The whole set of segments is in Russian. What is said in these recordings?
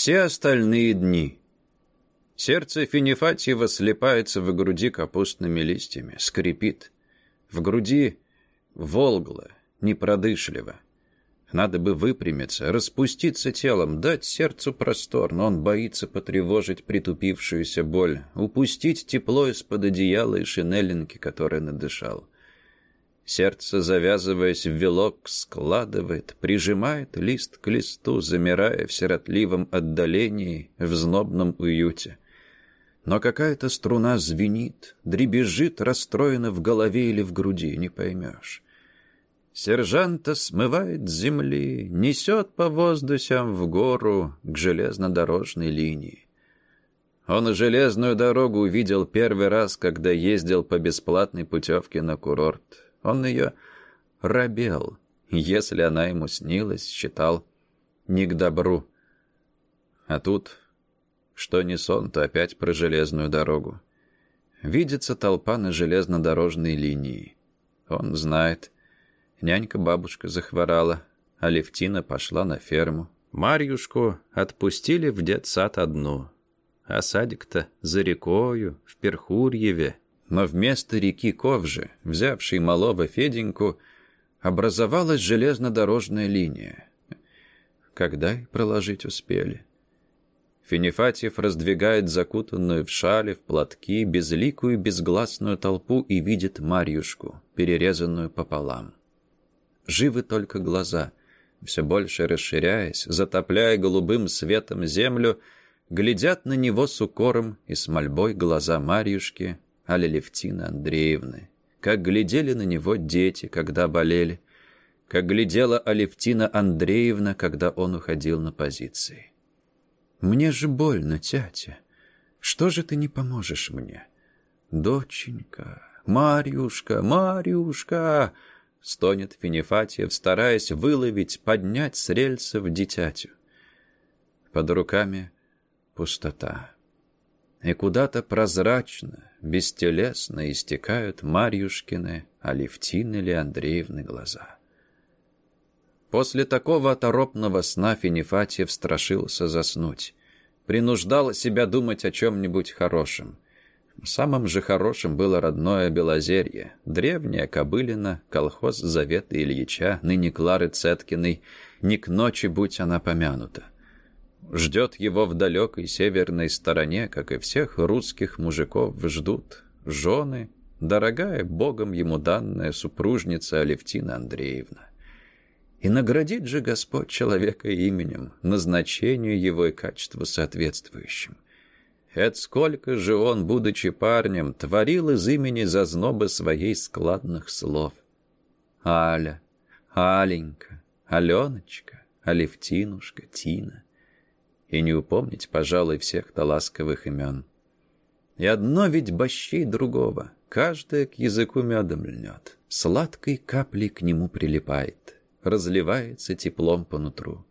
Все остальные дни. Сердце Финифатьева слепается в груди капустными листьями, скрипит. В груди волгло, непродышливо. Надо бы выпрямиться, распуститься телом, дать сердцу простор, но он боится потревожить притупившуюся боль, упустить тепло из-под одеяла и шинелинки, которой надышал. Сердце, завязываясь в вилок, складывает, прижимает лист к листу, замирая в сиротливом отдалении, в знобном уюте. Но какая-то струна звенит, дребезжит, расстроена в голове или в груди, не поймешь. Сержанта смывает с земли, несет по воздухам в гору к железнодорожной линии. Он железную дорогу увидел первый раз, когда ездил по бесплатной путевке на курорт. Он ее робел. Если она ему снилась, считал не к добру. А тут, что не сон, то опять про железную дорогу. Видится толпа на железнодорожной линии. Он знает, Нянька-бабушка захворала, а Левтина пошла на ферму. Марьюшку отпустили в детсад одну. А садик-то за рекою, в Перхурьеве. Но вместо реки Ковжи, взявшей малого Феденьку, образовалась железнодорожная линия. Когда и проложить успели. Финифатьев раздвигает закутанную в шале, в платки, безликую безгласную толпу и видит Марьюшку, перерезанную пополам живы только глаза. Все больше расширяясь, затопляя голубым светом землю, глядят на него с укором и с мольбой глаза Марьюшки, али Левтины Андреевны. Как глядели на него дети, когда болели, как глядела Алевтина Андреевна, когда он уходил на позиции. «Мне же больно, тятя. Что же ты не поможешь мне?» «Доченька, Марьюшка, Марьюшка!» Стонет Финифатьев, стараясь выловить, поднять с рельсов дитятю. Под руками пустота. И куда-то прозрачно, бестелесно истекают Марьюшкины, Алевтины ли Андреевны глаза. После такого оторопного сна Финифатьев страшился заснуть. Принуждал себя думать о чем-нибудь хорошем — Самым же хорошим было родное Белозерье, древняя Кобылина, колхоз Завета Ильича, ныне Клары Цеткиной, не к ночи будь она помянута. Ждет его в далекой северной стороне, как и всех русских мужиков ждут, жены, дорогая Богом ему данная супружница Алевтина Андреевна. И наградит же Господь человека именем, назначению его и качеству соответствующим — это сколько же он, будучи парнем, творил из имени зазнобы своей складных слов. Аля, Аленька, Аленочка, Алевтинушка, Тина. И не упомнить, пожалуй, всех-то ласковых имен. И одно ведь бощей другого, каждое к языку медом льнет, сладкой каплей к нему прилипает, разливается теплом по нутру.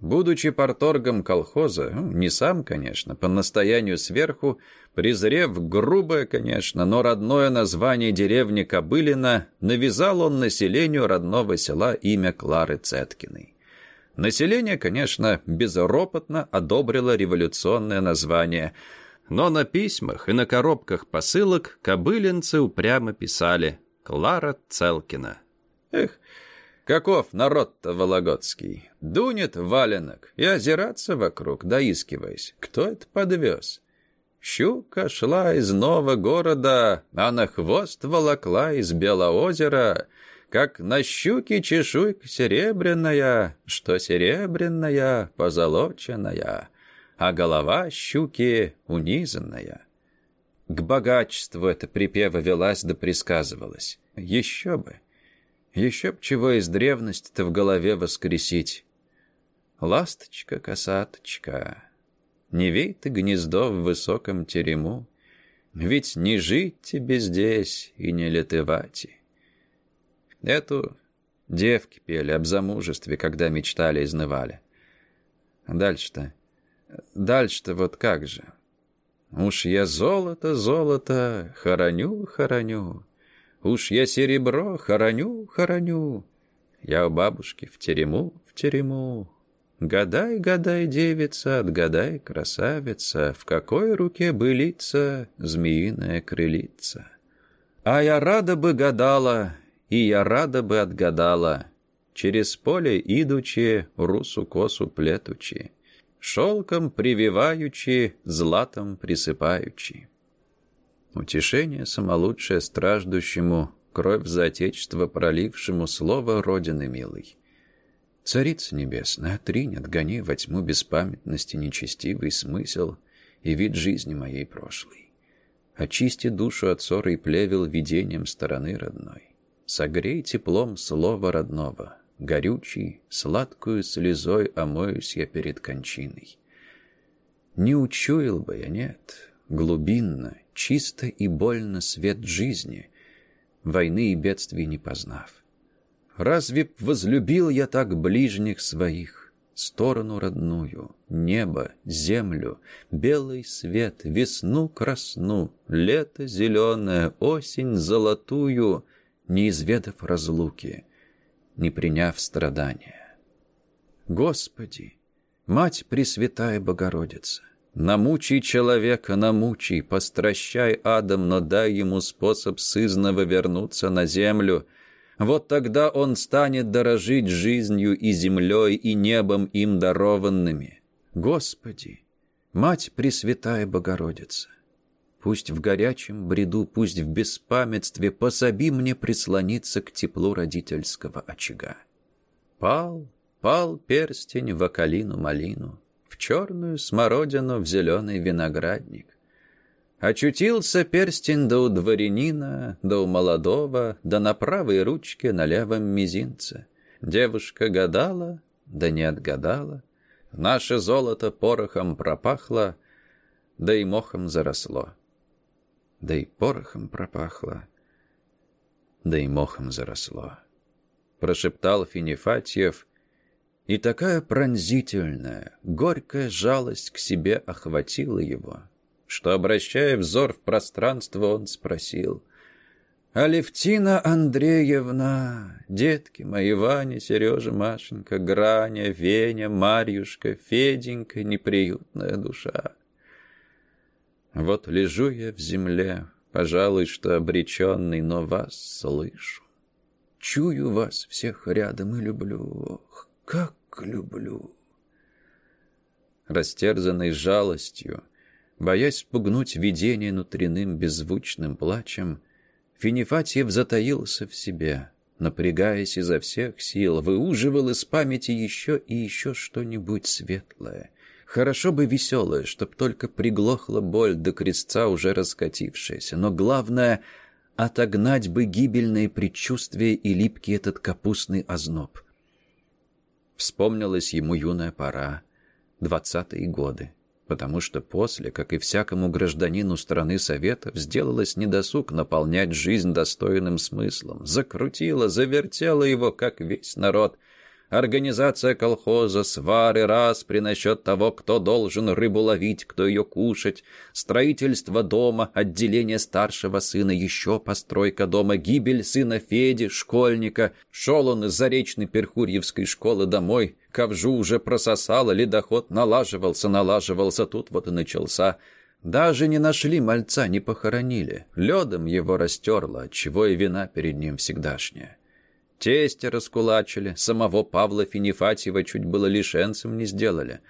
Будучи порторгом колхоза, ну, не сам, конечно, по настоянию сверху, презрев грубое, конечно, но родное название деревни Кобылина, навязал он населению родного села имя Клары Цеткиной. Население, конечно, безропотно одобрило революционное название, но на письмах и на коробках посылок кобылинцы упрямо писали «Клара Целкина». Эх, Каков народ-то вологодский? Дунет валенок и озираться вокруг, доискиваясь. Кто это подвез? Щука шла из нового города, а на хвост волокла из Белоозера, как на щуке чешуйка серебряная, что серебряная, позолоченная, а голова щуки унизанная. К богачеству эта припева велась да присказывалась. Еще бы. Еще б чего из древности-то в голове воскресить. Ласточка, косаточка, не вей ты гнездо в высоком терему, ведь не жить тебе здесь и не летывать. Эту девки пели об замужестве, когда мечтали, изнывали. Дальше-то, дальше-то вот как же. Уж я золото, золото, хороню, хороню, Уж я серебро хороню, хороню. Я у бабушки в терему, в терему. Гадай, гадай, девица, отгадай, красавица, В какой руке былица змеиная крылица. А я рада бы гадала, и я рада бы отгадала, Через поле идучи, русу косу плетучи, Шелком прививаючи, златом присыпаючи. Утешение самолучшее страждущему, Кровь за отечество пролившему, Слово Родины милой. Царица небесная, отринь, отгони во тьму беспамятности нечестивый смысл и вид жизни моей прошлой. Очисти душу от ссоры и плевел видением стороны родной. Согрей теплом слова родного, горючий, сладкую слезой омоюсь я перед кончиной. Не учуял бы я, нет, глубинно, чисто и больно свет жизни, войны и бедствий не познав. Разве б возлюбил я так ближних своих, сторону родную, небо, землю, белый свет, весну красну, лето зеленое, осень золотую, не изведав разлуки, не приняв страдания. Господи, Мать Пресвятая Богородица, намучай человека, намучай, постращай адом, но дай ему способ сызново вернуться на землю — вот тогда он станет дорожить жизнью и землей, и небом им дарованными. Господи, Мать Пресвятая Богородица, пусть в горячем бреду, пусть в беспамятстве пособи мне прислониться к теплу родительского очага. Пал, пал перстень в окалину-малину, в черную смородину, в зеленый виноградник. Очутился перстень да у дворянина, да у молодого, да на правой ручке, на левом мизинце. Девушка гадала, да не отгадала. Наше золото порохом пропахло, да и мохом заросло. Да и порохом пропахло, да и мохом заросло. Прошептал Финифатьев, и такая пронзительная, горькая жалость к себе охватила его — что, обращая взор в пространство, он спросил. «Алевтина Андреевна, детки мои, Ваня, Сережа, Машенька, Граня, Веня, Марьюшка, Феденька, неприютная душа. Вот лежу я в земле, пожалуй, что обреченный, но вас слышу. Чую вас всех рядом и люблю, ох, как люблю!» Растерзанный жалостью, Боясь спугнуть видение внутренним беззвучным плачем, Финифатьев затаился в себе, напрягаясь изо всех сил, выуживал из памяти еще и еще что-нибудь светлое. Хорошо бы веселое, чтоб только приглохла боль до крестца, уже раскатившаяся, но главное — отогнать бы гибельные предчувствия и липкий этот капустный озноб. Вспомнилась ему юная пора, двадцатые годы потому что после, как и всякому гражданину страны Советов, сделалось недосуг наполнять жизнь достойным смыслом, закрутила, завертела его, как весь народ, Организация колхоза, свары, распри насчет того, кто должен рыбу ловить, кто ее кушать, строительство дома, отделение старшего сына, еще постройка дома, гибель сына Феди, школьника. Шел он из заречной Перхурьевской школы домой, ковжу уже прососало, ледоход налаживался, налаживался, тут вот и начался. Даже не нашли мальца, не похоронили. Ледом его растерло, отчего и вина перед ним всегдашняя. Тестя раскулачили, самого Павла Финифатьева чуть было лишенцем не сделали.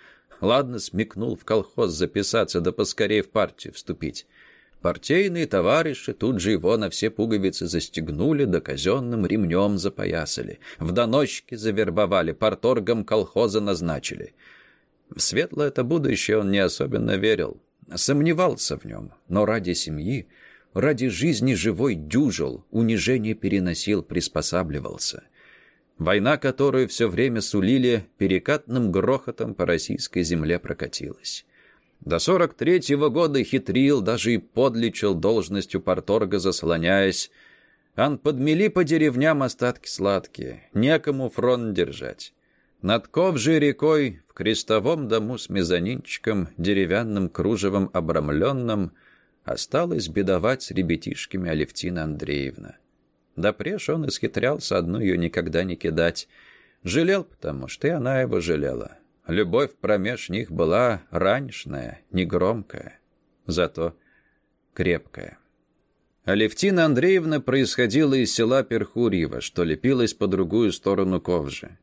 Ладно, смекнул в колхоз записаться, да поскорее в партию вступить. Партийные товарищи тут же его на все пуговицы застегнули, да казенным ремнем запоясали. В доночке завербовали, порторгом колхоза назначили. В светлое это будущее он не особенно верил. Сомневался в нем, но ради семьи ради жизни живой дюжил, унижение переносил, приспосабливался. Война, которую все время сулили, перекатным грохотом по российской земле прокатилась. До сорок третьего года хитрил, даже и подлечил должностью порторга, заслоняясь. Ан подмели по деревням остатки сладкие, некому фронт держать. Над Ковжей рекой, в крестовом дому с мезонинчиком, деревянным кружевом обрамленным — Осталось бедовать с ребятишками Алевтина Андреевна. Да преж он исхитрялся одну ее никогда не кидать. Жалел, потому что и она его жалела. любовь промеж них была ранешная, негромкая, зато крепкая. Алевтина Андреевна происходила из села Перхурьево, что лепилось по другую сторону Ковжи.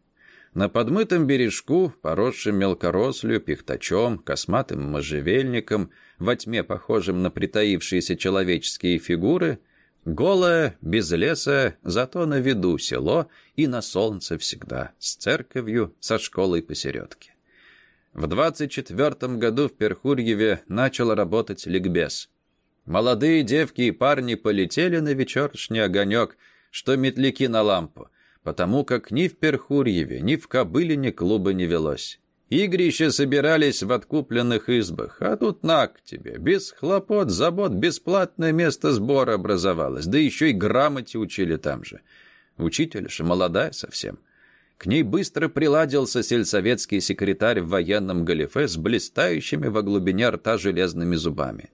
На подмытом бережку, поросшем мелкорослью, пихтачом, косматым можжевельником, во тьме похожим на притаившиеся человеческие фигуры, голое, без леса, зато на виду село и на солнце всегда, с церковью, со школой посередке. В 24 году в Перхурьеве начал работать ликбез – Молодые девки и парни полетели на вечершний огонек, что метляки на лампу, потому как ни в Перхурьеве, ни в Кобылине клуба не велось. Игрища собирались в откупленных избах, а тут на к тебе, без хлопот, забот, бесплатное место сбора образовалось, да еще и грамоте учили там же. Учительша молодая совсем. К ней быстро приладился сельсоветский секретарь в военном галифе с блистающими во глубине рта железными зубами.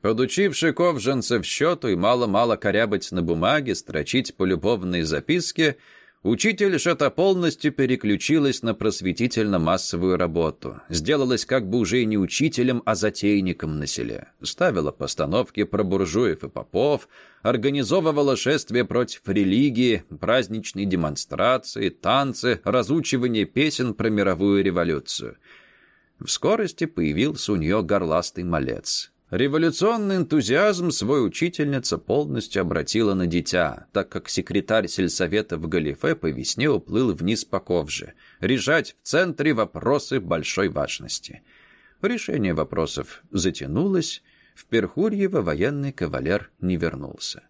Подучивший ковженцев счету и мало-мало корябать на бумаге, строчить полюбовные записки, учитель что-то полностью переключилась на просветительно-массовую работу. Сделалась как бы уже не учителем, а затейником на селе. Ставила постановки про буржуев и попов, организовывала шествия против религии, праздничные демонстрации, танцы, разучивание песен про мировую революцию. В скорости появился у нее горластый малец. Революционный энтузиазм свой учительница полностью обратила на дитя, так как секретарь сельсовета в Галифе по весне уплыл вниз по ковже, решать в центре вопросы большой важности. Решение вопросов затянулось, в Перхурьево военный кавалер не вернулся.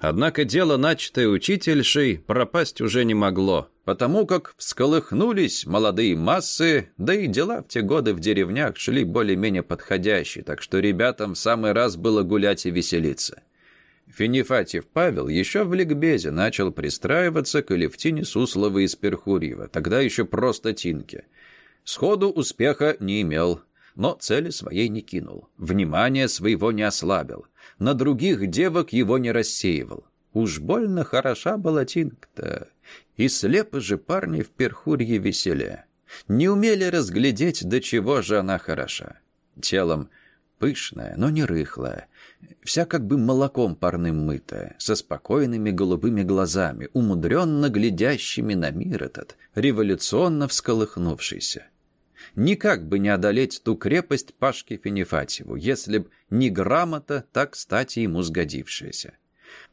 Однако дело, начатое учительшей, пропасть уже не могло, потому как всколыхнулись молодые массы, да и дела в те годы в деревнях шли более-менее подходящие, так что ребятам в самый раз было гулять и веселиться. Финифатьев Павел еще в ликбезе начал пристраиваться к Алевтине Сусловой из Перхурьева, тогда еще просто Тинке. Сходу успеха не имел, но цели своей не кинул, внимания своего не ослабил, на других девок его не рассеивал. Уж больно хороша была Тинка-то, и слепы же парни в перхурье веселе. Не умели разглядеть, до чего же она хороша. Телом пышная, но не рыхлая, вся как бы молоком парным мытая, со спокойными голубыми глазами, умудренно глядящими на мир этот, революционно всколыхнувшийся. Никак бы не одолеть ту крепость Пашки Финифатьеву, если б не грамота, так кстати ему сгодившаяся.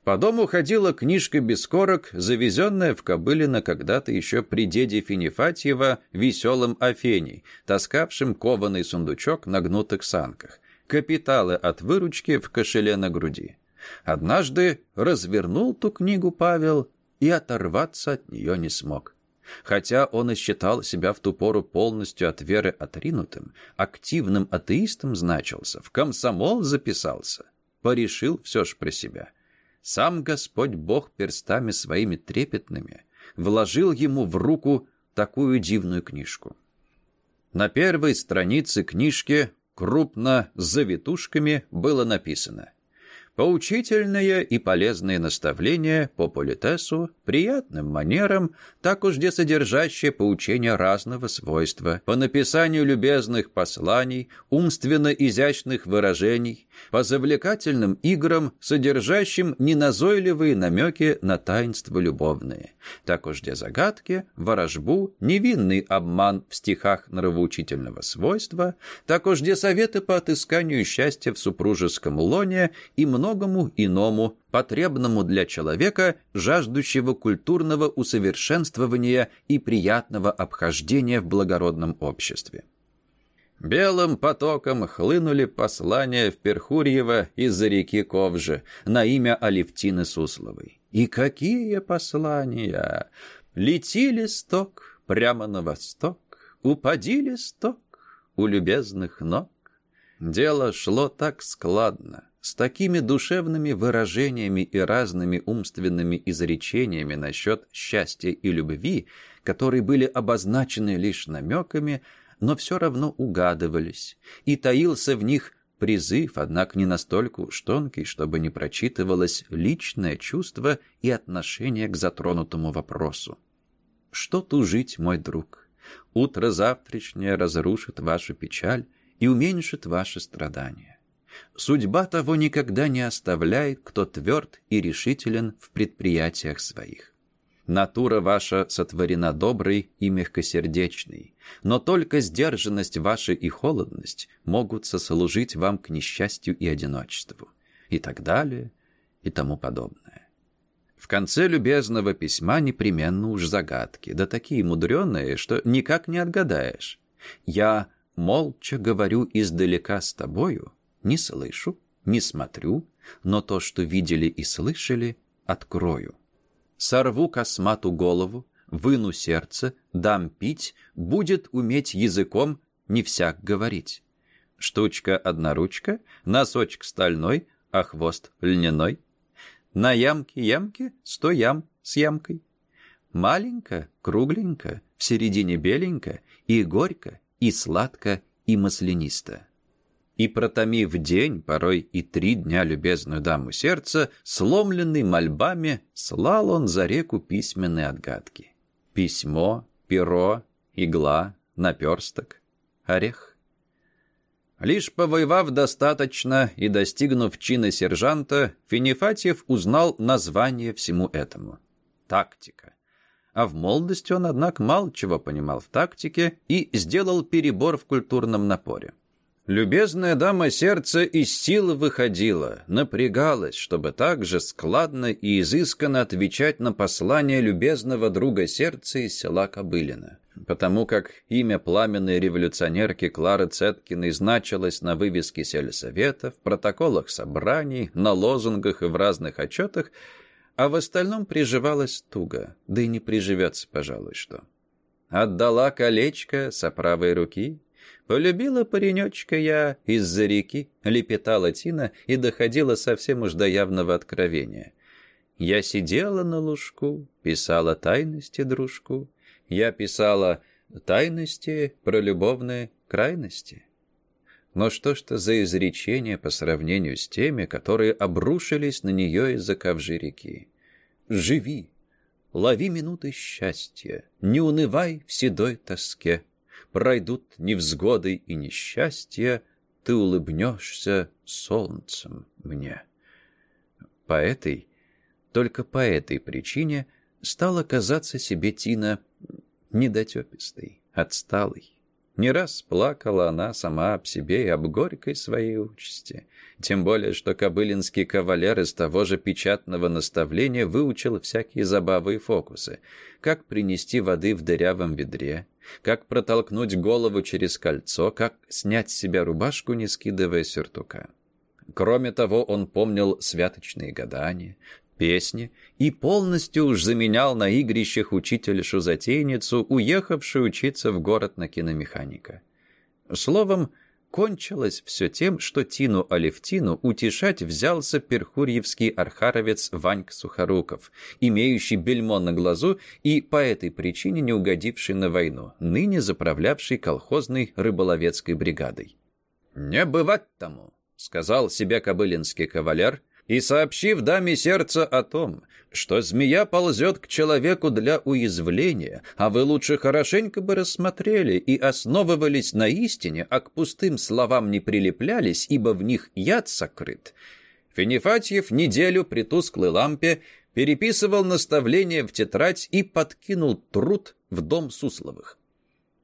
По дому ходила книжка без корок, завезенная в Кобылино когда-то еще при деде Финифатьева веселым Афеней, таскавшим кованый сундучок на гнутых санках, капиталы от выручки в кошеле на груди. Однажды развернул ту книгу Павел и оторваться от нее не смог. Хотя он и считал себя в ту пору полностью от веры отринутым, активным атеистом значился, в комсомол записался, порешил все ж про себя. Сам Господь Бог перстами своими трепетными вложил ему в руку такую дивную книжку. На первой странице книжки крупно завитушками было написано Поучительные и полезные наставления по политесу, приятным манерам, так уж где содержащие поучения разного свойства, по написанию любезных посланий, умственно изящных выражений, по завлекательным играм, содержащим неназойливые намеки на таинства любовные, так уж где загадки, ворожбу, невинный обман в стихах нравоучительного свойства, так уж где советы по отысканию счастья в супружеском лоне и много многому иному, потребному для человека, жаждущего культурного усовершенствования и приятного обхождения в благородном обществе. Белым потоком хлынули послания в Перхурьево из-за реки Ковжи на имя Алевтины Сусловой. И какие послания! Лети листок прямо на восток, упади листок у любезных ног. Дело шло так складно, с такими душевными выражениями и разными умственными изречениями насчет счастья и любви, которые были обозначены лишь намеками, но все равно угадывались, и таился в них призыв, однако не настолько уж тонкий, чтобы не прочитывалось личное чувство и отношение к затронутому вопросу. Что тужить, мой друг? Утро завтрашнее разрушит вашу печаль и уменьшит ваши страдания. Судьба того никогда не оставляет, кто тверд и решителен в предприятиях своих. Натура ваша сотворена доброй и мягкосердечной, но только сдержанность ваша и холодность могут сослужить вам к несчастью и одиночеству, и так далее, и тому подобное. В конце любезного письма непременно уж загадки, да такие мудреные, что никак не отгадаешь. Я молча говорю издалека с тобою, не слышу, не смотрю, но то, что видели и слышали, открою сорву космату голову, выну сердце, дам пить, будет уметь языком не всяк говорить. Штучка-одноручка, носочек стальной, а хвост льняной. На ямке-ямке сто ям с ямкой. Маленько, кругленько, в середине беленько, и горько, и сладко, и маслянисто и, протомив день, порой и три дня любезную даму сердца, сломленный мольбами, слал он за реку письменные отгадки. Письмо, перо, игла, наперсток, орех. Лишь повоевав достаточно и достигнув чина сержанта, Финифатьев узнал название всему этому — тактика. А в молодости он, однако, мало чего понимал в тактике и сделал перебор в культурном напоре. Любезная дама сердца из силы выходила, напрягалась, чтобы так же складно и изысканно отвечать на послание любезного друга сердца из села Кобылина. Потому как имя пламенной революционерки Клары Цеткиной значилось на вывеске сельсовета, в протоколах собраний, на лозунгах и в разных отчетах, а в остальном приживалась туго, да и не приживется, пожалуй, что. Отдала колечко со правой руки, Полюбила паренечка я из-за реки, лепетала Тина и доходила совсем уж до явного откровения. Я сидела на лужку, писала тайности дружку. Я писала тайности про любовные крайности. Но что ж то за изречение по сравнению с теми, которые обрушились на нее из-за ковжи реки? Живи, лови минуты счастья, не унывай в седой тоске пройдут невзгоды и несчастья, ты улыбнешься солнцем мне. По этой, только по этой причине стала казаться себе Тина недотепистой, отсталой. Не раз плакала она сама об себе и об горькой своей участи. Тем более, что кобылинский кавалер из того же печатного наставления выучил всякие забавы и фокусы. Как принести воды в дырявом ведре, как протолкнуть голову через кольцо, как снять с себя рубашку, не скидывая сюртука. Кроме того, он помнил святочные гадания, песни и полностью уж заменял на игрищах учительшу-затейницу, уехавшую учиться в город на киномеханика. Словом, кончилось все тем, что Тину Алевтину утешать взялся перхурьевский архаровец Ваньк Сухоруков, имеющий бельмо на глазу и по этой причине не угодивший на войну, ныне заправлявший колхозной рыболовецкой бригадой. «Не бывать тому», — сказал себе кобылинский кавалер, и сообщив даме сердца о том, что змея ползет к человеку для уязвления, а вы лучше хорошенько бы рассмотрели и основывались на истине, а к пустым словам не прилеплялись, ибо в них яд сокрыт. Финифатьев неделю при тусклой лампе переписывал наставления в тетрадь и подкинул труд в дом Сусловых.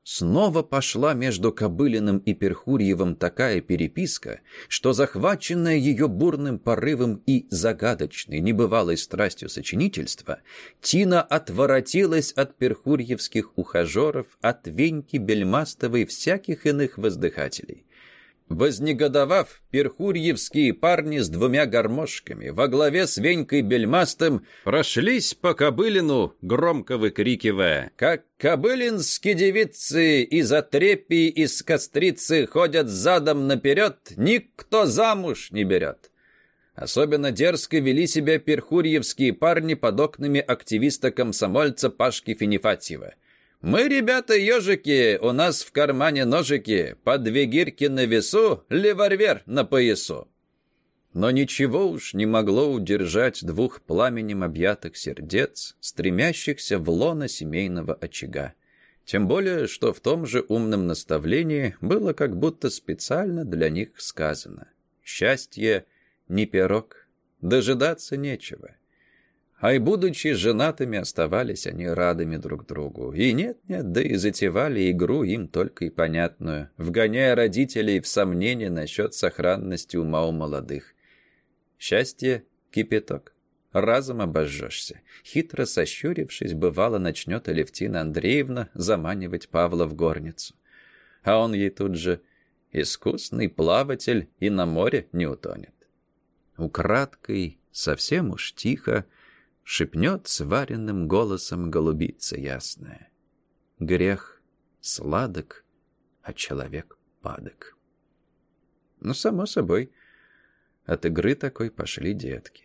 Снова пошла между Кобылиным и Перхурьевым такая переписка, что, захваченная ее бурным порывом и загадочной, небывалой страстью сочинительства, Тина отворотилась от перхурьевских ухажеров, от Веньки Бельмастовой и всяких иных воздыхателей. Вознегодовав, перхурьевские парни с двумя гармошками во главе с Венькой Бельмастым прошлись по Кобылину, громко выкрикивая, как кобылинские девицы из отрепи из кострицы ходят задом наперед, никто замуж не берет. Особенно дерзко вели себя перхурьевские парни под окнами активиста-комсомольца Пашки Финифатьева — мы, ребята, ежики, у нас в кармане ножики, по две гирьки на весу, леварвер на поясу. Но ничего уж не могло удержать двух пламенем объятых сердец, стремящихся в лоно семейного очага. Тем более, что в том же умном наставлении было как будто специально для них сказано. Счастье не пирог, дожидаться нечего. А и будучи женатыми, оставались они радыми друг другу. И нет-нет, да и затевали игру им только и понятную, вгоняя родителей в сомнения насчет сохранности ума у молодых. Счастье — кипяток. Разом обожжешься. Хитро сощурившись, бывало, начнет Алевтина Андреевна заманивать Павла в горницу. А он ей тут же искусный плаватель и на море не утонет. Украдкой, совсем уж тихо, шепнет сваренным голосом голубица ясная. Грех сладок, а человек падок. Ну, само собой, от игры такой пошли детки.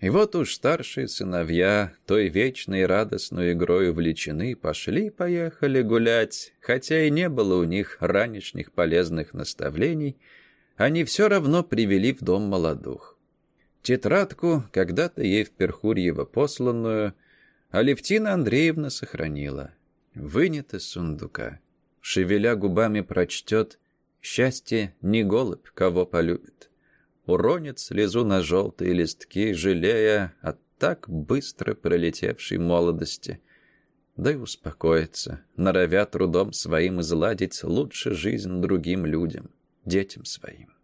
И вот уж старшие сыновья той вечной радостной игрой увлечены, пошли-поехали гулять, хотя и не было у них ранешних полезных наставлений, они все равно привели в дом молодух. Тетрадку, когда-то ей в Перхурьево посланную, Алевтина Андреевна сохранила. Вынет из сундука. Шевеля губами прочтет «Счастье не голубь, кого полюбит». Уронит слезу на желтые листки, жалея от так быстро пролетевшей молодости. Да и успокоится, норовя трудом своим изладить лучше жизнь другим людям, детям своим.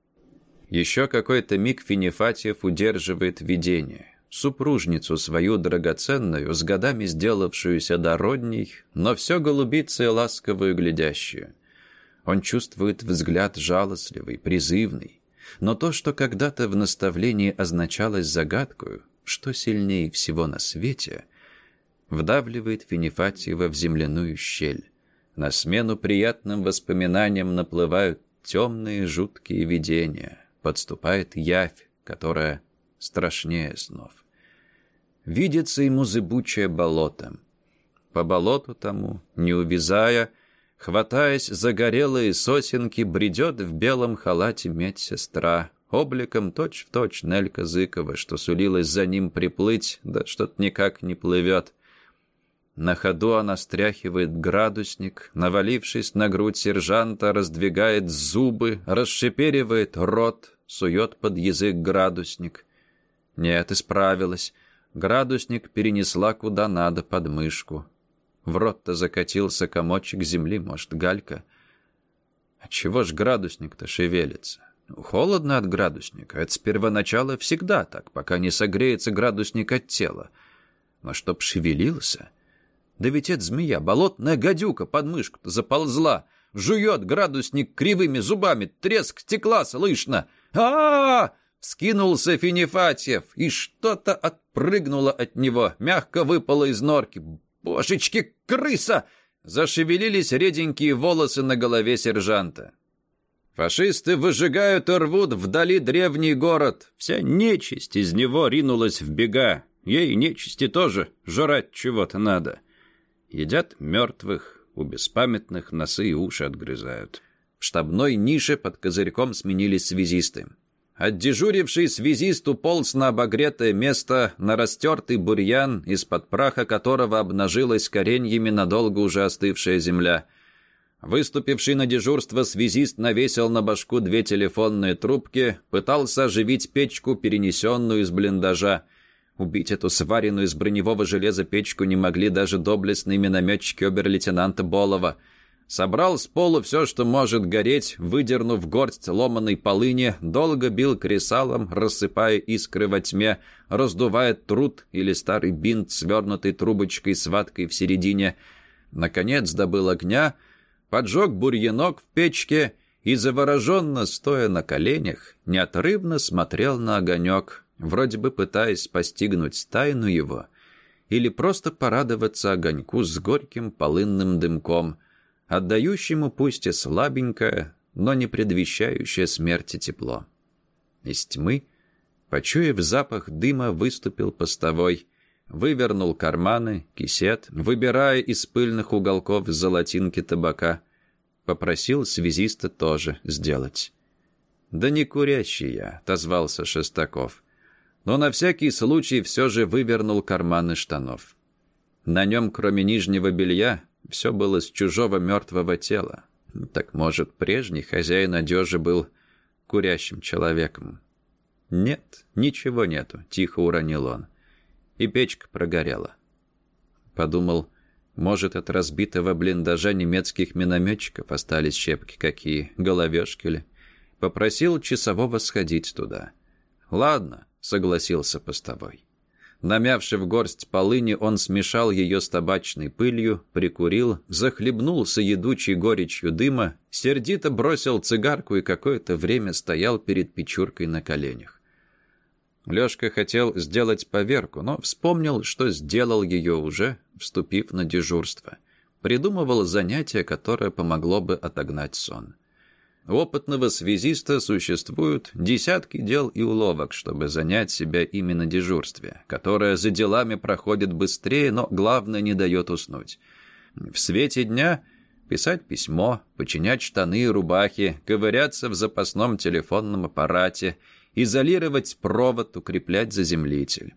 Еще какой-то миг Финифатьев удерживает видение. Супружницу свою драгоценную, с годами сделавшуюся дородней, но все голубицей ласковую глядящую. Он чувствует взгляд жалостливый, призывный. Но то, что когда-то в наставлении означалось загадкою, что сильнее всего на свете, вдавливает Финифатьева в земляную щель. На смену приятным воспоминаниям наплывают темные жуткие видения подступает явь, которая страшнее снов. Видится ему зыбучее болото. По болоту тому, не увязая, хватаясь за горелые сосенки, бредет в белом халате медсестра, обликом точь-в-точь точь Нелька Зыкова, что сулилась за ним приплыть, да что-то никак не плывет. На ходу она стряхивает градусник, навалившись на грудь сержанта, раздвигает зубы, расшиперивает рот, сует под язык градусник. Нет, исправилась. Градусник перенесла куда надо под мышку. В рот-то закатился комочек земли, может, галька. А чего ж градусник-то шевелится? Холодно от градусника. Это с первоначала всегда так, пока не согреется градусник от тела. Но чтоб шевелился... Да ведь это змея, болотная гадюка под мышку-то заползла. Жует градусник кривыми зубами, треск стекла слышно. А а, Скинулся Финифатьев, и что-то отпрыгнуло от него, мягко выпало из норки. «Божечки, крыса!» Зашевелились реденькие волосы на голове сержанта. Фашисты выжигают и рвут вдали древний город. Вся нечисть из него ринулась в бега. Ей нечисти тоже жрать чего-то надо. Едят мертвых, у беспамятных носы и уши отгрызают. Штабной нише под козырьком сменились связисты. Отдежуривший связист уполз на обогретое место, на растертый бурьян, из-под праха которого обнажилась кореньями надолго уже остывшая земля. Выступивший на дежурство связист навесил на башку две телефонные трубки, пытался оживить печку, перенесенную из блиндажа. Убить эту сваренную из броневого железа печку не могли даже доблестные минометчики обер-лейтенанта Болова. Собрал с полу все, что может гореть, выдернув горсть ломаной полыни, долго бил кресалом, рассыпая искры во тьме, раздувая труд или старый бинт, свернутый трубочкой с ваткой в середине. Наконец добыл огня, поджег бурьянок в печке и, завороженно стоя на коленях, неотрывно смотрел на огонек, вроде бы пытаясь постигнуть тайну его или просто порадоваться огоньку с горьким полынным дымком, отдающему пусть и слабенькое, но не предвещающее смерти тепло. Из тьмы, почуяв запах дыма, выступил постовой, вывернул карманы, кисет, выбирая из пыльных уголков золотинки табака, попросил связиста тоже сделать. «Да не курящий я», — отозвался Шестаков но на всякий случай все же вывернул карманы штанов. На нем, кроме нижнего белья, Все было с чужого мертвого тела. Так, может, прежний хозяин одежи был курящим человеком? Нет, ничего нету, тихо уронил он. И печка прогорела. Подумал, может, от разбитого блиндажа немецких минометчиков остались щепки какие, головешки ли. Попросил часового сходить туда. «Ладно», — согласился постовой. Намявши в горсть полыни, он смешал ее с табачной пылью, прикурил, захлебнулся едучей горечью дыма, сердито бросил цигарку и какое-то время стоял перед печуркой на коленях. Лёшка хотел сделать поверку, но вспомнил, что сделал ее уже, вступив на дежурство. Придумывал занятие, которое помогло бы отогнать сон. Опытного связиста существуют десятки дел и уловок, чтобы занять себя именно дежурстве, которое за делами проходит быстрее, но главное не дает уснуть. В свете дня писать письмо, починять штаны и рубахи, ковыряться в запасном телефонном аппарате – изолировать провод, укреплять заземлитель.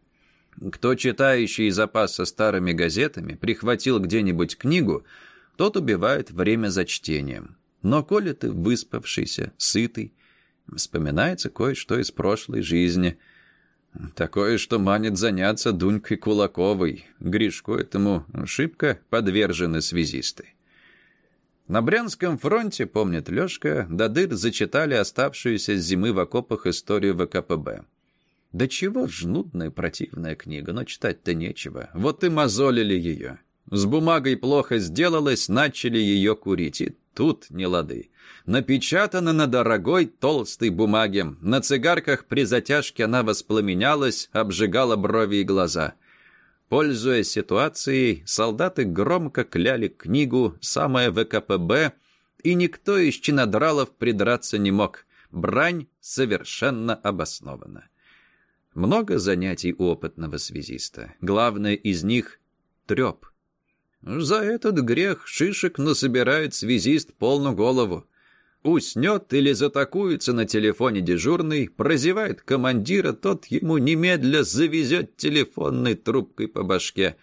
Кто, читающий запас со старыми газетами, прихватил где-нибудь книгу, тот убивает время за чтением. Но коли ты выспавшийся, сытый, вспоминается кое-что из прошлой жизни. Такое, что манит заняться Дунькой Кулаковой. Гришку этому шибко подвержены связисты. На Брянском фронте, помнит Лёшка, до дыр зачитали оставшуюся с зимы в окопах историю ВКПБ. Да чего ж нудная противная книга, но читать-то нечего. Вот и мозолили ее. С бумагой плохо сделалось, начали ее курить. И тут не лады. Напечатано на дорогой толстой бумаге. На цигарках при затяжке она воспламенялась, обжигала брови и глаза. Пользуясь ситуацией, солдаты громко кляли книгу «Самое ВКПБ», и никто из чинодралов придраться не мог. Брань совершенно обоснована. Много занятий у опытного связиста. Главное из них — треп. За этот грех шишек насобирает связист полную голову. Уснет или затакуется на телефоне дежурный, прозевает командира, тот ему немедля завезет телефонной трубкой по башке.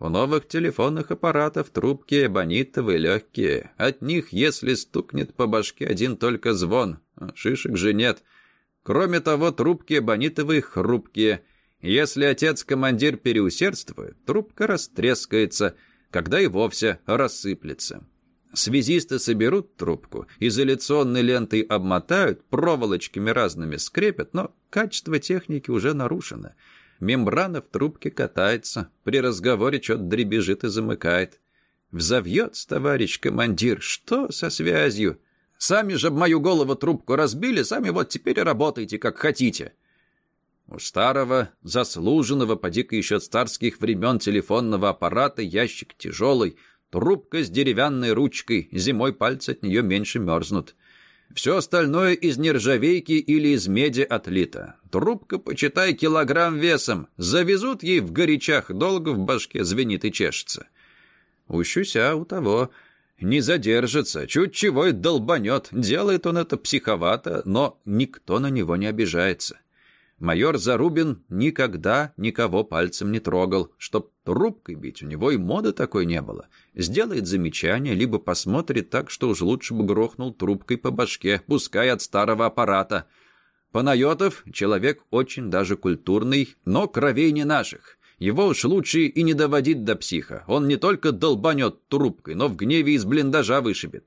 У новых телефонных аппаратов трубки абонитовые легкие. От них, если стукнет по башке один только звон, а шишек же нет. Кроме того, трубки абонитовые хрупкие. Если отец-командир переусердствует, трубка растрескается, когда и вовсе рассыплется. Связисты соберут трубку, изоляционной лентой обмотают, проволочками разными скрепят, но качество техники уже нарушено. Мембрана в трубке катается, при разговоре что-то дребезжит и замыкает. Взовьется, товарищ командир, что со связью? Сами же мою голову трубку разбили, сами вот теперь и работайте, как хотите. У старого, заслуженного, поди-ка еще от старских времен телефонного аппарата ящик тяжелый — Трубка с деревянной ручкой, зимой пальцы от нее меньше мерзнут. Все остальное из нержавейки или из меди отлито. Трубка, почитай, килограмм весом. Завезут ей в горячах, долго в башке звенит и чешется. Ущуся у того. Не задержится, чуть чего и долбанет. Делает он это психовато, но никто на него не обижается. Майор Зарубин никогда никого пальцем не трогал, чтоб трубкой бить у него и моды такой не было. Сделает замечание, либо посмотрит так, что уж лучше бы грохнул трубкой по башке, пускай от старого аппарата. Панайотов — человек очень даже культурный, но кровей не наших. Его уж лучше и не доводить до психа. Он не только долбанет трубкой, но в гневе из блиндажа вышибет.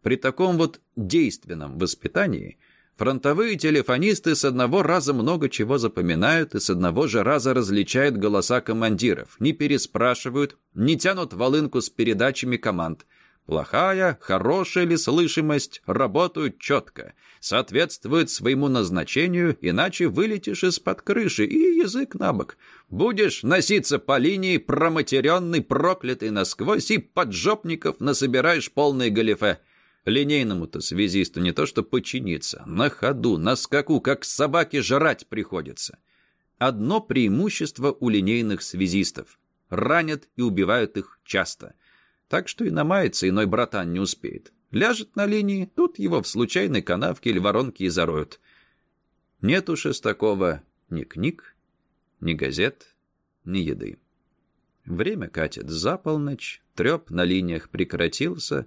При таком вот действенном воспитании — Фронтовые телефонисты с одного раза много чего запоминают и с одного же раза различают голоса командиров, не переспрашивают, не тянут волынку с передачами команд. Плохая, хорошая ли слышимость, работают четко, соответствуют своему назначению, иначе вылетишь из-под крыши и язык на бок. Будешь носиться по линии, проматеренный, проклятый насквозь, и поджопников насобираешь полные галифе. Линейному-то связисту не то что подчиниться, на ходу, на скаку, как собаке жрать приходится. Одно преимущество у линейных связистов. Ранят и убивают их часто. Так что и намаяться иной братан не успеет. Ляжет на линии, тут его в случайной канавке или воронке и зароют. Нет у Шестакова ни книг, ни газет, ни еды. Время катит за полночь, треп на линиях прекратился,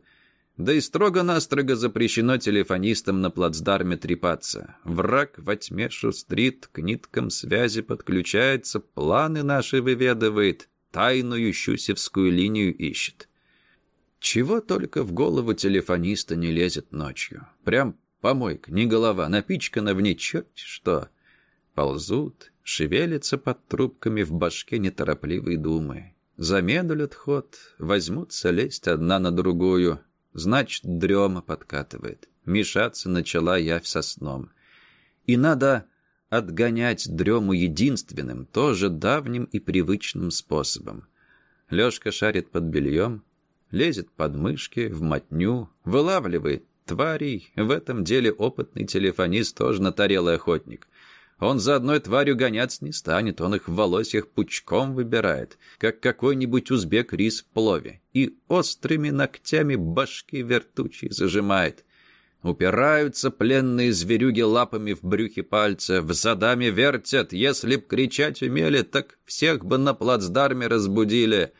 да и строго-настрого запрещено телефонистам на плацдарме трепаться. Враг во тьме шустрит, к ниткам связи подключается, планы наши выведывает, тайную щусевскую линию ищет. Чего только в голову телефониста не лезет ночью. Прям помойка, не голова, напичкана в ней черти что. Ползут, шевелятся под трубками в башке неторопливые думы. Замедлят ход, возьмутся лезть одна на другую. Значит, дрема подкатывает. Мешаться начала явь со сном. И надо отгонять дрему единственным, тоже давним и привычным способом. Лёшка шарит под бельем, лезет под мышки, в мотню, вылавливает тварей. В этом деле опытный телефонист тоже натарелый охотник. Он за одной тварью гоняться не станет, он их в волосьях пучком выбирает, как какой-нибудь узбек рис в плове, и острыми ногтями башки вертучей зажимает. Упираются пленные зверюги лапами в брюхе пальца, в задами вертят. Если б кричать умели, так всех бы на плацдарме разбудили.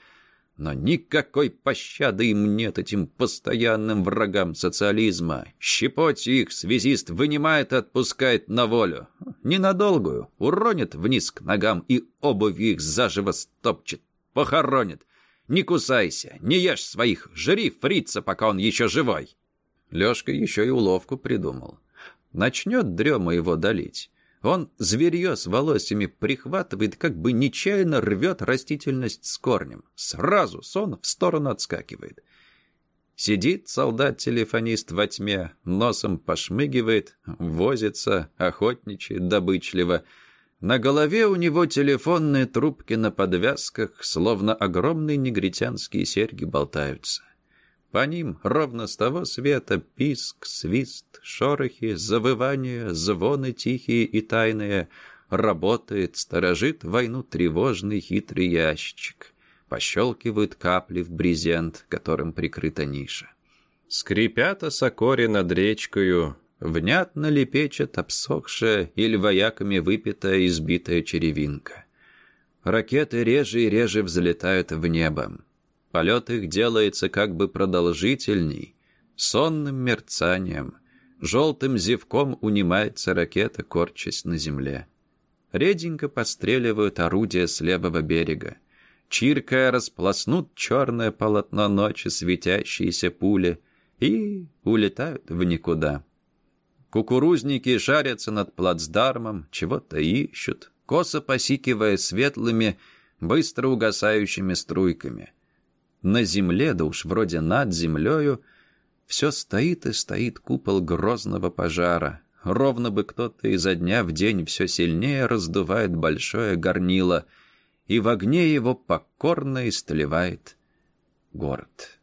Но никакой пощады им нет, этим постоянным врагам социализма. Щепоть их связист вынимает и отпускает на волю. Ненадолгую. Уронит вниз к ногам и обувь их заживо стопчет. Похоронит. Не кусайся, не ешь своих, жри фрица, пока он еще живой. Лёшка еще и уловку придумал. Начнет дрема его долить. Он зверье с волосями прихватывает, как бы нечаянно рвет растительность с корнем. Сразу сон в сторону отскакивает. Сидит солдат-телефонист во тьме, носом пошмыгивает, возится, охотничает добычливо. На голове у него телефонные трубки на подвязках, словно огромные негритянские серьги болтаются. По ним ровно с того света писк, свист, шорохи, завывания, звоны тихие и тайные. Работает, сторожит войну тревожный хитрый ящик. Пощелкивают капли в брезент, которым прикрыта ниша. Скрипят осокори над речкою, внятно лепечет обсохшая или вояками выпитая избитая черевинка. Ракеты реже и реже взлетают в небо. Полет их делается как бы продолжительней, сонным мерцанием. Желтым зевком унимается ракета, корчась на земле. Реденько постреливают орудия с левого берега. Чиркая распласнут черное полотно ночи светящиеся пули и улетают в никуда. Кукурузники шарятся над плацдармом, чего-то ищут, косо посикивая светлыми, быстро угасающими струйками. На земле, да уж вроде над землею, все стоит и стоит купол грозного пожара. Ровно бы кто-то изо дня в день все сильнее раздувает большое горнило, и в огне его покорно истлевает город.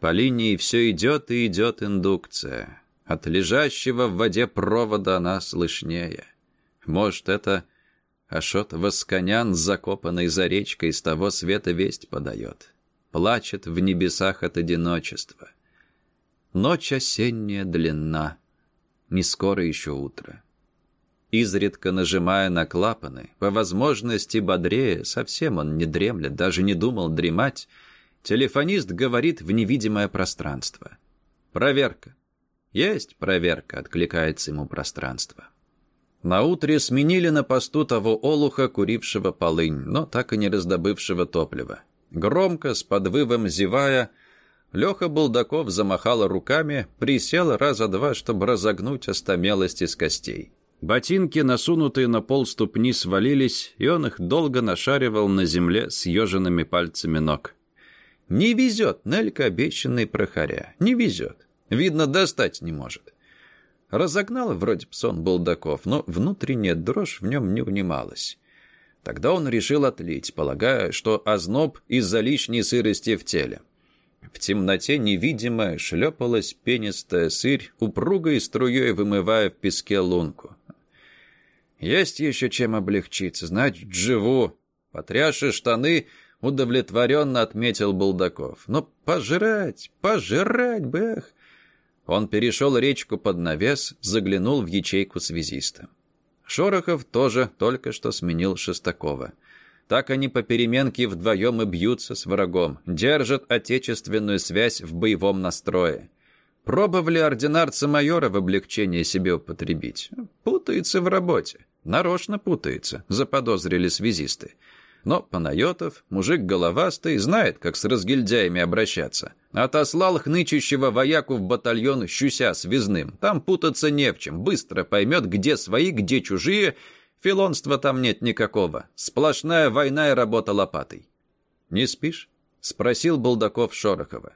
По линии все идет и идет индукция. От лежащего в воде провода она слышнее. Может, это Ашот Восконян, закопанный за речкой, с того света весть подает плачет в небесах от одиночества. Ночь осенняя длинна, не скоро еще утро. Изредка нажимая на клапаны, по возможности бодрее, совсем он не дремлет, даже не думал дремать, телефонист говорит в невидимое пространство. «Проверка». «Есть проверка», — откликается ему пространство. Наутре сменили на посту того олуха, курившего полынь, но так и не раздобывшего топлива. Громко, с подвывом зевая, Леха Булдаков замахал руками, присел раза два, чтобы разогнуть остомелость из костей. Ботинки, насунутые на пол ступни, свалились, и он их долго нашаривал на земле с еженными пальцами ног. «Не везет, Нелька обещанный прохаря. Не везет. Видно, достать не может». Разогнал вроде псон Булдаков, но внутренняя дрожь в нем не унималась. Тогда он решил отлить, полагая, что озноб из-за лишней сырости в теле. В темноте невидимая шлепалась пенистая сырь, упругой струей вымывая в песке лунку. «Есть еще чем облегчиться, значит, живу!» Потрясши штаны, удовлетворенно отметил Булдаков. «Но пожрать, пожрать бы, эх!» Он перешел речку под навес, заглянул в ячейку связиста. Шорохов тоже только что сменил Шестакова. Так они по переменке вдвоем и бьются с врагом, держат отечественную связь в боевом настрое. Пробовали ординарца майора в облегчение себе употребить. Путается в работе. Нарочно путается, заподозрили связисты. Но Панайотов, мужик головастый, знает, как с разгильдяями обращаться. Отослал хнычущего вояку в батальон щуся связным. Там путаться не в чем, быстро поймет, где свои, где чужие. Филонства там нет никакого. Сплошная война и работа лопатой. «Не спишь?» — спросил Булдаков Шорохова.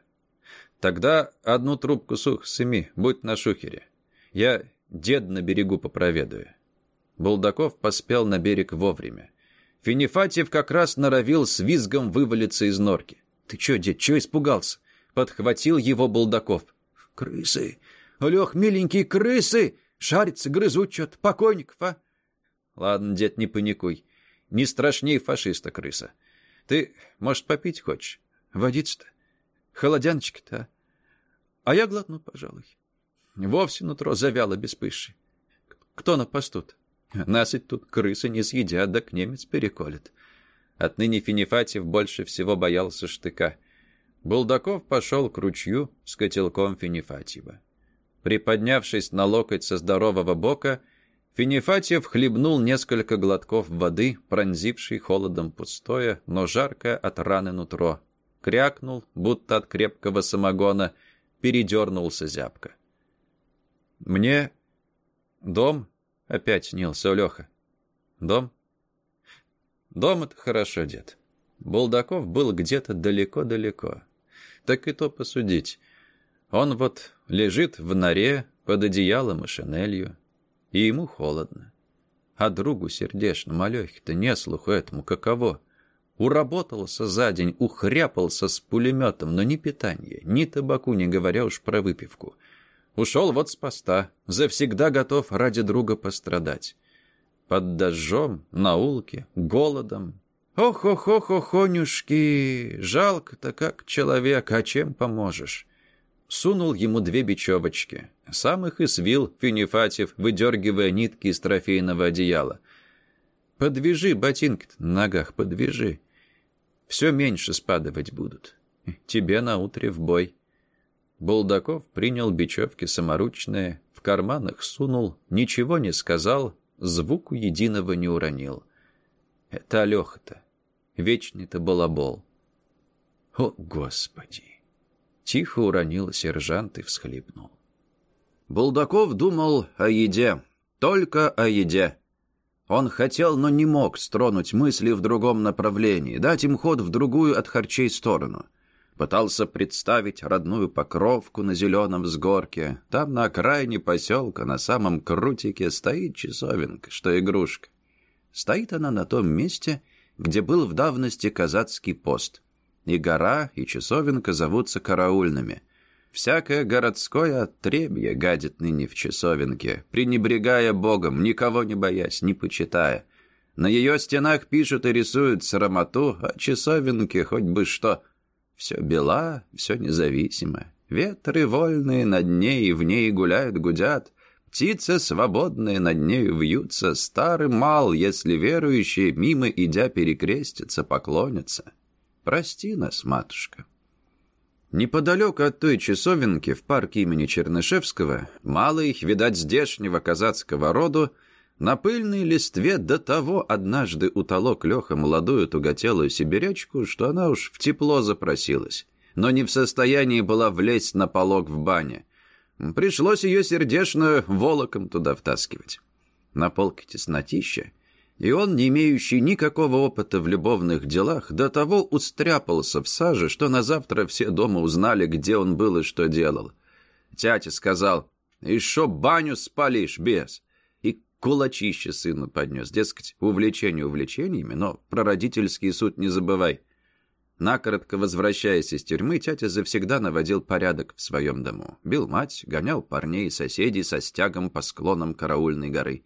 Тогда одну трубку сух сыми, будь на шухере. Я дед на берегу попроведую. Булдаков поспел на берег вовремя. Финифатьев как раз норовил с визгом вывалиться из норки. «Ты чё, дед, чё испугался?» Подхватил его Булдаков. «Крысы! Лех, миленькие крысы! Шарятся, грызут чё-то, покойников, а!» «Ладно, дед, не паникуй. Не страшней фашиста крыса. Ты, может, попить хочешь? Водица-то? Холодяночка-то, а? я глотну, пожалуй. Вовсе нутро завяло без пыши. Кто на посту Нас ведь тут крысы не съедят, да к немец переколет. Отныне Финифатьев больше всего боялся штыка. Булдаков пошел к ручью с котелком Финифатьева. Приподнявшись на локоть со здорового бока, Финифатьев хлебнул несколько глотков воды, пронзившей холодом пустое, но жаркое от раны нутро крякнул, будто от крепкого самогона, передернулся зябко. «Мне дом?» — опять снился Леха. «Дом?» «Дом — это хорошо, дед. Булдаков был где-то далеко-далеко. Так и то посудить. Он вот лежит в норе под одеялом и шинелью, и ему холодно. А другу сердечному, Алехе-то не слуху этому каково. Уработался за день, ухряпался с пулеметом, но ни питания, ни табаку, не говоря уж про выпивку. Ушел вот с поста, завсегда готов ради друга пострадать. Под дождем, на улке, голодом. Ох-ох-ох-охонюшки, жалко-то как человек, а чем поможешь? Сунул ему две бечевочки. Сам их и свил Финифатьев, выдергивая нитки из трофейного одеяла. «Подвяжи ботинки на ногах, подвяжи все меньше спадывать будут. Тебе на утре в бой. Булдаков принял бечевки саморучные, в карманах сунул, ничего не сказал, звуку единого не уронил. Это Алёха-то, вечный-то балабол. О, Господи! Тихо уронил сержант и всхлипнул. Булдаков думал о еде, только о еде. Он хотел, но не мог стронуть мысли в другом направлении, дать им ход в другую от харчей сторону. Пытался представить родную покровку на зеленом взгорке. Там на окраине поселка, на самом крутике, стоит часовенка, что игрушка. Стоит она на том месте, где был в давности казацкий пост. И гора, и часовенка зовутся караульными. Всякое городское отребье гадит ныне в часовенке, пренебрегая Богом, никого не боясь, не почитая. На ее стенах пишут и рисуют срамоту, а часовенке хоть бы что. Все бела, все независимо. Ветры вольные над ней и в ней гуляют, гудят. Птицы свободные над нею вьются, старый мал, если верующие, мимо идя перекрестятся, поклонятся. Прости нас, матушка. Неподалеку от той часовенки в парке имени Чернышевского, малый, видать, здешнего казацкого роду, на пыльной листве до того однажды утолок Леха молодую туготелую сибирячку, что она уж в тепло запросилась, но не в состоянии была влезть на полог в бане. Пришлось ее сердечную волоком туда втаскивать. На полке теснотища, и он, не имеющий никакого опыта в любовных делах, до того устряпался в саже, что на завтра все дома узнали, где он был и что делал. Тятя сказал, «И шо баню спалишь, без?» И кулачище сыну поднес, дескать, увлечение увлечениями, но про родительский суд не забывай. Накоротко возвращаясь из тюрьмы, тятя завсегда наводил порядок в своем дому. Бил мать, гонял парней и соседей со стягом по склонам караульной горы.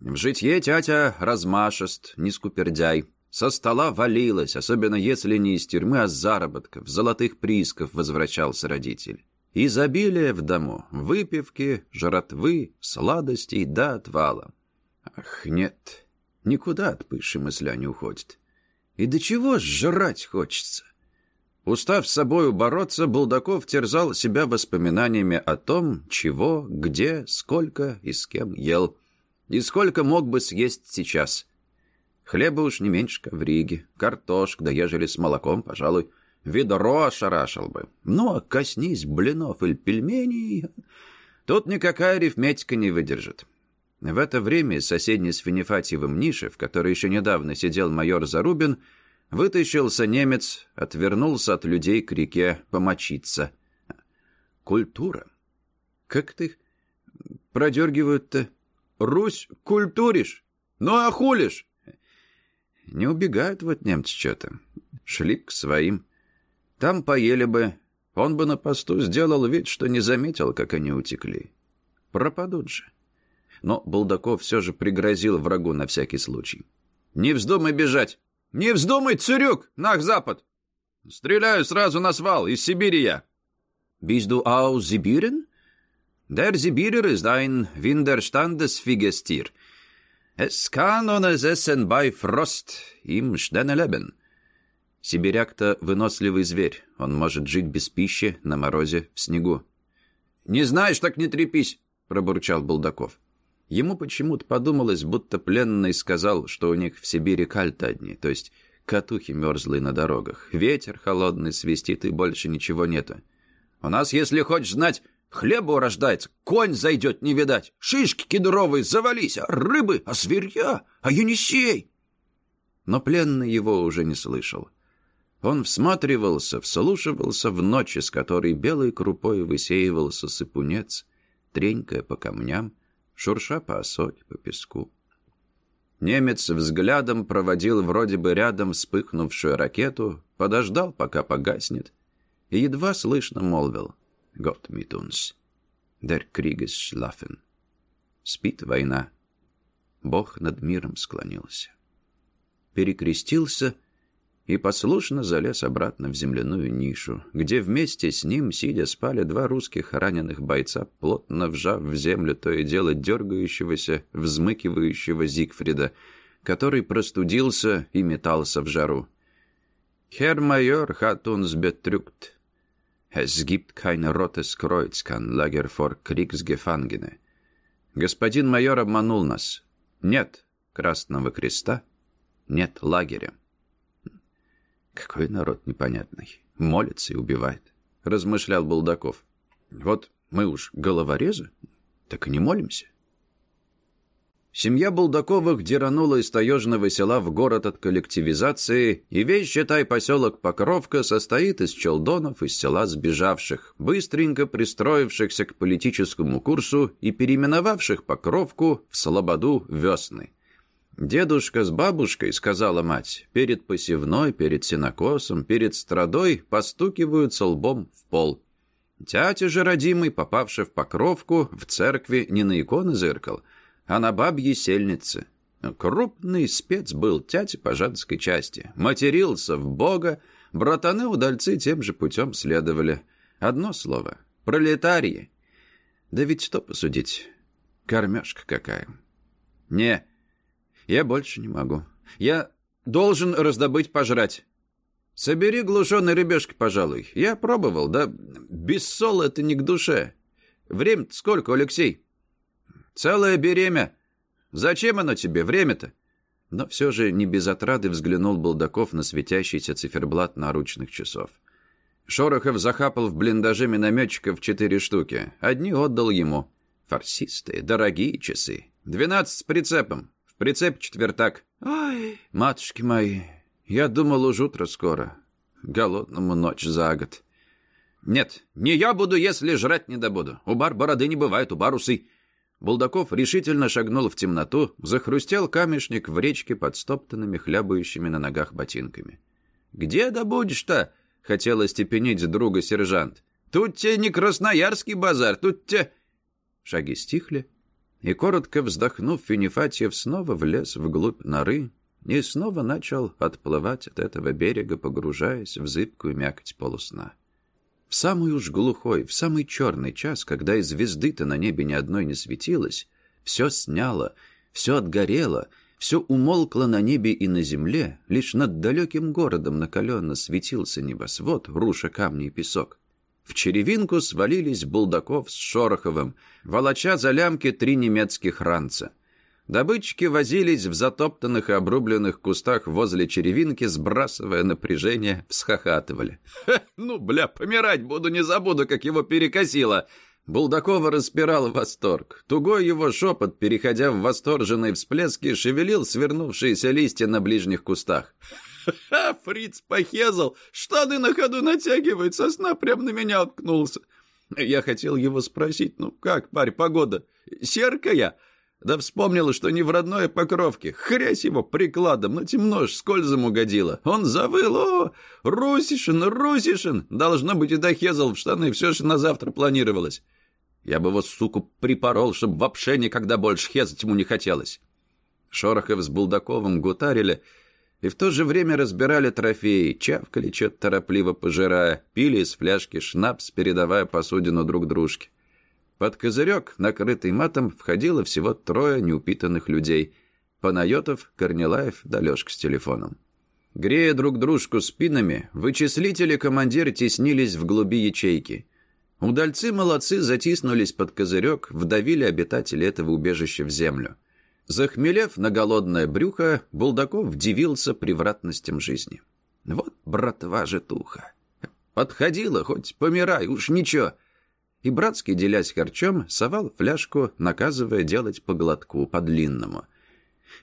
В житье тятя размашист, не скупердяй. Со стола валилась, особенно если не из тюрьмы, а с заработков, золотых приисков возвращался родитель. Изобилие в дому, выпивки, жратвы, сладостей до отвала. Ах, нет, никуда от пыши мысля не уходит. И до чего жрать хочется? Устав с собою бороться, Булдаков терзал себя воспоминаниями о том, чего, где, сколько и с кем ел. И сколько мог бы съесть сейчас. Хлеба уж не меньше ковриги, картошка, да ежели с молоком, пожалуй, ведро ошарашил бы. Ну, а коснись блинов или пельменей... Тут никакая арифметика не выдержит. В это время из соседней с Финифатьевым ниши, в которой еще недавно сидел майор Зарубин, вытащился немец, отвернулся от людей к реке помочиться. Культура. Как ты продергивают-то? Русь культуришь? Ну а хулишь? Не убегают вот немцы что-то. Шли к своим. Там поели бы. Он бы на посту сделал вид, что не заметил, как они утекли. Пропадут же. Но Булдаков все же пригрозил врагу на всякий случай. «Не вздумай бежать! Не вздумай, Цурюк! Нах, запад! Стреляю сразу на свал, из Сибири я!» «Bist du aus Sibirien?» «Der Sibirer ist ein Winderstandesfigestier. Es kann ohne Essen bei Frost im Sterne leben». Сибиряк-то выносливый зверь. Он может жить без пищи, на морозе, в снегу. «Не знаешь, так не трепись!» — пробурчал Булдаков. Ему почему-то подумалось, будто пленный сказал, что у них в Сибири кальты одни, то есть катухи мерзлые на дорогах. Ветер холодный свистит, и больше ничего нету. «У нас, если хочешь знать, хлеба урождается, конь зайдет не видать, шишки кедровые завались, а рыбы, а зверья, а Енисей!» Но пленный его уже не слышал. Он всматривался, вслушивался в ночь, с которой белой крупой высеивался сыпунец, тренькая по камням, шурша по осоке, по песку. Немец взглядом проводил вроде бы рядом вспыхнувшую ракету, подождал, пока погаснет, и едва слышно молвил «Гott mit uns, der Krieg ist schlafen». Спит война. Бог над миром склонился. Перекрестился и послушно залез обратно в земляную нишу, где вместе с ним, сидя, спали два русских раненых бойца, плотно вжав в землю то и дело дергающегося, взмыкивающего Зигфрида, который простудился и метался в жару. «Herr Major hat uns betrügt. Es gibt kein rotes Kreuz, kein Lager vor Kriegsgefangene. Господин майор обманул нас. Нет Красного Креста, нет лагеря. Какой народ непонятный. Молится и убивает. Размышлял Булдаков. Вот мы уж головорезы, так и не молимся. Семья Булдаковых деранула из таежного села в город от коллективизации, и весь, считай, поселок Покровка состоит из челдонов из села сбежавших, быстренько пристроившихся к политическому курсу и переименовавших Покровку в Слободу Весны. «Дедушка с бабушкой, — сказала мать, — перед посевной, перед сенокосом, перед страдой постукиваются лбом в пол. Тятя же родимый, попавший в покровку, в церкви не на иконы зыркал, а на бабьей сельнице. Крупный спец был тятя по женской части. Матерился в Бога, братаны-удальцы тем же путем следовали. Одно слово — пролетарии. Да ведь что посудить? Кормежка какая. Не, я больше не могу. Я должен раздобыть пожрать. Собери глушеной рыбешки, пожалуй. Я пробовал, да без сола это не к душе. время сколько, Алексей? Целое беремя. Зачем оно тебе, время-то? Но все же не без отрады взглянул Балдаков на светящийся циферблат наручных часов. Шорохов захапал в блиндаже минометчиков четыре штуки. Одни отдал ему. Фарсистые, дорогие часы. Двенадцать с прицепом. Прицеп четвертак. Ой, матушки мои, я думал, уж утро скоро. Голодному ночь за год. Нет, не я буду, если жрать не добуду. У бар бороды не бывает, у бар усы. Булдаков решительно шагнул в темноту, захрустел камешник в речке под стоптанными, хлябающими на ногах ботинками. «Где добудешь-то?» — хотел остепенить друга сержант. «Тут тебе не красноярский базар, тут те...» Шаги стихли, и, коротко вздохнув, Финифатьев снова влез вглубь норы и снова начал отплывать от этого берега, погружаясь в зыбкую мякоть полусна. В самый уж глухой, в самый черный час, когда и звезды-то на небе ни одной не светилось, все сняло, все отгорело, Все умолкло на небе и на земле, лишь над далеким городом накаленно светился небосвод, руша камни и песок. В черевинку свалились Булдаков с Шороховым, волоча за лямки три немецких ранца. Добытчики возились в затоптанных и обрубленных кустах возле черевинки, сбрасывая напряжение, всхохатывали. «Ха, ну, бля, помирать буду, не забуду, как его перекосило!» Булдакова распирал восторг. Тугой его шепот, переходя в восторженные всплески, шевелил свернувшиеся листья на ближних кустах. «Ха, фриц похезал! Штаны на ходу натягивает, сосна прям на меня уткнулся!» Я хотел его спросить, ну как, парь, погода? Серкая? Да вспомнила, что не в родной Покровке. Хрясь его прикладом, но темно ж скользом угодила. Он завыл, о, Русишин, Русишин. Должно быть, и дохезал в штаны, все же на завтра планировалось. Я бы его, суку, припорол, чтобы вообще никогда больше хезать ему не хотелось. Шорохов с Булдаковым гутарили и в то же время разбирали трофеи, чавкали, что-то торопливо пожирая, пили из фляжки шнапс, передавая посудину друг дружке. Под козырек, накрытый матом, входило всего трое неупитанных людей. Панайотов, Корнилаев да Лёшка с телефоном. Грея друг дружку спинами, вычислители командиры теснились в глуби ячейки. Удальцы-молодцы затиснулись под козырек, вдавили обитателей этого убежища в землю. Захмелев на голодное брюхо, Булдаков дивился превратностям жизни. Вот братва житуха. Подходила, хоть помирай, уж ничего. И братский, делясь харчом, совал фляжку, наказывая делать по глотку, по длинному.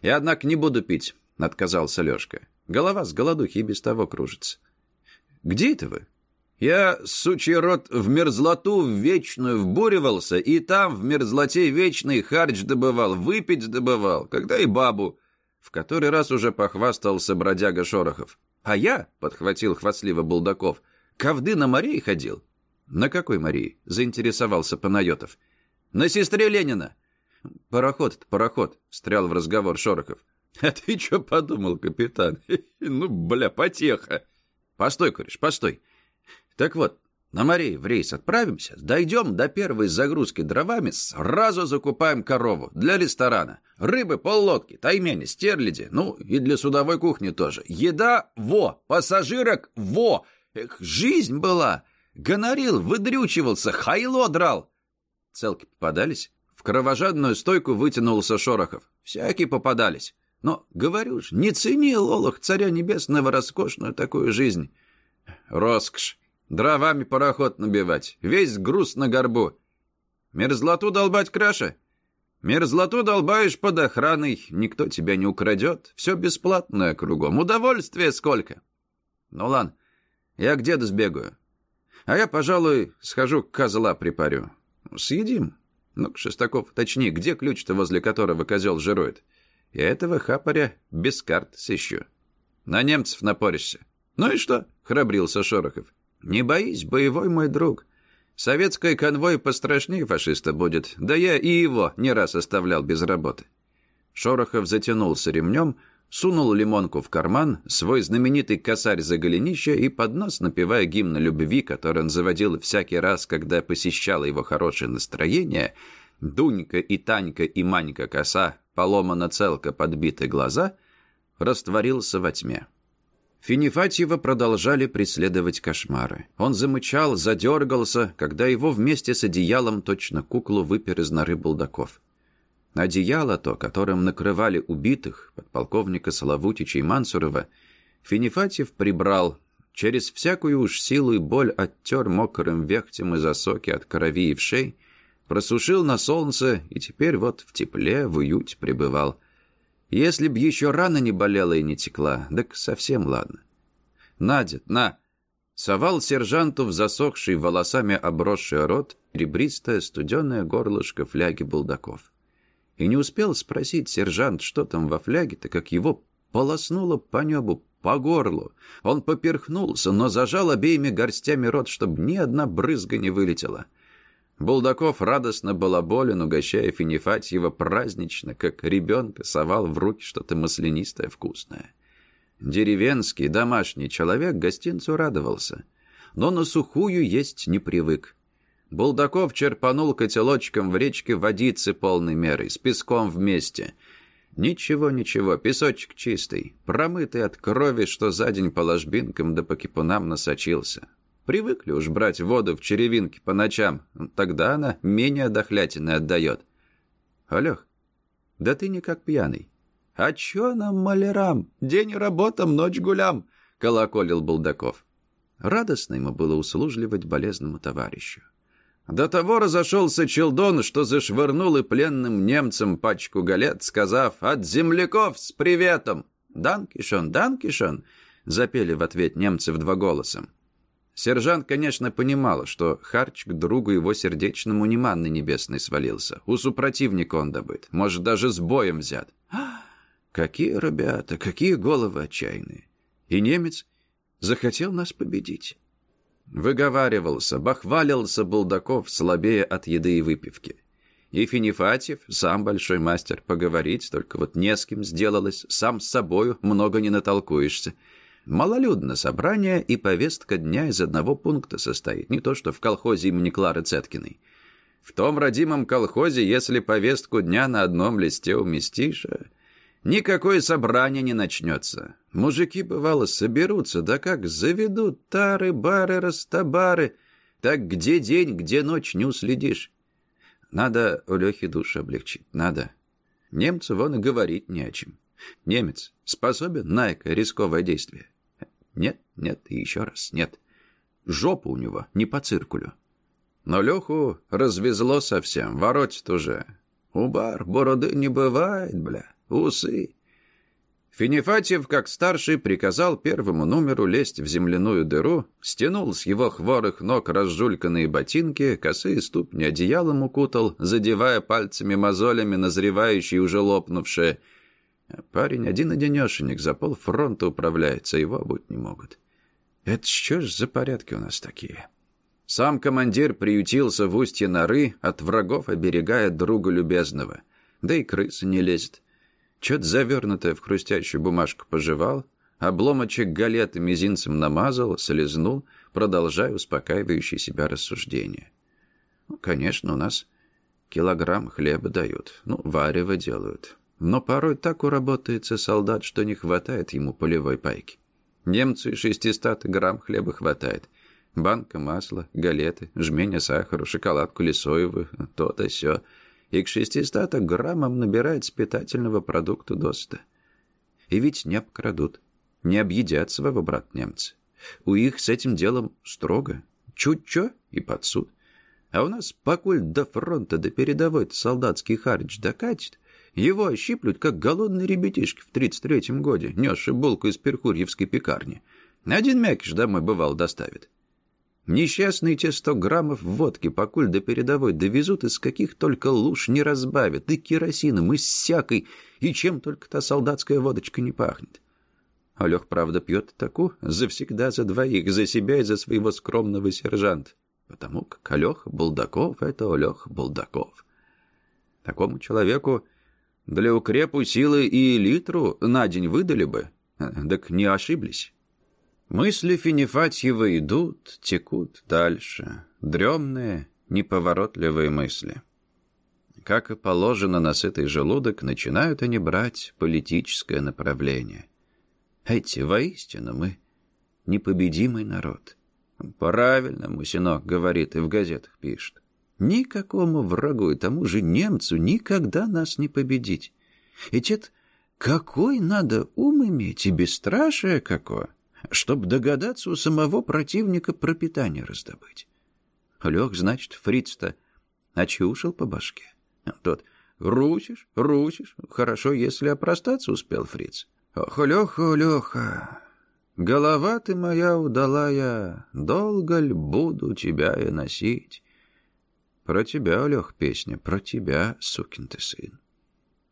«Я, однако, не буду пить», — отказался Лешка. «Голова с голодухи и без того кружится». «Где это вы?» «Я, сучий рот, в мерзлоту в вечную вбуривался, и там в мерзлоте вечный харч добывал, выпить добывал, когда и бабу». В который раз уже похвастался бродяга Шорохов. «А я», — подхватил хвастливо Булдаков, — «ковды на морей ходил». «На какой Марии?» — заинтересовался Панайотов. «На сестре Ленина». «Пароход-то пароход», — встрял в разговор Шорохов. «А ты что подумал, капитан? Ну, бля, потеха!» «Постой, кореш, постой. Так вот, на Марей в рейс отправимся, дойдем до первой загрузки дровами, сразу закупаем корову для ресторана. Рыбы, поллодки, таймени, стерляди, ну и для судовой кухни тоже. Еда – во, пассажирок – во. Эх, жизнь была. Гонорил, выдрючивался, хайло драл. Целки попадались? В кровожадную стойку вытянулся Шорохов. Всякие попадались. Но, говорю ж, не цени, Лолох, царя небесного, роскошную такую жизнь. Роскошь. Дровами пароход набивать. Весь груз на горбу. Мерзлоту долбать краше? Мерзлоту долбаешь под охраной, никто тебя не украдет. Все бесплатное кругом. Удовольствие сколько. Ну ладно, я к деду сбегаю. А я, пожалуй, схожу к козла припарю. Съедим. Ну, Шестаков, точнее, где ключ-то, возле которого козел жирует? Я этого хапаря без карт сыщу. На немцев напоришься. Ну и что? Храбрился Шорохов. Не боись, боевой мой друг. Советский конвой пострашнее фашиста будет. Да я и его не раз оставлял без работы. Шорохов затянулся ремнем, сунул лимонку в карман, свой знаменитый косарь за голенище и под нос, напевая гимн любви, который он заводил всякий раз, когда посещало его хорошее настроение, Дунька и Танька и Манька коса, поломана целка, подбиты глаза, растворился во тьме. Финифатьева продолжали преследовать кошмары. Он замычал, задергался, когда его вместе с одеялом точно куклу выпер из норы булдаков. Одеяло то, которым накрывали убитых, подполковника Соловутича и Мансурова, Финифатьев прибрал, через всякую уж силу и боль оттер мокрым вехтем из осоки от крови и вшей, просушил на солнце и теперь вот в тепле, в уюте пребывал. Если б еще рана не болела и не текла, так совсем ладно. «Надя, на!» Совал сержанту в засохший волосами обросший рот ребристое студеное горлышко фляги булдаков. И не успел спросить сержант, что там во фляге-то, как его полоснуло по небу, по горлу. Он поперхнулся, но зажал обеими горстями рот, чтобы ни одна брызга не вылетела. Булдаков радостно балаболен, угощая Финифатьева празднично, как ребенка совал в руки что-то маслянистое вкусное. Деревенский, домашний человек гостинцу радовался, но на сухую есть не привык. Булдаков черпанул котелочком в речке водицы полной мерой, с песком вместе. Ничего, ничего, песочек чистый, промытый от крови, что за день по ложбинкам да по кипунам насочился. Привыкли уж брать воду в черевинке по ночам, тогда она менее дохлятины отдает. Алёх, да ты не как пьяный. А чё нам, малярам? День работам, ночь гулям, колоколил Булдаков. Радостно ему было услужливать болезному товарищу. До того разошелся Челдон, что зашвырнул и пленным немцам пачку галет, сказав «От земляков с приветом!» «Данкишон, Данкишон!» — запели в ответ немцы в два голоса. Сержант, конечно, понимал, что харч к другу его сердечному не манны небесной свалился. У супротивника он добыт, может, даже с боем взят. Какие ребята, какие головы отчаянные! И немец захотел нас победить. Выговаривался, бахвалился Булдаков, слабее от еды и выпивки. И Финифатьев, сам большой мастер, поговорить, только вот не с кем сделалось, сам с собою много не натолкуешься. Малолюдно собрание, и повестка дня из одного пункта состоит, не то что в колхозе имени Клары Цеткиной. В том родимом колхозе, если повестку дня на одном листе уместишь, а никакое собрание не начнется. Мужики, бывало, соберутся, да как заведут тары, бары, растабары. Так где день, где ночь не уследишь. Надо у Лехи душу облегчить, надо. Немцу вон и говорить не о чем. Немец способен на рисковое действие? Нет, нет и еще раз нет. Жопа у него не по циркулю. Но Леху развезло совсем, воротит уже. У бар бороды не бывает, бля, усы. Финифатьев, как старший, приказал первому номеру лезть в земляную дыру, стянул с его хворых ног разжульканные ботинки, косые ступни одеялом укутал, задевая пальцами мозолями назревающие уже лопнувшие. Парень один-одинешенек за полфронта управляется, его обуть не могут. Это что ж за порядки у нас такие? Сам командир приютился в устье норы, от врагов оберегая друга любезного. Да и крыса не лезет. Чё-то завернутое в хрустящую бумажку пожевал, обломочек галеты мизинцем намазал, слезнул, продолжая успокаивающие себя рассуждения. Ну, конечно, у нас килограмм хлеба дают, ну, варево делают. Но порой так уработается солдат, что не хватает ему полевой пайки. Немцу и 600 грамм хлеба хватает. Банка масла, галеты, жменя сахара, шоколадку лесоевую, то-то сё и к 600 граммам набирает с питательного продукта доста. И ведь не обкрадут, не объедят своего брат немцы. У их с этим делом строго. Чуть-чё и под суд. А у нас, покуль до фронта, до передовой солдатский харч докатит, его ощиплют, как голодный ребятишки в 33-м годе, несший булку из перхурьевской пекарни. Один мякиш домой бывал доставит. Несчастные те сто граммов водки, покуль до передовой довезут, из каких только луж не разбавят, и керосином, и всякой, и чем только та солдатская водочка не пахнет. Олег, правда, пьет таку завсегда за двоих, за себя и за своего скромного сержанта, потому как Олег Булдаков — это Олег Булдаков. Такому человеку для укрепу силы и литру на день выдали бы, так не ошиблись. Мысли Финифатьева идут, текут дальше. Дремные, неповоротливые мысли. Как и положено на сытый желудок, начинают они брать политическое направление. Эти воистину мы непобедимый народ. Правильно Мусинок говорит и в газетах пишет. Никакому врагу и тому же немцу никогда нас не победить. Ведь это какой надо ум иметь и бесстрашие какое чтобы догадаться у самого противника пропитание раздобыть. Лег, значит, фриц-то очушил по башке. Тот «Русишь, русишь, хорошо, если опростаться успел фриц». «Ох, Леха, Леха, голова ты моя удалая, долго ль буду тебя я носить?» «Про тебя, Лех, песня, про тебя, сукин ты сын».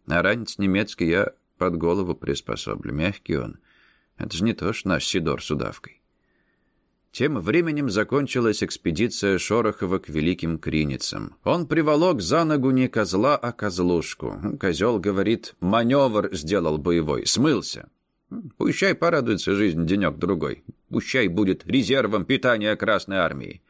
А ранец немецкий я под голову приспособлю, мягкий он — это же не то ж наш Сидор с удавкой. Тем временем закончилась экспедиция Шорохова к Великим Криницам. Он приволок за ногу не козла, а козлушку. Козел, говорит, маневр сделал боевой, смылся. Пущай порадуется жизнь денек-другой. Пущай будет резервом питания Красной Армии.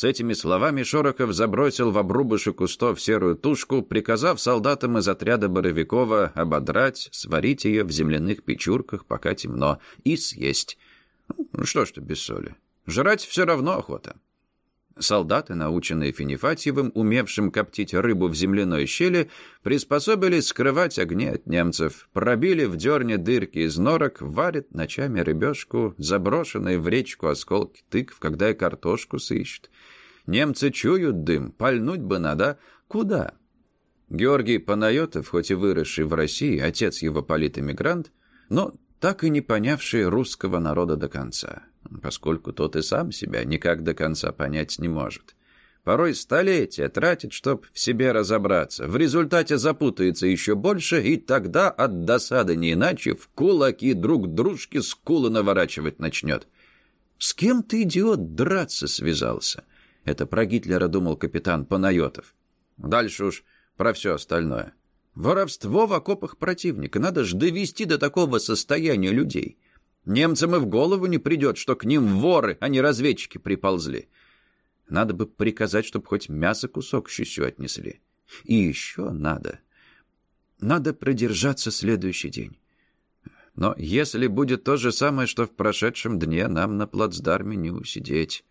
С этими словами Шорохов забросил в обрубыши кустов серую тушку, приказав солдатам из отряда Боровикова ободрать, сварить ее в земляных печурках, пока темно, и съесть. Ну, что ж ты без соли? Жрать все равно охота. Солдаты, наученные Финифатьевым, умевшим коптить рыбу в земляной щели, приспособились скрывать огни от немцев, пробили в дерне дырки из норок, варят ночами рыбешку, заброшенные в речку осколки тыкв, когда и картошку сыщут. Немцы чуют дым, пальнуть бы надо. Куда? Георгий Панайотов, хоть и выросший в России, отец его политэмигрант, но так и не понявший русского народа до конца поскольку тот и сам себя никак до конца понять не может. Порой столетия тратит, чтоб в себе разобраться. В результате запутается еще больше, и тогда от досады не иначе в кулаки друг дружке скулы наворачивать начнет. «С кем ты, идиот, драться связался?» Это про Гитлера думал капитан Панайотов. Дальше уж про все остальное. Воровство в окопах противника. Надо ж довести до такого состояния людей. Немцам и в голову не придет, что к ним воры, а не разведчики приползли. Надо бы приказать, чтобы хоть мясо кусок щусю отнесли. И еще надо. Надо продержаться следующий день. Но если будет то же самое, что в прошедшем дне, нам на плацдарме не усидеть.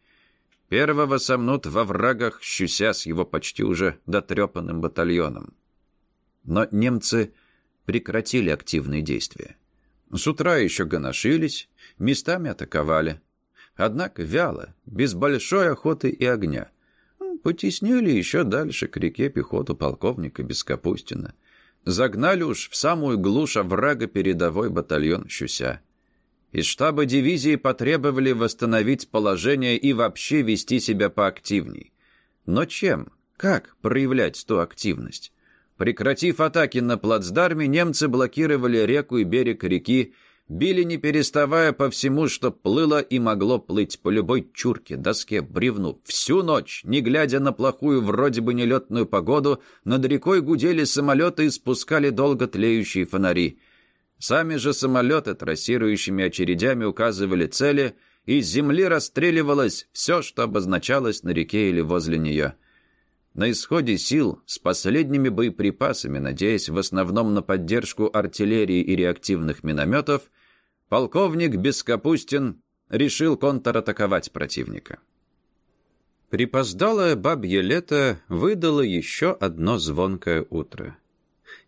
Первого сомнут во врагах, щуся с его почти уже дотрепанным батальоном. Но немцы прекратили активные действия. С утра еще гоношились, местами атаковали. Однако вяло, без большой охоты и огня. Потеснили еще дальше к реке пехоту полковника Бескапустина. Загнали уж в самую глушь врага передовой батальон Щуся. Из штаба дивизии потребовали восстановить положение и вообще вести себя поактивней. Но чем? Как проявлять ту активность? Прекратив атаки на плацдарме, немцы блокировали реку и берег реки, били не переставая по всему, что плыло и могло плыть по любой чурке, доске, бревну. Всю ночь, не глядя на плохую вроде бы нелетную погоду, над рекой гудели самолеты и спускали долго тлеющие фонари. Сами же самолеты трассирующими очередями указывали цели, и с земли расстреливалось все, что обозначалось на реке или возле нее. На исходе сил, с последними боеприпасами, надеясь в основном на поддержку артиллерии и реактивных минометов, полковник Бескапустин решил контратаковать противника. Припоздалое бабье лето выдало еще одно звонкое утро.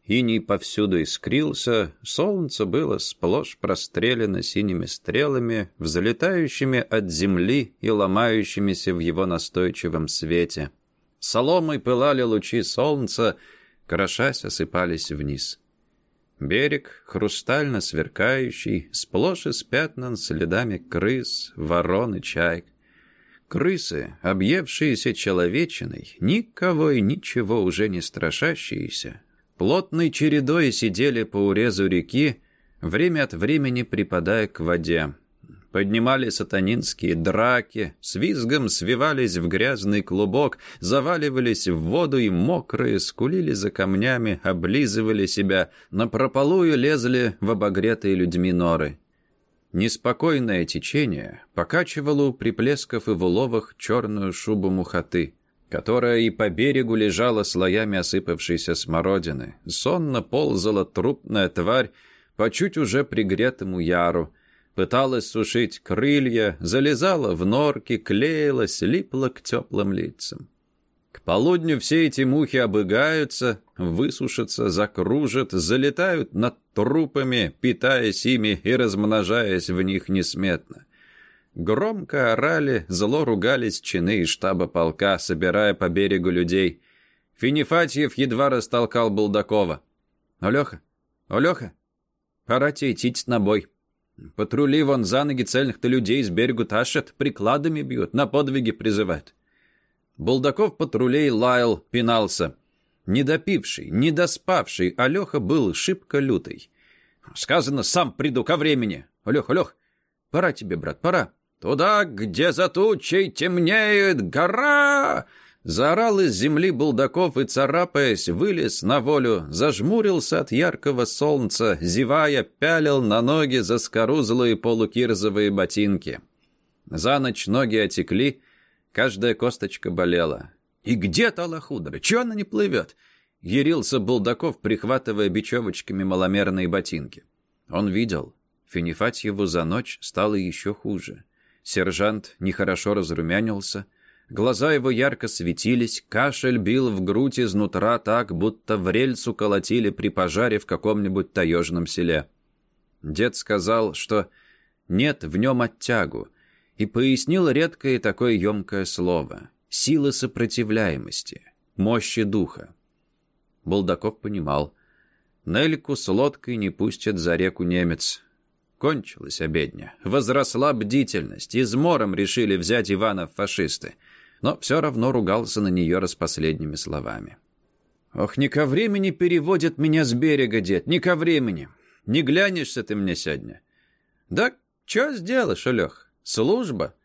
Иней повсюду искрился, солнце было сплошь прострелено синими стрелами, взлетающими от земли и ломающимися в его настойчивом свете — Соломой пылали лучи солнца, крошась осыпались вниз. Берег, хрустально сверкающий, сплошь испятнан следами крыс, ворон и чаек. Крысы, объевшиеся человечиной, никого и ничего уже не страшащиеся, плотной чередой сидели по урезу реки, время от времени припадая к воде, поднимали сатанинские драки, с визгом свивались в грязный клубок, заваливались в воду и мокрые, скулили за камнями, облизывали себя, напропалую лезли в обогретые людьми норы. Неспокойное течение покачивало у приплесков и в уловах черную шубу мухоты, которая и по берегу лежала слоями осыпавшейся смородины. Сонно ползала трупная тварь по чуть уже пригретому яру, пыталась сушить крылья, залезала в норки, клеилась, липла к теплым лицам. К полудню все эти мухи обыгаются, высушатся, закружат, залетают над трупами, питаясь ими и размножаясь в них несметно. Громко орали, зло ругались чины из штаба полка, собирая по берегу людей. Финифатьев едва растолкал Булдакова. «Олеха, Олеха, пора тебе идти на бой». Патрули вон за ноги цельных-то людей с берегу тащат, прикладами бьют, на подвиги призывают. Булдаков патрулей лаял, пинался. Недопивший, недоспавший Алёха был шибко лютый. Сказано, сам приду ко времени. Алёх, Алёх, пора тебе, брат, пора. Туда, где за тучей темнеет гора, Заорал из земли Булдаков и, царапаясь, вылез на волю, зажмурился от яркого солнца, зевая, пялил на ноги заскорузлые полукирзовые ботинки. За ночь ноги отекли, Каждая косточка болела. «И где та лохудра? Чего она не плывет?» Ярился Булдаков, прихватывая бечевочками маломерные ботинки. Он видел. Финифатьеву за ночь стало еще хуже. Сержант нехорошо разрумянился. Глаза его ярко светились, кашель бил в грудь изнутра так, будто в рельсу колотили при пожаре в каком-нибудь таежном селе. Дед сказал, что нет в нем оттягу, и пояснил редкое такое емкое слово — сила сопротивляемости, мощи духа. Булдаков понимал. Нельку с лодкой не пустят за реку немец. Кончилась обедня. Возросла бдительность. Измором решили взять Ивана фашисты. Но все равно ругался на нее распоследними словами. «Ох, не ко времени переводят меня с берега, дед, не ко времени. Не глянешься ты мне сегодня». «Да что сделаешь, Олег? Служба?»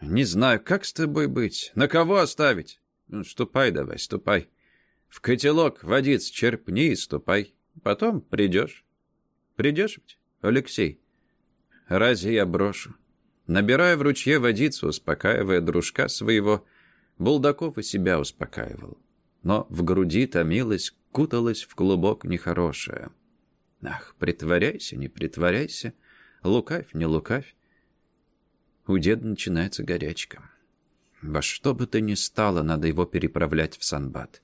«Не знаю, как с тобой быть? На кого оставить?» ну, «Ступай давай, ступай. В котелок водиц черпни и ступай. Потом придешь. Придешь ведь, Алексей?» «Разве я брошу?» Набирая в ручье водицу, успокаивая дружка своего, Булдаков и себя успокаивал. Но в груди томилась, куталась в клубок нехорошее. Ах, притворяйся, не притворяйся, лукавь, не лукавь. У деда начинается горячка. Во что бы то ни стало, надо его переправлять в Санбат.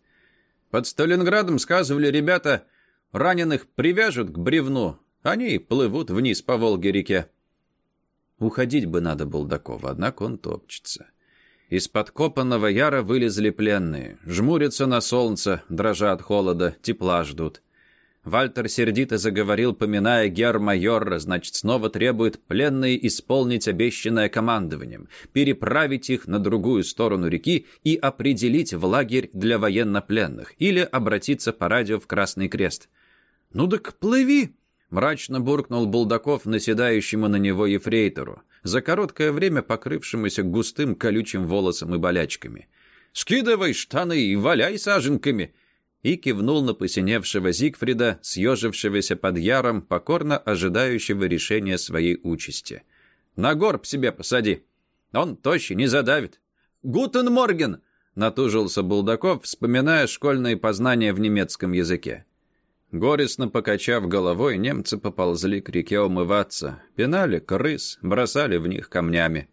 Под Сталинградом, сказывали ребята, раненых привяжут к бревну, они плывут вниз по Волге-реке. Уходить бы надо Булдакова, однако он топчется. Из подкопанного яра вылезли пленные, жмурятся на солнце, дрожа от холода, тепла ждут. Вальтер сердито заговорил, поминая гер-майора, значит, снова требует пленные исполнить обещанное командованием, переправить их на другую сторону реки и определить в лагерь для военнопленных или обратиться по радио в Красный Крест. «Ну так плыви!» — мрачно буркнул Булдаков наседающему на него ефрейтору, за короткое время покрывшемуся густым колючим волосом и болячками. «Скидывай штаны и валяй саженками!» и кивнул на посиневшего Зигфрида, съежившегося под яром, покорно ожидающего решения своей участи. «На горб себе посади. Он тощий, не задавит». «Guten Morgen!» — натужился Булдаков, вспоминая школьные познания в немецком языке. Горестно покачав головой, немцы поползли к реке умываться, пинали крыс, бросали в них камнями.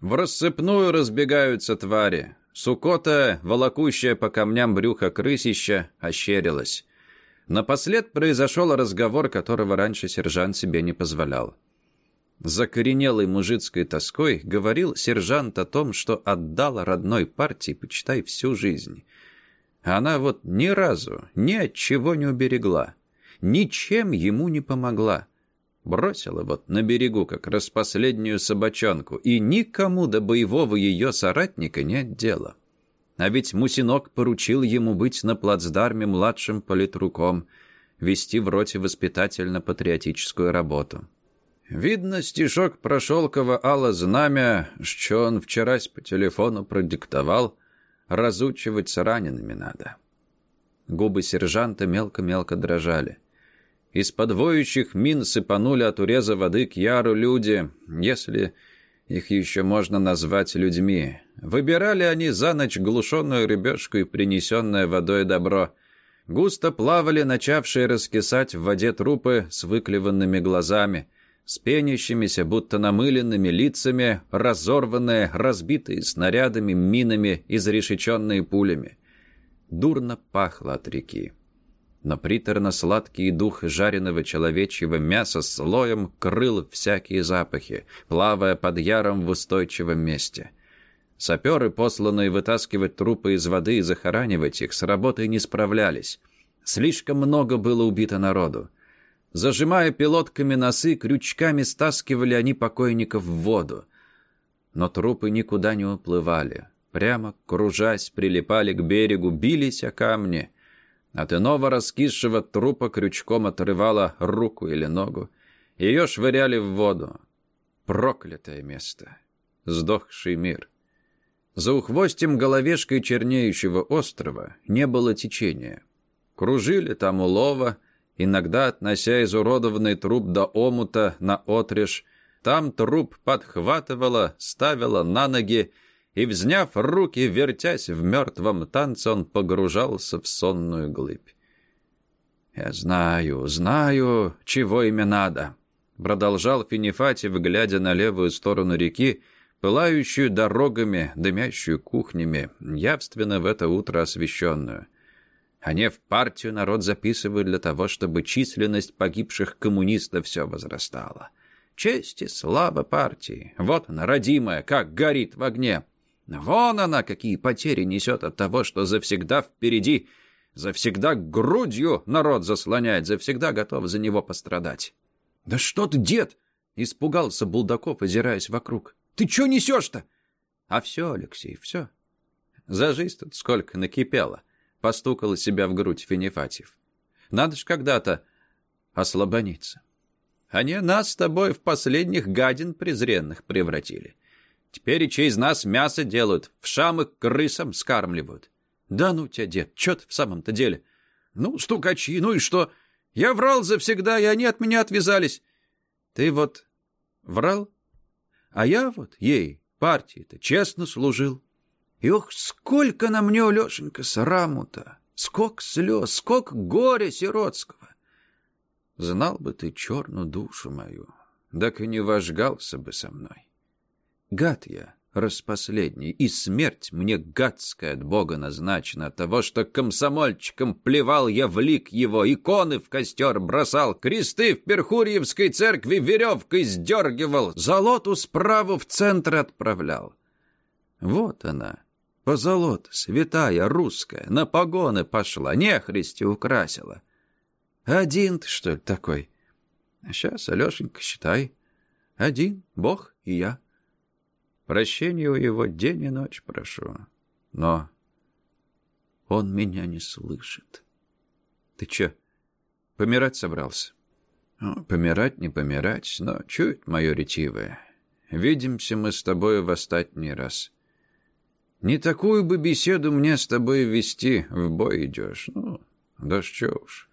В рассыпную разбегаются твари, Сукота, волокущая по камням брюха крысища, ощерилась. Напослед произошел разговор, которого раньше сержант себе не позволял. Закоренелой мужицкой тоской говорил сержант о том, что отдал родной партии, почитай, всю жизнь. Она вот ни разу ни от чего не уберегла, ничем ему не помогла. Бросила вот на берегу, как распоследнюю собачонку, и никому до боевого ее соратника нет дела. А ведь Мусинок поручил ему быть на плацдарме младшим политруком, вести в роте воспитательно-патриотическую работу. Видно, стишок про шелково ало знамя, что он вчерась по телефону продиктовал, разучивать с ранеными надо. Губы сержанта мелко-мелко дрожали. Из подвоющих мин сыпанули от уреза воды к яру люди, если их еще можно назвать людьми. Выбирали они за ночь глушенную рыбешку и принесенное водой добро. Густо плавали начавшие раскисать в воде трупы с выклеванными глазами, с пенящимися, будто намыленными лицами, разорванные, разбитые снарядами, минами, изрешеченные пулями. Дурно пахло от реки но приторно-сладкий дух жареного человечьего мяса слоем крыл всякие запахи, плавая под яром в устойчивом месте. Саперы, посланные вытаскивать трупы из воды и захоранивать их, с работой не справлялись. Слишком много было убито народу. Зажимая пилотками носы, крючками стаскивали они покойников в воду. Но трупы никуда не уплывали. Прямо, кружась, прилипали к берегу, бились о камни — от иного раскисшего трупа крючком отрывала руку или ногу. Ее швыряли в воду. Проклятое место. Сдохший мир. За ухвостем головешкой чернеющего острова не было течения. Кружили там улова, иногда относя изуродованный труп до омута на отрежь. Там труп подхватывала, ставила на ноги и, взняв руки, вертясь в мертвом танце, он погружался в сонную глыбь. «Я знаю, знаю, чего ими надо», — продолжал Финифатив, глядя на левую сторону реки, пылающую дорогами, дымящую кухнями, явственно в это утро освещенную. Они в партию народ записывают для того, чтобы численность погибших коммунистов все возрастала. Честь и слава партии. Вот она, родимая, как горит в огне. Вон она, какие потери несет от того, что завсегда впереди, завсегда грудью народ заслоняет, завсегда готов за него пострадать. «Да что ты, дед!» — испугался Булдаков, озираясь вокруг. «Ты что несешь-то?» «А все, Алексей, все. За тут сколько накипело!» — постукал себя в грудь Финифатьев. «Надо ж когда-то ослабониться. Они нас с тобой в последних гадин презренных превратили. Теперь и из нас мясо делают, в шамы крысам скармливают. Да ну тебя, дед, чё ты в самом-то деле? Ну, стукачи, ну и что? Я врал завсегда, и они от меня отвязались. Ты вот врал? А я вот ей, партии-то, честно служил. И ох, сколько на мне, Лешенька, сраму-то! Сколько слез, сколько горя сиротского! Знал бы ты черную душу мою, так и не вожгался бы со мной. Гад я, распоследний, и смерть мне гадская от Бога назначена, от того, что комсомольчиком плевал я в лик его, иконы в костер бросал, кресты в Перхурьевской церкви веревкой сдергивал, золоту справу в центр отправлял. Вот она, позолота, святая, русская, на погоны пошла, нехристи украсила. Один ты, что ли, такой? А сейчас, Алешенька, считай, один, Бог и я. Прощения у его день и ночь прошу. Но он меня не слышит. Ты чё, помирать собрался? Ну, помирать, не помирать, но чует мое ретивое. Видимся мы с тобой в остатний раз. Не такую бы беседу мне с тобой вести, в бой идешь. Ну, да что уж.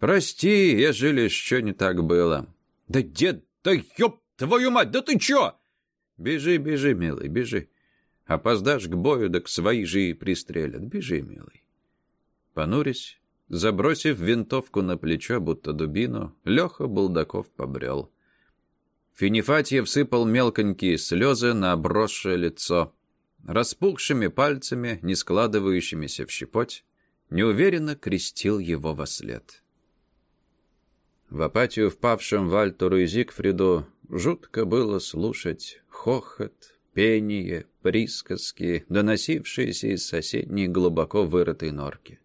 Прости, ежели что не так было. Да дед, да ёб твою мать, да ты чё? Бежи, бежи, милый, бежи. Опоздашь к бою, да к свои же и пристрелят. Бежи, милый. Понурясь, забросив винтовку на плечо, будто дубину, Леха Булдаков побрел. Финифатьев сыпал мелконькие слезы на обросшее лицо. Распухшими пальцами, не складывающимися в щепоть, неуверенно крестил его во след. В апатию впавшем Вальтеру и Зигфриду жутко было слушать хохот, пение, присказки, доносившиеся из соседней глубоко вырытой норки.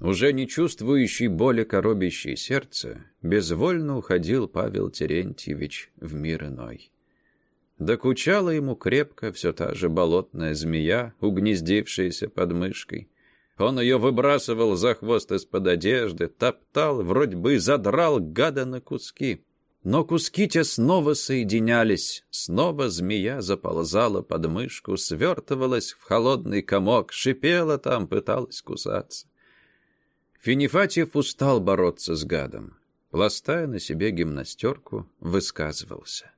Уже не чувствующий боли коробящей сердце, безвольно уходил Павел Терентьевич в мир иной. Докучала ему крепко все та же болотная змея, угнездившаяся под мышкой. Он ее выбрасывал за хвост из-под одежды, топтал, вроде бы задрал гада на куски. Но куски те снова соединялись, снова змея заползала под мышку, свертывалась в холодный комок, шипела там, пыталась кусаться. Финифатьев устал бороться с гадом. Пластая на себе гимнастерку, высказывался.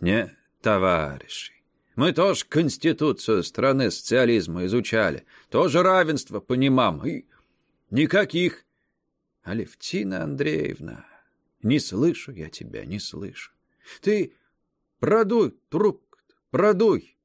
«Не, товарищи, мы тоже конституцию страны социализма изучали, тоже равенство понимам, и никаких...» «Алевтина Андреевна, не слышу я тебя, не слышу. Ты продуй трубку, продуй.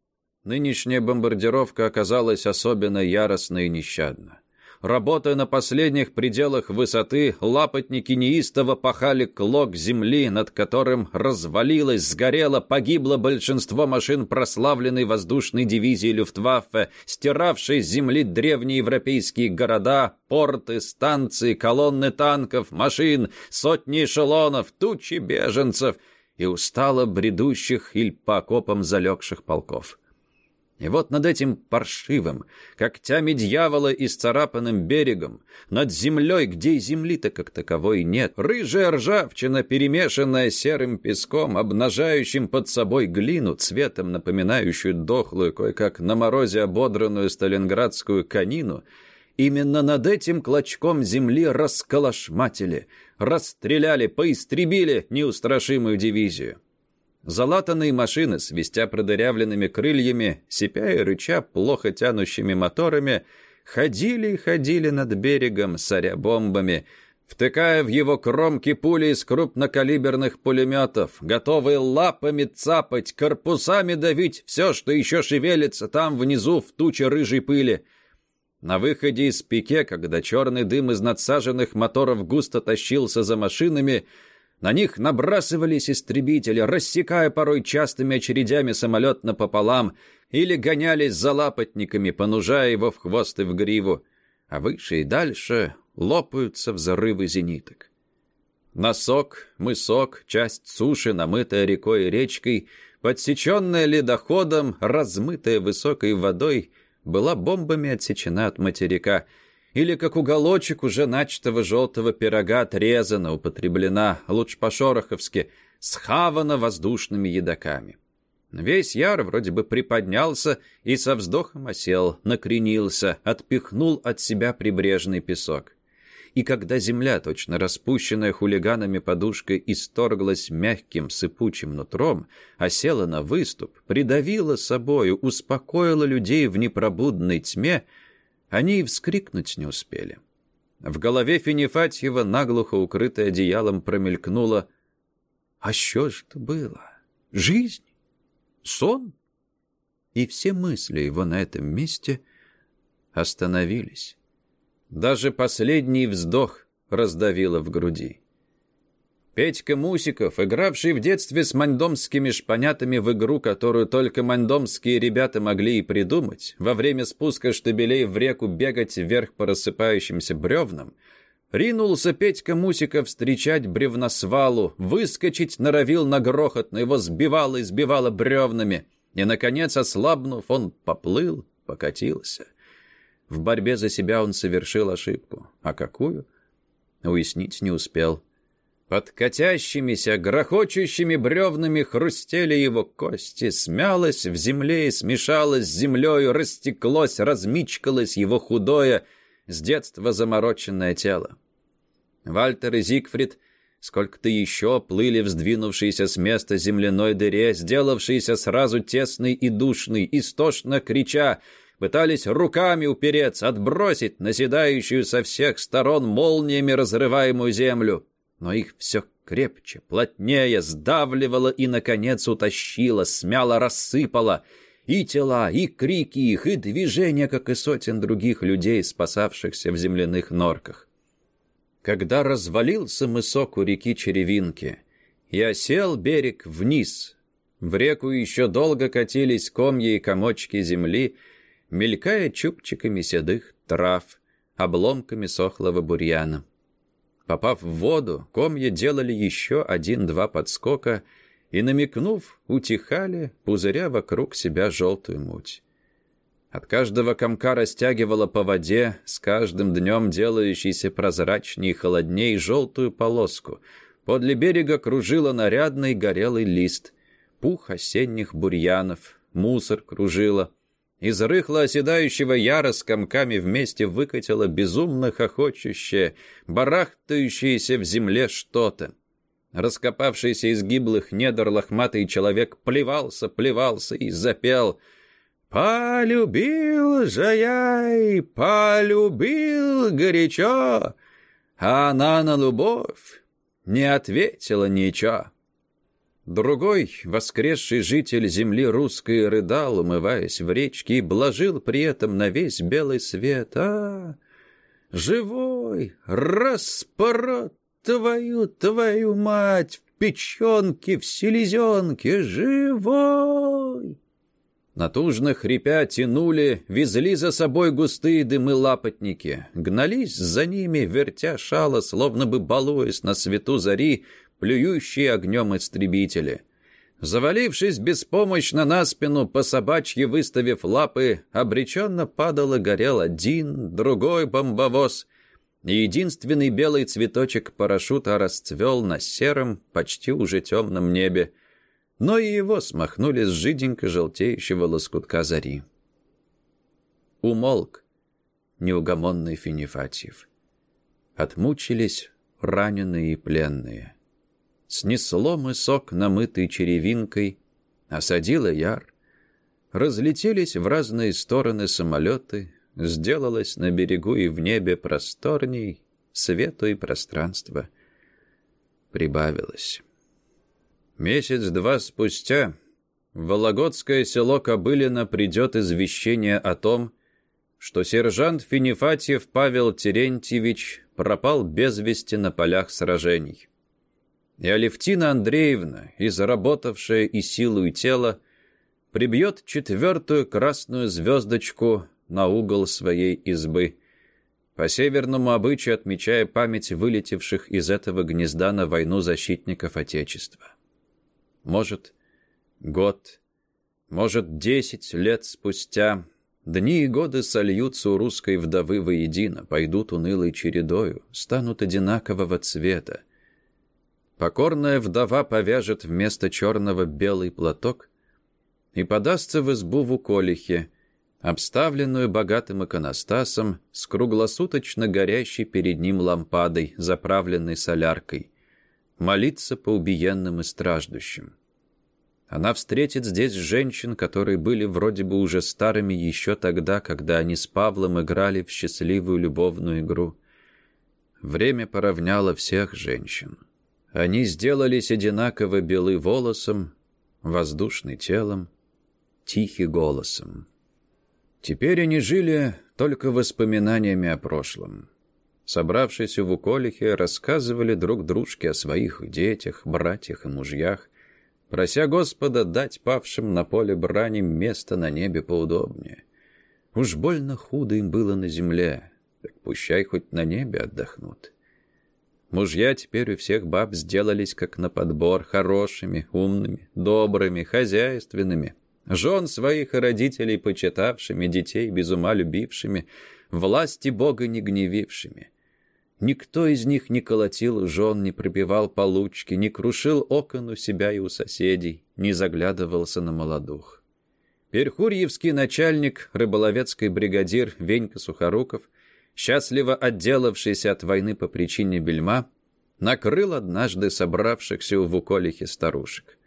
Нынешняя бомбардировка оказалась особенно яростной и нещадна. Работая на последних пределах высоты, лапотники неистово пахали клок земли, над которым развалилось, сгорело, погибло большинство машин прославленной воздушной дивизии Люфтваффе, стиравшей с земли древние европейские города, порты, станции, колонны танков, машин, сотни эшелонов, тучи беженцев и устало бредущих или по окопам залегших полков. И вот над этим паршивым, когтями дьявола и сцарапанным берегом, над землей, где и земли-то как таковой нет, рыжая ржавчина, перемешанная серым песком, обнажающим под собой глину, цветом напоминающую дохлую, кое-как на морозе ободранную сталинградскую конину, именно над этим клочком земли расколошматили, расстреляли, поистребили неустрашимую дивизию. Залатанные машины, свистя продырявленными крыльями, сипя и рыча плохо тянущими моторами, ходили и ходили над берегом, соря бомбами, втыкая в его кромки пули из крупнокалиберных пулеметов, готовые лапами цапать, корпусами давить все, что еще шевелится там внизу в туче рыжей пыли. На выходе из пике, когда черный дым из надсаженных моторов густо тащился за машинами, на них набрасывались истребители, рассекая порой частыми очередями самолет напополам, или гонялись за лапотниками, понужая его в хвост и в гриву. А выше и дальше лопаются взрывы зениток. Носок, мысок, часть суши, намытая рекой и речкой, подсеченная ледоходом, размытая высокой водой, была бомбами отсечена от материка — или как уголочек уже начатого желтого пирога отрезана, употреблена, лучше по-шороховски, схавана воздушными едоками. Весь яр вроде бы приподнялся и со вздохом осел, накренился, отпихнул от себя прибрежный песок. И когда земля, точно распущенная хулиганами подушкой, исторглась мягким сыпучим нутром, осела на выступ, придавила собою, успокоила людей в непробудной тьме — они и вскрикнуть не успели. В голове Финифатьева, наглухо укрытая одеялом, промелькнуло «А что ж это было? Жизнь? Сон?» И все мысли его на этом месте остановились. Даже последний вздох раздавило в груди. Петька Мусиков, игравший в детстве с мандомскими шпанятами в игру, которую только мандомские ребята могли и придумать, во время спуска штабелей в реку бегать вверх по рассыпающимся бревнам, ринулся Петька Мусиков встречать бревносвалу, выскочить норовил на грохот, но его сбивало и сбивало бревнами, и, наконец, ослабнув, он поплыл, покатился. В борьбе за себя он совершил ошибку. А какую? Уяснить не успел. Под катящимися, грохочущими бревнами хрустели его кости, смялось в земле и смешалось с землею, растеклось, размичкалось его худое, с детства замороченное тело. Вальтер и Зигфрид сколько-то еще плыли в сдвинувшейся с места земляной дыре, сделавшейся сразу тесной и душной, истошно крича, пытались руками упереться, отбросить наседающую со всех сторон молниями разрываемую землю но их все крепче, плотнее сдавливало и, наконец, утащило, смяло, рассыпало. И тела, и крики их, и движения, как и сотен других людей, спасавшихся в земляных норках. Когда развалился мысок у реки Черевинки, и осел берег вниз, в реку еще долго катились комья и комочки земли, мелькая чубчиками седых трав, обломками сохлого бурьяна. Попав в воду, комья делали еще один-два подскока и, намекнув, утихали, пузыря вокруг себя желтую муть. От каждого комка растягивала по воде, с каждым днем делающейся прозрачней и холодней, желтую полоску. Подле берега кружила нарядный горелый лист, пух осенних бурьянов, мусор кружила, из рыхло оседающего яра с комками вместе выкатило безумно хохочущее, барахтающееся в земле что-то. Раскопавшийся из гиблых недр лохматый человек плевался, плевался и запел «Полюбил же я и полюбил горячо, а она на любовь не ответила ничего». Другой, воскресший житель земли русской, рыдал, умываясь в речке, и блажил при этом на весь белый свет. А, живой, распорот твою, твою мать, в печенке, в селезенке, живой! Натужно хрипя тянули, везли за собой густые дымы лапотники, гнались за ними, вертя шало, словно бы балуясь на свету зари, плюющие огнем истребители. Завалившись беспомощно на спину, по собачьи выставив лапы, обреченно падал и горел один, другой бомбовоз, единственный белый цветочек парашюта расцвел на сером, почти уже темном небе, но и его смахнули с жиденько желтеющего лоскутка зари. Умолк неугомонный Финифатьев. Отмучились раненые и пленные. Снесло мысок, намытый черевинкой, осадило яр. Разлетелись в разные стороны самолеты, сделалось на берегу и в небе просторней, свету и пространство прибавилось. Месяц-два спустя в Вологодское село Кобылино придет извещение о том, что сержант Финифатьев Павел Терентьевич пропал без вести на полях сражений. И Алевтина Андреевна, изработавшая и силу и тело, прибьет четвертую красную звездочку на угол своей избы, по северному обычаю отмечая память вылетевших из этого гнезда на войну защитников Отечества. Может, год, может, десять лет спустя дни и годы сольются у русской вдовы воедино, пойдут унылой чередою, станут одинакового цвета. Покорная вдова повяжет вместо черного белый платок и подастся в избу в уколихе, обставленную богатым иконостасом с круглосуточно горящей перед ним лампадой, заправленной соляркой, молиться по убиенным и страждущим. Она встретит здесь женщин, которые были вроде бы уже старыми еще тогда, когда они с Павлом играли в счастливую любовную игру. Время поравняло всех женщин. Они сделались одинаково белы волосом, воздушный телом, тихий голосом. Теперь они жили только воспоминаниями о прошлом. Собравшись в Уколихе, рассказывали друг дружке о своих детях, братьях и мужьях, прося Господа дать павшим на поле брани место на небе поудобнее. Уж больно худо им было на земле, так пущай хоть на небе отдохнут. Мужья теперь у всех баб сделались как на подбор, хорошими, умными, добрыми, хозяйственными, жен своих и родителей почитавшими, детей без ума любившими, власти Бога не гневившими. Никто из них не колотил жен, не пробивал получки, не крушил окон у себя и у соседей, не заглядывался на молодух. Перхурьевский начальник, рыболовецкий бригадир Венька Сухоруков, счастливо отделавшийся от войны по причине бельма, накрыл однажды собравшихся в уколихе старушек.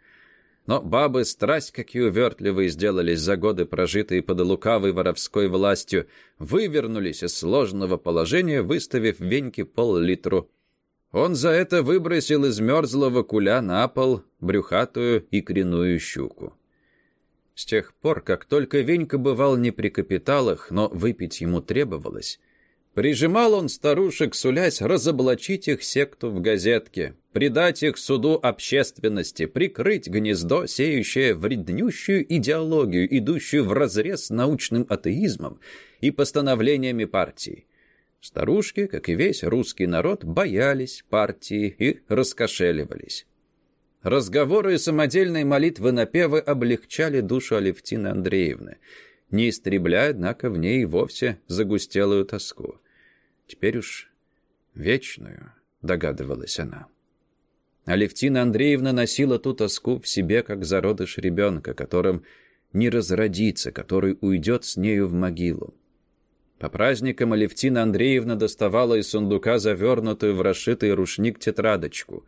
Но бабы страсть какие увертливые сделались за годы, прожитые под лукавой воровской властью, вывернулись из сложного положения, выставив Веньке пол-литру. Он за это выбросил из мерзлого куля на пол брюхатую и икряную щуку. С тех пор, как только Венька бывал не при капиталах, но выпить ему требовалось, Прижимал он старушек, сулясь разоблачить их секту в газетке, предать их суду общественности, прикрыть гнездо, сеющее вреднющую идеологию, идущую вразрез с научным атеизмом и постановлениями партии. Старушки, как и весь русский народ, боялись партии и раскошеливались. Разговоры и самодельные молитвы-напевы облегчали душу Алевтины Андреевны, не истребляя, однако, в ней вовсе загустелую тоску. Теперь уж вечную, догадывалась она. Алевтина Андреевна носила ту тоску в себе, как зародыш ребенка, которым не разродится, который уйдет с нею в могилу. По праздникам Алевтина Андреевна доставала из сундука завернутую в расшитый рушник тетрадочку.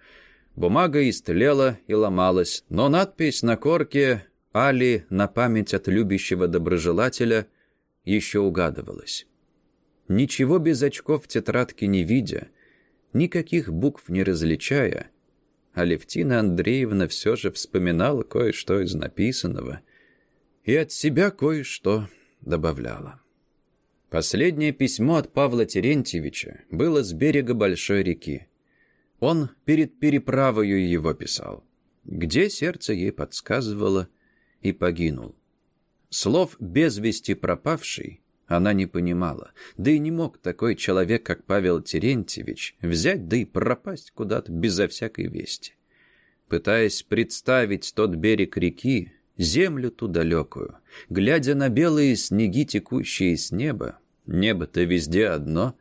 Бумага истлела и ломалась, но надпись на корке «Али» на память от любящего доброжелателя еще угадывалась. Ничего без очков в тетрадке не видя, никаких букв не различая, Алевтина Андреевна все же вспоминала кое-что из написанного и от себя кое-что добавляла. Последнее письмо от Павла Терентьевича было с берега большой реки. Он перед переправою его писал, где сердце ей подсказывало, и погинул. Слов «без вести пропавший» она не понимала. Да и не мог такой человек, как Павел Терентьевич, взять да и пропасть куда-то безо всякой вести. Пытаясь представить тот берег реки, землю ту далекую, глядя на белые снеги, текущие с неба, небо-то везде одно,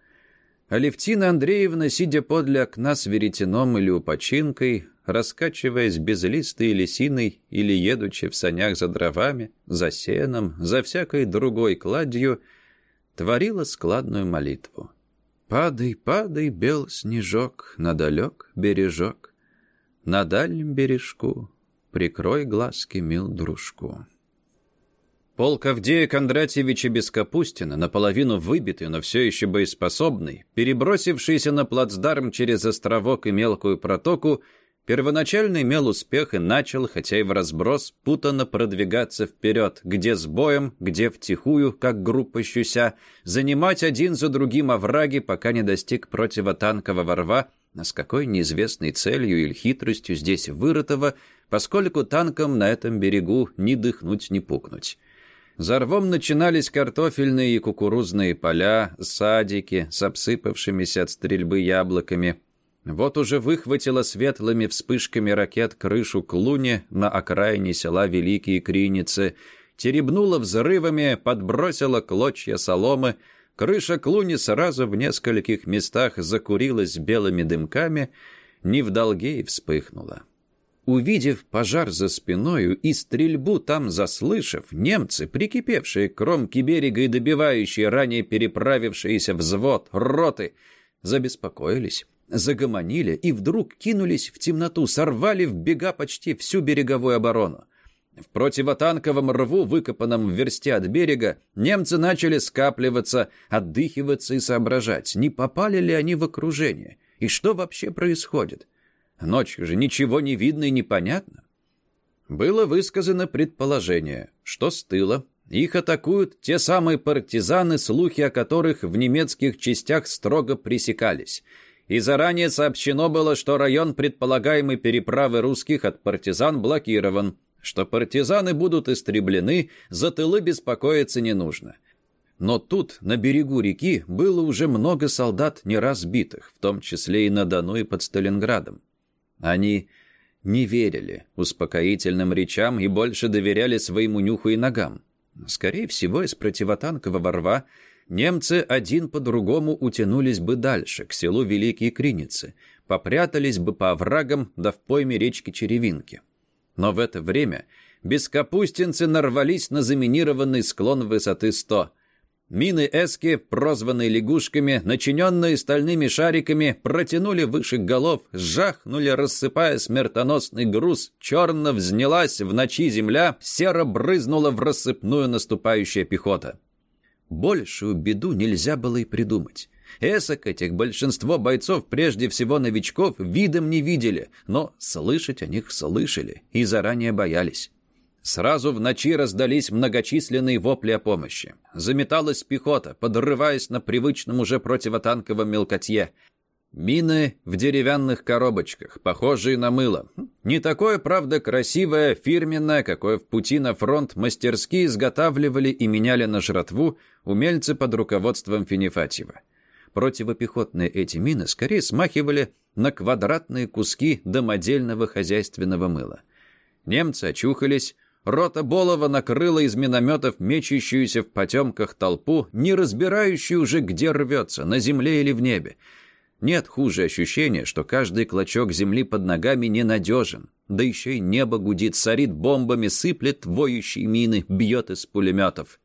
Алевтина Андреевна, сидя подле окна с веретеном или упочинкой, раскачиваясь безлистой лисиной или едучи в санях за дровами, за сеном, за всякой другой кладью, творила складную молитву. «Падай, падай, бел снежок, на далек бережок. на дальнем бережку, прикрой глазки, мил дружку. Полк Авдея Кондратьевича Бескапустина, наполовину выбитый, но все еще боеспособный, перебросившийся на плацдарм через островок и мелкую протоку, первоначально имел успех и начал, хотя и в разброс, путанно продвигаться вперед, где с боем, где втихую, как группа щуся, занимать один за другим овраги, пока не достиг противотанкового рва, а с какой неизвестной целью или хитростью здесь вырытого, поскольку танкам на этом берегу ни дыхнуть, ни пукнуть. За рвом начинались картофельные и кукурузные поля, садики с обсыпавшимися от стрельбы яблоками. Вот уже выхватила светлыми вспышками ракет крышу клуни на окраине села Великие Криницы, теребнула взрывами, подбросила клочья соломы, крыша клуни сразу в нескольких местах закурилась белыми дымками, не в долге и вспыхнула. Увидев пожар за спиною и стрельбу там заслышав, немцы, прикипевшие к кромке берега и добивающие ранее переправившиеся взвод, роты, забеспокоились, загомонили и вдруг кинулись в темноту, сорвали в бега почти всю береговую оборону. В противотанковом рву, выкопанном в версте от берега, немцы начали скапливаться, отдыхиваться и соображать, не попали ли они в окружение, и что вообще происходит. Ночью же ничего не видно и непонятно. Было высказано предположение, что с тыла их атакуют те самые партизаны, слухи о которых в немецких частях строго пресекались. И заранее сообщено было, что район предполагаемой переправы русских от партизан блокирован, что партизаны будут истреблены, за тылы беспокоиться не нужно. Но тут, на берегу реки, было уже много солдат не разбитых, в том числе и на Дону и под Сталинградом. Они не верили успокоительным речам и больше доверяли своему нюху и ногам. Скорее всего, из противотанкового рва немцы один по другому утянулись бы дальше, к селу Великие Криницы, попрятались бы по оврагам да в пойме речки Черевинки. Но в это время бескапустинцы нарвались на заминированный склон высоты 100 Мины эски, прозванные лягушками, начиненные стальными шариками, протянули выше голов, сжахнули, рассыпая смертоносный груз, черно взнялась в ночи земля, серо брызнула в рассыпную наступающая пехота. Большую беду нельзя было и придумать. Эсок этих большинство бойцов, прежде всего новичков, видом не видели, но слышать о них слышали и заранее боялись. Сразу в ночи раздались многочисленные вопли о помощи. Заметалась пехота, подрываясь на привычном уже противотанковом мелкотье. Мины в деревянных коробочках, похожие на мыло. Не такое, правда, красивое, фирменное, какое в пути на фронт мастерски изготавливали и меняли на жратву умельцы под руководством Финифатьева. Противопехотные эти мины скорее смахивали на квадратные куски домодельного хозяйственного мыла. Немцы очухались, Рота Болова накрыла из минометов мечущуюся в потемках толпу, не разбирающую уже, где рвется, на земле или в небе. Нет хуже ощущения, что каждый клочок земли под ногами ненадежен. Да еще и небо гудит, сорит бомбами, сыплет воющие мины, бьет из пулеметов.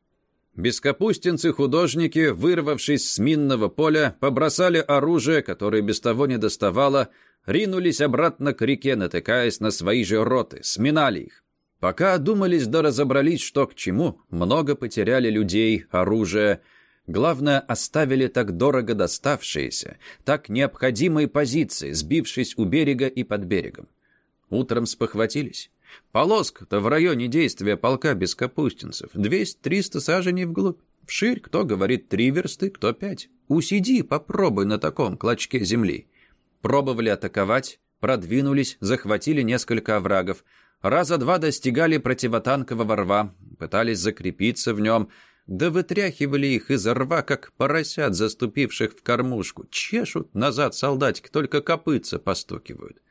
Бескапустинцы-художники, вырвавшись с минного поля, побросали оружие, которое без того не доставало, ринулись обратно к реке, натыкаясь на свои же роты, сминали их. Пока одумались да разобрались, что к чему, много потеряли людей, оружие. Главное, оставили так дорого доставшиеся, так необходимые позиции, сбившись у берега и под берегом. Утром спохватились. Полоска-то в районе действия полка без капустинцев. 200-300 саженей вглубь. Вширь, кто говорит три версты, кто пять. Усиди, попробуй на таком клочке земли. Пробовали атаковать, продвинулись, захватили несколько оврагов, раза два достигали противотанкового рва, пытались закрепиться в нем, да вытряхивали их из рва, как поросят, заступивших в кормушку. Чешут назад солдатики, только копытца постукивают.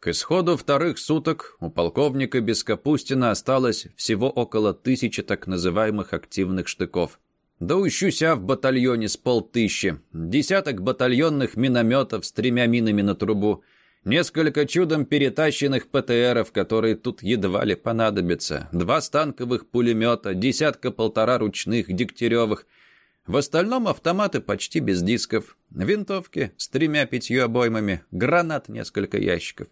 К исходу вторых суток у полковника Бескапустина осталось всего около тысячи так называемых активных штыков. Да ущуся в батальоне с полтыщи, десяток батальонных минометов с тремя минами на трубу — Несколько чудом перетащенных ПТРов, которые тут едва ли понадобятся. Два станковых пулемета, десятка-полтора ручных Дегтяревых. В остальном автоматы почти без дисков. Винтовки с тремя-пятью обоймами, гранат несколько ящиков.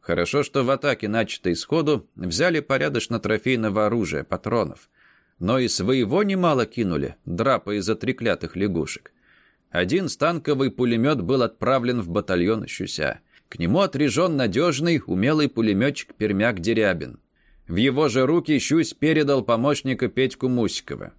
Хорошо, что в атаке, начатой сходу, взяли порядочно трофейного оружия, патронов. Но и своего немало кинули, драпа из-за треклятых лягушек. Один станковый пулемет был отправлен в батальон Щуся. К нему отрежен надежный, умелый пулеметчик Пермяк Дерябин. В его же руки Щусь передал помощника Петьку Мусикова.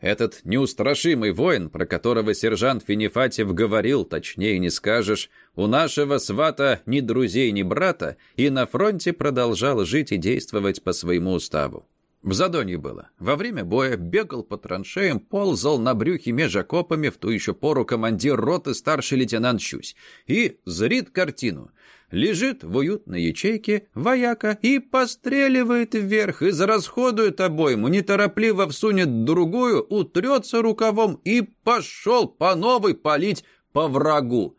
Этот неустрашимый воин, про которого сержант Финифатьев говорил, точнее не скажешь, у нашего свата ни друзей, ни брата, и на фронте продолжал жить и действовать по своему уставу. В Задонье было. Во время боя бегал по траншеям, ползал на брюхе меж окопами, в ту еще пору командир роты старший лейтенант Щусь. И зрит картину. Лежит в уютной ячейке вояка и постреливает вверх, израсходует обойму, неторопливо всунет другую, утрется рукавом и пошел по новой палить по врагу.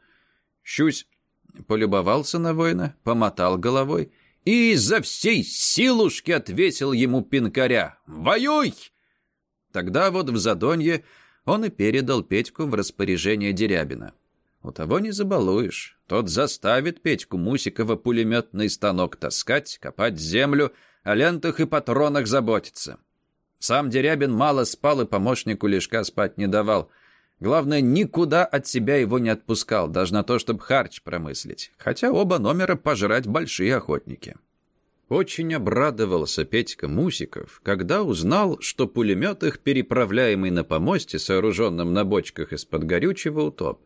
Щусь полюбовался на воина, помотал головой — и изо всей силушки отвесил ему пинкаря. «Воюй!» Тогда вот в Задонье он и передал Петьку в распоряжение Дерябина. У того не забалуешь. Тот заставит Петьку Мусикова пулеметный станок таскать, копать землю, о лентах и патронах заботиться. Сам Дерябин мало спал и помощнику Лешка спать не давал. Главное, никуда от себя его не отпускал, даже на то, чтобы харч промыслить. Хотя оба номера пожрать большие охотники. Очень обрадовался Петька Мусиков, когда узнал, что пулемет их, переправляемый на помосте, сооруженном на бочках из-под горючего, утоп.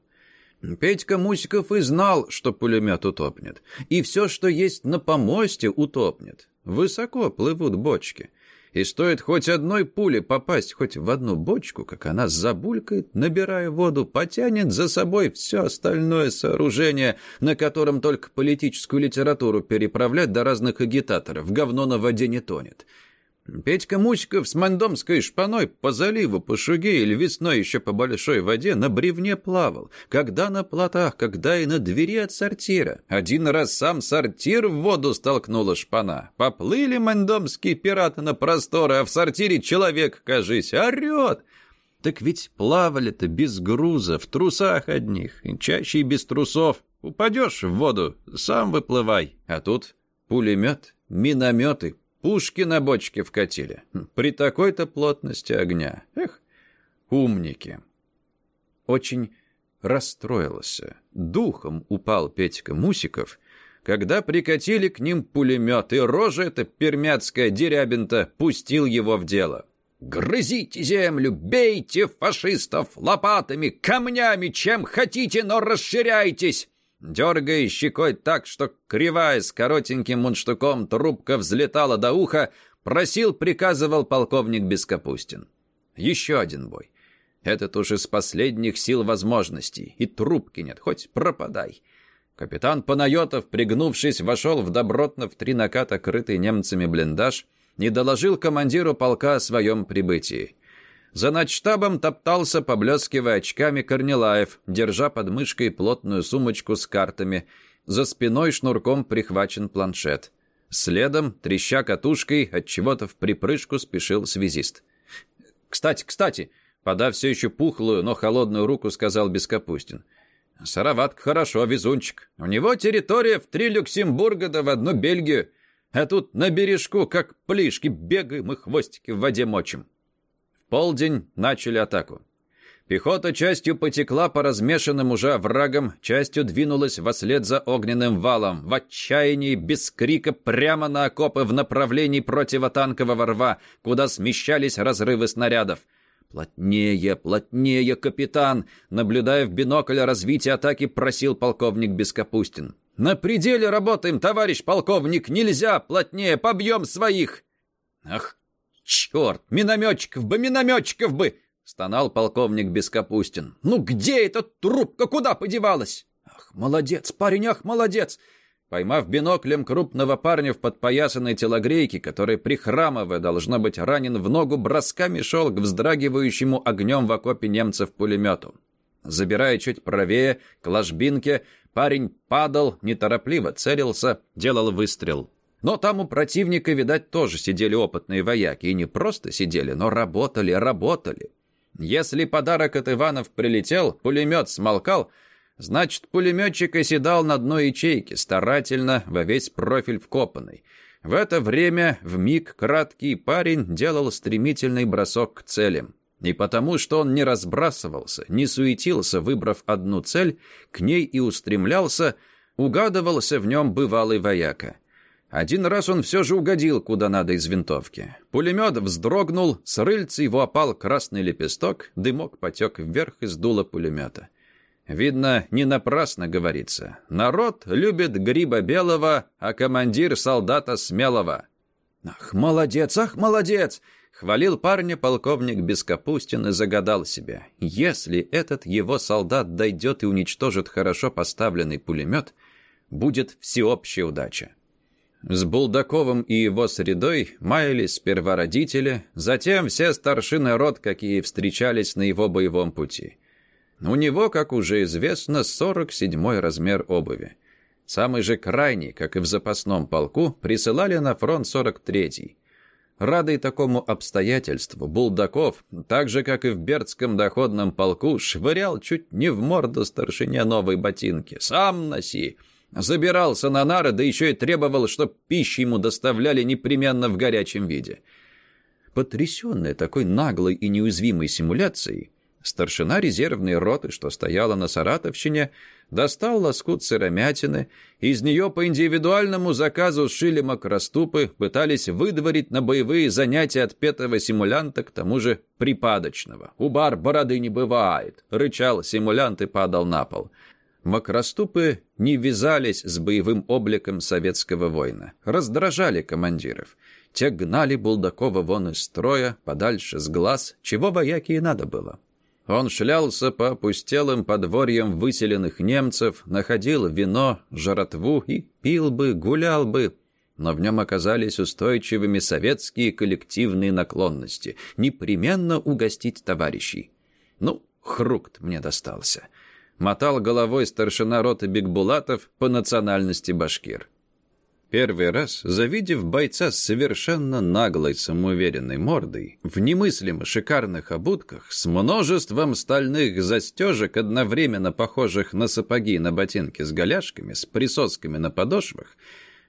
Петька Мусиков и знал, что пулемет утопнет. И все, что есть на помосте, утопнет. Высоко плывут бочки. И стоит хоть одной пуле попасть хоть в одну бочку, как она забулькает, набирая воду, потянет за собой все остальное сооружение, на котором только политическую литературу переправлять до разных агитаторов. Говно на воде не тонет. Петька Мусиков с мандомской шпаной по заливу, по шуге или весной еще по большой воде на бревне плавал. Когда на плотах, когда и на двери от сортира. Один раз сам сортир в воду столкнула шпана. Поплыли мандомские пираты на просторы, а в сортире человек, кажись, орет. Так ведь плавали-то без груза, в трусах одних, и чаще и без трусов. Упадешь в воду, сам выплывай. А тут пулемет, минометы, Пушки на бочке вкатили. При такой-то плотности огня. Эх, умники. Очень расстроился. Духом упал Петька Мусиков, когда прикатили к ним пулемет, и рожа эта пермяцкая дерябинта пустил его в дело. «Грызите землю, бейте фашистов лопатами, камнями, чем хотите, но расширяйтесь!» Дергая щекой так, что кривая с коротеньким мундштуком трубка взлетала до уха, просил, приказывал полковник Бескапустин. Еще один бой. Этот уж из последних сил возможностей. И трубки нет, хоть пропадай. Капитан Панайотов, пригнувшись, вошел в добротно в три наката крытый немцами блиндаж и доложил командиру полка о своем прибытии. За начштабом топтался, поблескивая очками, Корнилаев, держа под мышкой плотную сумочку с картами. За спиной шнурком прихвачен планшет. Следом, треща катушкой, от чего-то в припрыжку спешил связист. «Кстати, кстати!» Подав все еще пухлую, но холодную руку, сказал Бескапустин. «Сыроватка хорошо, везунчик. У него территория в три Люксембурга да в одну Бельгию. А тут на бережку, как плишки, бегаем и хвостики в воде мочим полдень начали атаку. Пехота частью потекла по размешанным уже врагам, частью двинулась вслед за огненным валом, в отчаянии, без крика, прямо на окопы в направлении противотанкового рва, куда смещались разрывы снарядов. «Плотнее, плотнее, капитан!» Наблюдая в бинокль развитие атаки, просил полковник Бескапустин. «На пределе работаем, товарищ полковник! Нельзя! Плотнее! Побьем своих!» «Ах, «Черт! Минометчиков бы, минометчиков бы!» — стонал полковник Бескапустин. «Ну где эта трубка? Куда подевалась?» «Ах, молодец, парень, ах, молодец!» Поймав биноклем крупного парня в подпоясанной телогрейке, который, прихрамывая, должно быть ранен в ногу, бросками шел к вздрагивающему огнем в окопе немцев пулемету. Забирая чуть правее, к ложбинке, парень падал, неторопливо целился, делал выстрел. Но там у противника, видать, тоже сидели опытные вояки. И не просто сидели, но работали, работали. Если подарок от Иванов прилетел, пулемет смолкал, Значит, пулеметчик оседал на дно ячейки, старательно, во весь профиль вкопанный. В это время в миг краткий парень делал стремительный бросок к целям. И потому, что он не разбрасывался, не суетился, выбрав одну цель, к ней и устремлялся, угадывался в нем бывалый вояка. Один раз он все же угодил куда надо из винтовки. Пулемет вздрогнул, с рыльца его опал красный лепесток, дымок потек вверх из дула пулемета. Видно, не напрасно говорится. Народ любит гриба белого, а командир солдата смелого. «Ах, молодец, ах, молодец!» Хвалил парня полковник Бескапустин и загадал себе. Если этот его солдат дойдет и уничтожит хорошо поставленный пулемет, будет всеобщая удача. С Булдаковым и его средой маялись сперва родители, затем все старшины род, какие встречались на его боевом пути. У него, как уже известно, 47-й размер обуви. Самый же крайний, как и в запасном полку, присылали на фронт 43-й. Радый такому обстоятельству, Булдаков, так же, как и в Бердском доходном полку, швырял чуть не в морду старшине новой ботинки. «Сам носи!» Забирался на нары, да еще и требовал, чтоб пищу ему доставляли непременно в горячем виде. Потрясенный такой наглой и неуязвимой симуляцией, старшина резервной роты, что стояла на Саратовщине, достал лоскут сыромятины, из нее по индивидуальному заказу сшили макроступы, пытались выдворить на боевые занятия отпетого симулянта, к тому же припадочного. «У бар бороды не бывает!» — рычал симулянт и падал на пол. Макроступы не вязались с боевым обликом советского воина, раздражали командиров. Те гнали Булдакова вон из строя, подальше с глаз, чего вояке и надо было. Он шлялся по опустелым подворьям выселенных немцев, находил вино, жратву и пил бы, гулял бы. Но в нем оказались устойчивыми советские коллективные наклонности. Непременно угостить товарищей. Ну, хрукт мне достался. Мотал головой старшина роты Бекбулатов по национальности башкир. Первый раз, завидев бойца с совершенно наглой самоуверенной мордой, в немыслимо шикарных обутках, с множеством стальных застежек, одновременно похожих на сапоги и на ботинки с голяшками, с присосками на подошвах,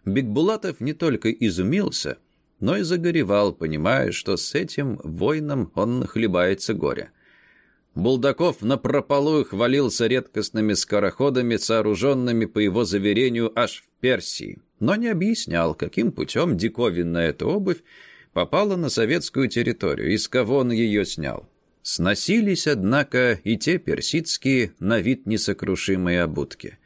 Бекбулатов не только изумился, но и загоревал, понимая, что с этим воином он нахлебается горя. Булдаков напропалую хвалился редкостными скороходами, сооруженными, по его заверению, аж в Персии но не объяснял, каким путем диковинная эта обувь попала на советскую территорию, из кого он ее снял. Сносились, однако, и те персидские, на вид несокрушимые обутки.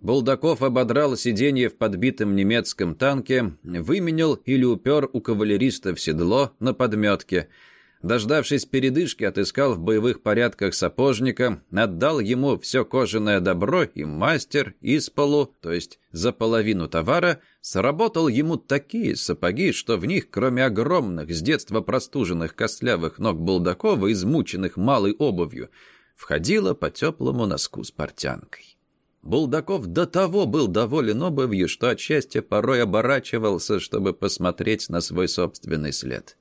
Булдаков ободрал сиденье в подбитом немецком танке, выменял или упер у кавалеристов седло на подметке – Дождавшись передышки, отыскал в боевых порядках сапожника, отдал ему все кожаное добро, и мастер из полу, то есть за половину товара, сработал ему такие сапоги, что в них, кроме огромных, с детства простуженных костлявых ног Булдакова, измученных малой обувью, входило по теплому носку с портянкой. Булдаков до того был доволен обувью, что от порой оборачивался, чтобы посмотреть на свой собственный след.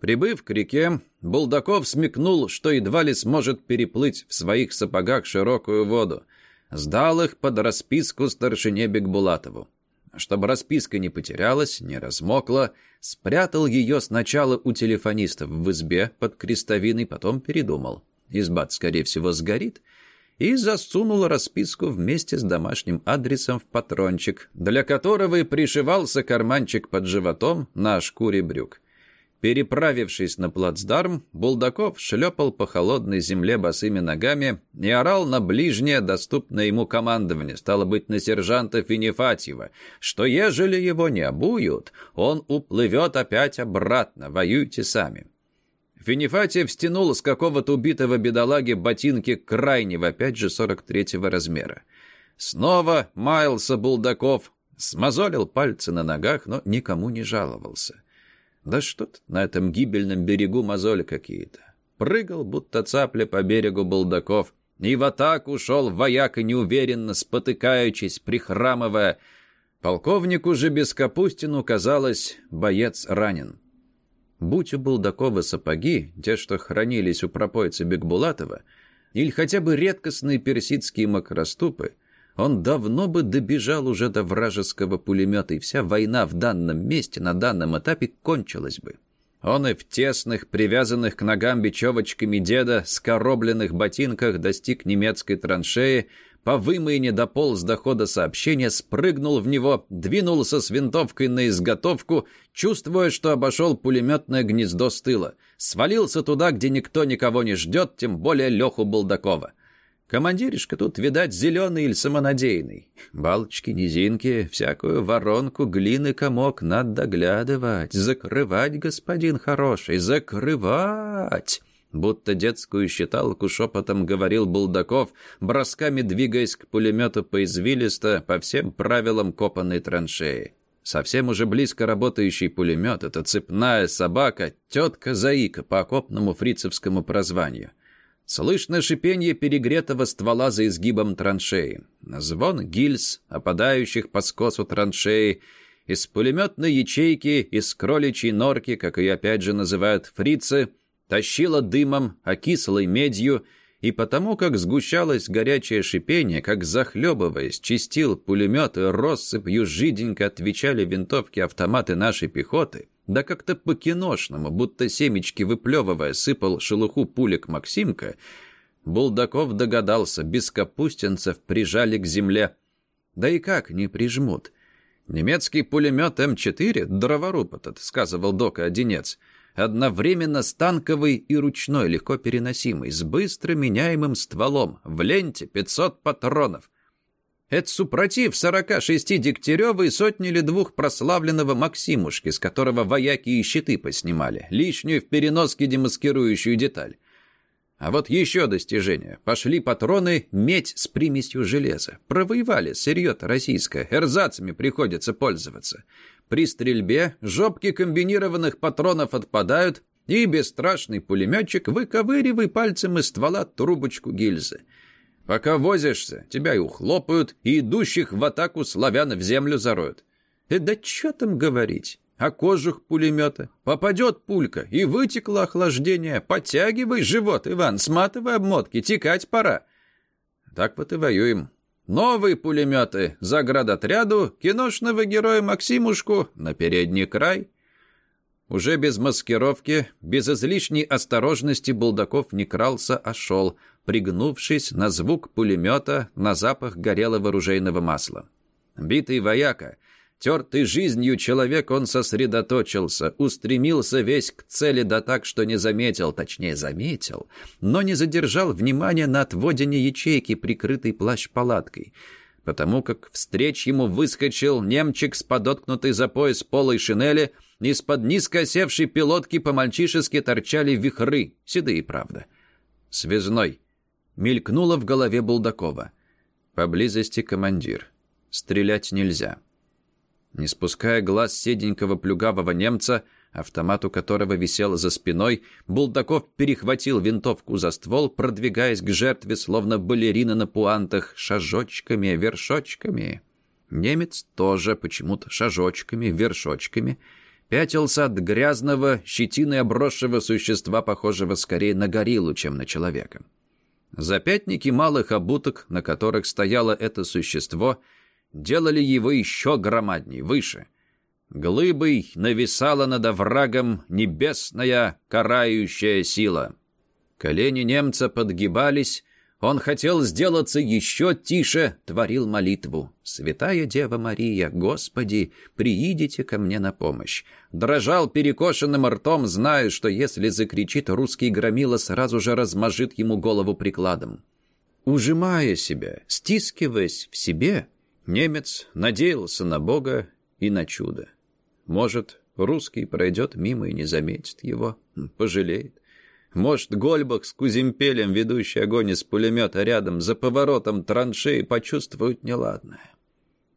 Прибыв к реке, Булдаков смекнул, что едва ли сможет переплыть в своих сапогах широкую воду. Сдал их под расписку старшине Бекбулатову. Чтобы расписка не потерялась, не размокла, спрятал ее сначала у телефонистов в избе под крестовиной, потом передумал. Изба, скорее всего, сгорит, и засунул расписку вместе с домашним адресом в патрончик, для которого и пришивался карманчик под животом на шкуре брюк. Переправившись на плацдарм, Булдаков шлепал по холодной земле босыми ногами и орал на ближнее доступное ему командование, стало быть, на сержанта Финифатьева, что ежели его не обуют, он уплывет опять обратно, воюйте сами. Финифатьев стянул с какого-то убитого бедолаги ботинки крайнего, опять же, 43-го размера. Снова маялся Булдаков, смазолил пальцы на ногах, но никому не жаловался. Да что тут на этом гибельном берегу мозоли какие-то. Прыгал, будто цапля по берегу Булдаков, и в атаку шел вояк неуверенно, спотыкаючись, прихрамывая. Полковнику же без Капустину, казалось, боец ранен. Будь у Булдакова сапоги, те, что хранились у пропойца Бекбулатова, или хотя бы редкостные персидские макроступы, он давно бы добежал уже до вражеского пулемета, и вся война в данном месте, на данном этапе кончилась бы. Он и в тесных, привязанных к ногам бечевочками деда, скоробленных ботинках достиг немецкой траншеи, по вымоине дополз до хода сообщения, спрыгнул в него, двинулся с винтовкой на изготовку, чувствуя, что обошел пулеметное гнездо с тыла. Свалился туда, где никто никого не ждет, тем более Леху Булдакова. Командиришка тут, видать, зеленый или самонадеянный. Балочки, низинки, всякую воронку, глины, комок надо доглядывать, закрывать, господин хороший, закрывать. Будто детскую считалку шепотом говорил Булдаков, бросками двигаясь к пулемету поизвилисто по всем правилам копанной траншеи. Совсем уже близко работающий пулемет — это цепная собака, тетка-заика по окопному фрицевскому прозванию — Слышно шипение перегретого ствола за изгибом траншеи. Звон гильз, опадающих по скосу траншеи. Из пулеметной ячейки, из кроличьей норки, как ее опять же называют фрицы, тащило дымом, окислой медью, и потому, как сгущалось горячее шипение, как захлебываясь, чистил пулемет россыпью жиденько отвечали винтовки автоматы нашей пехоты — да как-то по-киношному, будто семечки выплевывая, сыпал шелуху пулек Максимка, Булдаков догадался, без капустинцев прижали к земле. Да и как не прижмут? Немецкий пулемет М4, дроворуб этот, сказывал Дока Одинец, одновременно станковый и ручной, легко переносимый, с быстро меняемым стволом, в ленте 500 патронов. Это супротив 46 Дегтярева и сотни или двух прославленного Максимушки, с которого вояки и щиты поснимали, лишнюю в переноске демаскирующую деталь. А вот еще достижение. Пошли патроны медь с примесью железа. Провоевали сырье-то российское, эрзацами приходится пользоваться. При стрельбе жопки комбинированных патронов отпадают, и бесстрашный пулеметчик выковыривай пальцем из ствола трубочку гильзы. Пока возишься, тебя и ухлопают, и идущих в атаку славян в землю зароют. И да что там говорить? О кожух пулемета. Попадет пулька, и вытекло охлаждение. Подтягивай живот, Иван, сматывай обмотки, текать пора. Так вот и воюем. Новые пулеметы заградотряду, киношного героя Максимушку на передний край. Уже без маскировки, без излишней осторожности Булдаков не крался, а шел, пригнувшись на звук пулемета, на запах горелого ружейного масла. Битый вояка, тертый жизнью человек, он сосредоточился, устремился весь к цели да так, что не заметил, точнее заметил, но не задержал внимания на отводине ячейки, прикрытой плащ-палаткой, потому как встреч ему выскочил немчик с подоткнутой за пояс полой шинели, из-под низко осевшей пилотки по-мальчишески торчали вихры, седые, правда. Связной. Мелькнуло в голове Булдакова. Поблизости командир. Стрелять нельзя. Не спуская глаз седенького плюгавого немца, автомат у которого висел за спиной, Булдаков перехватил винтовку за ствол, продвигаясь к жертве, словно балерина на пуантах, шажочками, вершочками. Немец тоже почему-то шажочками, вершочками пятился от грязного, щетиной обросшего существа, похожего скорее на гориллу, чем на человека. Запятники малых обуток, на которых стояло это существо, делали его еще громадней, выше. Глыбой нависала над оврагом небесная карающая сила. Колени немца подгибались, он хотел сделаться еще тише, творил молитву. «Святая Дева Мария, Господи, приидите ко мне на помощь». Дрожал перекошенным ртом, зная, что если закричит русский громила, сразу же размажит ему голову прикладом. Ужимая себя, стискиваясь в себе, немец надеялся на Бога и на чудо. Может, русский пройдет мимо и не заметит его, пожалеет. Может, Гольбах с Кузимпелем, ведущий огонь из пулемета рядом, за поворотом траншеи, почувствуют неладное.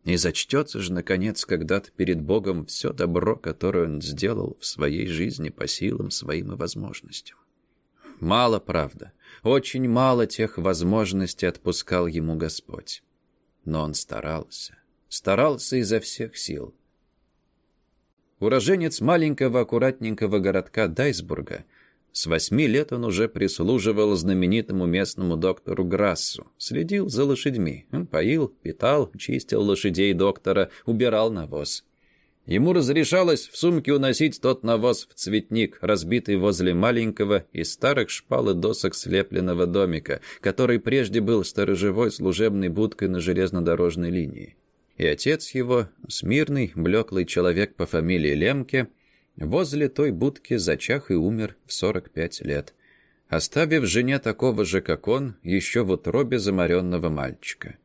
И зачтется же, наконец, когда-то перед Богом все добро, которое он сделал в своей жизни по силам своим и возможностям. Мало, правда, очень мало тех возможностей отпускал ему Господь. Но он старался, старался изо всех сил. Уроженец маленького аккуратненького городка Дайсбурга – С восьми лет он уже прислуживал знаменитому местному доктору Грассу, следил за лошадьми. Поил, питал, чистил лошадей доктора, убирал навоз. Ему разрешалось в сумке уносить тот навоз в цветник, разбитый возле маленького из старых шпал и досок слепленного домика, который прежде был сторожевой служебной будкой на железнодорожной линии. И отец его, смирный, блеклый человек по фамилии Лемке, возле той будки зачах и умер в 45 лет, оставив жене такого же, как он, еще в утробе заморенного мальчика.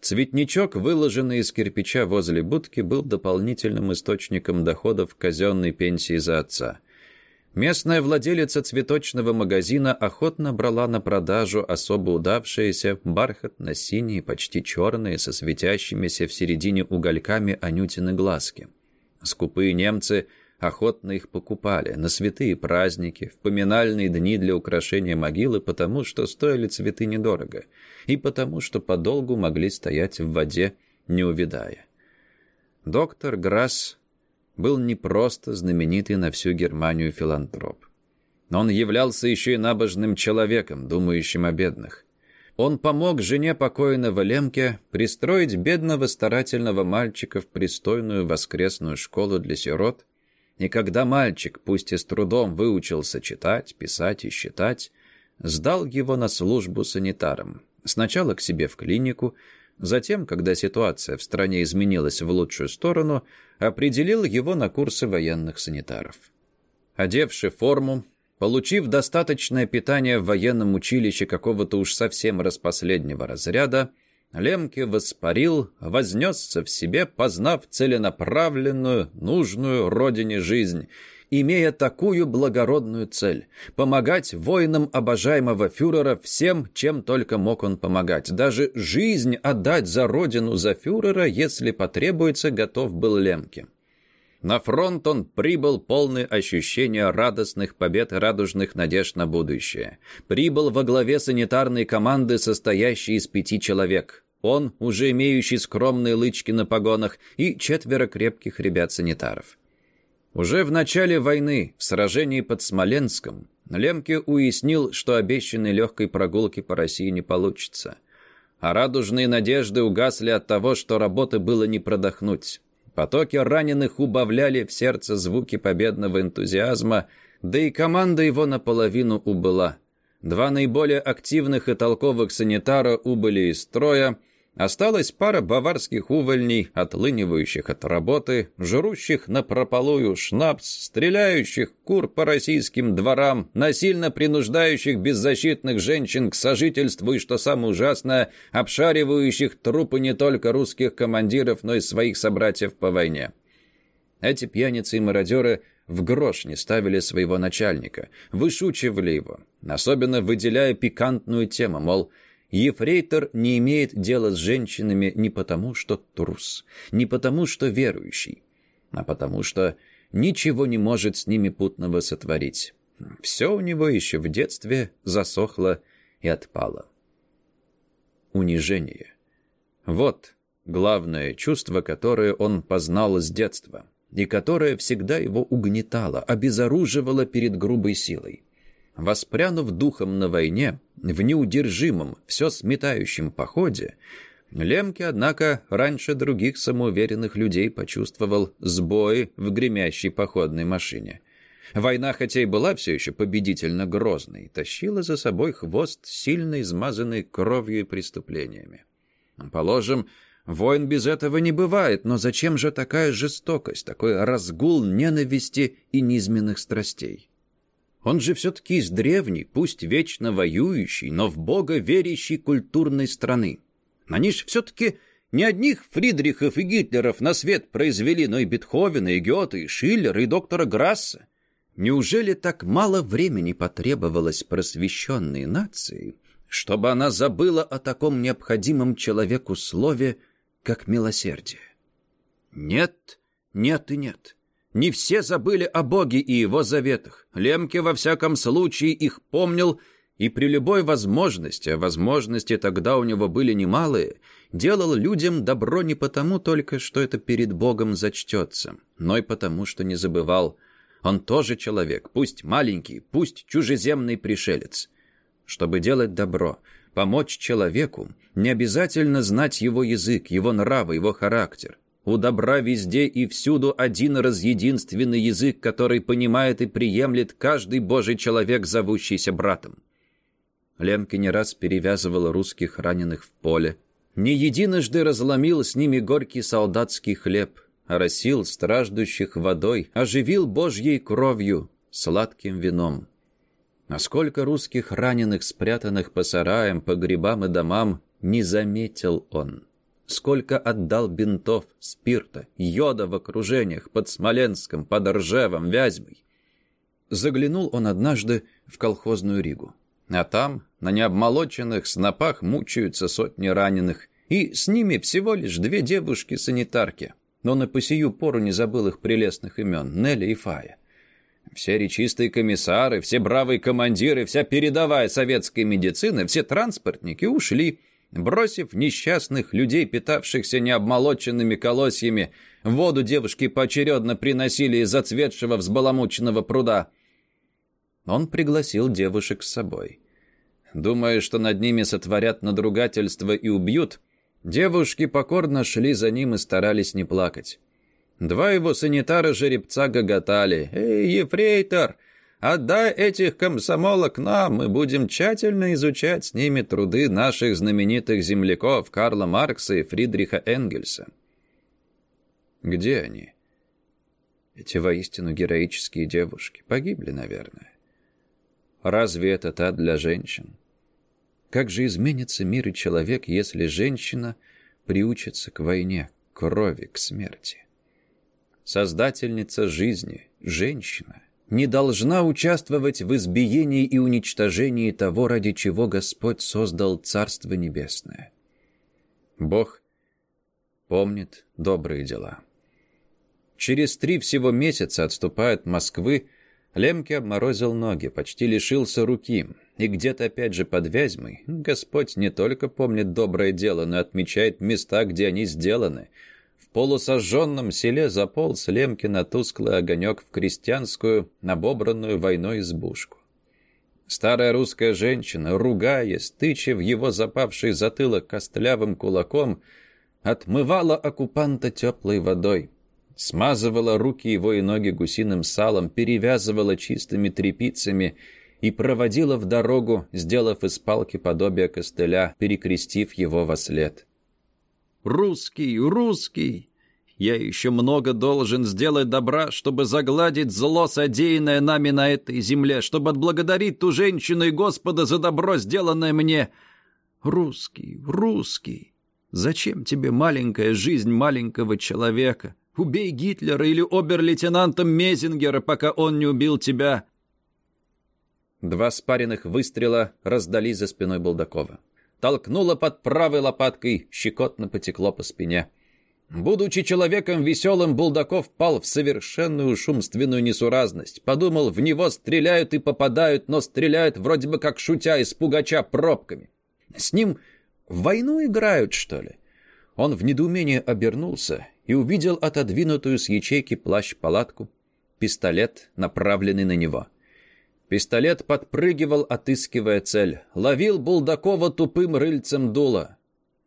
Цветничок, выложенный из кирпича возле будки, был дополнительным источником доходов казенной пенсии за отца. Местная владелица цветочного магазина охотно брала на продажу особо удавшиеся бархатно-синие, почти черные, со светящимися в середине угольками анютины глазки. Скупые немцы – охотно их покупали на святые праздники, в поминальные дни для украшения могилы, потому что стоили цветы недорого, и потому что подолгу могли стоять в воде, не увядая. Доктор Грасс был не просто знаменитый на всю Германию филантроп. Но он являлся еще и набожным человеком, думающим о бедных. Он помог жене покойного Лемке пристроить бедного старательного мальчика в пристойную воскресную школу для сирот, и когда мальчик, пусть и с трудом выучился читать, писать и считать, сдал его на службу санитарам. Сначала к себе в клинику, затем, когда ситуация в стране изменилась в лучшую сторону, определил его на курсы военных санитаров. Одевши форму, получив достаточное питание в военном училище какого-то уж совсем распоследнего разряда, Лемке воспарил, вознесся в себе, познав целенаправленную, нужную родине жизнь, имея такую благородную цель – помогать воинам обожаемого фюрера всем, чем только мог он помогать. Даже жизнь отдать за родину, за фюрера, если потребуется, готов был Лемке. На фронт он прибыл полный ощущения радостных побед и радужных надежд на будущее. Прибыл во главе санитарной команды, состоящей из пяти человек. Он, уже имеющий скромные лычки на погонах, и четверо крепких ребят-санитаров. Уже в начале войны, в сражении под Смоленском, Лемке уяснил, что обещанной легкой прогулки по России не получится. А радужные надежды угасли от того, что работы было не продохнуть. Потоки раненых убавляли в сердце звуки победного энтузиазма, да и команда его наполовину убыла. Два наиболее активных и толковых санитара убыли из строя, Осталась пара баварских увольней, отлынивающих от работы, жрущих на прополую шнапс, стреляющих кур по российским дворам, насильно принуждающих беззащитных женщин к сожительству и, что самое ужасное, обшаривающих трупы не только русских командиров, но и своих собратьев по войне. Эти пьяницы и мародеры в грош не ставили своего начальника, вышучивали его, особенно выделяя пикантную тему, мол, Ефрейтор не имеет дела с женщинами не потому, что трус, не потому, что верующий, а потому, что ничего не может с ними путного сотворить. Все у него еще в детстве засохло и отпало. Унижение. Вот главное чувство, которое он познал с детства, и которое всегда его угнетало, обезоруживало перед грубой силой. Воспрянув духом на войне, в неудержимом, все сметающем походе, Лемке, однако, раньше других самоуверенных людей почувствовал сбои в гремящей походной машине. Война, хотя и была все еще победительно грозной, тащила за собой хвост, сильно измазанный кровью и преступлениями. Положим, войн без этого не бывает, но зачем же такая жестокость, такой разгул ненависти и низменных страстей? Он же все-таки из древней, пусть вечно воюющей, но в Бога верящей культурной страны. Они же все-таки не одних Фридрихов и Гитлеров на свет произвели, но и Бетховена, и Гёте, и Шиллера, и доктора Грасса. Неужели так мало времени потребовалось просвещенной нации, чтобы она забыла о таком необходимом человеку слове, как милосердие? Нет, нет и нет. Не все забыли о Боге и его заветах. Лемке, во всяком случае, их помнил, и при любой возможности, а возможности тогда у него были немалые, делал людям добро не потому только, что это перед Богом зачтется, но и потому, что не забывал Он тоже человек, пусть маленький, пусть чужеземный пришелец. Чтобы делать добро, помочь человеку, не обязательно знать его язык, его нравы, его характер. У добра везде и всюду один разъединственный язык, который понимает и приемлет каждый божий человек, зовущийся братом. Лемке не раз перевязывал русских раненых в поле. Не единожды разломил с ними горький солдатский хлеб, оросил страждущих водой, оживил божьей кровью, сладким вином. Насколько русских раненых, спрятанных по сараям, по грибам и домам, не заметил он сколько отдал бинтов, спирта, йода в окружениях под Смоленском, под Ржевом, Вязьмой. Заглянул он однажды в колхозную Ригу. А там, на необмолоченных снопах, мучаются сотни раненых, и с ними всего лишь две девушки-санитарки. Но на посию пору не забыл их прелестных имен — Нелли и Фая. Все речистые комиссары, все бравые командиры, вся передовая советская медицина, все транспортники ушли — Бросив несчастных людей, питавшихся необмолоченными колосьями, воду девушки поочередно приносили из зацветшего взбаламученного пруда. Он пригласил девушек с собой. Думая, что над ними сотворят надругательство и убьют, девушки покорно шли за ним и старались не плакать. Два его санитара-жеребца гоготали. «Эй, ефрейтор!» Отдай этих комсомолок нам, мы будем тщательно изучать с ними труды наших знаменитых земляков Карла Маркса и Фридриха Энгельса. Где они? Эти воистину героические девушки погибли, наверное. Разве это та для женщин? Как же изменится мир и человек, если женщина приучится к войне, к крови, к смерти? Создательница жизни, женщина, не должна участвовать в избиении и уничтожении того, ради чего Господь создал Царство Небесное. Бог помнит добрые дела. Через три всего месяца отступая от Москвы, Лемке обморозил ноги, почти лишился руки, и где-то опять же под Вязьмой Господь не только помнит доброе дело, но отмечает места, где они сделаны — полусожженном селе заполз Лемки на тусклый огонек в крестьянскую, набобранную войной избушку. Старая русская женщина, ругаясь, тыча в его запавший затылок костлявым кулаком, отмывала оккупанта теплой водой, смазывала руки его и ноги гусиным салом, перевязывала чистыми тряпицами и проводила в дорогу, сделав из палки подобие костыля, перекрестив его во след. Русский, русский! Я еще много должен сделать добра, чтобы загладить зло, содеянное нами на этой земле, чтобы отблагодарить ту женщину и Господа за добро, сделанное мне. Русский, русский! Зачем тебе маленькая жизнь маленького человека? Убей Гитлера или обер-лейтенанта Мезингера, пока он не убил тебя. Два спаренных выстрела раздались за спиной Булдакова толкнуло под правой лопаткой, щекотно потекло по спине. Будучи человеком веселым, Булдаков пал в совершенную шумственную несуразность. Подумал, в него стреляют и попадают, но стреляют вроде бы как шутя из пугача пробками. С ним в войну играют, что ли? Он в недоумении обернулся и увидел отодвинутую с ячейки плащ-палатку, пистолет, направленный на него. Пистолет подпрыгивал, отыскивая цель. Ловил Булдакова тупым рыльцем дула.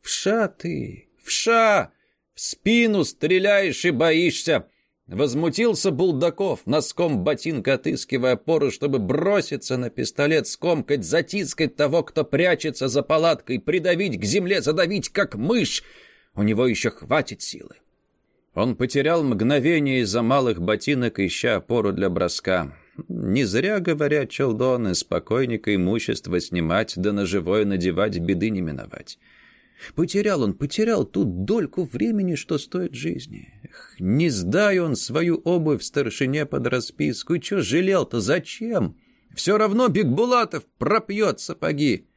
«Вша ты! Вша! В спину стреляешь и боишься!» Возмутился Булдаков, носком ботинка отыскивая опору, чтобы броситься на пистолет, скомкать, затискать того, кто прячется за палаткой, придавить к земле, задавить, как мышь. У него еще хватит силы. Он потерял мгновение из-за малых ботинок, ища опору для броска. Не зря говорят челдоны, спокойника имущество снимать, да на живое надевать, беды не миновать. Потерял он, потерял ту дольку времени, что стоит жизни. Эх, не сдай он свою обувь старшине под расписку. Чё жалел-то, зачем? Все равно Бигбулатов пропьет сапоги.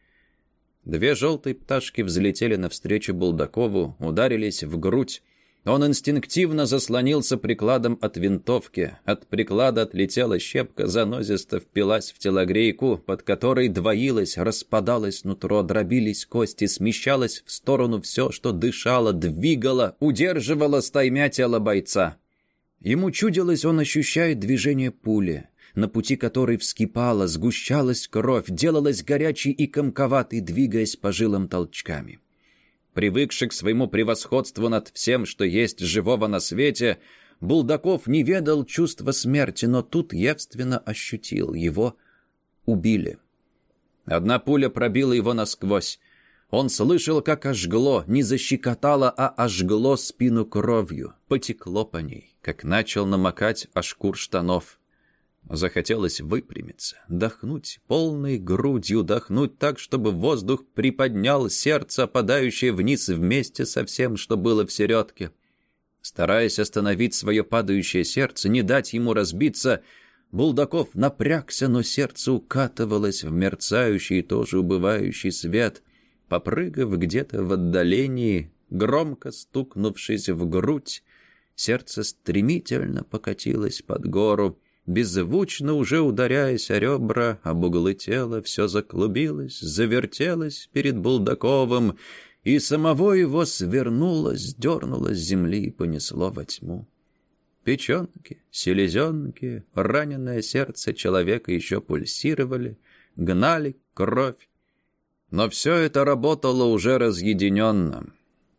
Две желтые пташки взлетели навстречу Булдакову, ударились в грудь, он инстинктивно заслонился прикладом от винтовки. От приклада отлетела щепка, занозисто впилась в телогрейку, под которой двоилось, распадалось нутро, дробились кости, смещалось в сторону все, что дышало, двигало, удерживало стаймя тело бойца. Ему чудилось, он ощущает движение пули, на пути которой вскипала, сгущалась кровь, делалась горячей и комковатой, двигаясь по жилам толчками. Привыкший к своему превосходству над всем, что есть живого на свете, Булдаков не ведал чувства смерти, но тут явственно ощутил его убили. Одна пуля пробила его насквозь. Он слышал, как ожгло, не защекотало, а ожгло спину кровью, потекло по ней, как начал намокать ошкур штанов. Захотелось выпрямиться, дохнуть полной грудью, дохнуть так, чтобы воздух приподнял сердце, опадающее вниз вместе со всем, что было в середке. Стараясь остановить свое падающее сердце, не дать ему разбиться, Булдаков напрягся, но сердце укатывалось в мерцающий, тоже убывающий свет. Попрыгав где-то в отдалении, громко стукнувшись в грудь, сердце стремительно покатилось под гору. Беззвучно уже ударяясь о ребра, об углы тела, все заклубилось, завертелось перед Булдаковым, и самого его свернуло, сдернуло с земли и понесло во тьму. Печенки, селезенки, раненое сердце человека еще пульсировали, гнали кровь. Но все это работало уже разъединенно.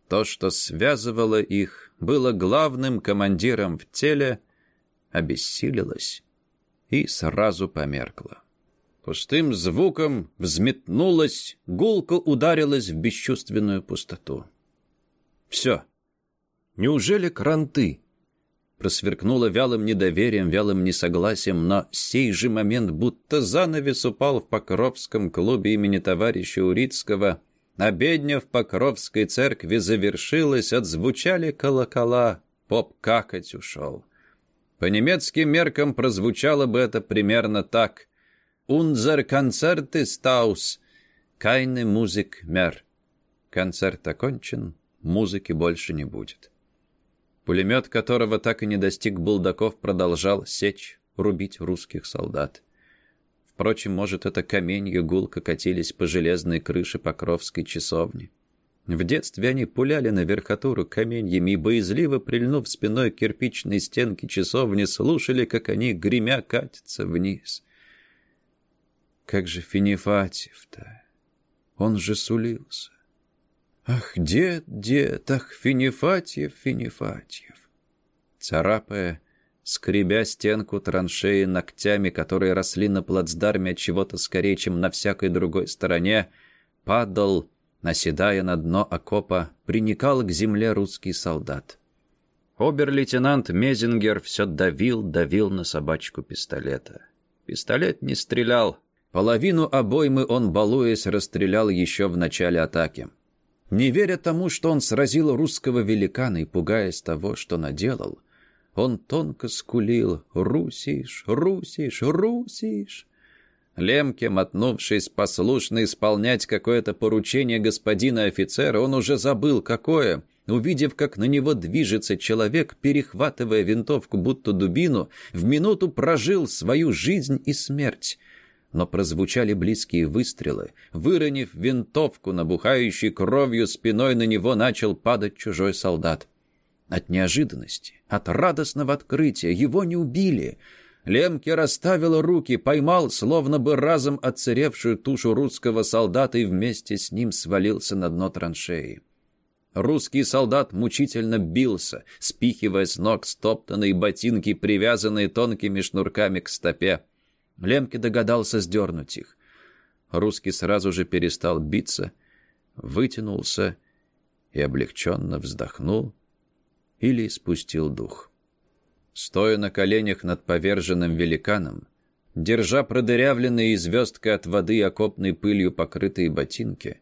То, что связывало их, было главным командиром в теле, обессилилось и сразу померкло. Пустым звуком взметнулась, гулко ударилась в бесчувственную пустоту. Все. Неужели кранты? просверкнуло вялым недоверием, вялым несогласием, но сей же момент будто занавес упал в Покровском клубе имени товарища Урицкого. Обедня в Покровской церкви завершилась, отзвучали колокола, поп какать ушел. По немецким меркам прозвучало бы это примерно так. «Унзер концерты стаус, кайны музык мер». Концерт окончен, музыки больше не будет. Пулемет, которого так и не достиг Булдаков, продолжал сечь, рубить русских солдат. Впрочем, может, это каменья гулко катились по железной крыше Покровской часовни. В детстве они пуляли на верхотуру каменьями и, боязливо прильнув спиной к кирпичной стенке часовни, слушали, как они, гремя, катятся вниз. Как же Финифатьев-то? Он же сулился. Ах, дед, дед, ах, Финифатьев, Финифатьев. Царапая, скребя стенку траншеи ногтями, которые росли на плацдарме от чего-то скорее, чем на всякой другой стороне, падал, наседая на дно окопа, приникал к земле русский солдат. Обер-лейтенант Мезингер все давил, давил на собачку пистолета. Пистолет не стрелял. Половину обоймы он, балуясь, расстрелял еще в начале атаки. Не веря тому, что он сразил русского великана и пугаясь того, что наделал, он тонко скулил «Русиш, Русиш, Русиш!». Лемке, мотнувшись послушно исполнять какое-то поручение господина офицера, он уже забыл, какое. Увидев, как на него движется человек, перехватывая винтовку, будто дубину, в минуту прожил свою жизнь и смерть но прозвучали близкие выстрелы. Выронив винтовку, набухающей кровью спиной на него начал падать чужой солдат. От неожиданности, от радостного открытия его не убили. Лемке расставил руки, поймал, словно бы разом отсыревшую тушу русского солдата и вместе с ним свалился на дно траншеи. Русский солдат мучительно бился, спихивая с ног стоптанные ботинки, привязанные тонкими шнурками к стопе. Лемке догадался сдернуть их. Русский сразу же перестал биться, вытянулся и облегченно вздохнул или спустил дух. Стоя на коленях над поверженным великаном, держа продырявленные звездкой от воды окопной пылью покрытые ботинки,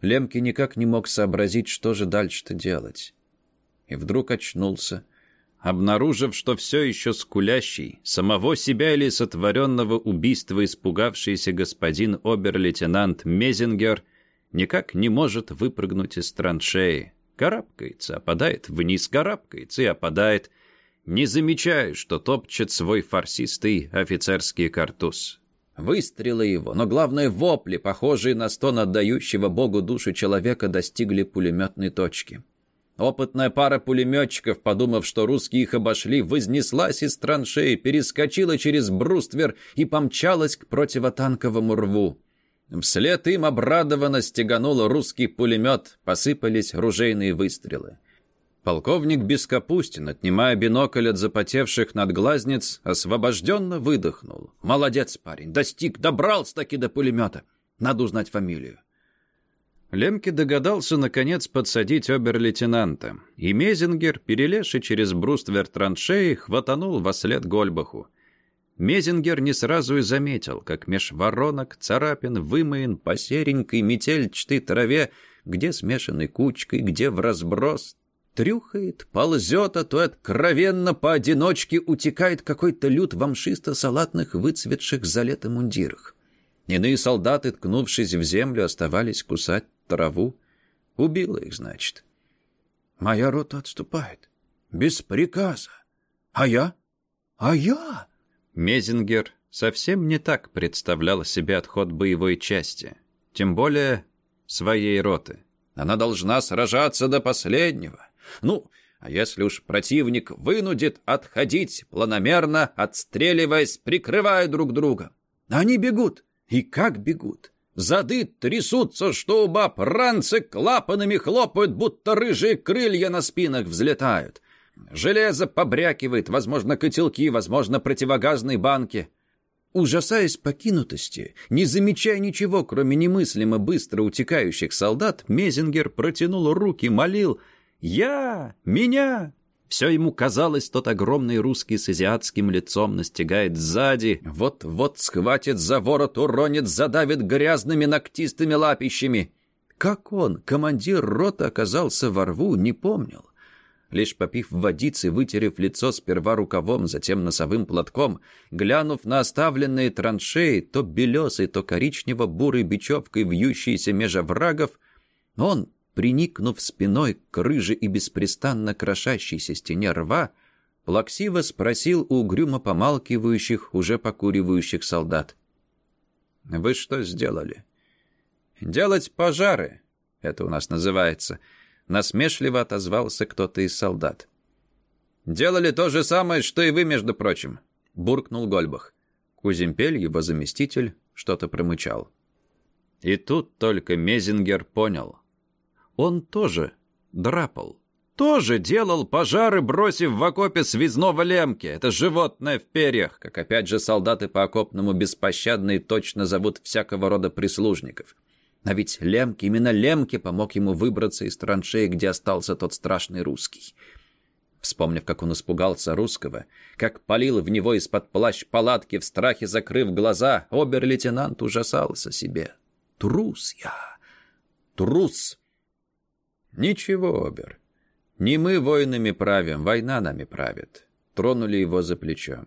Лемке никак не мог сообразить, что же дальше-то делать. И вдруг очнулся, обнаружив, что все еще скулящий, самого себя или сотворенного убийства испугавшийся господин обер-лейтенант Мезингер никак не может выпрыгнуть из траншеи. Карабкается, опадает вниз, карабкается и опадает, не замечая, что топчет свой фарсистый офицерский картуз. Выстрелы его, но главное вопли, похожие на стон отдающего Богу душу человека, достигли пулеметной точки. Опытная пара пулеметчиков, подумав, что русские их обошли, вознеслась из траншеи, перескочила через бруствер и помчалась к противотанковому рву. Вслед им обрадованно стеганул русский пулемет, посыпались ружейные выстрелы. Полковник Бескапустин, отнимая бинокль от запотевших надглазниц, освобожденно выдохнул. «Молодец, парень! Достиг! Добрался-таки до пулемета! Надо узнать фамилию!» Лемке догадался, наконец, подсадить обер-лейтенанта, и Мезингер, перелезший через бруствер траншеи, хватанул во след Гольбаху. Мезингер не сразу и заметил, как меж воронок, царапин, вымоин по серенькой метельчатой траве, где смешанной кучкой, где в разброс, трюхает, ползет, а то откровенно поодиночке утекает какой-то люд в амшисто-салатных выцветших за лето мундирах. Иные солдаты, ткнувшись в землю, оставались кусать траву. Убила их, значит. Моя рота отступает. Без приказа. А я? А я? Мезингер совсем не так представлял себе отход боевой части. Тем более своей роты. Она должна сражаться до последнего. Ну, а если уж противник вынудит отходить планомерно, отстреливаясь, прикрывая друг друга? Они бегут. И как бегут? Зады трясутся, что у баб ранцы клапанами хлопают, будто рыжие крылья на спинах взлетают. Железо побрякивает, возможно, котелки, возможно, противогазные банки. Ужасаясь покинутости, не замечая ничего, кроме немыслимо быстро утекающих солдат, Мезингер протянул руки, молил «Я! Меня!» Все ему казалось, тот огромный русский с азиатским лицом настигает сзади, вот-вот схватит за ворот, уронит, задавит грязными ногтистыми лапищами. Как он, командир роты, оказался во рву, не помнил. Лишь попив водицы, вытерев лицо сперва рукавом, затем носовым платком, глянув на оставленные траншеи, то белесой, то коричнево-бурой бечевкой вьющиеся межа врагов, он, приникнув спиной к рыже и беспрестанно крошащейся стене рва, плаксиво спросил у угрюмо помалкивающих, уже покуривающих солдат. «Вы что сделали?» «Делать пожары, это у нас называется», — насмешливо отозвался кто-то из солдат. «Делали то же самое, что и вы, между прочим», — буркнул Гольбах. Куземпель, его заместитель, что-то промычал. И тут только Мезингер понял — он тоже драпал. Тоже делал пожары, бросив в окопе связного лемки. Это животное в перьях, как опять же солдаты по окопному беспощадно и точно зовут всякого рода прислужников. А ведь Лемки, именно Лемки помог ему выбраться из траншеи, где остался тот страшный русский. Вспомнив, как он испугался русского, как палил в него из-под плащ палатки, в страхе закрыв глаза, обер-лейтенант ужасался себе. «Трус я! Трус!» «Ничего, Обер. Не мы воинами правим, война нами правит». Тронули его за плечо.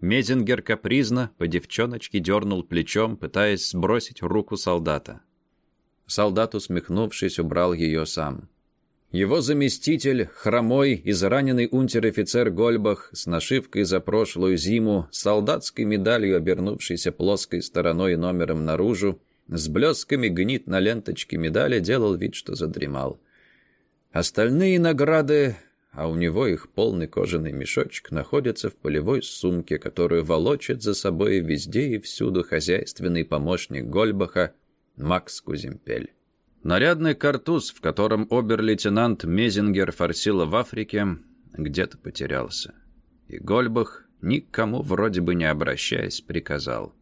Мезингер капризно по девчоночке дернул плечом, пытаясь сбросить руку солдата. Солдат, усмехнувшись, убрал ее сам. Его заместитель, хромой, израненный унтер-офицер Гольбах, с нашивкой за прошлую зиму, солдатской медалью, обернувшейся плоской стороной номером наружу, с блесками гнит на ленточке медали, делал вид, что задремал. Остальные награды, а у него их полный кожаный мешочек, находятся в полевой сумке, которую волочит за собой везде и всюду хозяйственный помощник Гольбаха Макс Куземпель. Нарядный картуз, в котором обер-лейтенант Мезингер форсила в Африке, где-то потерялся. И Гольбах, никому вроде бы не обращаясь, приказал.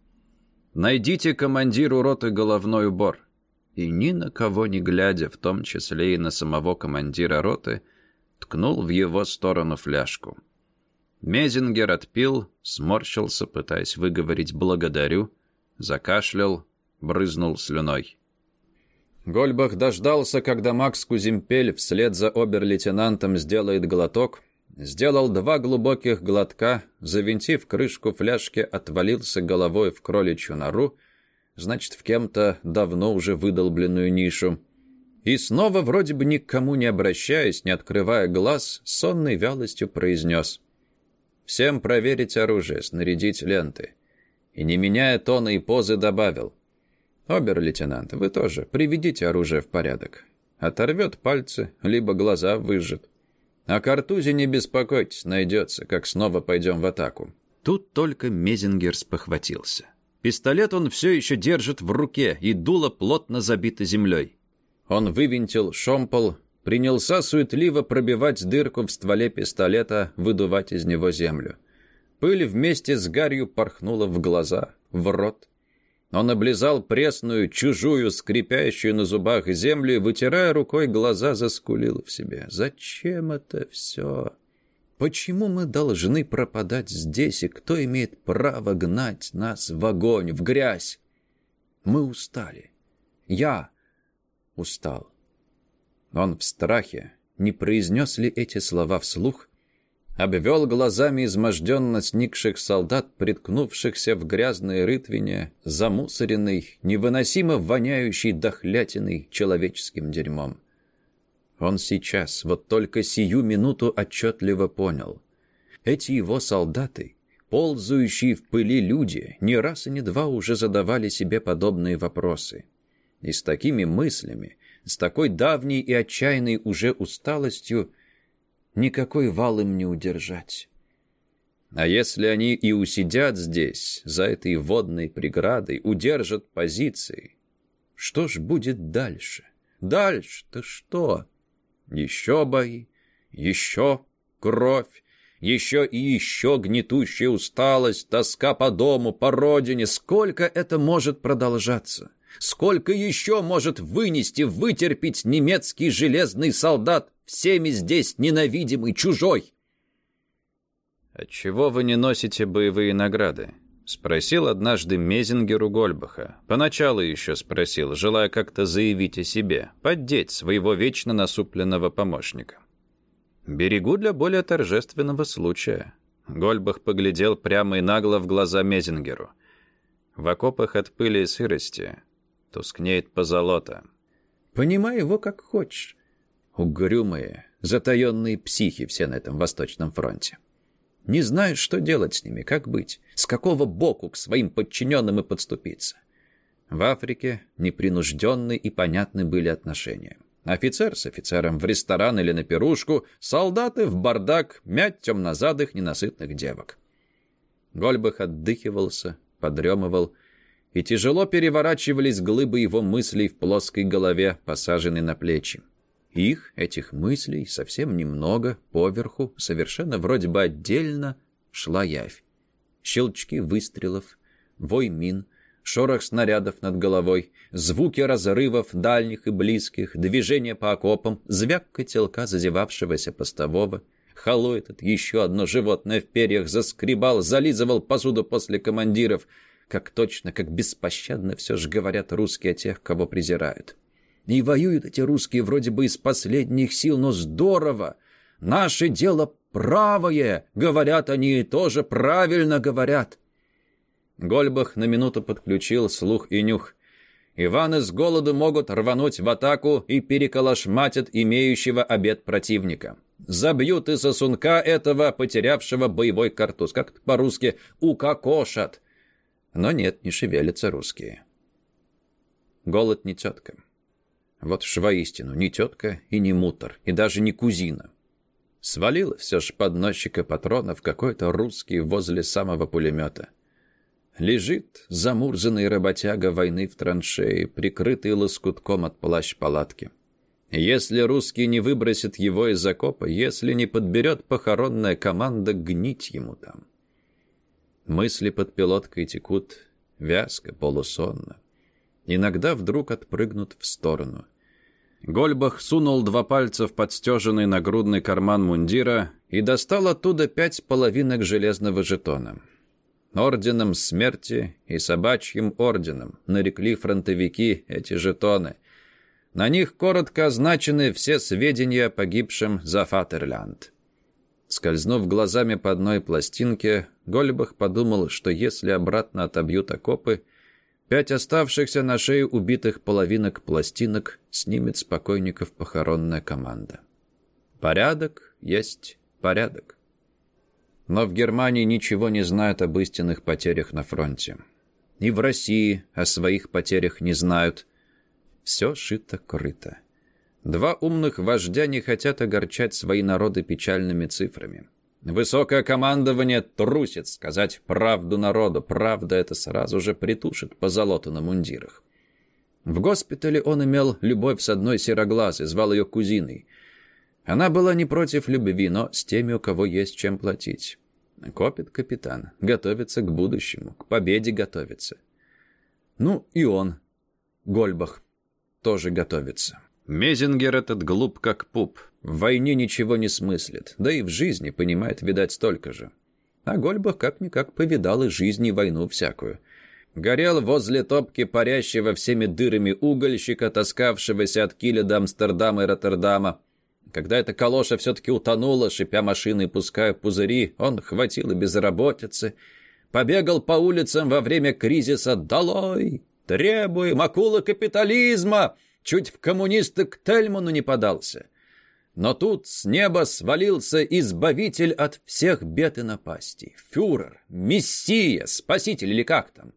«Найдите командиру роты головной убор и ни на кого не глядя, в том числе и на самого командира роты, ткнул в его сторону фляжку. Мезингер отпил, сморщился, пытаясь выговорить «благодарю», закашлял, брызнул слюной. Гольбах дождался, когда Макс Кузимпель вслед за обер-лейтенантом сделает глоток, сделал два глубоких глотка, завинтив крышку фляжки, отвалился головой в кроличью нору, значит, в кем-то давно уже выдолбленную нишу. И снова, вроде бы никому не обращаясь, не открывая глаз, сонной вялостью произнес. «Всем проверить оружие, снарядить ленты». И, не меняя тона и позы, добавил. «Обер-лейтенант, вы тоже приведите оружие в порядок. Оторвет пальцы, либо глаза выжжет. О картузе не беспокойтесь, найдется, как снова пойдем в атаку. Тут только Мезингер спохватился. Пистолет он все еще держит в руке, и дуло плотно забито землей. Он вывинтил шомпол, принялся суетливо пробивать дырку в стволе пистолета, выдувать из него землю. Пыль вместе с гарью порхнула в глаза, в рот. Он облизал пресную, чужую, скрипящую на зубах землю и, вытирая рукой глаза, заскулил в себе. «Зачем это все? Почему мы должны пропадать здесь, и кто имеет право гнать нас в огонь, в грязь? Мы устали. Я устал». Он в страхе не произнес ли эти слова вслух, обвел глазами изможденно сникших солдат, приткнувшихся в грязной рытвине, замусоренной, невыносимо воняющей дохлятиной человеческим дерьмом. Он сейчас, вот только сию минуту отчетливо понял. Эти его солдаты, ползающие в пыли люди, не раз и не два уже задавали себе подобные вопросы. И с такими мыслями, с такой давней и отчаянной уже усталостью, никакой вал им не удержать. А если они и усидят здесь, за этой водной преградой, удержат позиции, что ж будет дальше? Дальше-то что? Еще бои, еще кровь, еще и еще гнетущая усталость, тоска по дому, по родине. Сколько это может продолжаться? Сколько еще может вынести, вытерпеть немецкий железный солдат, всеми здесь ненавидимый, чужой? «Отчего вы не носите боевые награды?» — спросил однажды Мезингеру Гольбаха. Поначалу еще спросил, желая как-то заявить о себе, поддеть своего вечно насупленного помощника. «Берегу для более торжественного случая». Гольбах поглядел прямо и нагло в глаза Мезингеру. В окопах от пыли и сырости тускнеет позолота. Понимай его как хочешь. Угрюмые, затаенные психи все на этом Восточном фронте. Не знаешь, что делать с ними, как быть, с какого боку к своим подчиненным и подступиться. В Африке непринужденны и понятны были отношения. Офицер с офицером в ресторан или на пирушку, солдаты в бардак, мять темнозадых ненасытных девок. Гольбах отдыхивался, подремывал, и тяжело переворачивались глыбы его мыслей в плоской голове, посаженной на плечи. Их, этих мыслей, совсем немного, поверху, совершенно вроде бы отдельно, шла явь. Щелчки выстрелов, вой мин, шорох снарядов над головой, звуки разрывов дальних и близких, движение по окопам, звяк котелка зазевавшегося постового. Халой этот еще одно животное в перьях заскребал, зализывал посуду после командиров — как точно, как беспощадно все же говорят русские о тех, кого презирают. И воюют эти русские вроде бы из последних сил, но здорово. Наше дело правое, говорят они, тоже правильно говорят. Гольбах на минуту подключил слух и нюх. Иваны с голоду могут рвануть в атаку и переколошматят имеющего обед противника. Забьют и сосунка этого, потерявшего боевой картуз, как по-русски «укокошат». Но нет, не шевелятся русские. Голод не тетка. Вот уж воистину, не тетка и не мутор, и даже не кузина. Свалила все ж подносчика патронов какой-то русский возле самого пулемета. Лежит замурзанный работяга войны в траншеи, прикрытый лоскутком от плащ-палатки. Если русский не выбросит его из окопа, если не подберет похоронная команда, гнить ему там. Мысли под пилоткой текут вязко, полусонно. Иногда вдруг отпрыгнут в сторону. Гольбах сунул два пальца в подстеженный нагрудный карман мундира и достал оттуда пять половинок железного жетона. Орденом смерти и собачьим орденом нарекли фронтовики эти жетоны. На них коротко означены все сведения о погибшем за Фатерлянд. Скользнув глазами по одной пластинке, Гольбах подумал, что если обратно отобьют окопы, пять оставшихся на шее убитых половинок пластинок снимет с покойников похоронная команда. Порядок есть порядок. Но в Германии ничего не знают об истинных потерях на фронте. И в России о своих потерях не знают. Все шито-крыто. Два умных вождя не хотят огорчать свои народы печальными цифрами. Высокое командование трусит сказать правду народу. Правда это сразу же притушит по золоту на мундирах. В госпитале он имел любовь с одной сероглазой, звал ее кузиной. Она была не против любви, но с теми, у кого есть чем платить. Копит капитан, готовится к будущему, к победе готовится. Ну и он, Гольбах, тоже готовится. Мезингер этот глуп как пуп. В войне ничего не смыслит, да и в жизни понимает, видать, столько же. А Гольбах как-никак повидал и жизнь, и войну всякую. Горел возле топки парящего всеми дырами угольщика, таскавшегося от Киля до Амстердама и Роттердама. Когда эта калоша все-таки утонула, шипя машины и пуская пузыри, он хватил и безработицы. Побегал по улицам во время кризиса «Долой! Требуем акулы капитализма!» Чуть в коммунисты к Тельману не подался. Но тут с неба свалился избавитель от всех бед и напастей. Фюрер, мессия, спаситель или как там.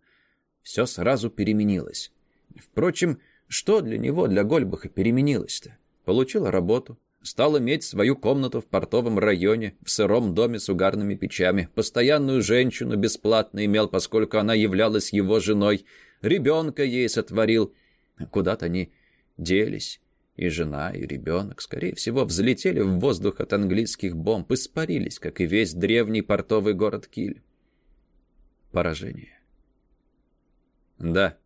Все сразу переменилось. Впрочем, что для него, для Гольбаха, переменилось-то? Получил работу, стал иметь свою комнату в портовом районе, в сыром доме с угарными печами, постоянную женщину бесплатно имел, поскольку она являлась его женой, ребенка ей сотворил. Куда-то они делись. И жена, и ребенок, скорее всего, взлетели в воздух от английских бомб, испарились, как и весь древний портовый город Киль. Поражение. Да.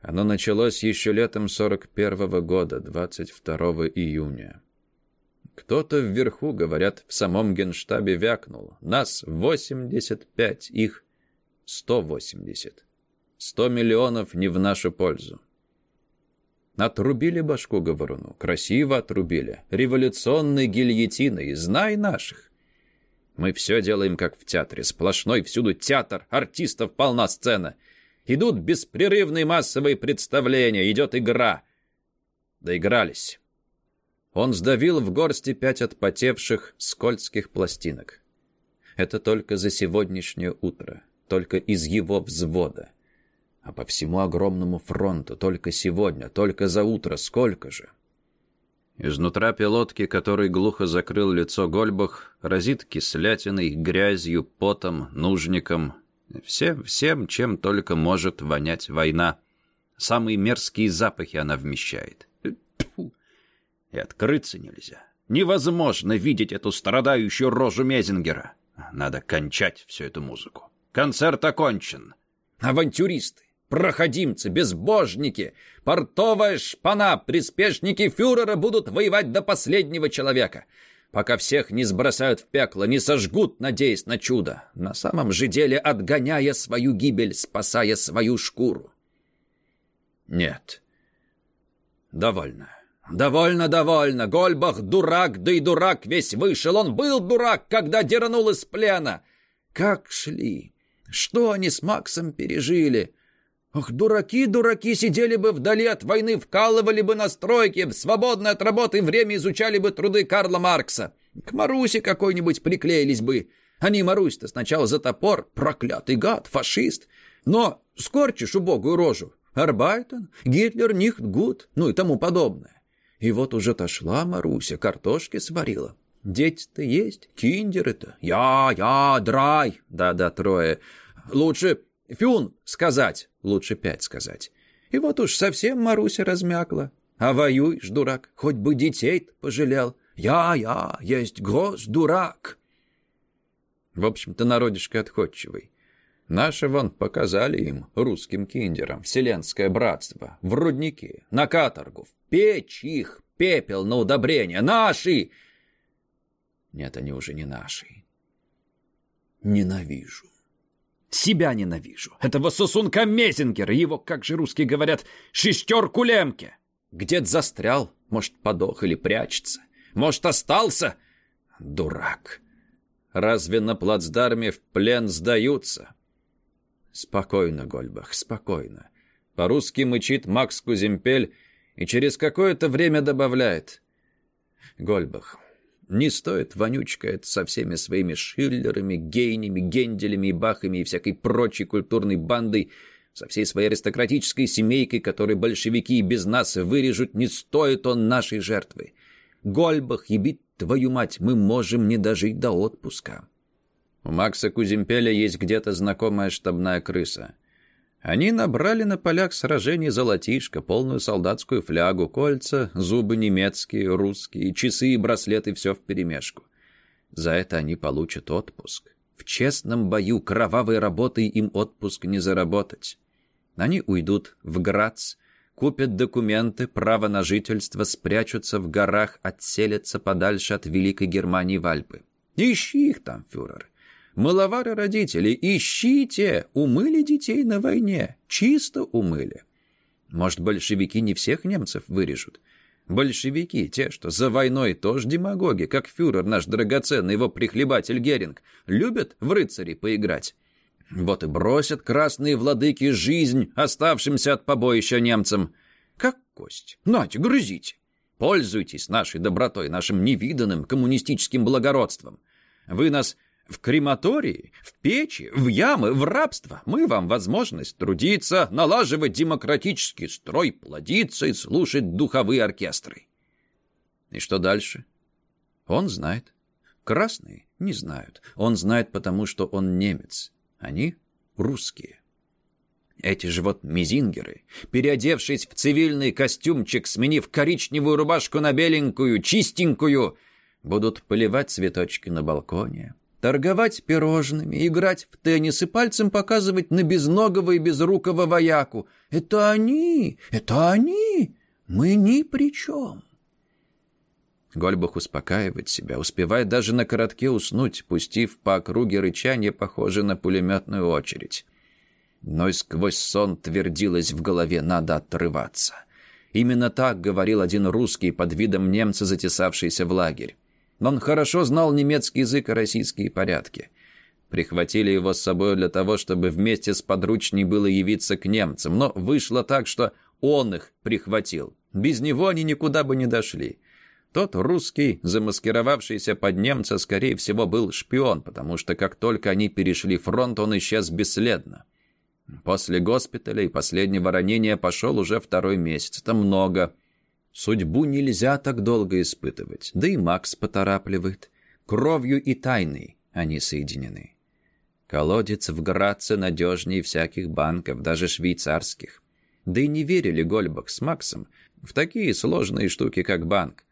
Оно началось еще летом 41-го года, 22 июня. Кто-то вверху, говорят, в самом генштабе вякнул. Нас 85, их 180. 100 миллионов не в нашу пользу. Отрубили башку говоруну. Красиво отрубили. Революционной гильотиной. Знай наших. Мы все делаем, как в театре. Сплошной всюду театр. Артистов полна сцена. Идут беспрерывные массовые представления. Идет игра. Доигрались. Он сдавил в горсти пять отпотевших скользких пластинок. Это только за сегодняшнее утро. Только из его взвода а по всему огромному фронту только сегодня, только за утро, сколько же? Изнутра пилотки, который глухо закрыл лицо Гольбах, разит кислятиной, грязью, потом, нужником, всем, всем, чем только может вонять война. Самые мерзкие запахи она вмещает. Тьфу. И открыться нельзя. Невозможно видеть эту страдающую рожу Мезингера. Надо кончать всю эту музыку. Концерт окончен. Авантюристы, проходимцы, безбожники, портовая шпана, приспешники фюрера будут воевать до последнего человека, пока всех не сбросают в пекло, не сожгут, надеясь на чудо, на самом же деле отгоняя свою гибель, спасая свою шкуру. Нет. Довольно. Довольно, довольно. Гольбах дурак, да и дурак весь вышел. Он был дурак, когда деранул из плена. Как шли? Что они с Максом пережили? Ох, дураки, дураки, сидели бы вдали от войны, вкалывали бы на стройке, в свободное от работы время изучали бы труды Карла Маркса. К Марусе какой-нибудь приклеились бы. Они Марусь-то сначала за топор, проклятый гад, фашист. Но скорчишь убогую рожу. Арбайтон, Гитлер, Нихт, Гуд, ну и тому подобное. И вот уже-то шла Маруся, картошки сварила. Дети-то есть, киндеры-то. Я, я, драй. Да-да, трое. Лучше Фюн сказать, лучше пять сказать. И вот уж совсем Маруся размякла. А воюешь, дурак, хоть бы детей пожалел. Я-я, есть гос дурак. В общем-то, народишко отходчивый. Наши вон показали им, русским киндерам, вселенское братство, в рудники, на каторгу, в печь их, пепел на удобрение. Наши! Нет, они уже не наши. Ненавижу. Себя ненавижу. Этого сосунка Мезингера, его, как же русские говорят, шестерку лемке. Где-то застрял, может, подох или прячется. Может, остался? Дурак. Разве на плацдарме в плен сдаются? Спокойно, Гольбах, спокойно. По-русски мычит Макс Куземпель и через какое-то время добавляет. Гольбах, не стоит вонючка это со всеми своими Шиллерами, Гейнями, Генделями и Бахами и всякой прочей культурной бандой Со всей своей аристократической семейкой, которой большевики и без нас вырежут, не стоит он нашей жертвы. Гольбах, ебит твою мать, мы можем не дожить до отпуска. У Макса Куземпеля есть где-то знакомая штабная крыса. Они набрали на полях сражений золотишко, полную солдатскую флягу, кольца, зубы немецкие, русские, часы и браслеты, все вперемешку. За это они получат отпуск. В честном бою кровавой работой им отпуск не заработать. Они уйдут в Грац, купят документы, право на жительство, спрячутся в горах, отселятся подальше от Великой Германии в Альпы. Ищи их там, фюрер. Маловары родители, ищите! Умыли детей на войне, чисто умыли. Может, большевики не всех немцев вырежут? Большевики, те, что за войной тоже демагоги, как фюрер наш драгоценный, его прихлебатель Геринг, любят в рыцари поиграть. Вот и бросят красные владыки жизнь оставшимся от побоища немцам. Как кость. Нате, грызите. Пользуйтесь нашей добротой, нашим невиданным коммунистическим благородством. Вы нас в крематории, в печи, в ямы, в рабство. Мы вам возможность трудиться, налаживать демократический строй, плодиться и слушать духовые оркестры. И что дальше? Он знает. Красные не знают. Он знает, потому что он немец. Они русские. Эти же вот мизингеры, переодевшись в цивильный костюмчик, сменив коричневую рубашку на беленькую, чистенькую, будут поливать цветочки на балконе, торговать пирожными, играть в теннис и пальцем показывать на безногого и безрукого вояку. Это они, это они, мы ни при чем. Гольбах успокаивает себя, успевает даже на коротке уснуть, пустив по округе рычание, похожее на пулеметную очередь. Но и сквозь сон твердилось в голове «надо отрываться». Именно так говорил один русский под видом немца, затесавшийся в лагерь. Он хорошо знал немецкий язык и российские порядки. Прихватили его с собой для того, чтобы вместе с подручней было явиться к немцам, но вышло так, что он их прихватил. Без него они никуда бы не дошли. Тот русский, замаскировавшийся под немца, скорее всего, был шпион, потому что как только они перешли фронт, он исчез бесследно. После госпиталя и последнего ранения пошел уже второй месяц. Это много. Судьбу нельзя так долго испытывать, да и Макс поторапливает. Кровью и тайной они соединены. Колодец в Граце надежнее всяких банков, даже швейцарских. Да и не верили Гольбах с Максом в такие сложные штуки, как банк.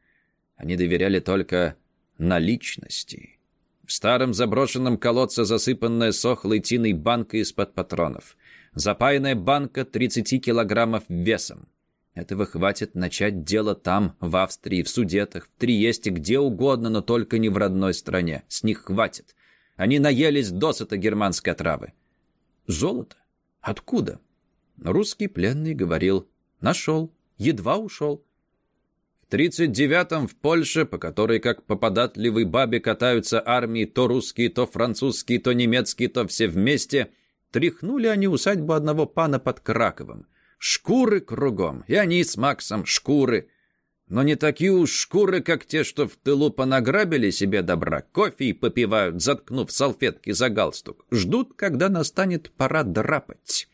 Они доверяли только наличности. В старом заброшенном колодце засыпанная сохлой тиной банка из-под патронов. Запаянная банка 30 килограммов весом. Этого хватит начать дело там, в Австрии, в Судетах, в Триесте, где угодно, но только не в родной стране. С них хватит. Они наелись досыта германской отравы. Золото? Откуда? Русский пленный говорил. Нашел. Едва ушел. В 39-м в Польше, по которой как по податливой бабе катаются армии то русские, то французские, то немецкие, то все вместе, тряхнули они усадьбу одного пана под Краковым. Шкуры кругом, и они с Максом шкуры. Но не такие уж шкуры, как те, что в тылу понаграбили себе добра, кофе и попивают, заткнув салфетки за галстук. Ждут, когда настанет пора драпать.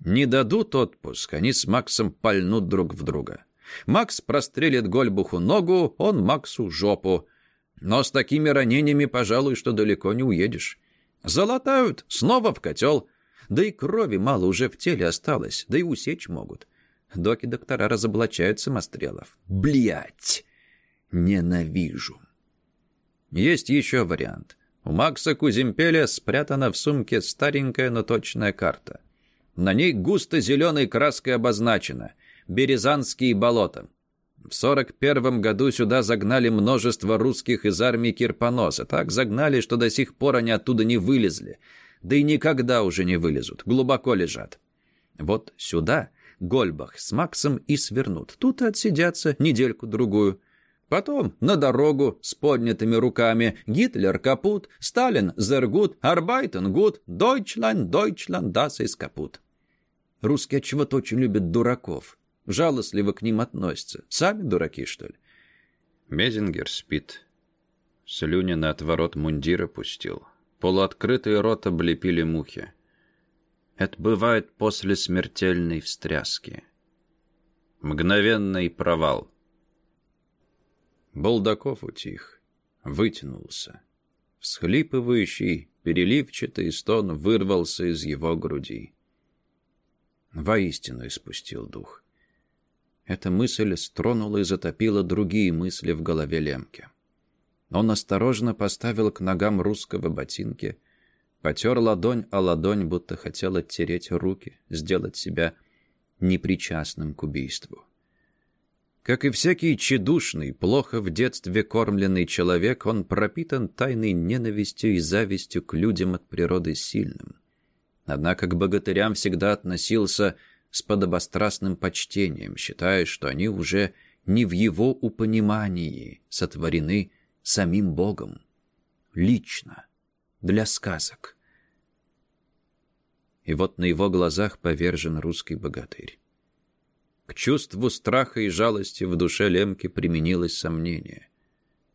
Не дадут отпуск, они с Максом пальнут друг в друга. Макс прострелит Гольбуху ногу, он Максу жопу. Но с такими ранениями, пожалуй, что далеко не уедешь. Залатают, снова в котел — да и крови мало уже в теле осталось, да и усечь могут. Доки-доктора разоблачают самострелов. Блять! Ненавижу. Есть еще вариант. У Макса Куземпеля спрятана в сумке старенькая, но точная карта. На ней густо зеленой краской обозначено «Березанские болота». В 41 году сюда загнали множество русских из армии Кирпоноса. Так загнали, что до сих пор они оттуда не вылезли да и никогда уже не вылезут, глубоко лежат. Вот сюда Гольбах с Максом и свернут. Тут отсидятся недельку-другую. Потом на дорогу с поднятыми руками. Гитлер капут, Сталин зергут, Арбайтен гуд, Дойчланд, Дойчланд, das ist капут. Русские отчего-то очень любят дураков. Жалостливо к ним относятся. Сами дураки, что ли? Мезингер спит. Слюни на отворот мундира пустил. Полуоткрытый рот облепили мухи. Это бывает после смертельной встряски. Мгновенный провал. Булдаков утих, вытянулся. Всхлипывающий, переливчатый стон вырвался из его груди. Воистину испустил дух. Эта мысль стронула и затопила другие мысли в голове Лемке. Он осторожно поставил к ногам русского ботинки, потер ладонь о ладонь, будто хотел оттереть руки, сделать себя непричастным к убийству. Как и всякий тщедушный, плохо в детстве кормленный человек, он пропитан тайной ненавистью и завистью к людям от природы сильным. Однако к богатырям всегда относился с подобострастным почтением, считая, что они уже не в его упонимании сотворены самим Богом. Лично. Для сказок. И вот на его глазах повержен русский богатырь. К чувству страха и жалости в душе Лемки применилось сомнение.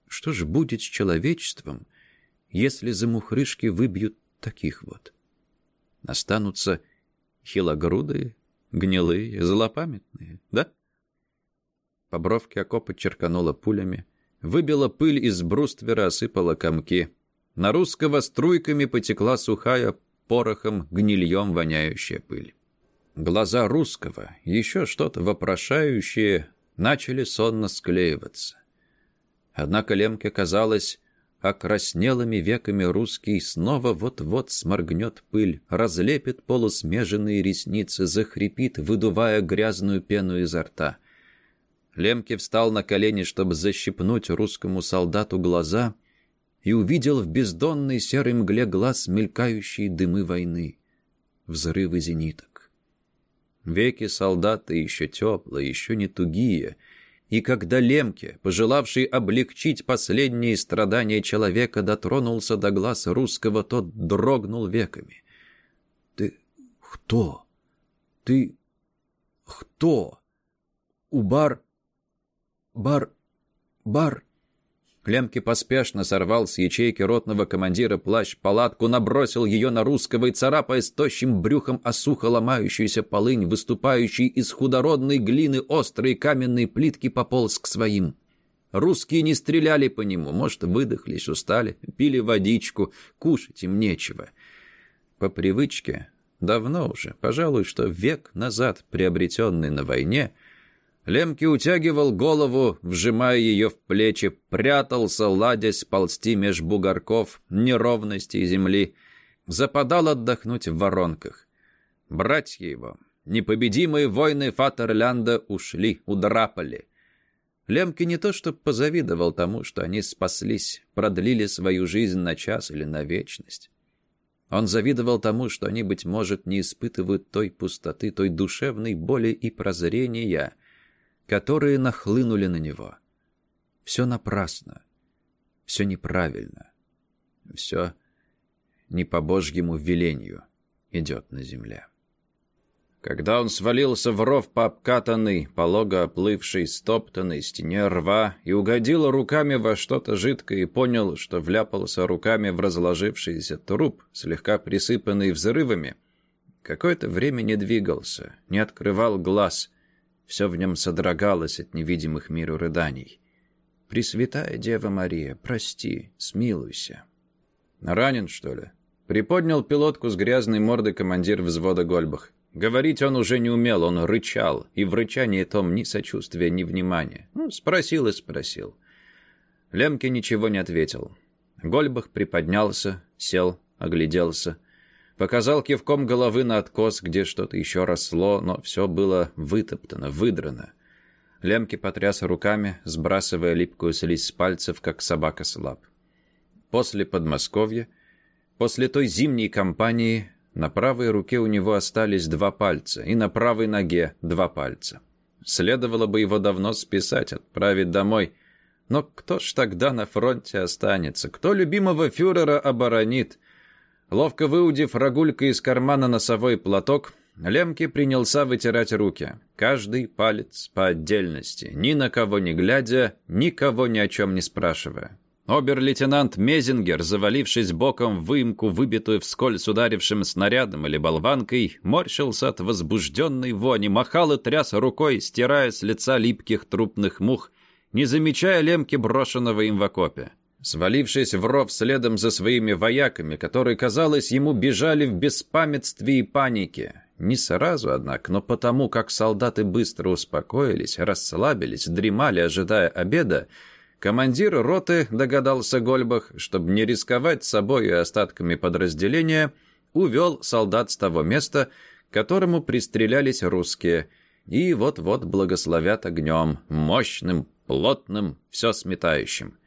Что же будет с человечеством, если за мухрышки выбьют таких вот? Останутся хилогрудые, гнилые, злопамятные, да? По бровке окопа черканула пулями, Выбила пыль из бруствера, осыпала комки. На русского струйками потекла сухая, порохом, гнильем воняющая пыль. Глаза русского, еще что-то вопрошающее, начали сонно склеиваться. Однако Лемке казалось, окраснелыми веками русский снова вот-вот сморгнет пыль, разлепит полусмеженные ресницы, захрипит, выдувая грязную пену изо рта — Лемке встал на колени, чтобы защипнуть русскому солдату глаза, и увидел в бездонной серой мгле глаз мелькающие дымы войны, взрывы зениток. Веки солдата еще теплые, еще не тугие, и когда Лемке, пожелавший облегчить последние страдания человека, дотронулся до глаз русского, тот дрогнул веками. «Ты кто? Ты кто? Убар...» «Бар... бар...» Клемки поспешно сорвал с ячейки ротного командира плащ-палатку, набросил ее на русского и, царапая с тощим брюхом осухо ломающуюся полынь, выступающий из худородной глины острые каменные плитки, пополз к своим. Русские не стреляли по нему, может, выдохлись, устали, пили водичку, кушать им нечего. По привычке, давно уже, пожалуй, что век назад приобретенный на войне — Лемки утягивал голову, вжимая ее в плечи, прятался, ладясь ползти меж бугорков, неровностей земли. Западал отдохнуть в воронках. Братья его, непобедимые воины Фатерлянда, ушли, удрапали. Лемки не то что позавидовал тому, что они спаслись, продлили свою жизнь на час или на вечность. Он завидовал тому, что они, быть может, не испытывают той пустоты, той душевной боли и прозрения, которые нахлынули на него. Все напрасно, все неправильно, все не по Божьему велению идет на земле. Когда он свалился в ров по обкатанной, полого оплывшей, стоптанной стене рва и угодил руками во что-то жидкое и понял, что вляпался руками в разложившийся труп, слегка присыпанный взрывами, какое-то время не двигался, не открывал глаз, все в нем содрогалось от невидимых миру рыданий. «Пресвятая Дева Мария, прости, смилуйся». «Ранен, что ли?» Приподнял пилотку с грязной мордой командир взвода Гольбах. Говорить он уже не умел, он рычал, и в рычании том ни сочувствия, ни внимания. Ну, спросил и спросил. Лемке ничего не ответил. Гольбах приподнялся, сел, огляделся — Показал кивком головы на откос, где что-то еще росло, но все было вытоптано, выдрано. Лемки потряс руками, сбрасывая липкую слизь с пальцев, как собака с лап. После Подмосковья, после той зимней кампании, на правой руке у него остались два пальца, и на правой ноге два пальца. Следовало бы его давно списать, отправить домой. Но кто ж тогда на фронте останется? Кто любимого фюрера оборонит? Ловко выудив рогулькой из кармана носовой платок, Лемки принялся вытирать руки. Каждый палец по отдельности, ни на кого не глядя, никого ни о чем не спрашивая. Обер-лейтенант Мезингер, завалившись боком в выемку, выбитую вскользь ударившим снарядом или болванкой, морщился от возбужденной вони, махал и тряс рукой, стирая с лица липких трупных мух, не замечая лемки брошенного им в окопе. Свалившись в ров следом за своими вояками, которые, казалось, ему бежали в беспамятстве и панике. Не сразу, однако, но потому, как солдаты быстро успокоились, расслабились, дремали, ожидая обеда, Командир роты, догадался Гольбах, чтобы не рисковать собой и остатками подразделения, увел солдат с того места, к которому пристрелялись русские, и вот-вот благословят огнем, мощным, плотным, все сметающим.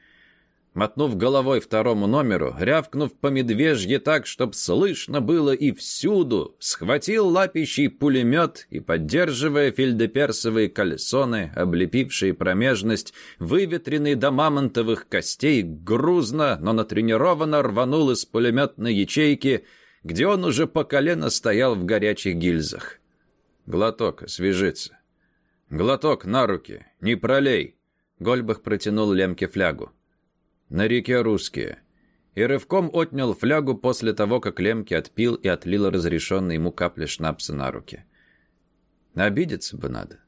Мотнув головой второму номеру, рявкнув по медвежье так, чтоб слышно было и всюду, схватил лапищий пулемет и, поддерживая фельдеперсовые кальсоны, облепившие промежность, выветренный до мамонтовых костей, грузно, но натренированно рванул из пулеметной ячейки, где он уже по колено стоял в горячих гильзах. Глоток, освежиться. Глоток на руки, не пролей. Гольбах протянул Лемке флягу на реке Русские, и рывком отнял флягу после того, как Лемки отпил и отлил разрешенный ему капли шнапса на руки. Обидеться бы надо.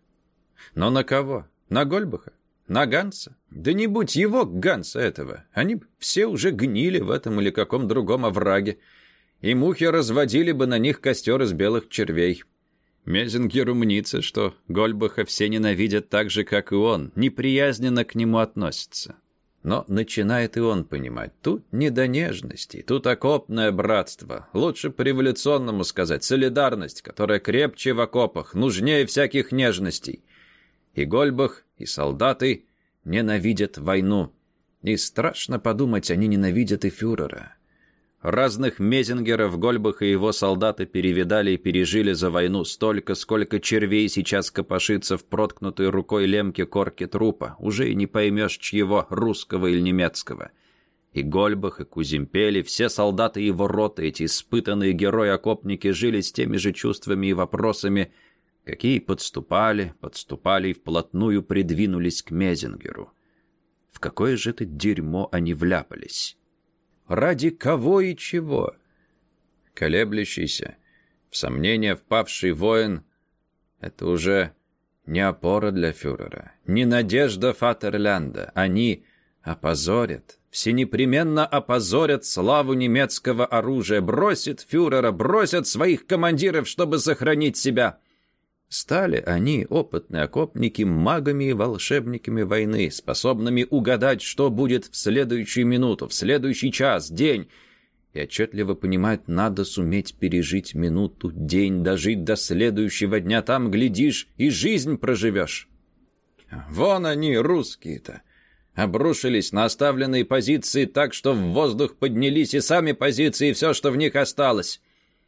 Но на кого? На Гольбаха? На Ганса? Да не будь его, Ганса этого. Они все уже гнили в этом или каком другом овраге. И мухи разводили бы на них костер из белых червей. Мезингер умнится, что Гольбаха все ненавидят так же, как и он, неприязненно к нему относятся. Но начинает и он понимать, тут не до нежности, тут окопное братство. Лучше по-революционному сказать, солидарность, которая крепче в окопах, нужнее всяких нежностей. И Гольбах, и солдаты ненавидят войну. И страшно подумать, они ненавидят и фюрера. Разных Мезингеров, Гольбах и его солдаты перевидали и пережили за войну столько, сколько червей сейчас копошится в проткнутой рукой лемке корки трупа. Уже и не поймешь, чьего, русского или немецкого. И Гольбах, и Кузимпели, все солдаты его роты, эти испытанные герои-окопники, жили с теми же чувствами и вопросами, какие подступали, подступали и вплотную придвинулись к Мезингеру. В какое же это дерьмо они вляпались? Ради кого и чего? Колеблющийся, в сомнение впавший воин — это уже не опора для фюрера, не надежда Фатерлянда. Они опозорят, всенепременно опозорят славу немецкого оружия, бросят фюрера, бросят своих командиров, чтобы сохранить себя. Стали они, опытные окопники, магами и волшебниками войны, способными угадать, что будет в следующую минуту, в следующий час, день, и отчетливо понимать, надо суметь пережить минуту, день, дожить до следующего дня, там, глядишь, и жизнь проживешь. Вон они, русские-то, обрушились на оставленные позиции так, что в воздух поднялись и сами позиции, и все, что в них осталось.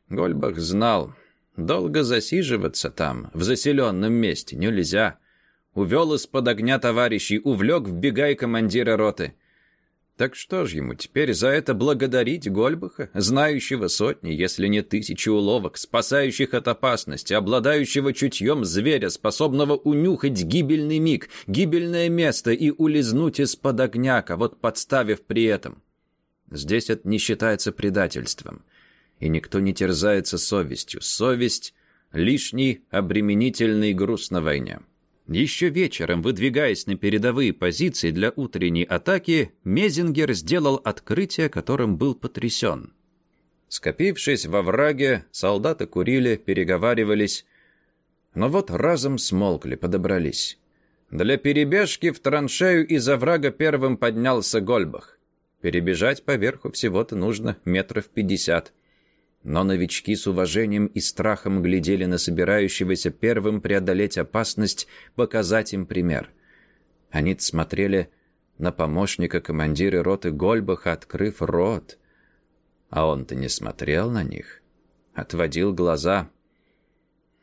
Гольбах знал, Долго засиживаться там, в заселенном месте, нельзя. Увел из-под огня товарищей, увлек в бегай командира роты. Так что ж ему теперь за это благодарить Гольбаха, знающего сотни, если не тысячи уловок, спасающих от опасности, обладающего чутьем зверя, способного унюхать гибельный миг, гибельное место и улизнуть из-под огня, вот подставив при этом? Здесь это не считается предательством и никто не терзается совестью. Совесть — лишний обременительный груз на войне. Еще вечером, выдвигаясь на передовые позиции для утренней атаки, Мезингер сделал открытие, которым был потрясен. Скопившись во враге, солдаты курили, переговаривались, но вот разом смолкли, подобрались. Для перебежки в траншею из оврага первым поднялся Гольбах. Перебежать поверху всего-то нужно метров пятьдесят. Но новички с уважением и страхом глядели на собирающегося первым преодолеть опасность, показать им пример. Они смотрели на помощника командира роты Гольбаха, открыв рот. А он-то не смотрел на них. Отводил глаза.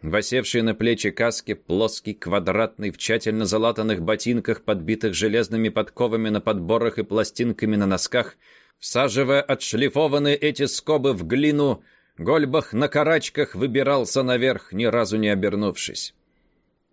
Восевший на плечи каски, плоский, квадратный, в тщательно залатанных ботинках, подбитых железными подковами на подборах и пластинками на носках — Всаживая отшлифованные эти скобы в глину, Гольбах на карачках выбирался наверх, ни разу не обернувшись.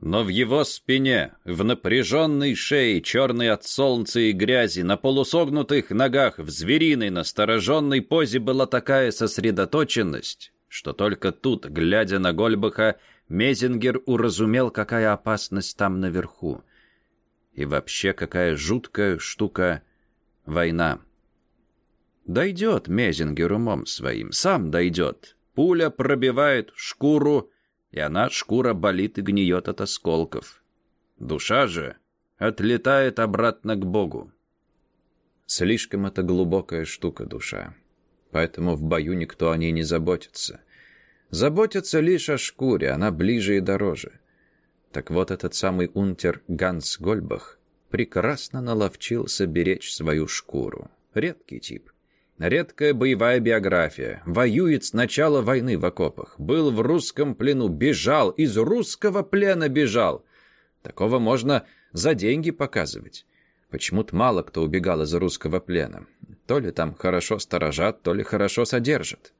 Но в его спине, в напряженной шее, черной от солнца и грязи, на полусогнутых ногах, в звериной настороженной позе была такая сосредоточенность, что только тут, глядя на Гольбаха, Мезингер уразумел, какая опасность там наверху. И вообще, какая жуткая штука война. Дойдет Мезингер умом своим, сам дойдет. Пуля пробивает шкуру, и она, шкура, болит и гниет от осколков. Душа же отлетает обратно к Богу. Слишком это глубокая штука душа, поэтому в бою никто о ней не заботится. Заботится лишь о шкуре, она ближе и дороже. Так вот этот самый унтер Ганс Гольбах прекрасно наловчился беречь свою шкуру. Редкий тип. Редкая боевая биография. Воюет с начала войны в окопах. Был в русском плену, бежал, из русского плена бежал. Такого можно за деньги показывать. Почему-то мало кто убегал из русского плена. То ли там хорошо сторожат, то ли хорошо содержат.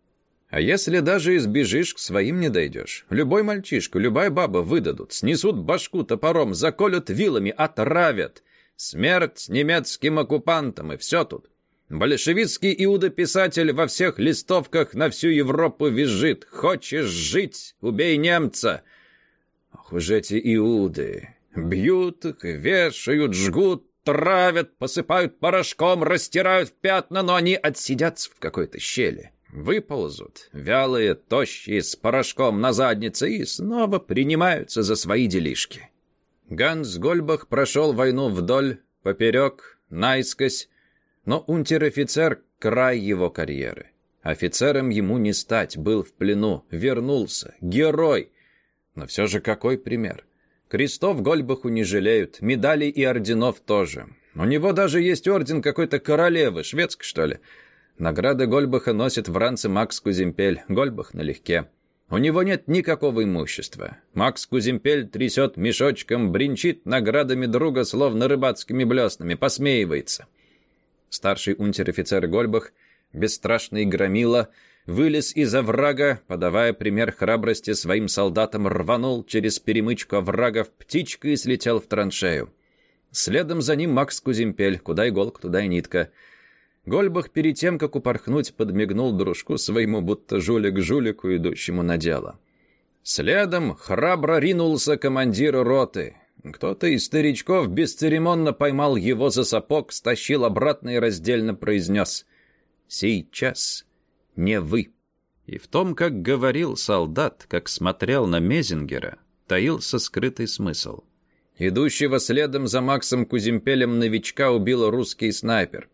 А если даже избежишь, к своим не дойдешь. Любой мальчишка, любая баба выдадут, снесут башку топором, заколют вилами, отравят. Смерть немецким оккупантам, и все тут. Большевистский иудописатель во всех листовках на всю Европу визжит. «Хочешь жить? Убей немца!» Ох уж эти иуды! Бьют их, вешают, жгут, травят, посыпают порошком, растирают в пятна, но они отсидятся в какой-то щели. Выползут, вялые, тощие, с порошком на заднице и снова принимаются за свои делишки. Ганс Гольбах прошел войну вдоль, поперек, наискось, но унтер-офицер — край его карьеры. Офицером ему не стать, был в плену, вернулся, герой. Но все же какой пример? Крестов Гольбаху не жалеют, медалей и орденов тоже. У него даже есть орден какой-то королевы, шведской, что ли. Награды Гольбаха носит в ранце Макс Куземпель, Гольбах налегке. У него нет никакого имущества. Макс Куземпель трясет мешочком, бринчит наградами друга, словно рыбацкими блеснами, посмеивается. Старший унтер-офицер Гольбах, бесстрашный громила, вылез из оврага, подавая пример храбрости своим солдатам, рванул через перемычку оврагов птичкой и слетел в траншею. Следом за ним Макс Куземпель, куда иголка, туда и нитка. Гольбах перед тем, как упорхнуть, подмигнул дружку своему, будто жулик жулику, идущему на дело. Следом храбро ринулся командир роты. Кто-то из старичков бесцеремонно поймал его за сапог, стащил обратно и раздельно произнес «Сейчас не вы». И в том, как говорил солдат, как смотрел на Мезингера, таился скрытый смысл. Идущего следом за Максом Куземпелем новичка убил русский снайпер.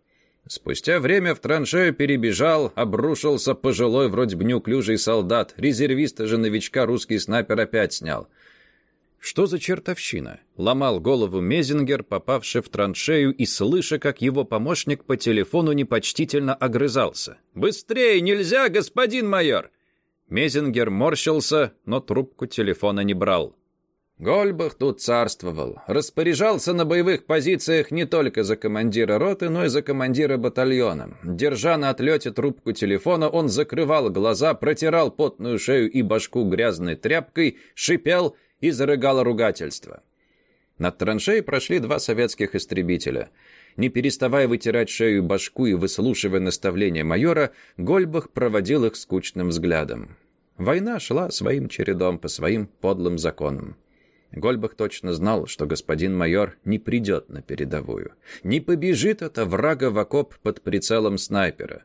Спустя время в траншею перебежал, обрушился пожилой, вроде бы неуклюжий солдат. Резервиста же новичка русский снайпер опять снял. Что за чертовщина? Ломал голову Мезингер, попавший в траншею и слыша, как его помощник по телефону непочтительно огрызался. «Быстрее! Нельзя, господин майор!» Мезингер морщился, но трубку телефона не брал. Гольбах тут царствовал. Распоряжался на боевых позициях не только за командира роты, но и за командира батальона. Держа на отлете трубку телефона, он закрывал глаза, протирал потную шею и башку грязной тряпкой, шипел — и зарыгало ругательство. Над траншеей прошли два советских истребителя. Не переставая вытирать шею башку и выслушивая наставления майора, Гольбах проводил их скучным взглядом. Война шла своим чередом по своим подлым законам. Гольбах точно знал, что господин майор не придет на передовую. Не побежит это врага в окоп под прицелом снайпера.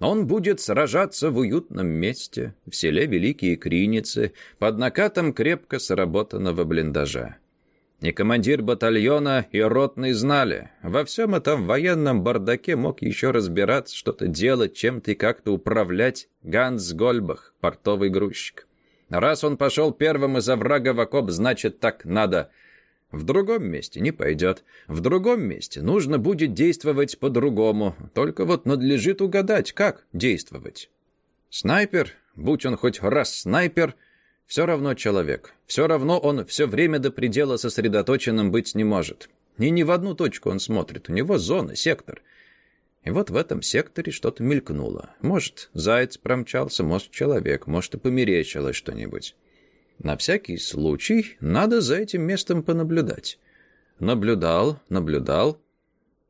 Он будет сражаться в уютном месте, в селе Великие Криницы, под накатом крепко сработанного блиндажа. И командир батальона, и ротный знали. Во всем этом военном бардаке мог еще разбираться, что-то делать, чем-то и как-то управлять Ганс Гольбах, портовый грузчик. Раз он пошел первым из оврага в окоп, значит, так надо — в другом месте не пойдет. В другом месте нужно будет действовать по-другому. Только вот надлежит угадать, как действовать. Снайпер, будь он хоть раз снайпер, все равно человек. Все равно он все время до предела сосредоточенным быть не может. И ни в одну точку он смотрит. У него зона, сектор. И вот в этом секторе что-то мелькнуло. Может, заяц промчался, может, человек, может, и померещилось что-нибудь. На всякий случай надо за этим местом понаблюдать. Наблюдал, наблюдал.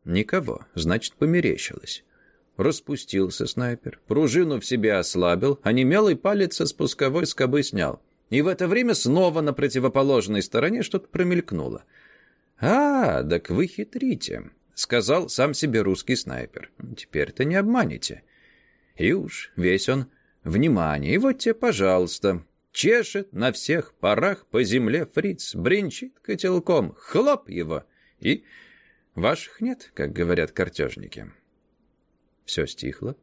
Никого, значит, померещилось. Распустился снайпер, пружину в себе ослабил, а немелый палец со спусковой скобы снял. И в это время снова на противоположной стороне что-то промелькнуло. «А, так вы хитрите», — сказал сам себе русский снайпер. «Теперь-то не обманете». И уж весь он внимание. И вот тебе, пожалуйста, чешет на всех парах по земле фриц, бренчит котелком, хлоп его. И ваших нет, как говорят картежники. Все стихло.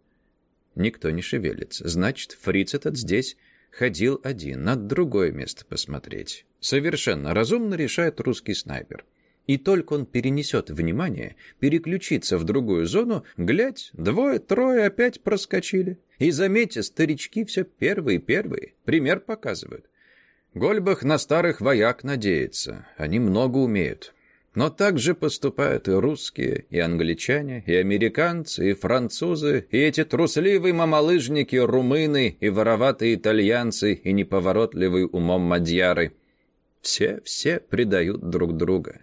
Никто не шевелится. Значит, фриц этот здесь ходил один, на другое место посмотреть. Совершенно разумно решает русский снайпер. И только он перенесет внимание, переключится в другую зону, глядь, двое-трое опять проскочили. И заметьте, старички все первые-первые, пример показывают. Гольбах на старых вояк надеется, они много умеют. Но так же поступают и русские, и англичане, и американцы, и французы, и эти трусливые мамалыжники, румыны, и вороватые итальянцы, и неповоротливые умом мадьяры. Все-все предают друг друга.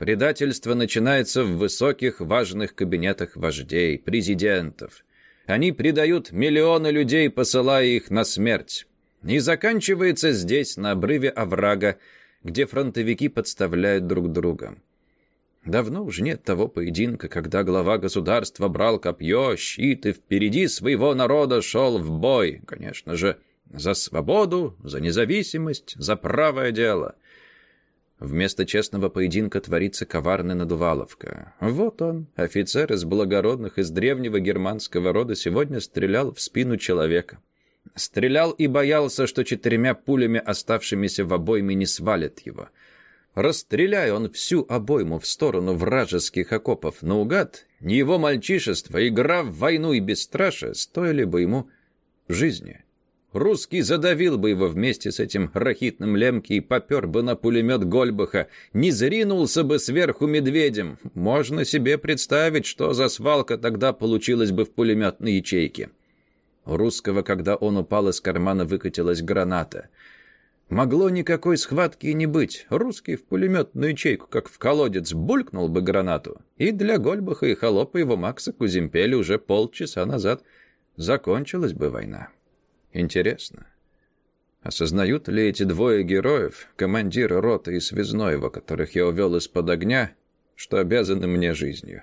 Предательство начинается в высоких важных кабинетах вождей, президентов. Они предают миллионы людей, посылая их на смерть. И заканчивается здесь, на обрыве оврага, где фронтовики подставляют друг друга. Давно уже нет того поединка, когда глава государства брал копье, щит и впереди своего народа шел в бой, конечно же, за свободу, за независимость, за правое дело. Вместо честного поединка творится коварная надуваловка. Вот он, офицер из благородных, из древнего германского рода, сегодня стрелял в спину человека. Стрелял и боялся, что четырьмя пулями, оставшимися в обойме, не свалит его. Расстреляя он всю обойму в сторону вражеских окопов наугад, его мальчишество, игра в войну и бесстрашие стоили бы ему жизни. Русский задавил бы его вместе с этим рахитным лемки и попер бы на пулемет Гольбаха, не зринулся бы сверху медведем. Можно себе представить, что за свалка тогда получилась бы в пулеметной ячейке. У русского, когда он упал, из кармана выкатилась граната. Могло никакой схватки и не быть. Русский в пулеметную ячейку, как в колодец, булькнул бы гранату. И для Гольбаха и холопа его Макса Кузимпеля уже полчаса назад закончилась бы война. Интересно, осознают ли эти двое героев, командир роты и связной, которых я увел из-под огня, что обязаны мне жизнью?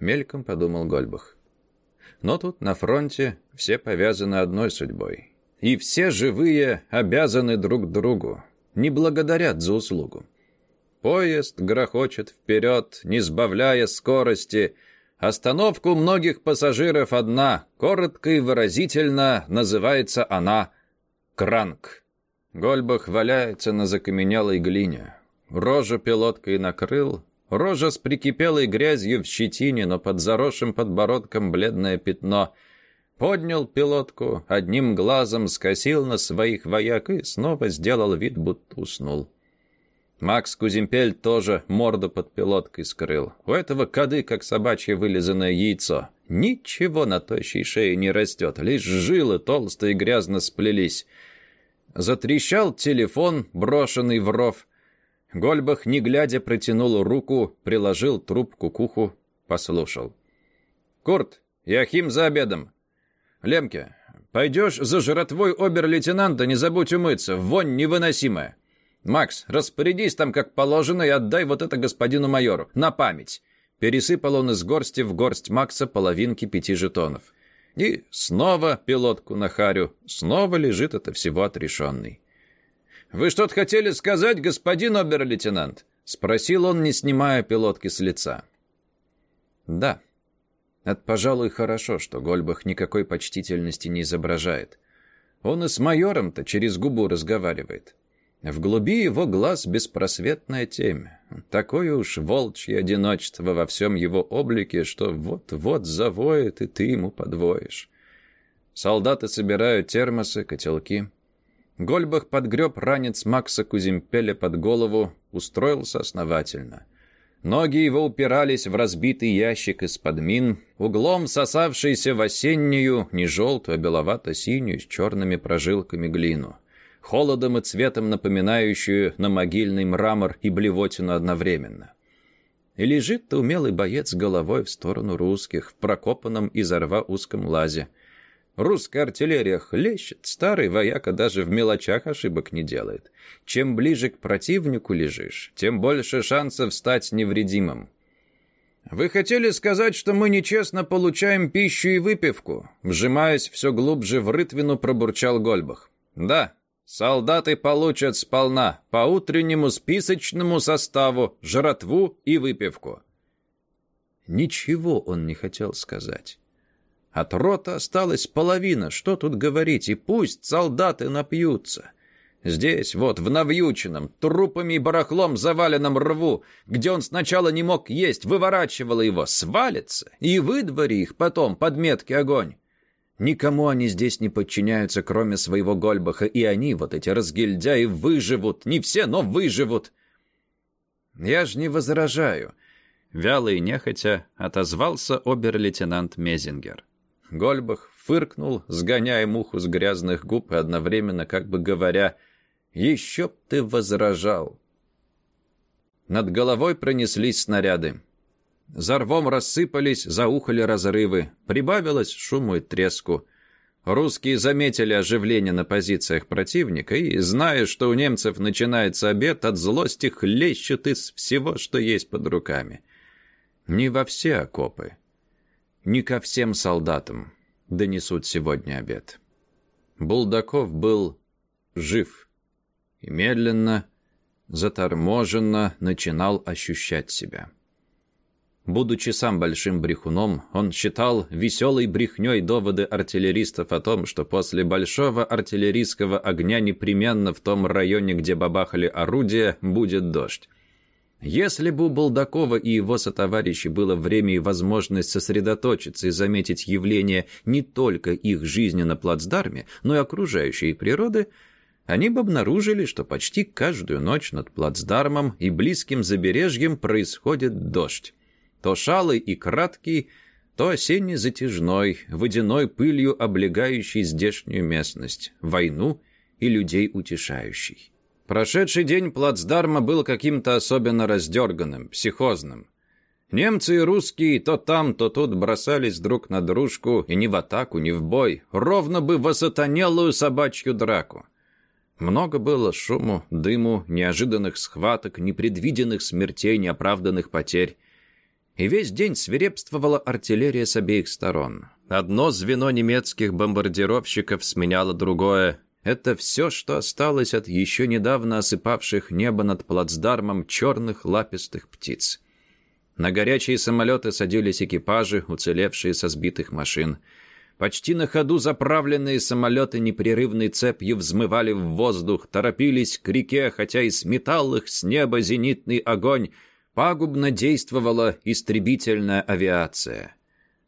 Мельком подумал Гольбах. Но тут на фронте все повязаны одной судьбой. И все живые обязаны друг другу, не благодарят за услугу. Поезд грохочет вперед, не сбавляя скорости. Остановка у многих пассажиров одна, коротко и выразительно называется она «Кранк». Гольбах валяется на закаменелой глине. Рожу пилоткой накрыл, Рожа с прикипелой грязью в щетине, но под заросшим подбородком бледное пятно. Поднял пилотку, одним глазом скосил на своих вояк и снова сделал вид, будто уснул. Макс Кузимпель тоже морду под пилоткой скрыл. У этого коды, как собачье вылизанное яйцо. Ничего на тощей шее не растет, лишь жилы толстые грязно сплелись. Затрещал телефон, брошенный в ров. Гольбах, не глядя, протянул руку, приложил трубку к уху, послушал. «Курт, Яхим за обедом. Лемке, пойдешь за жратвой обер-лейтенанта, не забудь умыться, вонь невыносимая. Макс, распорядись там как положено и отдай вот это господину майору, на память». Пересыпал он из горсти в горсть Макса половинки пяти жетонов. И снова пилотку на харю, снова лежит это всего отрешенный. «Вы что-то хотели сказать, господин обер-лейтенант?» — спросил он, не снимая пилотки с лица. «Да. Это, пожалуй, хорошо, что Гольбах никакой почтительности не изображает. Он и с майором-то через губу разговаривает. В глуби его глаз беспросветная темя. Такое уж волчье одиночество во всем его облике, что вот-вот завоет, и ты ему подвоишь. Солдаты собирают термосы, котелки. Гольбах подгреб ранец Макса Кузимпеля под голову, устроился основательно. Ноги его упирались в разбитый ящик из-под мин, углом сосавшийся в осеннюю, не желтую, а беловато-синюю, с черными прожилками глину. Холодом и цветом напоминающую на могильный мрамор и блевотину одновременно. И лежит-то умелый боец головой в сторону русских в прокопанном из рва узком лазе. Русская артиллерия хлещет, старый вояка даже в мелочах ошибок не делает. Чем ближе к противнику лежишь, тем больше шансов стать невредимым. «Вы хотели сказать, что мы нечестно получаем пищу и выпивку?» Вжимаясь все глубже в рытвину, пробурчал Гольбах. «Да, солдаты получат сполна по утреннему списочному составу жратву и выпивку». Ничего он не хотел сказать. От рота осталась половина, что тут говорить, и пусть солдаты напьются. Здесь, вот, в навьюченном, трупами и барахлом заваленном рву, где он сначала не мог есть, выворачивало его, свалится, и выдвори их потом под меткий огонь. Никому они здесь не подчиняются, кроме своего Гольбаха, и они, вот эти разгильдяи, выживут. Не все, но выживут. Я ж не возражаю. Вяло и нехотя отозвался обер-лейтенант Мезингер. Гольбах фыркнул, сгоняя муху с грязных губ и одновременно как бы говоря «Еще б ты возражал». Над головой пронеслись снаряды. За рвом рассыпались, заухали разрывы. Прибавилось шуму и треску. Русские заметили оживление на позициях противника и, зная, что у немцев начинается обед, от злости хлещут из всего, что есть под руками. Не во все окопы, не ко всем солдатам донесут сегодня обед. Булдаков был жив и медленно, заторможенно начинал ощущать себя. Будучи сам большим брехуном, он считал веселой брехней доводы артиллеристов о том, что после большого артиллерийского огня непременно в том районе, где бабахали орудия, будет дождь. Если бы у Булдакова и его сотоварищей было время и возможность сосредоточиться и заметить явления не только их жизни на плацдарме, но и окружающей природы, они бы обнаружили, что почти каждую ночь над плацдармом и близким забережьем происходит дождь. То шалый и краткий, то осенний затяжной, водяной пылью облегающий здешнюю местность, войну и людей утешающий. Прошедший день плацдарма был каким-то особенно раздерганным, психозным. Немцы и русские то там, то тут бросались друг на дружку, и ни в атаку, ни в бой, ровно бы в осатанелую собачью драку. Много было шуму, дыму, неожиданных схваток, непредвиденных смертей, неоправданных потерь. И весь день свирепствовала артиллерия с обеих сторон. Одно звено немецких бомбардировщиков сменяло другое, это все, что осталось от еще недавно осыпавших небо над плацдармом черных лапистых птиц. На горячие самолеты садились экипажи, уцелевшие со сбитых машин. Почти на ходу заправленные самолеты непрерывной цепью взмывали в воздух, торопились к реке, хотя и сметал их с неба зенитный огонь. Пагубно действовала истребительная авиация.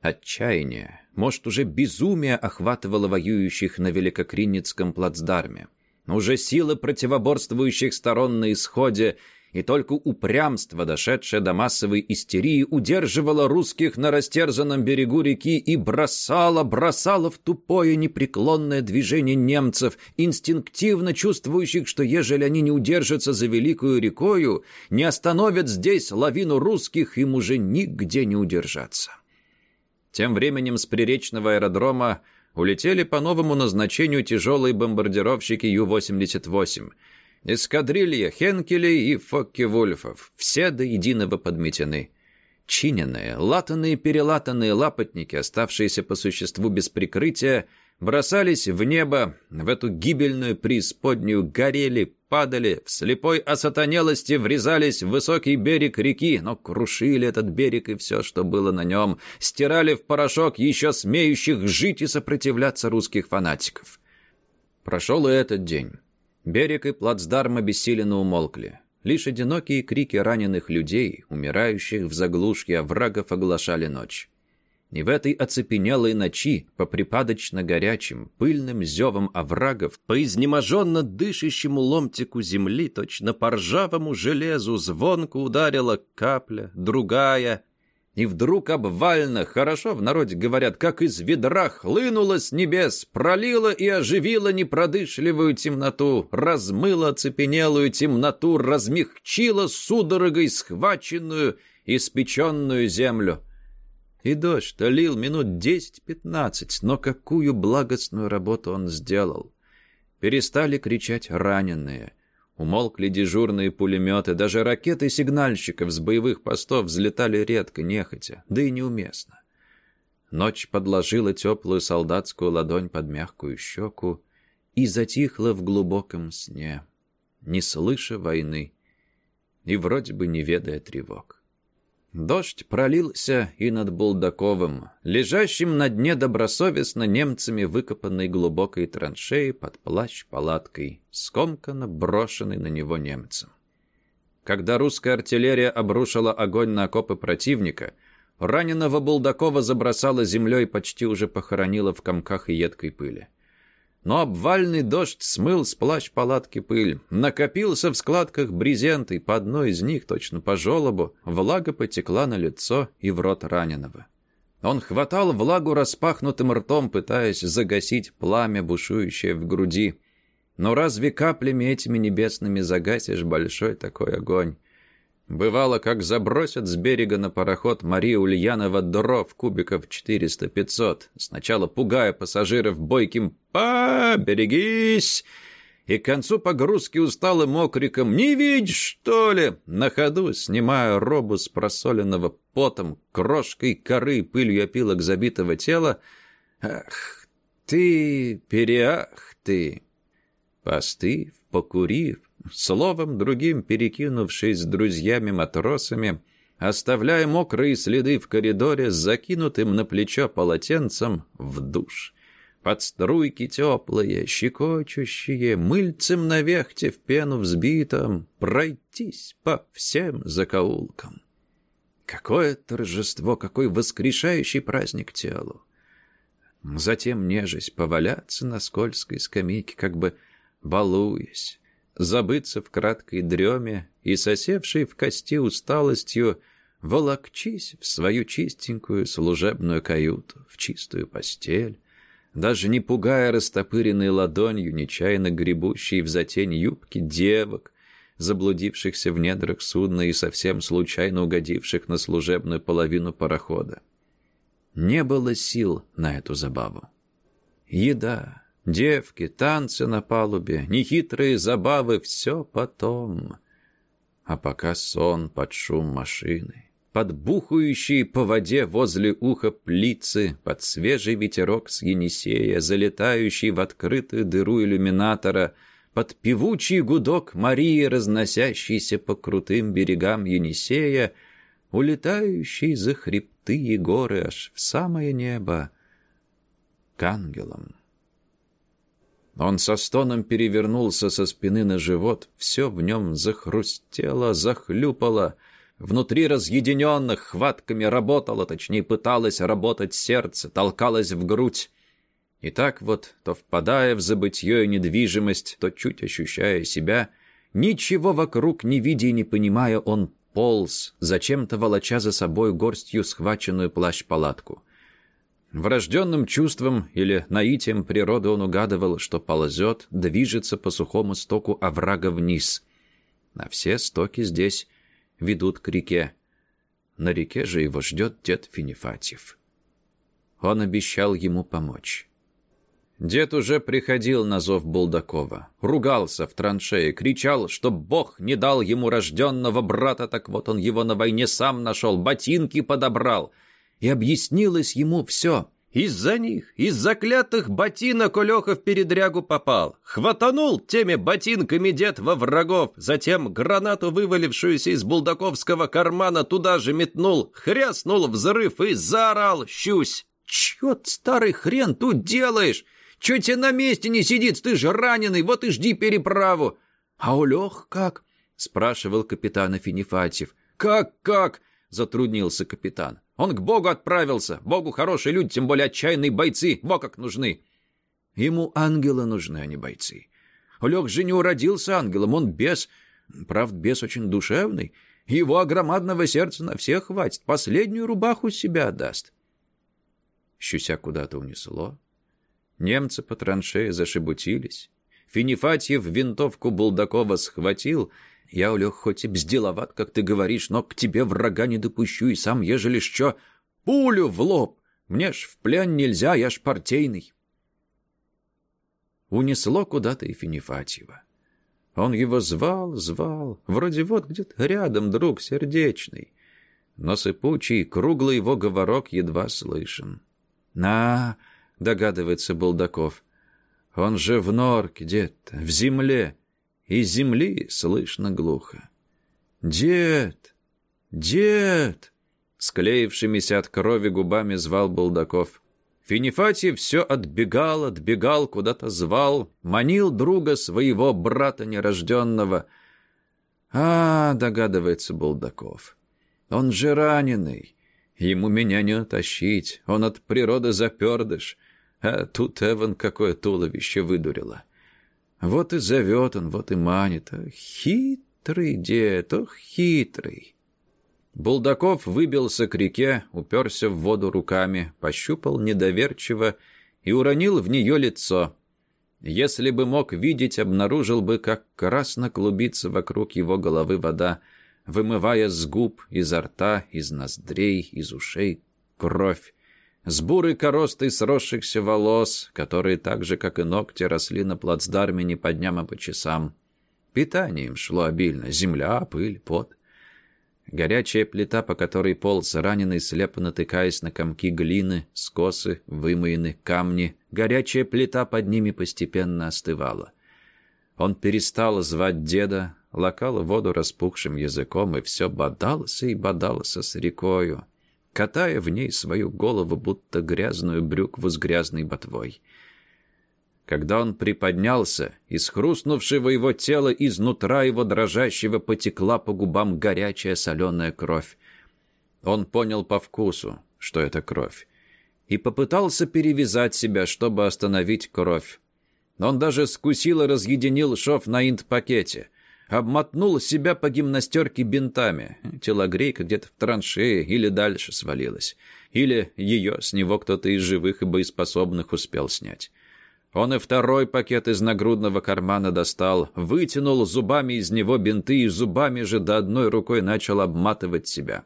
Отчаяние, может, уже безумие охватывало воюющих на Великокринницком плацдарме. Уже силы противоборствующих сторон на исходе, и только упрямство, дошедшее до массовой истерии, удерживало русских на растерзанном берегу реки и бросало, бросало в тупое непреклонное движение немцев, инстинктивно чувствующих, что ежели они не удержатся за великую рекою, не остановят здесь лавину русских, им уже нигде не удержаться. Тем временем с приречного аэродрома улетели по новому назначению тяжелые бомбардировщики Ю-88. Эскадрилья Хенкелей и Фокке-Вульфов. Все до единого подметены. Чиненные, латанные-перелатанные лапотники, оставшиеся по существу без прикрытия, бросались в небо, в эту гибельную преисподнюю, горели, падали, в слепой осатанелости врезались в высокий берег реки, но крушили этот берег и все, что было на нем, стирали в порошок еще смеющих жить и сопротивляться русских фанатиков. Прошел и этот день. Берег и плацдарм обессиленно умолкли. Лишь одинокие крики раненых людей, умирающих в заглушке оврагов, оглашали ночь. И в этой оцепенелой ночи, по припадочно горячим, пыльным зевам оврагов, по изнеможенно дышащему ломтику земли, точно по ржавому железу, звонко ударила капля, другая, И вдруг обвально, хорошо в народе говорят, как из ведра хлынуло с небес, пролило и оживило непродышливую темноту, размыло оцепенелую темноту, размягчило судорогой схваченную, испеченную землю. И дождь лил минут десять-пятнадцать, но какую благостную работу он сделал. Перестали кричать раненые. Умолкли дежурные пулеметы, даже ракеты сигнальщиков с боевых постов взлетали редко, нехотя, да и неуместно. Ночь подложила теплую солдатскую ладонь под мягкую щеку и затихла в глубоком сне, не слыша войны и вроде бы не ведая тревог. Дождь пролился и над Булдаковым, лежащим на дне добросовестно немцами выкопанной глубокой траншеи под плащ-палаткой, скомканно брошенной на него немцем. Когда русская артиллерия обрушила огонь на окопы противника, раненого Булдакова забросала землей почти уже похоронила в комках и едкой пыли. Но обвальный дождь смыл с плащ палатки пыль. Накопился в складках брезент, и по одной из них, точно по желобу, влага потекла на лицо и в рот раненого. Он хватал влагу распахнутым ртом, пытаясь загасить пламя, бушующее в груди. Но разве каплями этими небесными загасишь большой такой огонь? Бывало, как забросят с берега на пароход Мария Ульянова дров кубиков 400-500, сначала пугая пассажиров бойким «Поберегись!» и к концу погрузки усталым окриком «Не видишь, что ли?» на ходу, снимая робу с просоленного потом, крошкой коры, пылью опилок забитого тела. «Ах ты, переах ты!» Постыв, покурив, словом другим перекинувшись с друзьями-матросами, оставляя мокрые следы в коридоре с закинутым на плечо полотенцем в душ. Под струйки теплые, щекочущие, мыльцем на вехте в пену взбитом, пройтись по всем закоулкам. Какое торжество, какой воскрешающий праздник телу! Затем нежесть поваляться на скользкой скамейке, как бы балуясь, забыться в краткой дреме и, сосевшей в кости усталостью, волокчись в свою чистенькую служебную каюту, в чистую постель, даже не пугая растопыренной ладонью, нечаянно гребущей в затень юбки девок, заблудившихся в недрах судна и совсем случайно угодивших на служебную половину парохода. Не было сил на эту забаву. Еда, Девки, танцы на палубе, нехитрые забавы — все потом. А пока сон под шум машины, под бухающие по воде возле уха плицы, под свежий ветерок с Енисея, залетающий в открытую дыру иллюминатора, под певучий гудок Марии, разносящийся по крутым берегам Енисея, улетающий за хребты и горы аж в самое небо, к ангелам. Он со стоном перевернулся со спины на живот, все в нем захрустело, захлюпало. Внутри разъединенных хватками работало, точнее пыталось работать сердце, толкалось в грудь. И так вот, то впадая в забытье и недвижимость, то чуть ощущая себя, ничего вокруг не видя и не понимая, он полз, зачем-то волоча за собой горстью схваченную плащ-палатку. Врожденным чувством или наитием природы он угадывал, что ползет, движется по сухому стоку оврага вниз. А все стоки здесь ведут к реке. На реке же его ждет дед Финифатьев. Он обещал ему помочь. Дед уже приходил на зов Булдакова, ругался в траншее, кричал, что Бог не дал ему рожденного брата, так вот он его на войне сам нашел, ботинки подобрал — и объяснилось ему все. Из-за них, из-за клятых ботинок Олеха в передрягу попал. Хватанул теми ботинками дед во врагов, затем гранату, вывалившуюся из булдаковского кармана, туда же метнул, хряснул взрыв и заорал «Щусь!» «Чё ты, старый хрен, тут делаешь? Чё тебе на месте не сидит? Ты же раненый, вот и жди переправу!» «А Олег как?» — спрашивал капитан Афинифатьев. «Как-как?» — затруднился капитан. Он к Богу отправился. Богу хорошие люди, тем более отчаянные бойцы. Во как нужны. Ему ангелы нужны, а не бойцы. Олег же не уродился ангелом, он бес. Правда, бес очень душевный. Его огромадного сердца на всех хватит, последнюю рубаху себя отдаст. Щуся куда-то унесло. Немцы по траншее зашебутились. Финифатьев винтовку Булдакова схватил. Я, Олег, хоть и бзделоват, как ты говоришь, но к тебе врага не допущу, и сам, ежели что, пулю в лоб. Мне ж в плен нельзя, я ж партийный. Унесло куда-то и Финифатьева. Он его звал, звал, вроде вот где-то рядом друг сердечный. Но сыпучий, круглый его говорок едва слышен. «На!» — догадывается Булдаков. «Он же в норке где-то, в земле, и земли слышно глухо. Дед! Дед!» Склеившимися от крови губами звал Булдаков. Финифатий все отбегал, отбегал, куда-то звал, манил друга своего брата нерожденного. «А, — догадывается Булдаков, — он же раненый, ему меня не утащить, он от природы запердыш, а тут Эван какое туловище выдурило. Вот и зовет он, вот и манит, хитрый дед, ох, хитрый». Булдаков выбился к реке, уперся в воду руками, пощупал недоверчиво и уронил в нее лицо. Если бы мог видеть, обнаружил бы, как красно клубится вокруг его головы вода, вымывая с губ, изо рта, из ноздрей, из ушей кровь. С бурой коростой сросшихся волос, которые так же, как и ногти, росли на плацдарме не по дням, а по часам. Питание им шло обильно, земля, пыль, пот. Горячая плита, по которой полз раненый, слепо натыкаясь на комки глины, скосы, вымоены камни. Горячая плита под ними постепенно остывала. Он перестал звать деда, лакал воду распухшим языком, и все бодался и бодался с рекою, катая в ней свою голову, будто грязную брюкву с грязной ботвой. Когда он приподнялся, из хрустнувшего его тела изнутра его дрожащего потекла по губам горячая соленая кровь. Он понял по вкусу, что это кровь, и попытался перевязать себя, чтобы остановить кровь. Он даже скусил и разъединил шов на инт-пакете, обмотнул себя по гимнастерке бинтами. Телогрейка где-то в траншее или дальше свалилась. Или ее с него кто-то из живых и боеспособных успел снять. Он и второй пакет из нагрудного кармана достал, вытянул зубами из него бинты и зубами же до одной рукой начал обматывать себя.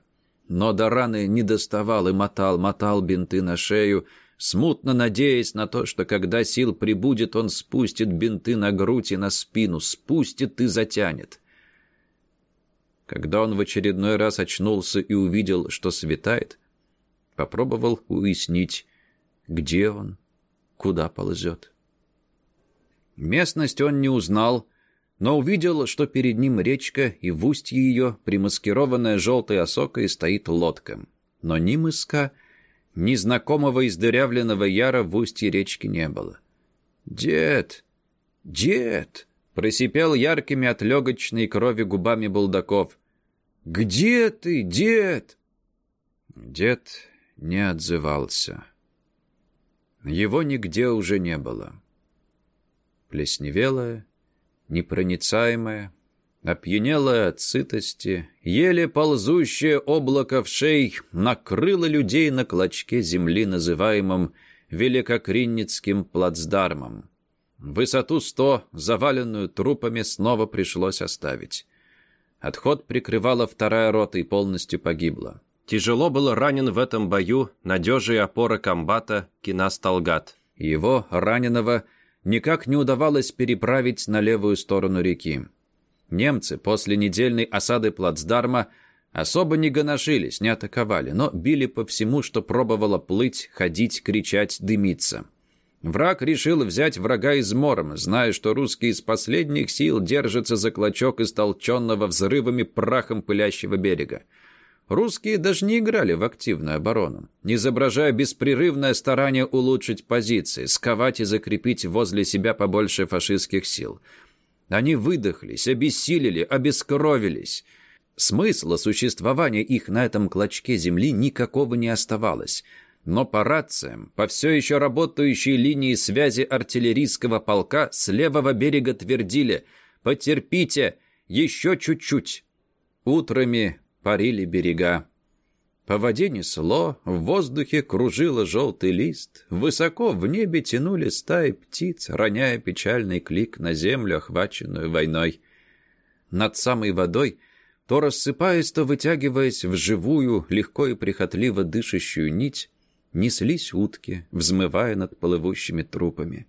Но до раны не доставал и мотал, мотал бинты на шею, смутно надеясь на то, что когда сил прибудет, он спустит бинты на грудь и на спину, спустит и затянет. Когда он в очередной раз очнулся и увидел, что светает, попробовал уяснить, где он, куда ползет. Местность он не узнал, но увидел, что перед ним речка, и в устье ее, примаскированная желтой осокой, стоит лодка. Но ни мыска, ни знакомого издырявленного яра в устье речки не было. «Дед! Дед!» — просипел яркими от легочной крови губами Булдаков. «Где ты, дед?» Дед не отзывался. Его нигде уже не было плесневелая, непроницаемая, опьянелая от сытости, еле ползущее облако вшей накрыло людей на клочке земли, называемом Великокринницким плацдармом. Высоту сто, заваленную трупами, снова пришлось оставить. Отход прикрывала вторая рота и полностью погибла. Тяжело был ранен в этом бою надежи опора комбата Кинас Талгат. Его, раненого, никак не удавалось переправить на левую сторону реки. Немцы после недельной осады плацдарма особо не гоношились, не атаковали, но били по всему, что пробовало плыть, ходить, кричать, дымиться. Враг решил взять врага измором, зная, что русские из последних сил держатся за клочок истолченного взрывами прахом пылящего берега. Русские даже не играли в активную оборону, изображая беспрерывное старание улучшить позиции, сковать и закрепить возле себя побольше фашистских сил. Они выдохлись, обессилели, обескровились. Смысла существования их на этом клочке земли никакого не оставалось. Но по рациям, по все еще работающей линии связи артиллерийского полка с левого берега твердили «Потерпите, еще чуть-чуть». утрами парили берега. По воде несло, в воздухе кружило желтый лист, высоко в небе тянули стаи птиц, роняя печальный клик на землю, охваченную войной. Над самой водой, то рассыпаясь, то вытягиваясь в живую, легко и прихотливо дышащую нить, неслись утки, взмывая над плывущими трупами.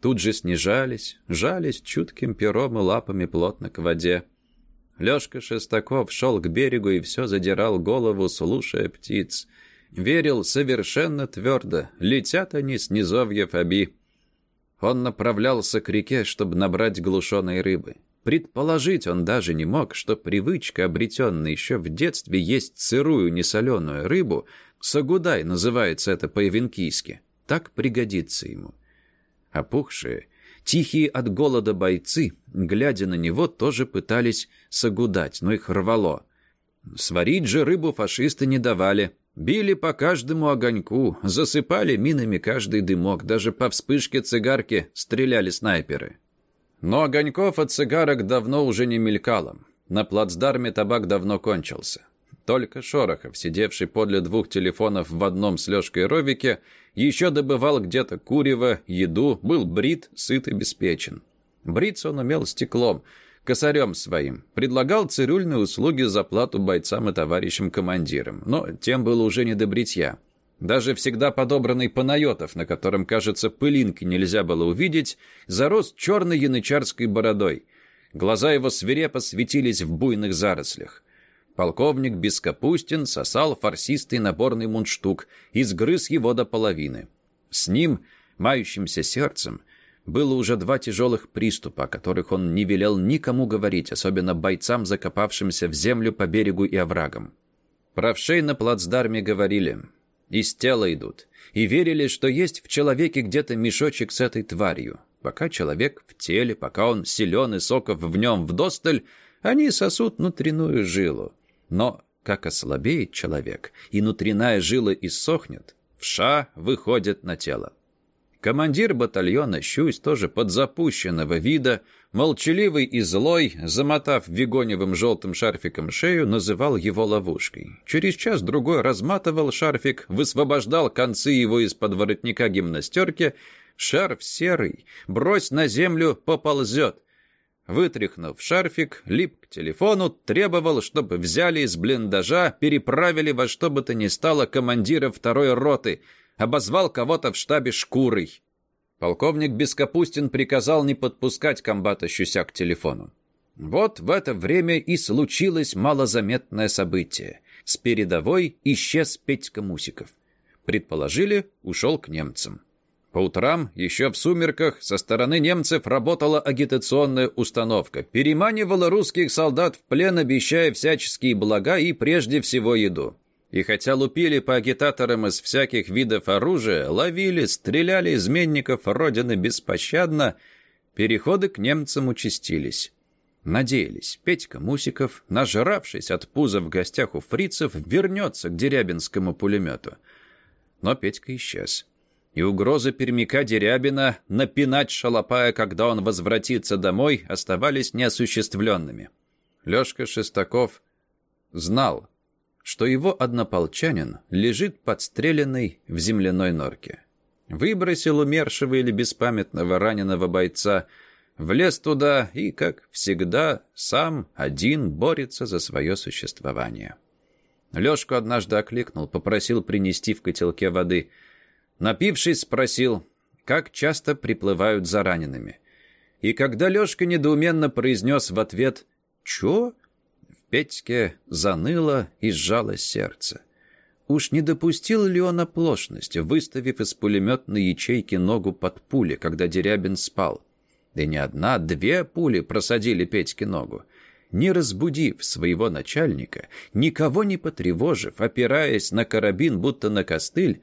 Тут же снижались, жались чутким пером и лапами плотно к воде. Лёшка Шестаков шел к берегу и все задирал голову, слушая птиц. Верил совершенно твердо, летят они с низовьев Аби. Он направлялся к реке, чтобы набрать глушеной рыбы. Предположить он даже не мог, что привычка, обретенная еще в детстве есть сырую несоленую рыбу, сагудай называется это по-евенкийски, так пригодится ему. Опухшие, Тихие от голода бойцы, глядя на него, тоже пытались согудать, но их рвало. Сварить же рыбу фашисты не давали. Били по каждому огоньку, засыпали минами каждый дымок, даже по вспышке цигарки стреляли снайперы. Но огоньков от цигарок давно уже не мелькало. На плацдарме табак давно кончился. Только Шорохов, сидевший подле двух телефонов в одном с Лёшкой Ровике, еще добывал где-то курево, еду, был брит, сыт и обеспечен. Бриться он умел стеклом, косарем своим. Предлагал цирюльные услуги за плату бойцам и товарищам-командирам, но тем было уже не до бритья. Даже всегда подобранный Панайотов, на котором, кажется, пылинки нельзя было увидеть, зарос черной янычарской бородой. Глаза его свирепо светились в буйных зарослях. Полковник Бескапустин сосал фарсистый наборный мундштук и сгрыз его до половины. С ним, мающимся сердцем, было уже два тяжелых приступа, о которых он не велел никому говорить, особенно бойцам, закопавшимся в землю по берегу и оврагам. Правшей на плацдарме говорили, из тела идут, и верили, что есть в человеке где-то мешочек с этой тварью. Пока человек в теле, пока он силен и соков в нем вдосталь, они сосут внутреннюю жилу. Но как ослабеет человек, и внутренняя жила иссохнет, вша выходит на тело. Командир батальона Щусь, тоже подзапущенного вида, молчаливый и злой, замотав вигоневым желтым шарфиком шею, называл его ловушкой. Через час-другой разматывал шарфик, высвобождал концы его из-под воротника гимнастерки. Шарф серый, брось на землю, поползет. Вытряхнув шарфик, лип к телефону, требовал, чтобы взяли из блиндажа, переправили во что бы то ни стало командира второй роты, обозвал кого-то в штабе шкурой. Полковник Бескапустин приказал не подпускать комбата Щуся к телефону. Вот в это время и случилось малозаметное событие. С передовой исчез Петька Мусиков. Предположили, ушел к немцам. По утрам, еще в сумерках, со стороны немцев работала агитационная установка. Переманивала русских солдат в плен, обещая всяческие блага и прежде всего еду. И хотя лупили по агитаторам из всяких видов оружия, ловили, стреляли изменников Родины беспощадно, переходы к немцам участились. Надеялись, Петька Мусиков, нажравшись от пуза в гостях у фрицев, вернется к дерябинскому пулемету. Но Петька исчез и угрозы пермяка Дерябина напинать Шалопая, когда он возвратится домой, оставались неосуществленными. Лёшка Шестаков знал, что его однополчанин лежит подстреленный в земляной норке. Выбросил умершего или беспамятного раненого бойца, влез туда и, как всегда, сам один борется за свое существование. Лёшку однажды окликнул, попросил принести в котелке воды – Напившись, спросил, как часто приплывают за ранеными. И когда Лёшка недоуменно произнес в ответ «Чё?», в Петьке заныло и сжалось сердце. Уж не допустил ли он оплошности, выставив из пулеметной ячейки ногу под пули, когда Дерябин спал? Да не одна, две пули просадили Петьке ногу. Не разбудив своего начальника, никого не потревожив, опираясь на карабин, будто на костыль,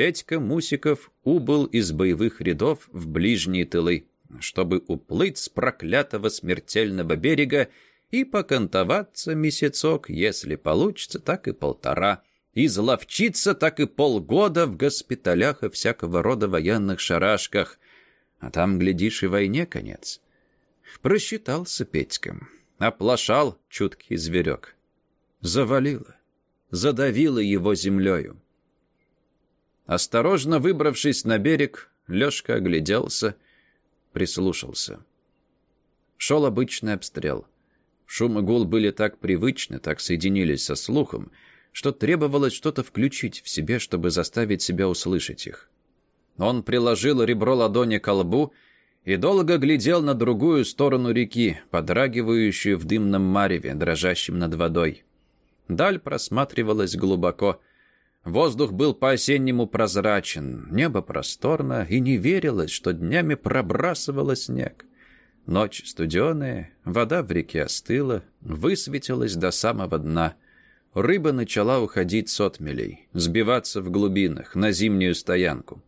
Петька Мусиков убыл из боевых рядов в ближние тылы, чтобы уплыть с проклятого смертельного берега и покантоваться месяцок, если получится, так и полтора, изловчиться так и полгода в госпиталях и всякого рода военных шарашках, а там, глядишь, и войне конец. Просчитался Петька. Оплошал чуткий зверек. Завалило, задавило его землею. Осторожно выбравшись на берег, Лёшка огляделся, прислушался. Шел обычный обстрел. Шум и гул были так привычны, так соединились со слухом, что требовалось что-то включить в себе, чтобы заставить себя услышать их. Он приложил ребро ладони к лбу и долго глядел на другую сторону реки, подрагивающую в дымном мареве, дрожащем над водой. Даль просматривалась глубоко. Воздух был по-осеннему прозрачен, небо просторно, и не верилось, что днями пробрасывало снег. Ночь студеная, вода в реке остыла, высветилась до самого дна. Рыба начала уходить с отмелей, сбиваться в глубинах, на зимнюю стоянку.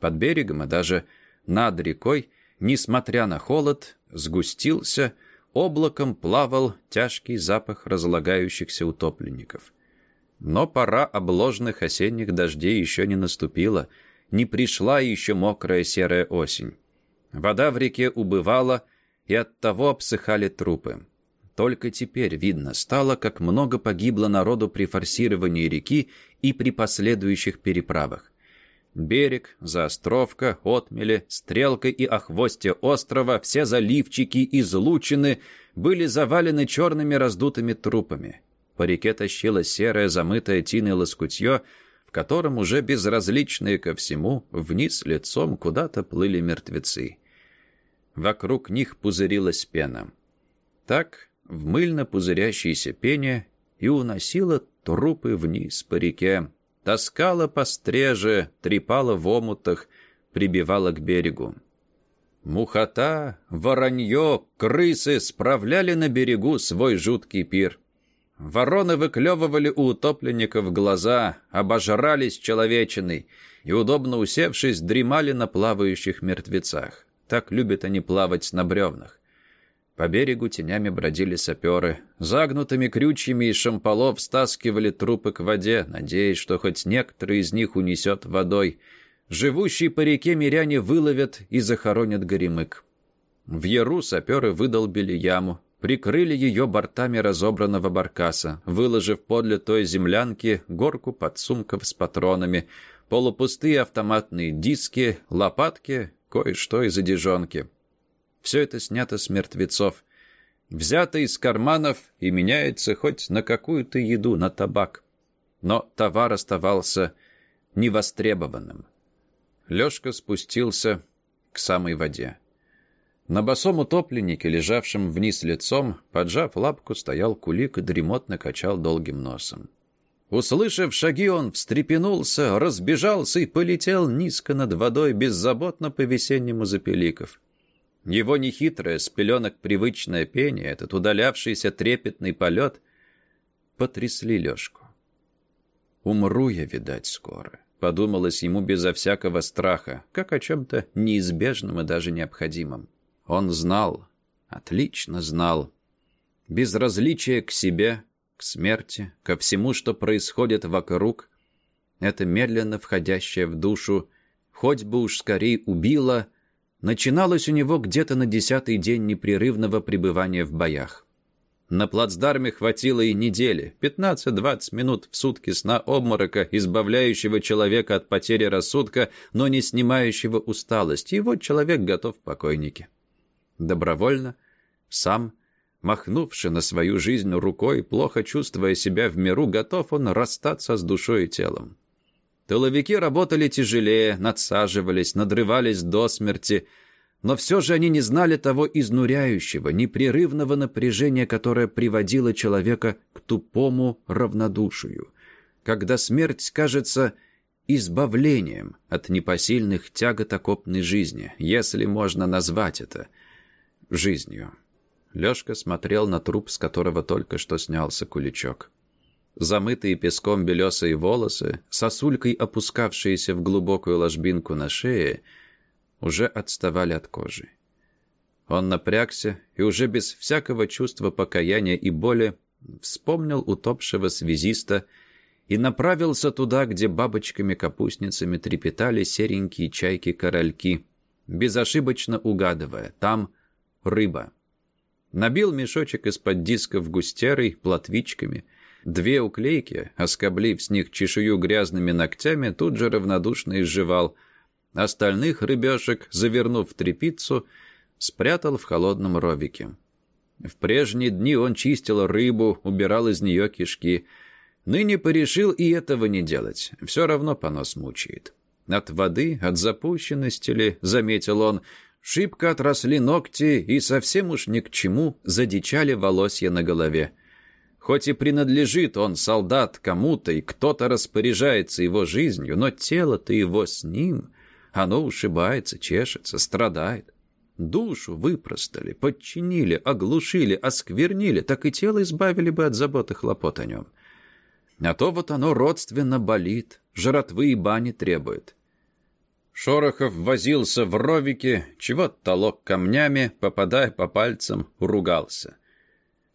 Под берегом и даже над рекой, несмотря на холод, сгустился, облаком плавал тяжкий запах разлагающихся утопленников. Но пора обложенных осенних дождей еще не наступила, не пришла еще мокрая серая осень. Вода в реке убывала, и оттого обсыхали трупы. Только теперь видно стало, как много погибло народу при форсировании реки и при последующих переправах. Берег, заостровка, отмели, стрелка и охвостье острова, все заливчики, излучины были завалены черными раздутыми трупами. По реке тащило серое, замытое тиной лоскутье, в котором уже безразличные ко всему, вниз лицом куда-то плыли мертвецы. Вокруг них пузырилась пена. Так в мыльно пузырящейся пене и уносила трупы вниз по реке, таскала по стреже, трепала в омутах, прибивала к берегу. Мухота, воронье, крысы справляли на берегу свой жуткий пир. Вороны выклевывали у утопленников глаза, обожрались человечиной и, удобно усевшись, дремали на плавающих мертвецах. Так любят они плавать на бревнах. По берегу тенями бродили саперы. Загнутыми крючьями из шамполов стаскивали трупы к воде, надеясь, что хоть некоторые из них унесет водой. Живущие по реке миряне выловят и захоронят горемык. В Яру саперы выдолбили яму, прикрыли ее бортами разобранного баркаса, выложив подле той землянки горку подсумков с патронами, полупустые автоматные диски, лопатки, кое-что из одежонки. Все это снято с мертвецов. Взято из карманов и меняется хоть на какую-то еду, на табак. Но товар оставался невостребованным. Лёшка спустился к самой воде. На босом утопленнике, лежавшем вниз лицом, поджав лапку, стоял кулик и дремотно качал долгим носом. Услышав шаги, он встрепенулся, разбежался и полетел низко над водой, беззаботно по-весеннему запеликов. Его нехитрое, с пеленок привычное пение, этот удалявшийся трепетный полет, потрясли Лешку. «Умру я, видать, скоро», — подумалось ему безо всякого страха, как о чем-то неизбежном и даже необходимом. Он знал, отлично знал, безразличие к себе, к смерти, ко всему, что происходит вокруг, это медленно входящее в душу, хоть бы уж скорее убило — начиналось у него где-то на десятый день непрерывного пребывания в боях. На плацдарме хватило и недели, 15-20 минут в сутки сна-обморока, избавляющего человека от потери рассудка, но не снимающего усталости, и вот человек готов к покойнике. Добровольно, сам, махнувши на свою жизнь рукой, плохо чувствуя себя в миру, готов он расстаться с душой и телом. Тыловики работали тяжелее, надсаживались, надрывались до смерти, но все же они не знали того изнуряющего, непрерывного напряжения, которое приводило человека к тупому равнодушию, когда смерть кажется избавлением от непосильных тягот окопной жизни, если можно назвать это жизнью. Лёшка смотрел на труп, с которого только что снялся куличок. Замытые песком белесые волосы, сосулькой опускавшиеся в глубокую ложбинку на шее, уже отставали от кожи. Он напрягся и уже без всякого чувства покаяния и боли вспомнил утопшего связиста и направился туда, где бабочками-капустницами трепетали серенькие чайки-корольки, безошибочно угадывая, там рыба. Набил мешочек из-под дисков густерой, платвичками. Две уклейки, оскоблив с них чешую грязными ногтями, тут же равнодушно изживал. Остальных рыбешек, завернув в тряпицу, спрятал в холодном ровике. В прежние дни он чистил рыбу, убирал из нее кишки. Ныне порешил и этого не делать. Все равно понос мучает. От воды, от запущенности ли, заметил он, шибко отросли ногти и совсем уж ни к чему задичали волосья на голове. Хоть и принадлежит он, солдат, кому-то, и кто-то распоряжается его жизнью, но тело-то его с ним, оно ушибается, чешется, страдает. Душу выпростали, подчинили, оглушили, осквернили, так и тело избавили бы от забот и хлопот о нем. А то вот оно родственно болит, жратвы и бани требует. Шорохов возился в ровике, чего толок камнями, попадая по пальцам, ругался.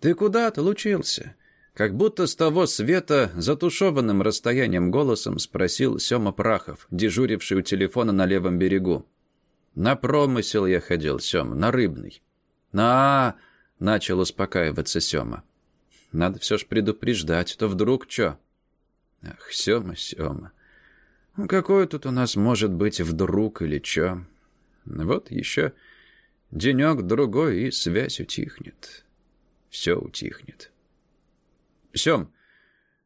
«Ты куда-то лучился?» Как будто с того света затушеванным расстоянием голосом спросил Сёма Прахов, дежуривший у телефона на левом берегу. «На промысел я ходил, Сёма, на рыбный». «На...» — начал успокаиваться Сёма. «Надо все ж предупреждать, то вдруг чё?» «Ах, Сёма, Сёма, ну какой тут у нас может быть вдруг или чё? Вот еще денек-другой, и связь утихнет. Все утихнет». «Сем,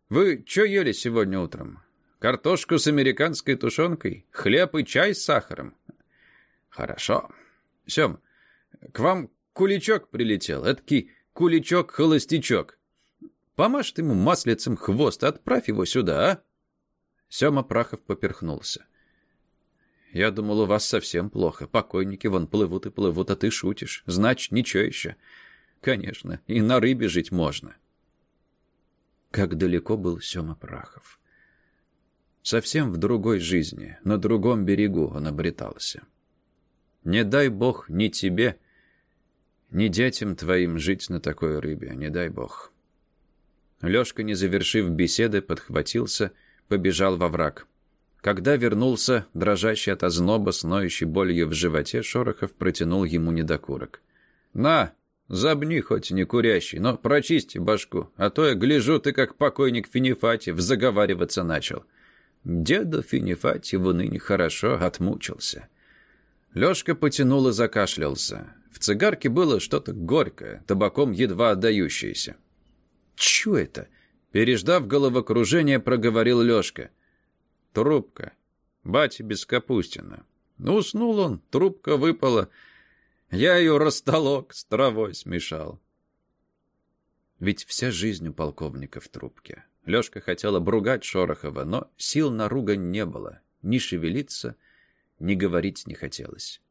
вы что ели сегодня утром? Картошку с американской тушенкой? Хлеб и чай с сахаром?» «Хорошо. Сем, к вам куличок прилетел, эдакий куличок-холостячок. Помажь ты ему маслицем хвост, отправь его сюда, а?» Сема Прахов поперхнулся. «Я думал, у вас совсем плохо. Покойники вон плывут и плывут, а ты шутишь. Значит, ничего еще. Конечно, и на рыбе жить можно». Как далеко был Сема Прахов. Совсем в другой жизни, на другом берегу он обретался. Не дай бог ни тебе, ни детям твоим жить на такой рыбе, не дай бог. Лёшка, не завершив беседы, подхватился, побежал во враг. Когда вернулся, дрожащий от озноба, с ноющей болью в животе, Шорохов протянул ему недокурок. «На, Забни хоть не курящий, но прочисти башку, а то я гляжу, ты как покойник Финифатьев заговариваться начал. Деду Финифатьеву ныне хорошо отмучился. Лёшка потянул и закашлялся. В цигарке было что-то горькое, табаком едва отдающееся. «Чё это?» Переждав головокружение, проговорил Лёшка. «Трубка. Батя без Капустина. Уснул он, трубка выпала». Я ее растолок, с травой смешал. Ведь вся жизнь у полковника в трубке. Лёшка хотел обругать Шорохова, но сил на ругань не было. Ни шевелиться, ни говорить не хотелось.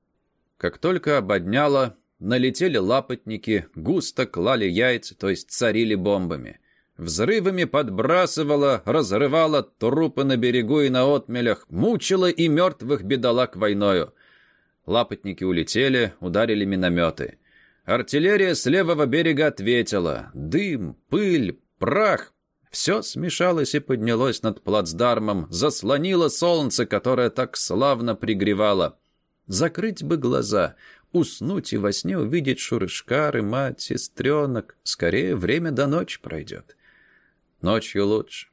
Как только ободняло, налетели лапотники, густо клали яйца, то есть царили бомбами. Взрывами подбрасывало, разрывало трупы на берегу и на отмелях, мучило и мертвых бедолаг войною. Лапотники улетели, ударили минометы. Артиллерия с левого берега ответила. Дым, пыль, прах. Все смешалось и поднялось над плацдармом, заслонило солнце, которое так славно пригревало. Закрыть бы глаза, уснуть и во сне увидеть Шурышкары, мать, сестренок. Скорее время до ночи пройдет. Ночью лучше.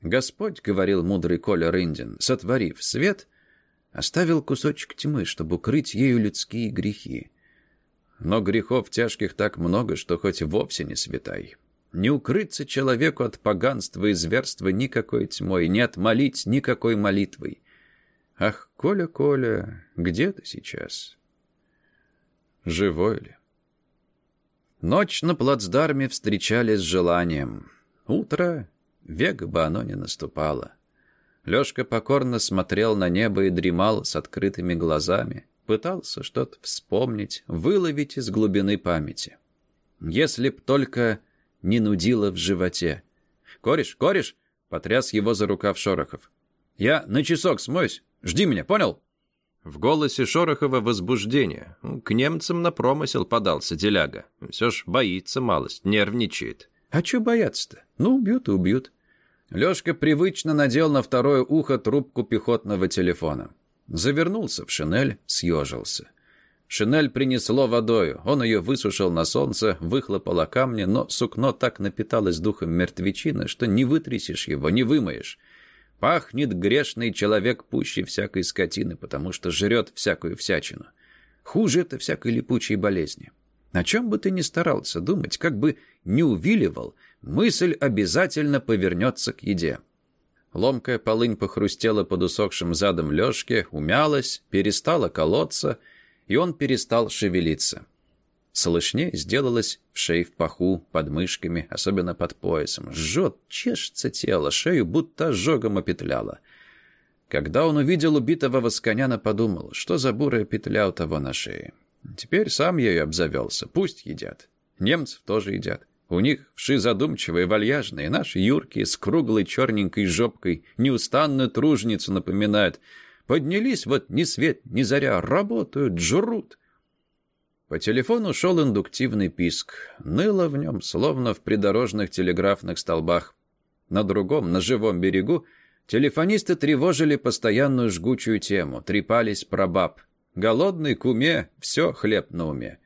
Господь, — говорил мудрый Коля Рындин, — сотворив свет — Оставил кусочек тьмы, чтобы укрыть ею людские грехи. Но грехов тяжких так много, что хоть вовсе не светай. Не укрыться человеку от поганства и зверства никакой тьмой, не отмолить никакой молитвой. Ах, Коля, Коля, где ты сейчас? Живой ли? Ночь на плацдарме встречали с желанием. Утро, век бы оно не наступало. Лёшка покорно смотрел на небо и дремал с открытыми глазами. Пытался что-то вспомнить, выловить из глубины памяти. Если б только не нудило в животе. «Кореш, кореш!» — потряс его за рукав Шорохов. «Я на часок смоюсь. Жди меня, понял?» В голосе Шорохова возбуждение. К немцам на промысел подался деляга. Все ж боится малость, нервничает. «А чё бояться-то? Ну, убьют и убьют. Лёшка привычно надел на второе ухо трубку пехотного телефона. Завернулся в шинель, съежился. Шинель принесло водою. Он ее высушил на солнце, выхлопал о камни, но сукно так напиталось духом мертвечины, что не вытрясешь его, не вымоешь. Пахнет грешный человек пуще всякой скотины, потому что жрет всякую всячину. Хуже это всякой липучей болезни. На чем бы ты ни старался думать, как бы не увиливал, мысль обязательно повернется к еде. Ломкая полынь похрустела под усохшим задом Лёшки, умялась, перестала колоться — и он перестал шевелиться. Слышнее сделалось в шее в паху, под мышками, особенно под поясом. Жжет, чешется тело, шею будто ожогом опетляло. Когда он увидел убитого восконяна, подумал, что за бурая петля у того на шее. Теперь сам ею обзавелся, пусть едят. Немцев тоже едят. У них вши задумчивые, вальяжные, наши юркие, с круглой черненькой жопкой, неустанную тружницу напоминают — Поднялись вот ни свет, ни заря, работают, жрут. По телефону шел индуктивный писк. Ныло в нем, словно в придорожных телеграфных столбах. На другом, на живом берегу, телефонисты тревожили постоянную жгучую тему, трепались про баб. Голодный к уме, все хлеб на уме.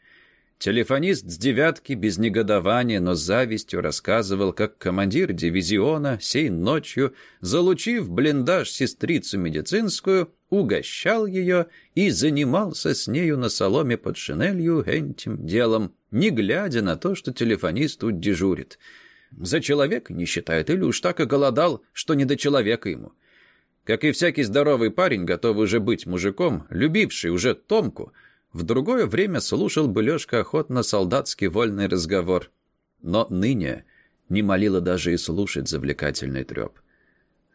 Телефонист с девятки без негодования, но с завистью рассказывал, как командир дивизиона сей ночью, залучив блиндаж сестрицу медицинскую, угощал ее и занимался с нею на соломе под шинелью этим делом, не глядя на то, что телефонист тут дежурит. За человека не считает, или уж так и голодал, что не до человека ему. Как и всякий здоровый парень, готовый уже быть мужиком, любивший уже Томку — в другое время слушал бы Лёшка охотно солдатский вольный разговор. Но ныне не молила даже и слушать завлекательный трёп.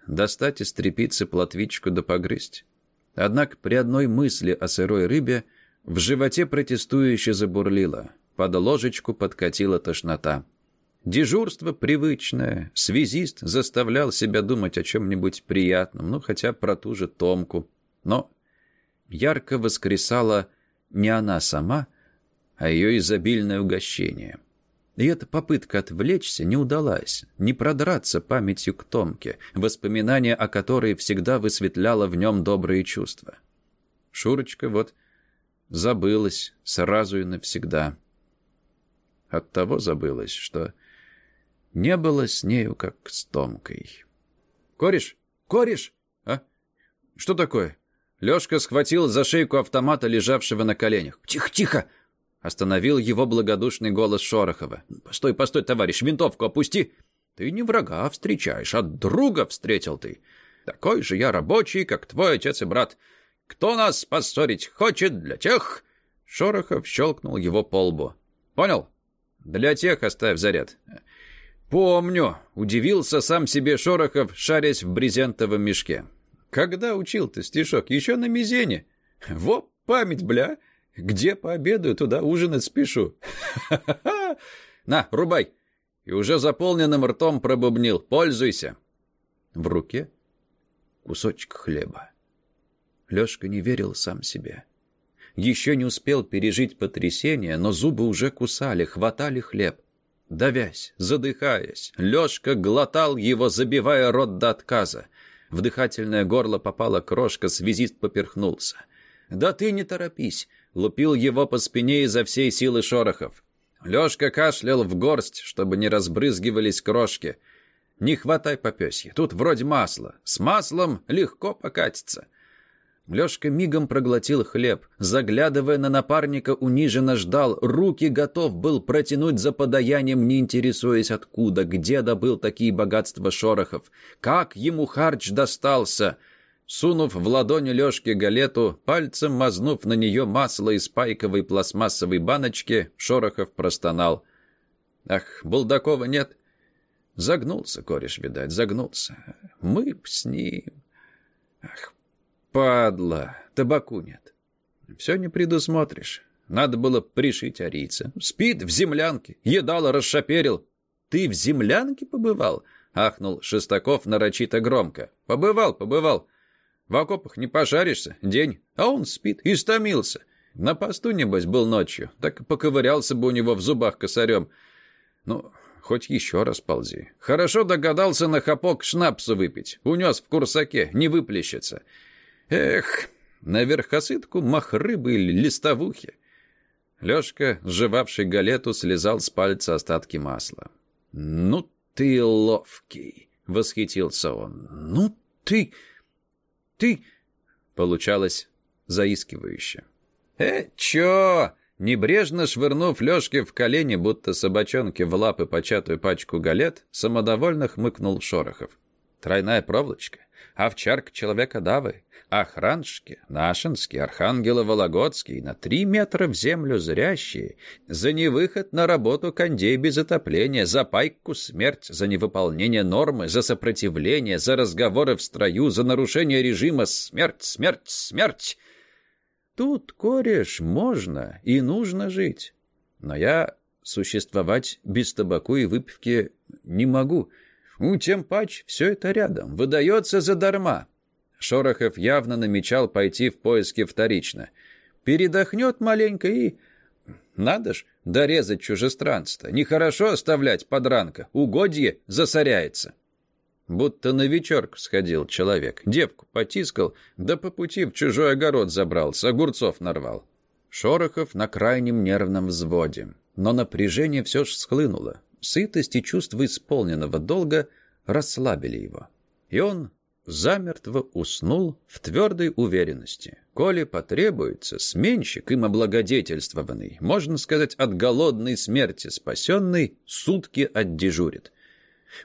Достать из трепицы плотвичку да погрызть. Однако при одной мысли о сырой рыбе в животе протестующе забурлило. Под ложечку подкатила тошнота. Дежурство привычное, связист заставлял себя думать о чем-нибудь приятном, ну хотя про ту же Томку. Но ярко воскресала не она сама, а ее изобильное угощение. И эта попытка отвлечься не удалась, не продраться памятью к Томке, воспоминания о которой всегда высветляло в нем добрые чувства. Шурочка вот забылась сразу и навсегда. Оттого забылась, что не было с нею, как с Томкой. «Кореш! Кореш! А? Что такое?» Лёшка схватил за шейку автомата, лежавшего на коленях. «Тихо, тихо!» Остановил его благодушный голос Шорохова. «Постой, постой, товарищ, винтовку опусти!» «Ты не врага встречаешь, а друга встретил ты. Такой же я рабочий, как твой отец и брат. Кто нас поссорить хочет для тех...» Шорохов щелкнул его по лбу. «Понял? Для тех оставь заряд». «Помню», — удивился сам себе Шорохов, шарясь в брезентовом мешке. Когда учил ты стишок? Еще на мизене. Во, память, бля. Где пообедаю, туда ужинать спешу. На, рубай. И уже заполненным ртом пробубнил. Пользуйся. В руке кусочек хлеба. Лёшка не верил сам себе. Еще не успел пережить потрясение, но зубы уже кусали, хватали хлеб. Давясь, задыхаясь, Лёшка глотал его, забивая рот до отказа. В дыхательное горло попала крошка, связист поперхнулся. «Да ты не торопись!» — лупил его по спине изо всей силы шорохов. Лёшка кашлял в горсть, чтобы не разбрызгивались крошки. «Не хватай попёсье, тут вроде масла. С маслом легко покатится». Лёшка мигом проглотил хлеб, заглядывая на напарника, униженно ждал, руки готов был протянуть за подаянием, не интересуясь откуда, где добыл такие богатства Шорохов, как ему харч достался. Сунув в ладони Лёшке галету, пальцем мазнув на неё масло из пайковой пластмассовой баночки, Шорохов простонал. «Ах, Булдакова нет?» Загнулся кореш, видать, загнулся. «Мы б с ним...» «Ах, Падла, табаку нет. Все не предусмотришь. Надо было пришить арийца. Спит в землянке, едало расшаперил. Ты в землянке побывал? Ахнул Шестаков нарочито громко. Побывал, побывал. В окопах не пожаришься, день, а он спит, истомился. На посту, небось, был ночью, так поковырялся бы у него в зубах косарем. Ну, хоть еще раз ползи. Хорошо догадался на хапок шнапсу выпить. Унес в курсаке, не выплещется. Эх, На верхосытку махрыбы или листовухи. Лёшка, сживавший галету, слезал с пальца остатки масла. «Ну ты ловкий!» — восхитился он. «Ну ты... ты...» — получалось заискивающе. «Э, чё?» Небрежно швырнув Лёшке в колени, будто собачонке в лапы початую пачку галет, самодовольно хмыкнул Шорохов. Тройная проволочка, овчарка человека давы, охраншки, нашинские, архангелы Вологодские, на три метра в землю зрящие, за невыход на работу кондей без отопления, за пайку смерть, за невыполнение нормы, за сопротивление, за разговоры в строю, за нарушение режима смерть, смерть, смерть. Тут, кореш, можно и нужно жить. Но я существовать без табаку и выпивки не могу. У тем пач все это рядом, выдается задарма. Шорохов явно намечал пойти в поиски вторично. Передохнет маленько и... Надо ж, дорезать чужестранца-то. Нехорошо оставлять подранка. Угодье засоряется. Будто на вечерку сходил человек. Девку потискал, да по пути в чужой огород забрался, огурцов нарвал. Шорохов на крайнем нервном взводе. Но напряжение все ж схлынуло. Сытость и чувство исполненного долга расслабили его. И он замертво уснул в твердой уверенности. Коли потребуется, сменщик им облагодетельствованный, можно сказать, от голодной смерти спасенный, сутки отдежурит.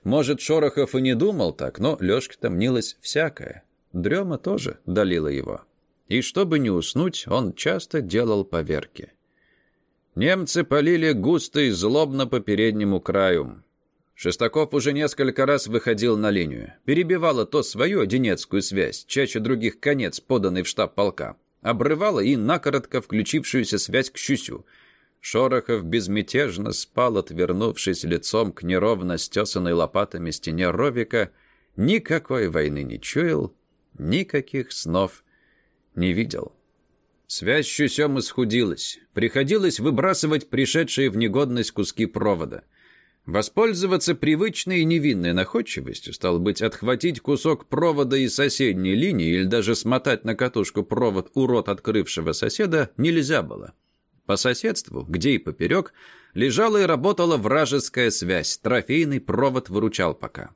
Может, Шорохов и не думал так, но Лёшке-то мнилось всякое. Дрема тоже долила его. И чтобы не уснуть, он часто делал поверки. Немцы полили густо и злобно по переднему краю. Шестаков уже несколько раз выходил на линию. Перебивала то свою одинецкую связь, чаще других конец, поданный в штаб полка. Обрывала и накоротко включившуюся связь к Щусю – Шорохов безмятежно спал, отвернувшись лицом к неровно стесанной лопатами стене ровика, никакой войны не чуял, никаких снов не видел. Связь с Щусем исхудилась. Приходилось выбрасывать пришедшие в негодность куски провода. Воспользоваться привычной и невинной находчивостью, стал быть, отхватить кусок провода из соседней линии или даже смотать на катушку провод у рот открывшего соседа нельзя было. По соседству, где и поперек, лежала и работала вражеская связь, трофейный провод выручал пока.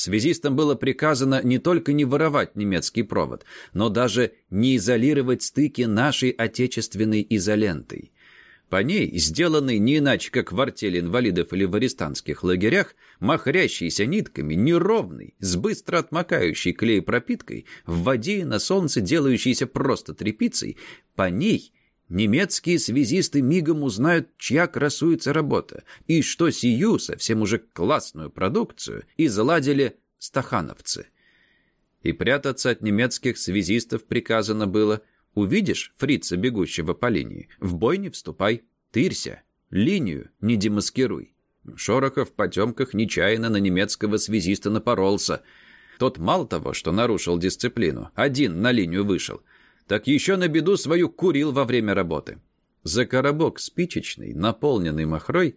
Связистам было приказано не только не воровать немецкий провод, но даже не изолировать стыки нашей отечественной изолентой. По ней, сделанной не иначе, как в артели инвалидов или в арестантских лагерях, махрящейся нитками, неровной, с быстро отмокающей клей пропиткой, в воде и на солнце делающейся просто тряпицей, по ней – Немецкие связисты мигом узнают, чья красуется работа, и что сию, совсем уже классную продукцию, изладили стахановцы. И прятаться от немецких связистов приказано было «Увидишь фрица, бегущего по линии, в бой не вступай, тырься, линию не демаскируй». Шорохов в потемках нечаянно на немецкого связиста напоролся. Тот мало того, что нарушил дисциплину, один на линию вышел – так еще на беду свою курил во время работы. За коробок спичечный, наполненный махрой,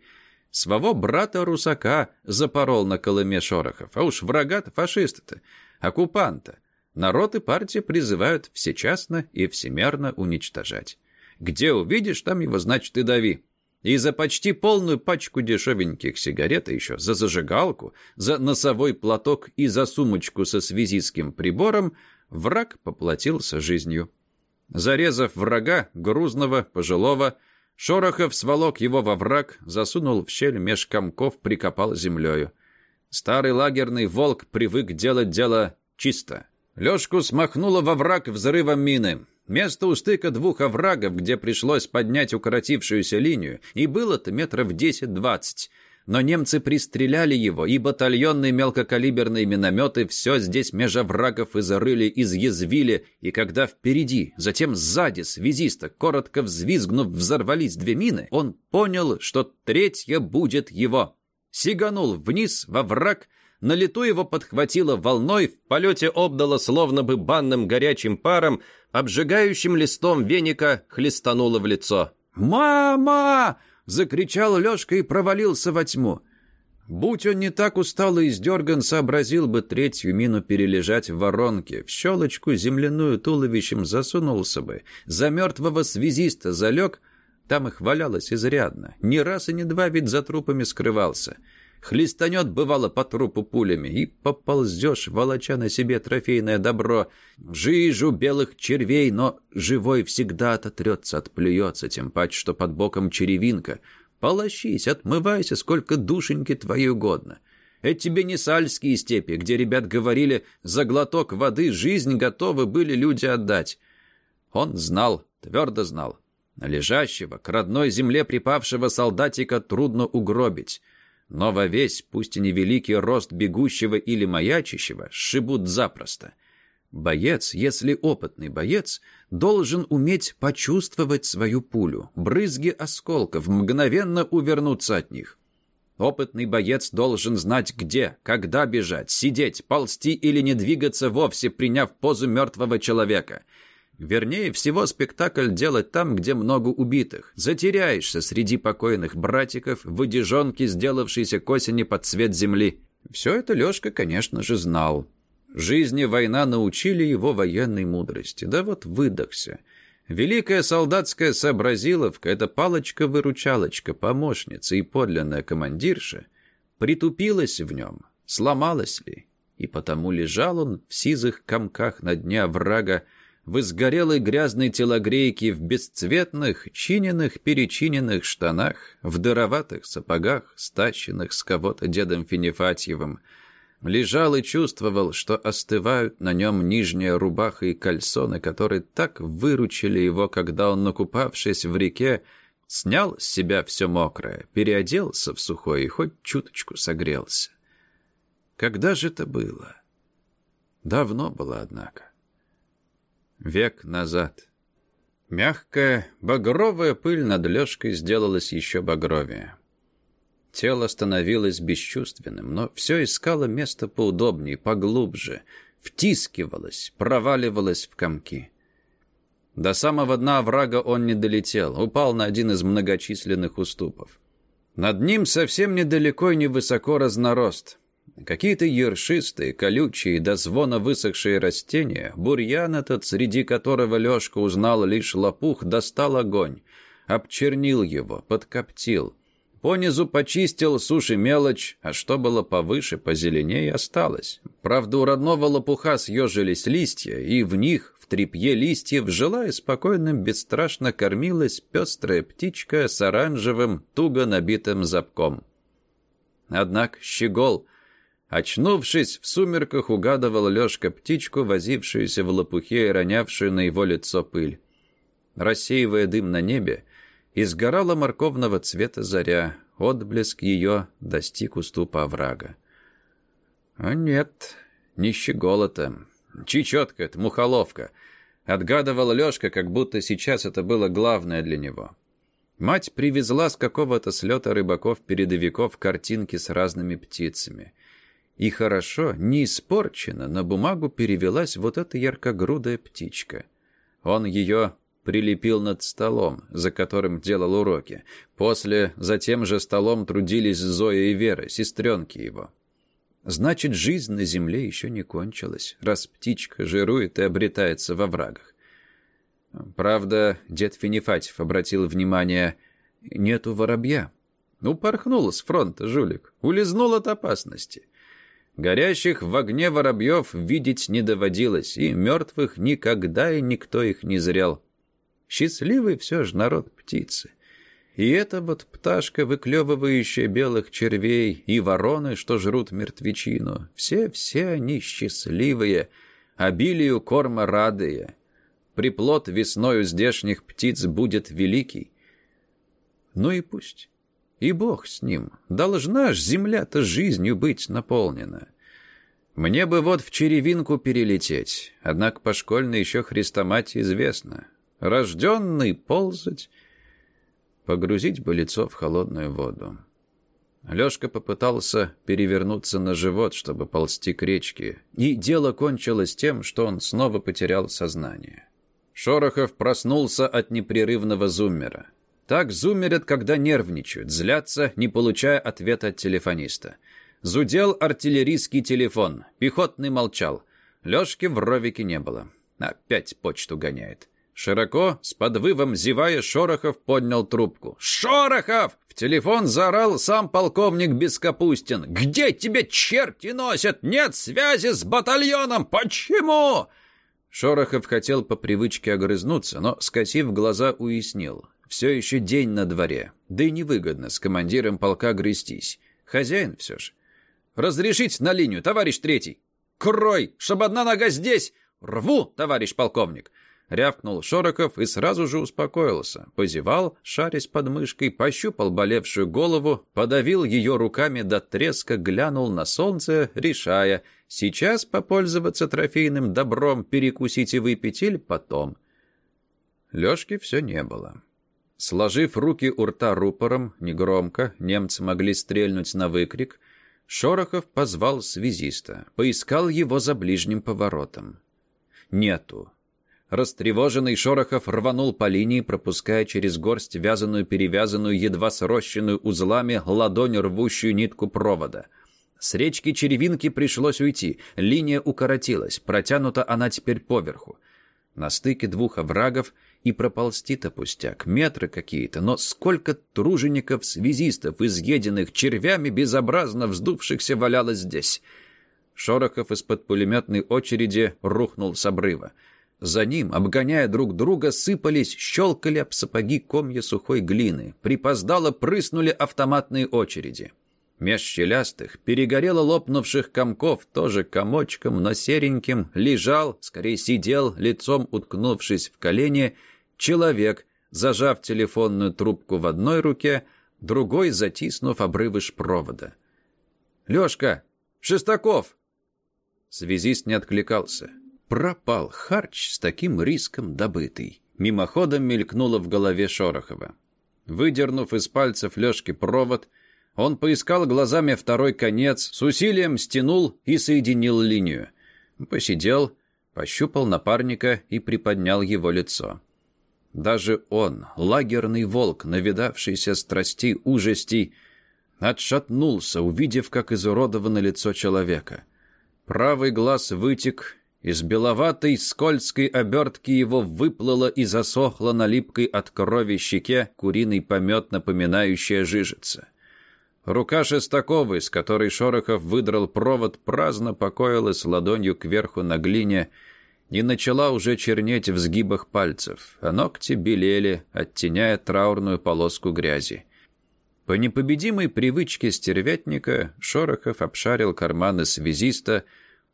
своего брата-русака запорол на Колыме Шорохов. А уж врага-то фашиста-то, оккупанта. Народ и партия призывают всечасно и всемерно уничтожать. Где увидишь, там его, значит, и дави. И за почти полную пачку дешевеньких сигарет, а еще за зажигалку, за носовой платок и за сумочку со связистским прибором враг поплатился жизнью. Зарезав врага, грузного, пожилого, Шорохов сволок его во враг, засунул в щель меж комков, прикопал землею. Старый лагерный волк привык делать дело чисто. Лёшку смахнуло во враг взрывом мины. Место у стыка двух оврагов, где пришлось поднять укоротившуюся линию, и было-то метров десять-двадцать но немцы пристреляли его, и батальонные мелкокалиберные минометы все здесь межа врагов изорыли, изъязвили, и когда впереди, затем сзади связиста, коротко взвизгнув, взорвались две мины, он понял, что третья будет его. Сиганул вниз во враг, на лету его подхватило волной, в полете обдало словно бы банным горячим паром, обжигающим листом веника хлестануло в лицо. «Мама!» — закричал Лёшка и провалился во тьму. Будь он не так устал и издерган, сообразил бы третью мину перележать в воронке, в щелочку земляную туловищем засунулся бы, за мертвого связиста залег, там их валялось изрядно. Ни раз и ни два ведь за трупами скрывался. Хлестанет, бывало, по трупу пулями, и поползешь, волоча на себе трофейное добро. Жижу белых червей, но живой всегда ототрется, отплюется, тем паче, что под боком черевинка — Полощись, отмывайся, сколько душеньки твоей угодно. Это тебе не сальские степи, где ребят говорили, за глоток воды жизнь готовы были люди отдать. Он знал, твердо знал. Лежащего, к родной земле припавшего солдатика трудно угробить. Но во весь, пусть и невеликий рост бегущего или маячащего, сшибут запросто. Боец, если опытный боец, должен уметь почувствовать свою пулю, брызги осколков, мгновенно увернуться от них. Опытный боец должен знать, где, когда бежать, сидеть, ползти или не двигаться вовсе, приняв позу мертвого человека. Вернее всего, спектакль делать там, где много убитых. Затеряешься среди покойных братиков, выдержонки, сделавшейся к осени под цвет земли. Все это Лешка, конечно же, знал. Жизнь и война научили его военной мудрости. Да вот выдохся. Великая солдатская сообразиловка, эта палочка-выручалочка, помощница и подлинная командирша, притупилась в нем, сломалась ли, и потому лежал он в сизых комках на дне врага, в изгорелой грязной телогрейке, в бесцветных, чиненных-перечиненных штанах, в дыроватых сапогах, стащенных с кого-то дедом Финифатьевым, Лежал и чувствовал, что остывают на нем нижняя рубаха и кальсоны, которые так выручили его, когда он, накупавшись в реке, снял с себя все мокрое, переоделся в сухое и хоть чуточку согрелся. Когда же это было? Давно было, однако. Век назад. Мягкая, багровая пыль над Лёшкой сделалась еще багровее. Тело становилось бесчувственным, но все искало место поудобнее, поглубже, втискивалось, проваливалось в комки. До самого дна врага он не долетел, упал на один из многочисленных уступов. Над ним совсем недалеко и невысоко разнорост. Какие-то ершистые, колючие, до звона высохшие растения, бурьян этот, среди которого Лешка узнал лишь лопух, достал огонь, обчернил его, подкоптил — Понизу почистил, суши мелочь, а что было повыше, позеленее осталось. Правда, у родного лопуха съежились листья, и в них, в трепье листьев, жила и спокойно, бесстрашно кормилась пестрая птичка с оранжевым, туго набитым запком. Однако щегол, очнувшись, в сумерках угадывал Лешка птичку, возившуюся в лопухе и ронявшую на его лицо пыль. Рассеивая дым на небе, Изгорала морковного цвета заря, отблеск ее достиг уступа оврага. А нет, не щеголота. Чечетка мухоловка. Отгадывал Лешка, как будто сейчас это было главное для него. Мать привезла с какого-то слета рыбаков-передовиков картинки с разными птицами. И хорошо, не испорчена, на бумагу перевелась вот эта яркогрудая птичка. Он ее прилепил над столом, за которым делал уроки. После за тем же столом трудились Зоя и Вера, сестренки его. Значит, жизнь на земле еще не кончилась, раз птичка жирует и обретается во врагах. Правда, дед Финифатьев обратил внимание, нету воробья. Упорхнул с фронта жулик, улизнул от опасности. Горящих в огне воробьев видеть не доводилось, и мертвых никогда и никто их не зрел. Счастливый все же народ птицы. И эта вот пташка, выклевывающая белых червей, и вороны, что жрут мертвечину, все-все они счастливые, обилию корма радые. Приплод весною здешних птиц будет великий. Ну и пусть. И Бог с ним. Должна ж земля-то жизнью быть наполнена. Мне бы вот в черевинку перелететь, однако по школьной еще хрестоматии известно рожденный ползать. Погрузить бы лицо в холодную воду. Лёшка попытался перевернуться на живот, чтобы ползти к речке, и дело кончилось тем, что он снова потерял сознание. Шорохов проснулся от непрерывного зуммера. Так зумерят, когда нервничают, злятся, не получая ответа от телефониста. Зудел артиллерийский телефон. Пехотный молчал. Лёшки в ровике не было. Опять почту гоняет. Широко, с подвывом зевая, Шорохов поднял трубку. «Шорохов!» В телефон заорал сам полковник Бескапустин. «Где тебя черти носят? Нет связи с батальоном! Почему?» Шорохов хотел по привычке огрызнуться, но, скосив глаза, уяснил. Все еще день на дворе. Да и невыгодно с командиром полка грестись. Хозяин все же. «Разрешите на линию, товарищ третий!» «Крой! Чтоб одна нога здесь!» «Рву, товарищ полковник!» Рявкнул Шороков и сразу же успокоился. Позевал, шарясь под мышкой, пощупал болевшую голову, подавил ее руками до треска, глянул на солнце, решая, сейчас попользоваться трофейным добром, перекусить и выпить или потом. Лёшки все не было. Сложив руки у рта рупором, негромко, немцы могли стрельнуть на выкрик, Шорохов позвал связиста, поискал его за ближним поворотом. Нету. Растревоженный Шорохов рванул по линии, пропуская через горсть вязаную, перевязанную, едва срощенную узлами, ладонь, рвущую нитку провода. С речки Черевинки пришлось уйти. Линия укоротилась, протянута она теперь поверху. На стыке двух оврагов и проползти-то пустяк, метры какие-то, но сколько тружеников-связистов, изъеденных червями, безобразно вздувшихся, валялось здесь. Шорохов из-под пулеметной очереди рухнул с обрыва. За ним, обгоняя друг друга, сыпались, щелкали об сапоги комья сухой глины. Припоздало прыснули автоматные очереди. Меж щелястых, перегорело лопнувших комков, тоже комочком, но сереньким, лежал, скорее сидел, лицом уткнувшись в колени, человек, зажав телефонную трубку в одной руке, другой затиснув обрывыш провода. «Лёшка! Шестаков!» Связист не откликался. Пропал харч с таким риском добытый. Мимоходом мелькнуло в голове Шорохова. Выдернув из пальцев Лёшки провод, он поискал глазами второй конец, с усилием стянул и соединил линию. Посидел, пощупал напарника и приподнял его лицо. Даже он, лагерный волк, навидавшийся страстей ужастей, отшатнулся, увидев, как изуродовано лицо человека. Правый глаз вытек, из беловатой скользкой обертки его выплыло и засохло на липкой от крови щеке куриный помет, напоминающая жижица. Рука Шестаковой, с которой Шорохов выдрал провод, праздно покоилась ладонью кверху на глине и начала уже чернеть в сгибах пальцев, а ногти белели, оттеняя траурную полоску грязи. По непобедимой привычке стервятника Шорохов обшарил карманы связиста,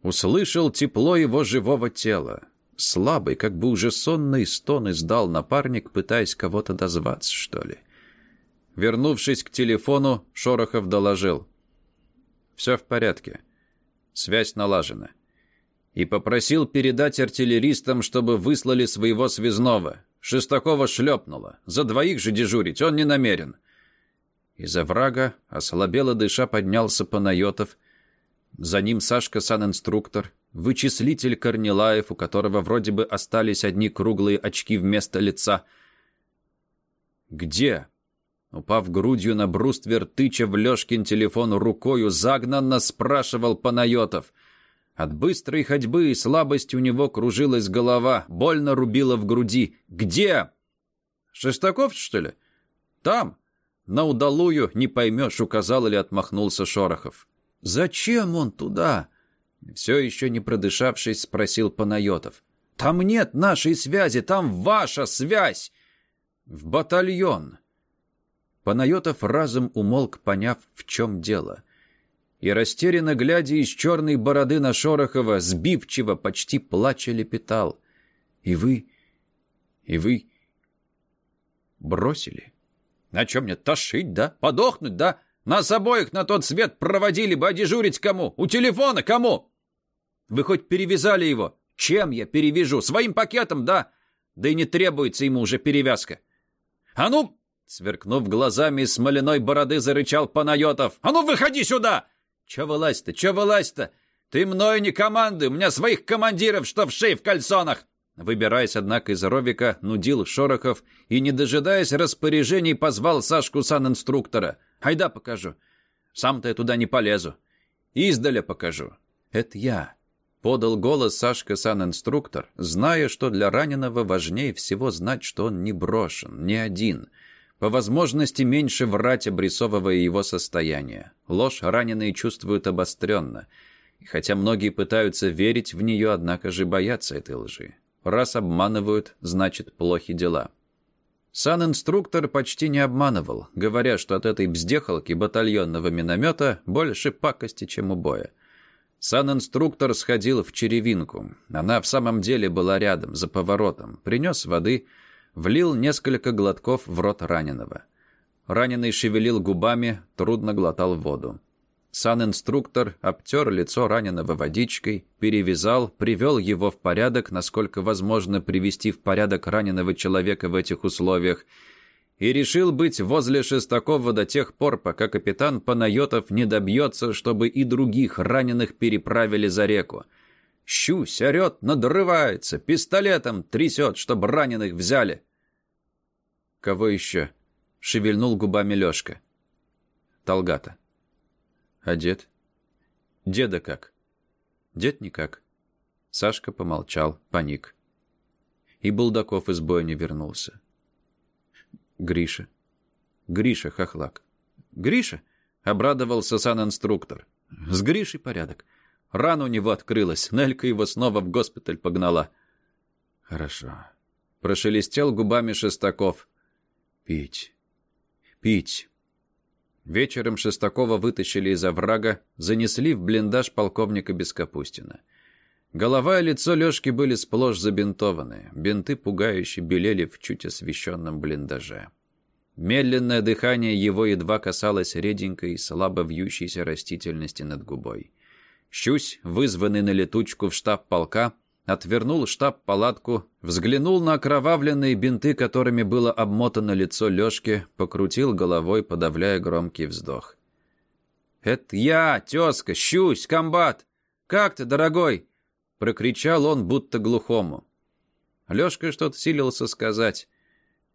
Услышал тепло его живого тела. Слабый, как бы уже сонный стон издал напарник, пытаясь кого-то дозваться, что ли. Вернувшись к телефону, Шорохов доложил. «Все в порядке. Связь налажена». И попросил передать артиллеристам, чтобы выслали своего связного. Шестакова шлепнула. За двоих же дежурить он не намерен. Из-за врага, ослабело дыша, поднялся Панайотов — за ним Сашка санинструктор, вычислитель Корнилаев, у которого вроде бы остались одни круглые очки вместо лица. «Где?» Упав грудью на бруствер, тыча в Лёшкин телефон рукою, загнанно спрашивал Панайотов. От быстрой ходьбы и слабости у него кружилась голова, больно рубила в груди. «Где?» «Шестаков, что ли?» «Там». На удалую не поймешь, указал или отмахнулся Шорохов. «Зачем он туда?» Все еще не продышавшись, спросил Панайотов. «Там нет нашей связи, там ваша связь!» «В батальон!» Панайотов разом умолк, поняв, в чем дело. И растерянно глядя из черной бороды на Шорохова, сбивчиво, почти плача лепетал. «И вы... и вы... бросили?» «На чем мне, тошить, да? Подохнуть, да? Нас обоих на тот свет проводили бы, а дежурить кому? У телефона кому? Вы хоть перевязали его? Чем я перевяжу? Своим пакетом, да? Да и не требуется ему уже перевязка. А ну, сверкнув глазами из смоляной бороды, зарычал Панайотов. А ну, выходи сюда! Че вылазь-то, че вылазь-то? Ты мною не командуй, у меня своих командиров, что в шее в кальсонах. Выбираясь, однако, из ровика, нудил Шорохов и, не дожидаясь распоряжений, позвал Сашку санинструктора. «Айда покажу. Сам-то я туда не полезу. Издаля покажу». «Это я», — подал голос Сашка санинструктор, зная, что для раненого важнее всего знать, что он не брошен, не один. По возможности меньше врать, обрисовывая его состояние. Ложь раненые чувствуют обостренно. И хотя многие пытаются верить в нее, однако же боятся этой лжи. Раз обманывают, значит, плохи дела. Сан-инструктор почти не обманывал, говоря, что от этой бздехалки батальонного миномета больше пакости, чем у боя. Сан-инструктор сходил в черевинку. Она в самом деле была рядом, за поворотом. Принес воды, влил несколько глотков в рот раненого. Раненый шевелил губами, трудно глотал воду. Сан-инструктор обтер лицо раненого водичкой, перевязал, привел его в порядок, насколько возможно привести в порядок раненого человека в этих условиях, и решил быть возле Шестакова до тех пор, пока капитан Панайотов не добьется, чтобы и других раненых переправили за реку. Щусь, орет, надрывается, пистолетом трясет, чтобы раненых взяли. «Кого еще?» — шевельнул губами Лешка. «Талгата». А дед? Деда как? Дед никак. Сашка помолчал, паник. И Булдаков из боя не вернулся. Гриша. Гриша, хохлак. Гриша? Обрадовался сан-инструктор. С Гришей порядок. Рана у него открылась. Нелька его снова в госпиталь погнала. Хорошо. Прошелестел губами Шестаков. Пить. Пить. Вечером Шестакова вытащили из оврага, занесли в блиндаж полковника Бескапустина. Голова и лицо Лёшки были сплошь забинтованы. Бинты пугающе белели в чуть освещенном блиндаже. Медленное дыхание его едва касалось реденькой, слабо вьющейся растительности над губой. Щусь, вызванный на летучку в штаб полка, отвернул штаб-палатку, взглянул на окровавленные бинты, которыми было обмотано лицо Лёшки, покрутил головой, подавляя громкий вздох. «Это я, тезка, щусь, комбат! Как ты, дорогой?» Прокричал он, будто глухому. Лёшка что-то силился сказать.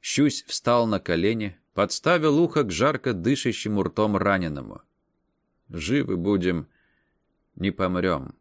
Щусь встал на колени, подставил ухо к жарко дышащему ртом раненому. «Живы будем, не помрем».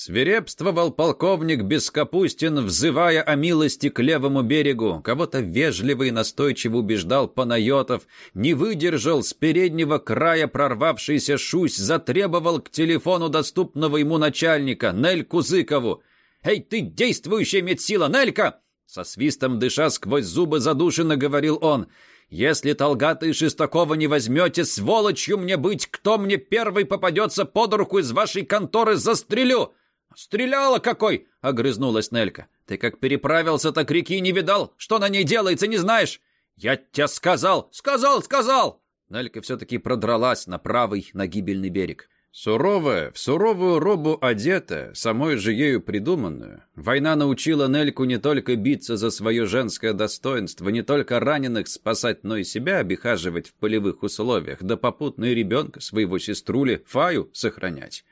Свирепствовал полковник Бескапустин, взывая о милости к левому берегу. Кого-то вежливо и настойчиво убеждал Панайотов. Не выдержал с переднего края прорвавшийся шусь, затребовал к телефону доступного ему начальника, Нельку Зыкову. «Эй, ты действующая медсила, Нелька!» Со свистом дыша сквозь зубы задушенно говорил он. «Если Толгата и Шестакова не возьмете, сволочью мне быть, кто мне первый попадется под руку из вашей конторы, застрелю!» «Стреляла какой!» — огрызнулась Нелька. «Ты как переправился, так реки не видал? Что на ней делается, не знаешь?» «Я тебе сказал! Сказал, сказал!» Нелька все-таки продралась на правый, на гибельный берег. Суровая, в суровую робу одета, самой же ею придуманную, война научила Нельку не только биться за свое женское достоинство, не только раненых спасать, но и себя обихаживать в полевых условиях, да попутно и ребенка, своего сеструли, Фаю, сохранять.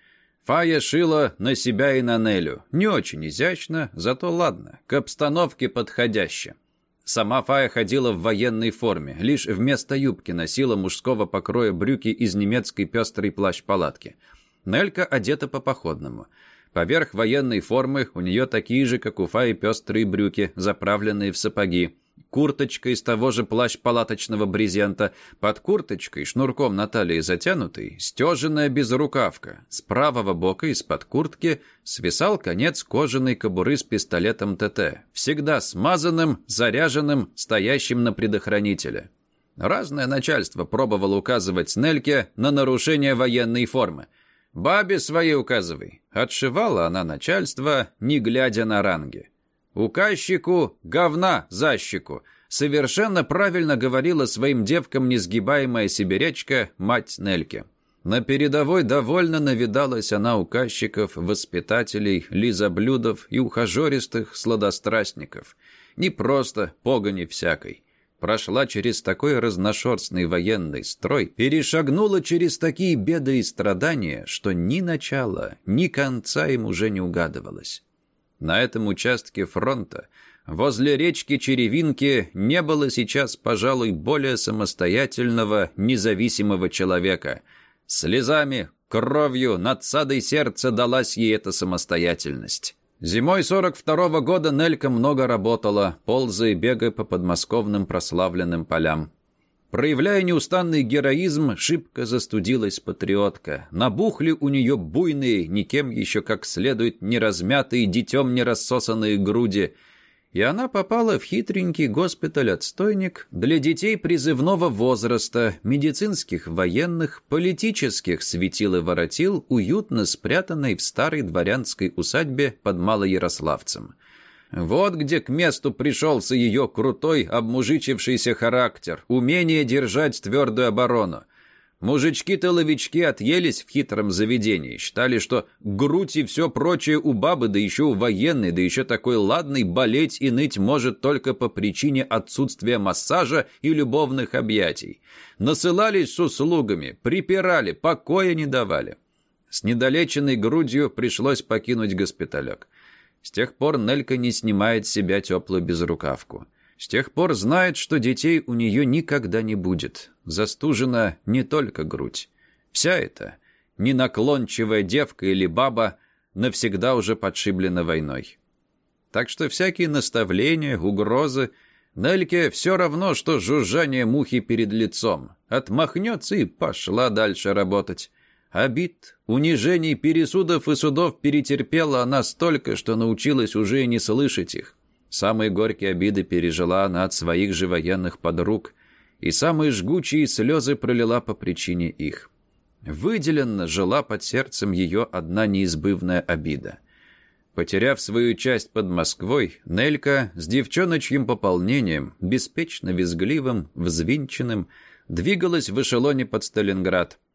Фая шила на себя и на Нелю. Не очень изящно, зато ладно, к обстановке подходяще. Сама Фая ходила в военной форме, лишь вместо юбки носила мужского покроя брюки из немецкой пестрой плащ-палатки. Нелька одета по-походному. Поверх военной формы у нее такие же, как у Фаи, пестрые брюки, заправленные в сапоги курточка из того же плащ-палаточного брезента, под курточкой, шнурком на талии затянутой, стеженная безрукавка. С правого бока из-под куртки свисал конец кожаной кобуры с пистолетом ТТ, всегда смазанным, заряженным, стоящим на предохранителе. Разное начальство пробовало указывать Нельке на нарушение военной формы. «Бабе своей указывай». Отшивала она начальство, не глядя на ранги. Указчику говна за щеку. Совершенно правильно говорила своим девкам несгибаемая сибирячка мать Нельки. На передовой довольно навидалась она указчиков, воспитателей, лизоблюдов и ухажеристых сладострастников. Не просто погони всякой. Прошла через такой разношерстный военный строй, перешагнула через такие беды и страдания, что ни начала, ни конца им уже не угадывалось. На этом участке фронта, возле речки Черевинки, не было сейчас, пожалуй, более самостоятельного, независимого человека. Слезами, кровью, надсадой сердца далась ей эта самостоятельность. Зимой 42-го года Нелька много работала, ползая и бегая по подмосковным прославленным полям. Проявляя неустанный героизм, шибко застудилась патриотка. Набухли у нее буйные, никем еще как следует не размятые, детем не рассосанные груди. И она попала в хитренький госпиталь-отстойник для детей призывного возраста, медицинских, военных, политических светил и воротил, уютно спрятанной в старой дворянской усадьбе под Малоярославцем. Вот где к месту пришелся ее крутой, обмужичившийся характер, умение держать твердую оборону. Мужички-тыловички отъелись в хитром заведении, считали, что грудь и все прочее у бабы, да еще у военной, да еще такой ладный, болеть и ныть может только по причине отсутствия массажа и любовных объятий. Насылались с услугами, припирали, покоя не давали. С недолеченной грудью пришлось покинуть госпиталек. С тех пор Нелька не снимает с себя теплую безрукавку. С тех пор знает, что детей у нее никогда не будет. Застужена не только грудь. Вся эта ненаклончивая девка или баба навсегда уже подшиблена войной. Так что всякие наставления, угрозы Нельке все равно, что жужжание мухи перед лицом. Отмахнется и пошла дальше работать. Обид, унижений, пересудов и судов перетерпела она столько, что научилась уже и не слышать их. Самые горькие обиды пережила она от своих же военных подруг, и самые жгучие слезы пролила по причине их. Выделенно жила под сердцем ее одна неизбывная обида. Потеряв свою часть под Москвой, Нелька с девчоночьим пополнением, беспечно визгливым, взвинченным, двигалась в эшелоне под Сталинград –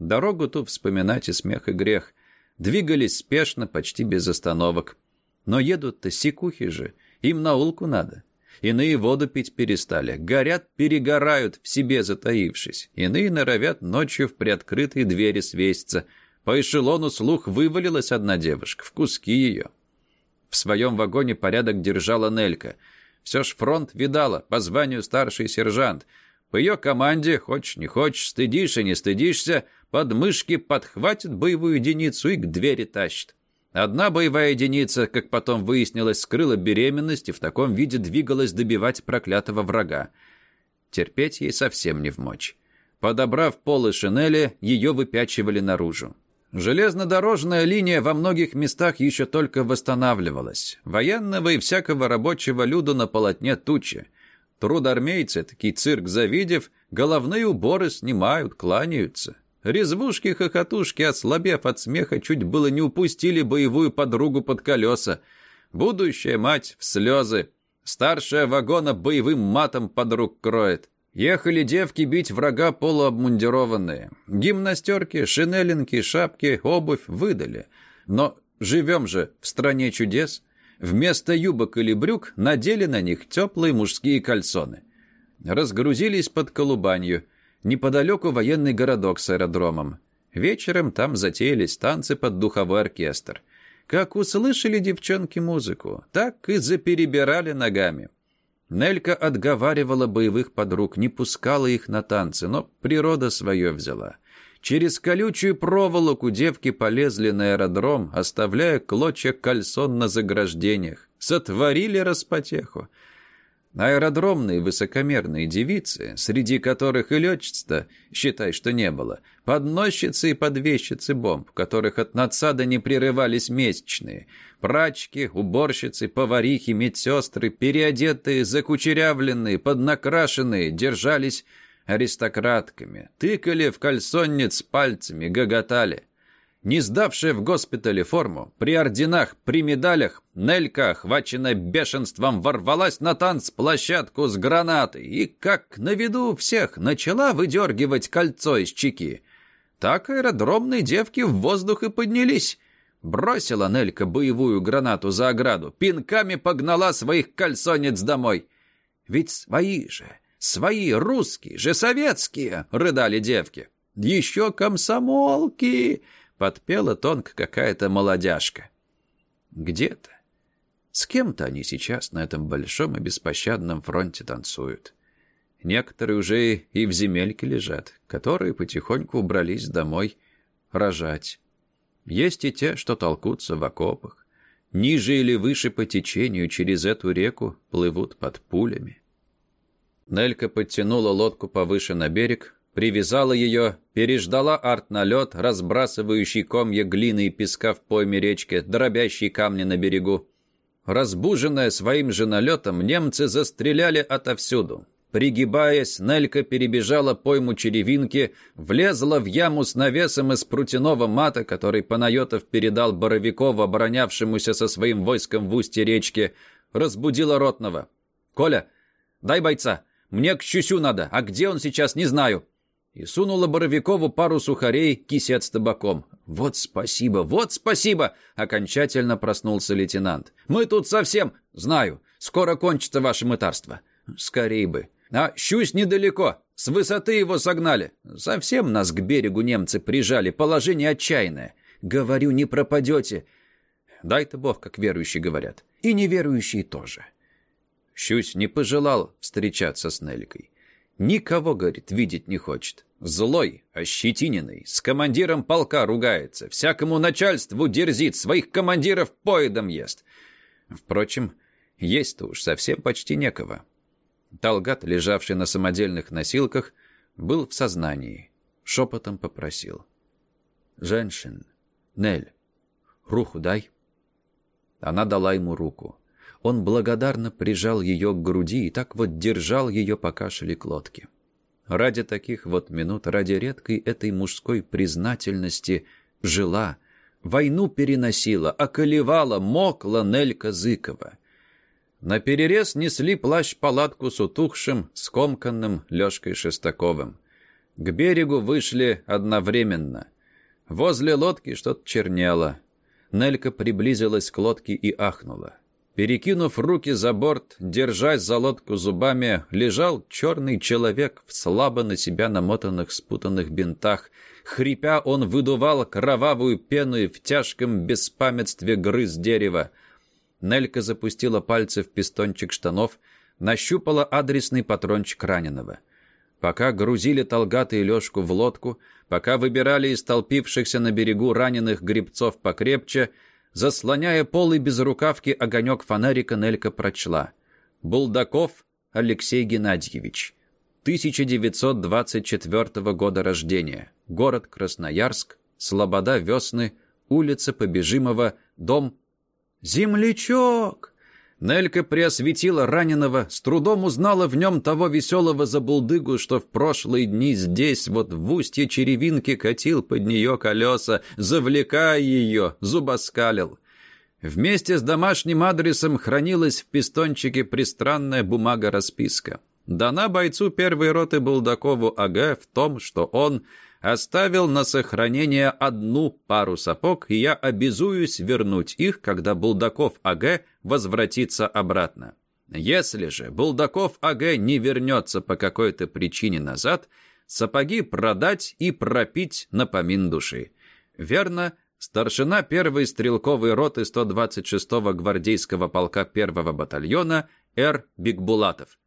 Дорогу ту вспоминать и смех, и грех. Двигались спешно, почти без остановок. Но едут-то сикухи же, им на улку надо. Иные воду пить перестали, горят, перегорают, в себе затаившись. Иные норовят ночью в приоткрытые двери свеситься. По эшелону слух вывалилась одна девушка, в куски ее. В своем вагоне порядок держала Нелька. Все ж фронт видала, по званию старший сержант. По ее команде, хочешь не хочешь, стыдишь и не стыдишься, под мышки подхватит боевую единицу и к двери тащит. Одна боевая единица, как потом выяснилось, скрыла беременность и в таком виде двигалась добивать проклятого врага. Терпеть ей совсем не в мочь. Подобрав полы шинели, ее выпячивали наружу. Железнодорожная линия во многих местах еще только восстанавливалась. Военного и всякого рабочего люду на полотне тучи. Трудармейцы, такие цирк завидев, головные уборы снимают, кланяются. Резвушки-хохотушки, ослабев от смеха, чуть было не упустили боевую подругу под колеса. Будущая мать в слезы. Старшая вагона боевым матом подруг кроет. Ехали девки бить врага полуобмундированные. Гимнастерки, шинелинки, шапки, обувь выдали. Но живем же в стране чудес. Вместо юбок или брюк надели на них теплые мужские кальсоны. Разгрузились под колубанью. Неподалеку военный городок с аэродромом. Вечером там затеялись танцы под духовой оркестр. Как услышали девчонки музыку, так и заперебирали ногами. Нелька отговаривала боевых подруг, не пускала их на танцы, но природа свое взяла. Через колючую проволоку девки полезли на аэродром, оставляя клочья кальсон на заграждениях. Сотворили распотеху. Аэродромные высокомерные девицы, среди которых и летчиц-то, считай, что не было, подносчицы и подвесчицы бомб, которых от надсада не прерывались месячные, прачки, уборщицы, поварихи, медсестры, переодетые, закучерявленные, поднакрашенные, держались аристократками, тыкали в кальсонниц пальцами, гоготали. Не сдавшая в госпитале форму, при орденах, при медалях, Нелька, охваченная бешенством, ворвалась на танцплощадку с гранатой и, как на виду всех, начала выдергивать кольцо из чеки. Так аэродромные девки в воздух и поднялись. Бросила Нелька боевую гранату за ограду, пинками погнала своих кальсонец домой. Ведь свои же, свои русские же советские, рыдали девки. Еще комсомолки, подпела тонко какая-то молодяжка. Где-то, С кем-то они сейчас на этом большом и беспощадном фронте танцуют. Некоторые уже и в земельке лежат, которые потихоньку убрались домой рожать. Есть и те, что толкутся в окопах. Ниже или выше по течению через эту реку плывут под пулями. Нелька подтянула лодку повыше на берег, привязала ее, переждала арт-налет, разбрасывающий комья глины и песка в пойме речки, дробящие камни на берегу. Разбуженная своим же налетом, немцы застреляли отовсюду. Пригибаясь, Нелька перебежала пойму черевинки, влезла в яму с навесом из прутяного мата, который Панайотов передал Боровикову, оборонявшемуся со своим войском в устье речки, разбудила Ротного. «Коля, дай бойца, мне к Щусю надо, а где он сейчас, не знаю». И сунула Боровикову пару сухарей, кисет с табаком. «Вот спасибо, вот спасибо!» Окончательно проснулся лейтенант. «Мы тут совсем...» «Знаю, скоро кончится ваше мытарство». «Скорей бы». А щусь недалеко. С высоты его согнали. Совсем нас к берегу немцы прижали. Положение отчаянное. Говорю, не пропадете. Дай-то Бог, как верующие говорят. И неверующие тоже. Щусь не пожелал встречаться с Нелькой. Никого, говорит, видеть не хочет. Злой, ощетиненный, с командиром полка ругается, всякому начальству дерзит, своих командиров поедом ест. Впрочем, есть-то уж совсем почти некого. Талгат, лежавший на самодельных носилках, был в сознании. Шепотом попросил. «Женщин, Нель, руку дай». Она дала ему руку. Он благодарно прижал ее к груди и так вот держал ее, пока шли к лодке. Ради таких вот минут, ради редкой этой мужской признательности жила, войну переносила, околевала, мокла Нелька Зыкова. На перерез несли плащ-палатку с утухшим, скомканным Лёшкой Шестаковым. К берегу вышли одновременно. Возле лодки что-то чернело. Нелька приблизилась к лодке и ахнула. Перекинув руки за борт, держась за лодку зубами, лежал черный человек в слабо на себя намотанных спутанных бинтах. Хрипя, он выдувал кровавую пену и в тяжком беспамятстве грыз дерево. Нелька запустила пальцы в пистончик штанов, нащупала адресный патрончик раненого. Пока грузили Толгата и Лёшку в лодку, пока выбирали из толпившихся на берегу раненых грибцов покрепче, заслоняя полы без рукавки огонек фонарика, Нелька прочла. «Булдаков Алексей Геннадьевич. 1924 года рождения. Город Красноярск. Слобода Весны. Улица Побежимого. Дом «Землячок!» Нелька приосветила раненого, с трудом узнала в нем того веселого забулдыгу, что в прошлые дни здесь, вот в устье черевинки, катил под нее колеса, завлекая ее, зубоскалил. Вместе с домашним адресом хранилась в пистончике пристранная бумага-расписка. Дана бойцу первой роты Булдакову АГ в том, что он оставил на сохранение одну пару сапог, и я обязуюсь вернуть их, когда Булдаков АГ возвратится обратно. Если же Булдаков АГ не вернется по какой-то причине назад, сапоги продать и пропить на помин души. Верно, старшина первой стрелковой роты 126-го гвардейского полка первого батальона Р. Бигбулатов.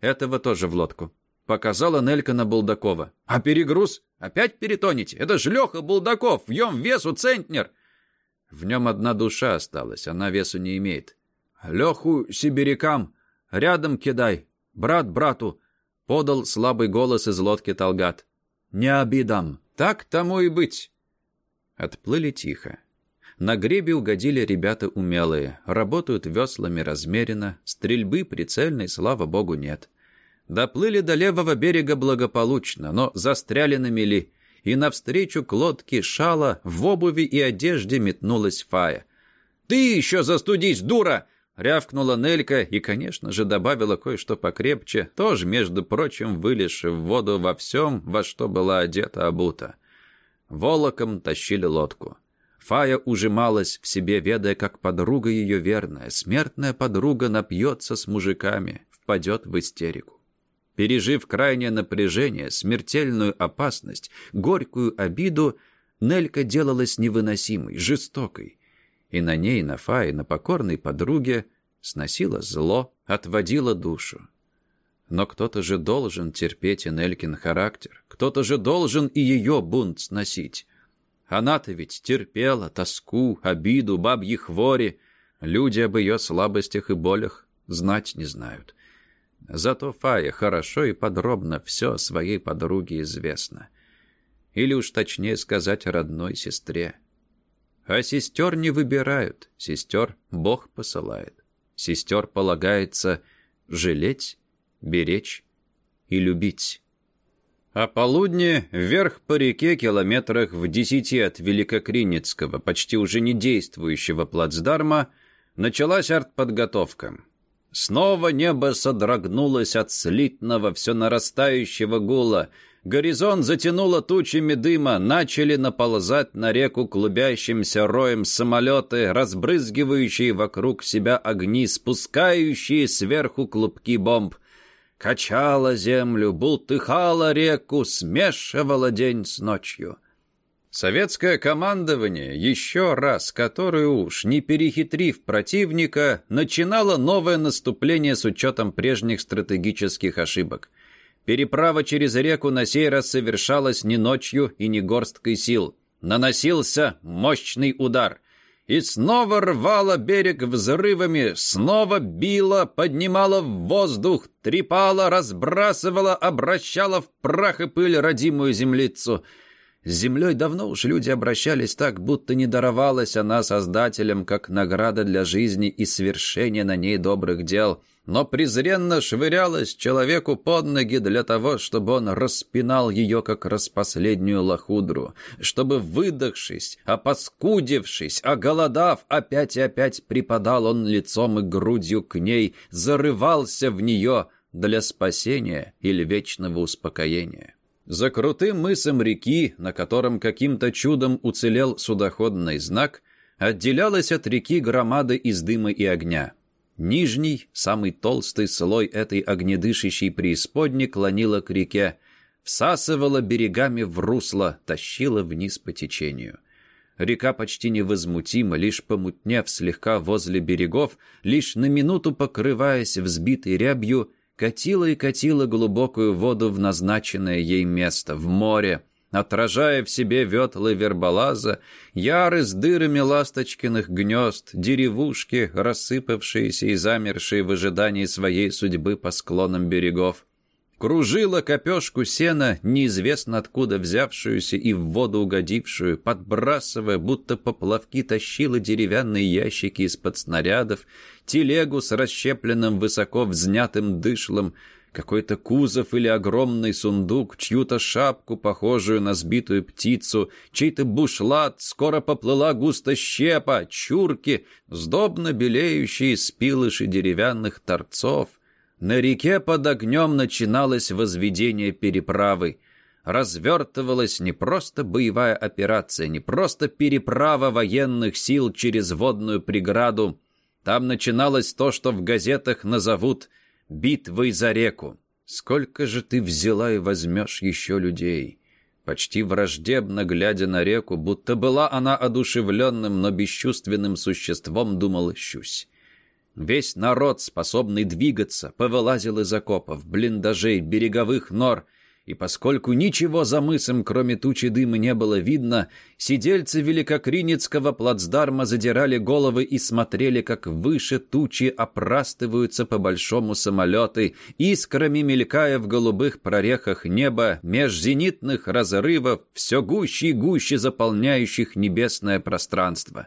Этого тоже в лодку. Показала Нелька на Булдакова. «А перегруз? Опять перетонете? Это ж Леха Булдаков, в нем весу центнер!» В нем одна душа осталась, она весу не имеет. «Леху сибирякам, рядом кидай, брат брату!» Подал слабый голос из лодки Талгат. «Не обидам, так тому и быть!» Отплыли тихо. На гребе угодили ребята умелые, работают веслами размеренно, стрельбы прицельной, слава богу, нет. Доплыли до левого берега благополучно, но застряли на мели, и навстречу к лодке шала в обуви и одежде метнулась Фая. «Ты еще застудись, дура!» — рявкнула Нелька и, конечно же, добавила кое-что покрепче, тоже, между прочим, вылезши в воду во всем, во что была одета обута. Волоком тащили лодку. Фая ужималась в себе, ведая, как подруга ее верная, смертная подруга напьется с мужиками, впадет в истерику. Пережив крайнее напряжение, смертельную опасность, горькую обиду, Нелька делалась невыносимой, жестокой. и на ней, на Фае, на покорной подруге сносила зло, отводила душу. Но кто-то же должен терпеть Энелькин характер, кто-то же должен и ее бунт сносить. Она-то ведь терпела тоску, обиду, бабьи хвори. Люди об ее слабостях и болях знать не знают. Зато Фая хорошо и подробно все своей подруге известно. Или уж точнее сказать родной сестре. А сестер не выбирают, сестер Бог посылает. Сестер полагается жалеть, беречь и любить. А полудне вверх по реке километрах в десяти от Великокринецкого, почти уже не действующего плацдарма, началась артподготовка. Снова небо содрогнулось от слитного, все нарастающего гула — Горизонт затянуло тучами дыма, начали наползать на реку клубящимся роем самолеты, разбрызгивающие вокруг себя огни, спускающие сверху клубки бомб. Качала землю, бултыхала реку, смешивала день с ночью. Советское командование еще раз, которую уж, не перехитрив противника, начинало новое наступление с учетом прежних стратегических ошибок. Переправа через реку на сей раз совершалась не ночью и не горсткой сил. Наносился мощный удар. И снова рвало берег взрывами, снова било, поднимало в воздух, трепало, разбрасывало, обращало в прах и пыль родимую землицу. С землей давно уж люди обращались так, будто не даровалась она создателям, как награда для жизни и свершения на ней добрых дел — но презренно швырялась человеку под ноги для того, чтобы он распинал ее, как распоследнюю лохудру, чтобы, выдохшись, опаскудившись, оголодав, опять и опять припадал он лицом и грудью к ней, зарывался в нее для спасения или вечного успокоения. За крутым мысом реки, на котором каким-то чудом уцелел судоходный знак, отделялась от реки громада из дыма и огня — Нижний, самый толстый слой этой огнедышащей преисподни клонила к реке, всасывала берегами в русло, тащила вниз по течению. Река почти невозмутима, лишь помутнев слегка возле берегов, лишь на минуту покрываясь взбитой рябью, катила и катила глубокую воду в назначенное ей место, в море, отражая в себе ветлы верболаза, яры с дырами ласточкиных гнезд, деревушки, рассыпавшиеся и замершие в ожидании своей судьбы по склонам берегов. Кружила копешку сена, неизвестно откуда взявшуюся и в воду угодившую, подбрасывая, будто поплавки тащила деревянные ящики из-под снарядов, телегу с расщепленным высоко взнятым дышлом, какой-то кузов или огромный сундук, чью-то шапку, похожую на сбитую птицу, чей-то бушлат, скоро поплыла густо щепа, чурки, сдобно белеющие спилыши деревянных торцов. На реке под огнем начиналось возведение переправы. Развертывалась не просто боевая операция, не просто переправа военных сил через водную преграду. Там начиналось то, что в газетах назовут – битвой за реку. Сколько же ты взяла и возьмешь еще людей? Почти враждебно глядя на реку, будто была она одушевленным, но бесчувственным существом, думал Щусь. Весь народ, способный двигаться, повылазил из окопов, блиндажей, береговых нор — и поскольку ничего за мысом, кроме тучи дыма, не было видно, сидельцы Великокринецкого плацдарма задирали головы и смотрели, как выше тучи опрастываются по большому самолеты, искрами мелькая в голубых прорехах неба, меж зенитных разрывов, все гуще и гуще заполняющих небесное пространство.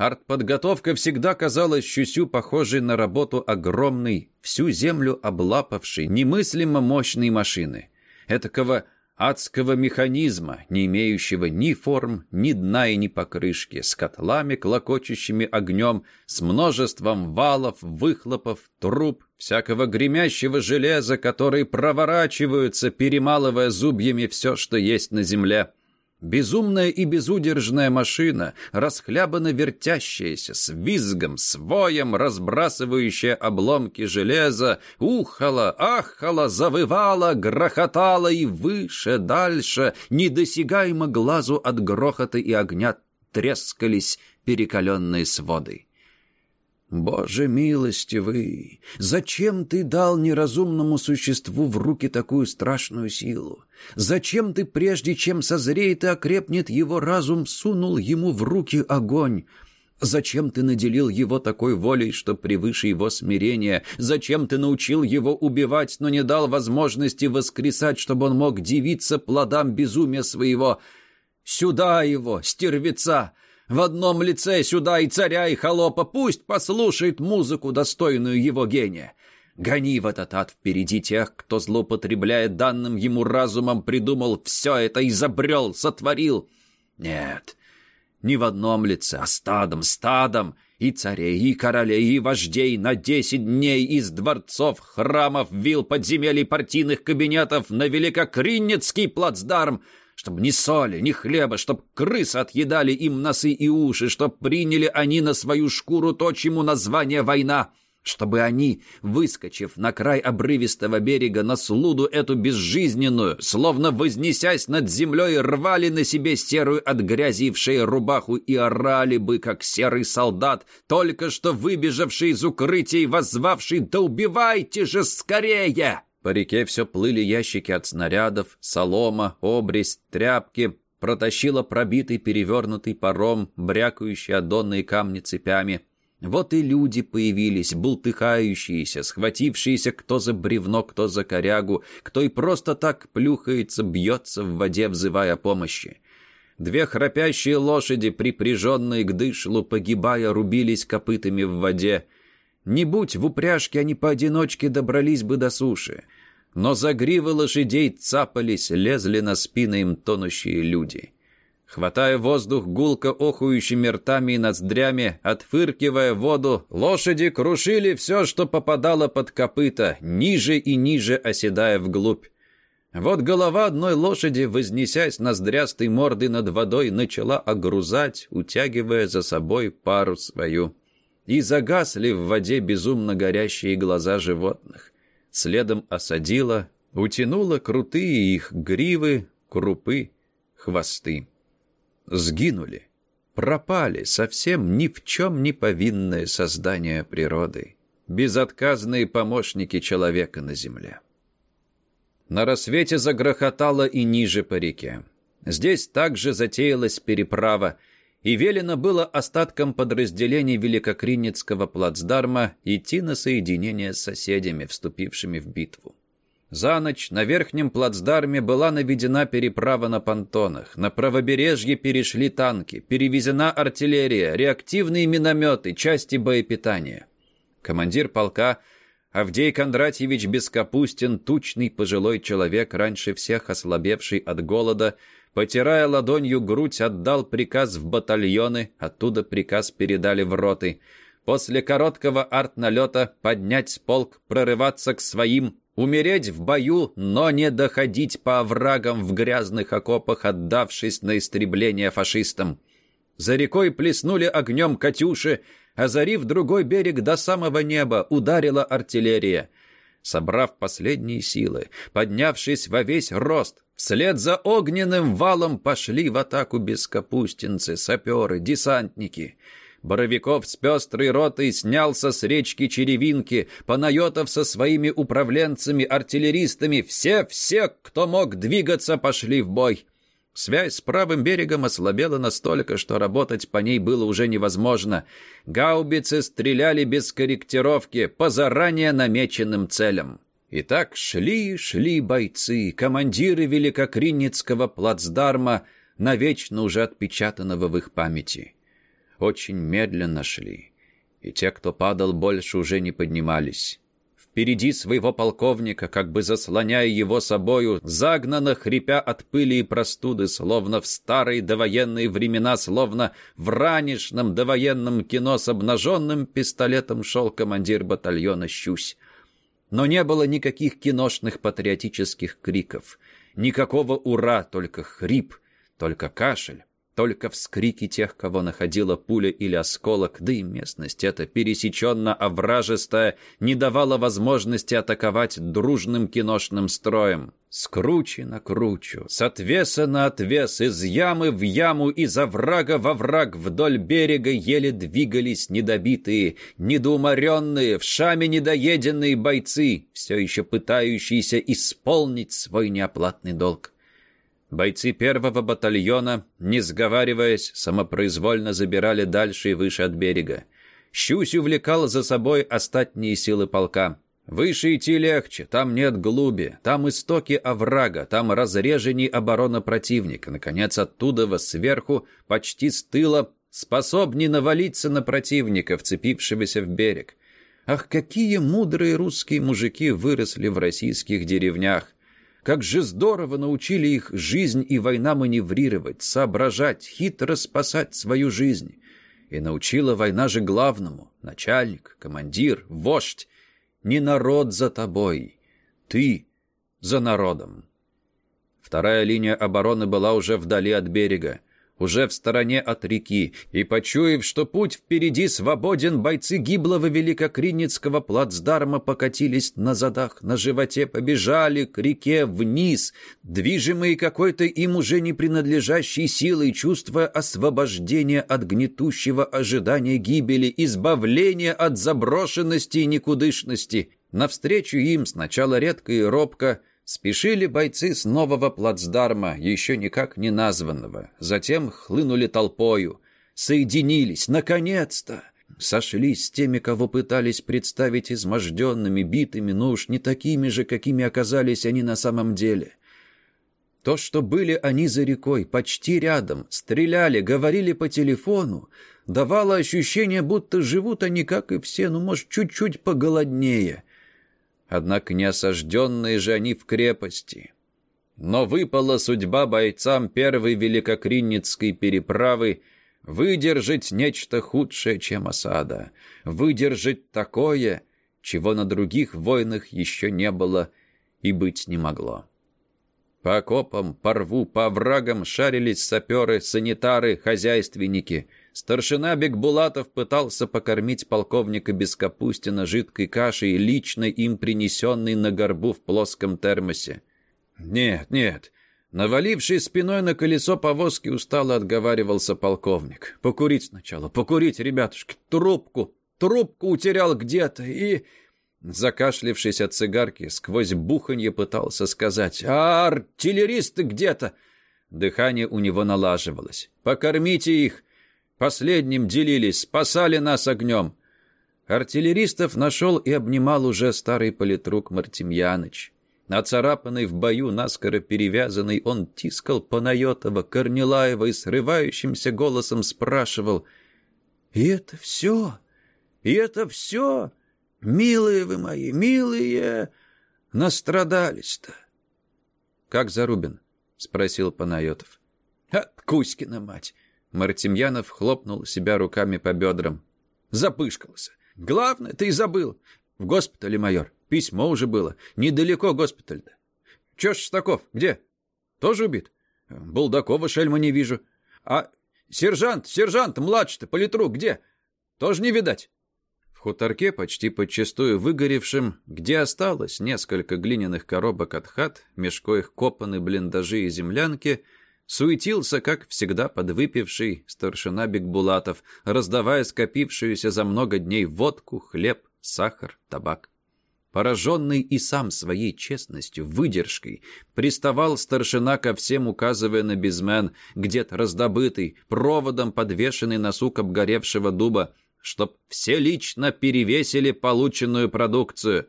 Артподготовка всегда казалась Щусю похожей на работу огромной, всю землю облапавшей, немыслимо мощной машины. Этакого адского механизма, не имеющего ни форм, ни дна и ни покрышки, с котлами, клокочущими огнем, с множеством валов, выхлопов, труб, всякого гремящего железа, которые проворачиваются, перемалывая зубьями все, что есть на земле. Безумная и безудержная машина, расхлябанно вертящаяся, с визгом, с воем, разбрасывающая обломки железа, ухала, ахала, завывала, грохотала и выше, дальше, недосягаемо глазу от грохота и огня трескались, перекаленные своды. «Боже милостивый, зачем ты дал неразумному существу в руки такую страшную силу? Зачем ты, прежде чем созреет и окрепнет его разум, сунул ему в руки огонь?» Зачем ты наделил его такой волей, что превыше его смирения? Зачем ты научил его убивать, но не дал возможности воскресать, чтобы он мог дивиться плодам безумия своего? Сюда его, стервеца! В одном лице сюда и царя, и холопа, пусть послушает музыку, достойную его гения. Гони в этот ад впереди тех, кто, злоупотребляя данным ему разумом, придумал все это, изобрел, сотворил. Нет, не в одном лице, а стадом, стадом, и царей, и королей, и вождей на десять дней из дворцов, храмов, вил, подземелий, партийных кабинетов на Великокринницкий плацдарм — чтобы ни соли, ни хлеба, чтоб крысы отъедали им носы и уши, чтоб приняли они на свою шкуру то, чему название война, чтобы они, выскочив на край обрывистого берега на слуду эту безжизненную, словно вознесясь над землей, рвали на себе серую от грязи в рубаху и орали бы, как серый солдат, только что выбежавший из укрытий, воззвавший «Да убивайте же скорее!» По реке все плыли ящики от снарядов, солома, обрезь, тряпки. Протащила пробитый перевернутый паром, брякающий одонные камни цепями. Вот и люди появились, бултыхающиеся, схватившиеся кто за бревно, кто за корягу, кто и просто так плюхается, бьется в воде, взывая помощи. Две храпящие лошади, припряженные к дышлу, погибая, рубились копытами в воде — не будь в упряжке, они поодиночке добрались бы до суши. Но за гривы лошадей цапались, лезли на спины им тонущие люди. Хватая воздух гулко охующими ртами и ноздрями, отфыркивая воду, лошади крушили все, что попадало под копыта, ниже и ниже оседая вглубь. Вот голова одной лошади, вознесясь ноздрястой мордой над водой, начала огрузать, утягивая за собой пару свою и загасли в воде безумно горящие глаза животных. Следом осадила, утянула крутые их гривы, крупы, хвосты. Сгинули, пропали совсем ни в чем не повинное создание природы, безотказные помощники человека на земле. На рассвете загрохотало и ниже по реке. Здесь также затеялась переправа, и велено было остаткам подразделений Великокринецкого плацдарма идти на соединение с соседями, вступившими в битву. За ночь на верхнем плацдарме была наведена переправа на понтонах, на правобережье перешли танки, перевезена артиллерия, реактивные минометы, части боепитания. Командир полка Авдей Кондратьевич Бескапустин, тучный пожилой человек, раньше всех ослабевший от голода, Потирая ладонью грудь, отдал приказ в батальоны, оттуда приказ передали в роты. После короткого артналета поднять полк, прорываться к своим, умереть в бою, но не доходить по оврагам в грязных окопах, отдавшись на истребление фашистам. За рекой плеснули огнем «Катюши», озарив другой берег до самого неба, ударила артиллерия. Собрав последние силы, поднявшись во весь рост, Вслед за огненным валом пошли в атаку бескапустинцы, саперы, десантники. Боровиков с пестрой ротой снялся с речки Черевинки, Панайотов со своими управленцами, артиллеристами, все-все, кто мог двигаться, пошли в бой. Связь с правым берегом ослабела настолько, что работать по ней было уже невозможно. Гаубицы стреляли без корректировки по заранее намеченным целям. И так шли, шли бойцы, командиры Великокринницкого плацдарма, навечно уже отпечатанного в их памяти. Очень медленно шли, и те, кто падал, больше уже не поднимались. Впереди своего полковника, как бы заслоняя его собою, загнано, хрипя от пыли и простуды, словно в старые довоенные времена, словно в ранешном довоенном кино с обнаженным пистолетом шел командир батальона «Щусь». Но не было никаких киношных патриотических криков. Никакого «Ура!», только хрип, только кашель, только вскрики тех, кого находила пуля или осколок, да и местность эта пересеченно овражистая не давала возможности атаковать дружным киношным строем. С на кручу, с отвеса на отвес, из ямы в яму, из оврага во враг вдоль берега еле двигались недобитые, недоуморенные, в шаме недоеденные бойцы, все еще пытающиеся исполнить свой неоплатный долг. Бойцы первого батальона, не сговариваясь, самопроизвольно забирали дальше и выше от берега. Щусь увлекал за собой остатние силы полка. Выше идти легче, там нет глуби, там истоки оврага, там разрежений оборона противника. Наконец, оттуда во сверху, почти с тыла, способней навалиться на противника, вцепившегося в берег. Ах, какие мудрые русские мужики выросли в российских деревнях! Как же здорово научили их жизнь и война маневрировать, соображать, хитро спасать свою жизнь. И научила война же главному — начальник, командир, вождь. Не народ за тобой, ты за народом. Вторая линия обороны была уже вдали от берега уже в стороне от реки, и, почуяв, что путь впереди свободен, бойцы гиблого великокринецкого плацдарма покатились на задах, на животе побежали к реке вниз, движимые какой-то им уже не принадлежащей силой, чувствуя освобождения от гнетущего ожидания гибели, избавления от заброшенности и никудышности. Навстречу им сначала редко и робко, Спешили бойцы с нового плацдарма, еще никак не названного. Затем хлынули толпою. Соединились, наконец-то! Сошлись с теми, кого пытались представить изможденными, битыми, но уж не такими же, какими оказались они на самом деле. То, что были они за рекой, почти рядом, стреляли, говорили по телефону, давало ощущение, будто живут они, как и все, ну, может, чуть-чуть поголоднее — Однако не осажденные же они в крепости. Но выпала судьба бойцам первой великокринницкой переправы выдержать нечто худшее, чем осада. Выдержать такое, чего на других войнах еще не было и быть не могло. По окопам, по рву, по оврагам шарились саперы, санитары, хозяйственники — Старшина Бекбулатов пытался покормить полковника Бескапустина жидкой кашей, лично им принесенной на горбу в плоском термосе. «Нет, нет». Наваливший спиной на колесо повозки устало отговаривался полковник. «Покурить сначала, покурить, ребятушки, трубку, трубку утерял где-то и...» Закашлившись от цигарки, сквозь буханье пытался сказать «А артиллеристы где-то!» Дыхание у него налаживалось. «Покормите их! Последним делились, спасали нас огнем. Артиллеристов нашел и обнимал уже старый политрук Мартемьяныч. Нацарапанный в бою, наскоро перевязанный, он тискал Панайотова, Корнилаева и срывающимся голосом спрашивал. «И это все? И это все? Милые вы мои, милые! Настрадались-то!» «Как Зарубин?» — спросил Панайотов. «От Кузькина мать! Мартемьянов хлопнул себя руками по бедрам. Запышкался. Главное, ты и забыл. В госпитале, майор. Письмо уже было. Недалеко госпиталь-то. Чё Шестаков, где? Тоже убит? Булдакова шельма не вижу. А сержант, сержант, младший-то, политрук, где? Тоже не видать. В хуторке, почти подчистую выгоревшим, где осталось несколько глиняных коробок от хат, меж коих копаны блиндажи и землянки — Суетился, как всегда, подвыпивший старшина Бекбулатов, раздавая скопившуюся за много дней водку, хлеб, сахар, табак. Пораженный и сам своей честностью, выдержкой, приставал старшина ко всем, указывая на безмен, где-то раздобытый, проводом подвешенный на сук обгоревшего дуба, чтоб все лично перевесили полученную продукцию.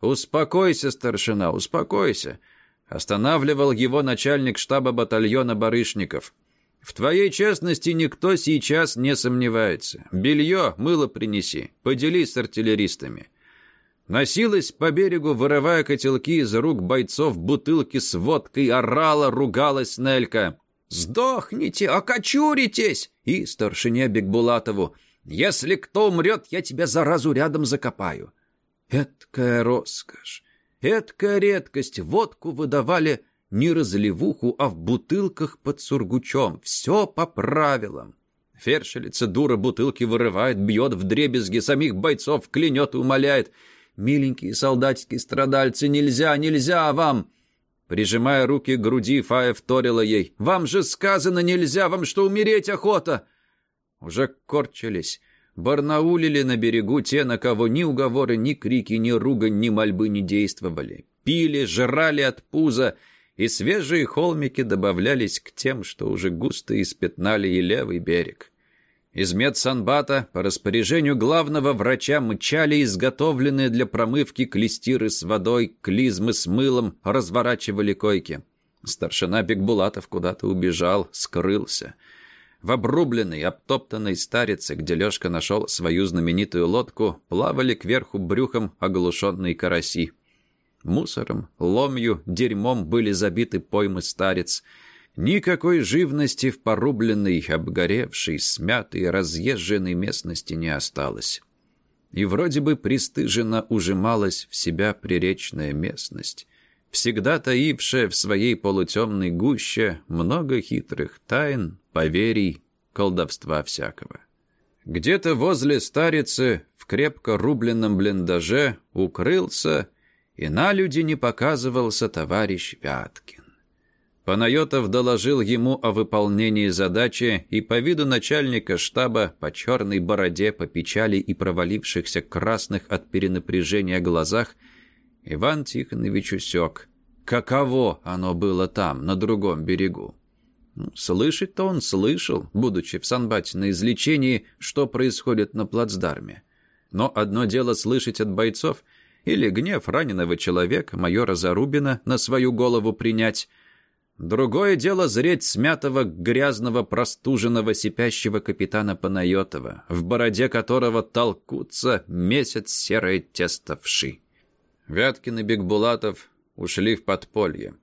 «Успокойся, старшина, успокойся!» Останавливал его начальник штаба батальона барышников. В твоей честности никто сейчас не сомневается. Белье, мыло принеси, поделись с артиллеристами. Носилась по берегу, вырывая котелки из рук бойцов бутылки с водкой, орала, ругалась Нелька. «Сдохните, окочуритесь!» И старшине Бекбулатову. «Если кто умрет, я тебя заразу рядом закопаю». Эткая роскошь! Эдкая редкость, водку выдавали не разливуху, а в бутылках под сургучом. Все по правилам. Фершелица дура бутылки вырывает, бьет в дребезги, самих бойцов клянет и умоляет. «Миленькие солдатики страдальцы, нельзя, нельзя вам!» Прижимая руки к груди, Фая вторила ей. «Вам же сказано нельзя, вам что, умереть охота?» Уже корчились, барнаулили на берегу те, на кого ни уговоры, ни крики, ни ругань, ни мольбы не действовали. Пили, жрали от пуза, и свежие холмики добавлялись к тем, что уже густо испятнали и левый берег. Из медсанбата по распоряжению главного врача мчали изготовленные для промывки клестиры с водой, клизмы с мылом, разворачивали койки. Старшина Бекбулатов куда-то убежал, скрылся. В обрубленной, обтоптанной старице, где Лешка нашел свою знаменитую лодку, плавали кверху брюхом оглушенные караси. Мусором, ломью, дерьмом были забиты поймы старец — Никакой живности в порубленной, обгоревшей, смятой, разъезженной местности не осталось. И вроде бы пристыженно ужималась в себя приречная местность, всегда таившая в своей полутемной гуще много хитрых тайн, поверий, колдовства всякого. Где-то возле старицы, в крепко рубленном блиндаже, укрылся, и на люди не показывался товарищ Вяткин. Панайотов доложил ему о выполнении задачи, и по виду начальника штаба, по черной бороде, по печали и провалившихся красных от перенапряжения глазах, Иван Тихонович усек. Каково оно было там, на другом берегу? Ну, слышать-то он слышал, будучи в Санбате на излечении, что происходит на плацдарме. Но одно дело слышать от бойцов или гнев раненого человека, майора Зарубина, на свою голову принять – Другое дело зреть смятого, грязного, простуженного, сипящего капитана Панайотова, в бороде которого толкутся месяц серое тесто вши. Вяткин и Бекбулатов ушли в подполье.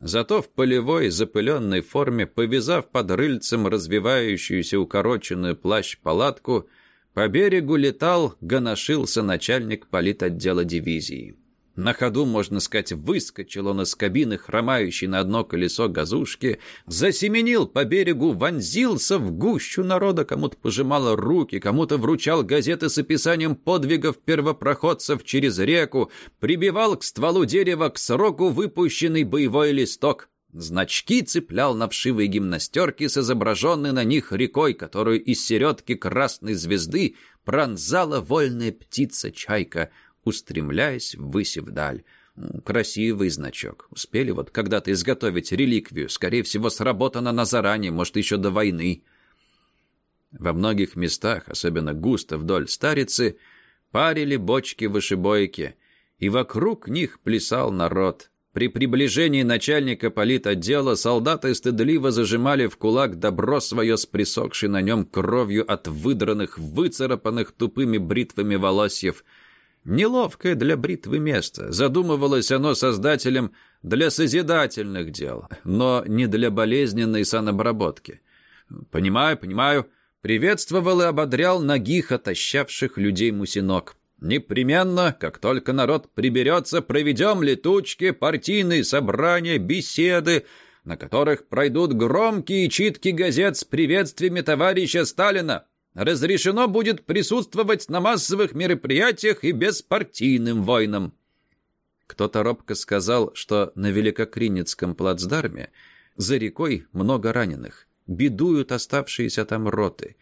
Зато в полевой запыленной форме, повязав под рыльцем развивающуюся укороченную плащ-палатку, по берегу летал, гоношился начальник политотдела дивизии. На ходу, можно сказать, выскочил он из кабины, хромающий на одно колесо газушки, засеменил по берегу, вонзился в гущу народа, кому-то пожимал руки, кому-то вручал газеты с описанием подвигов первопроходцев через реку, прибивал к стволу дерева к сроку выпущенный боевой листок. Значки цеплял на вшивые гимнастерки с изображенной на них рекой, которую из середки красной звезды пронзала вольная птица-чайка — устремляясь ввысь и вдаль. Красивый значок. Успели вот когда-то изготовить реликвию. Скорее всего, сработано на заранее, может, еще до войны. Во многих местах, особенно густо вдоль старицы, парили бочки-вышибойки, и вокруг них плясал народ. При приближении начальника политотдела солдаты стыдливо зажимали в кулак добро свое с на нем кровью от выдранных, выцарапанных тупыми бритвами волосьев – Неловкое для бритвы место. Задумывалось оно создателем для созидательных дел, но не для болезненной санобработки. «Понимаю, понимаю», приветствовал и ободрял ногих отощавших людей мусинок. «Непременно, как только народ приберется, проведем летучки, партийные собрания, беседы, на которых пройдут громкие читки газет с приветствиями товарища Сталина разрешено будет присутствовать на массовых мероприятиях и беспартийным войнам. Кто-то робко сказал, что на Великокринецком плацдарме за рекой много раненых, бедуют оставшиеся там роты.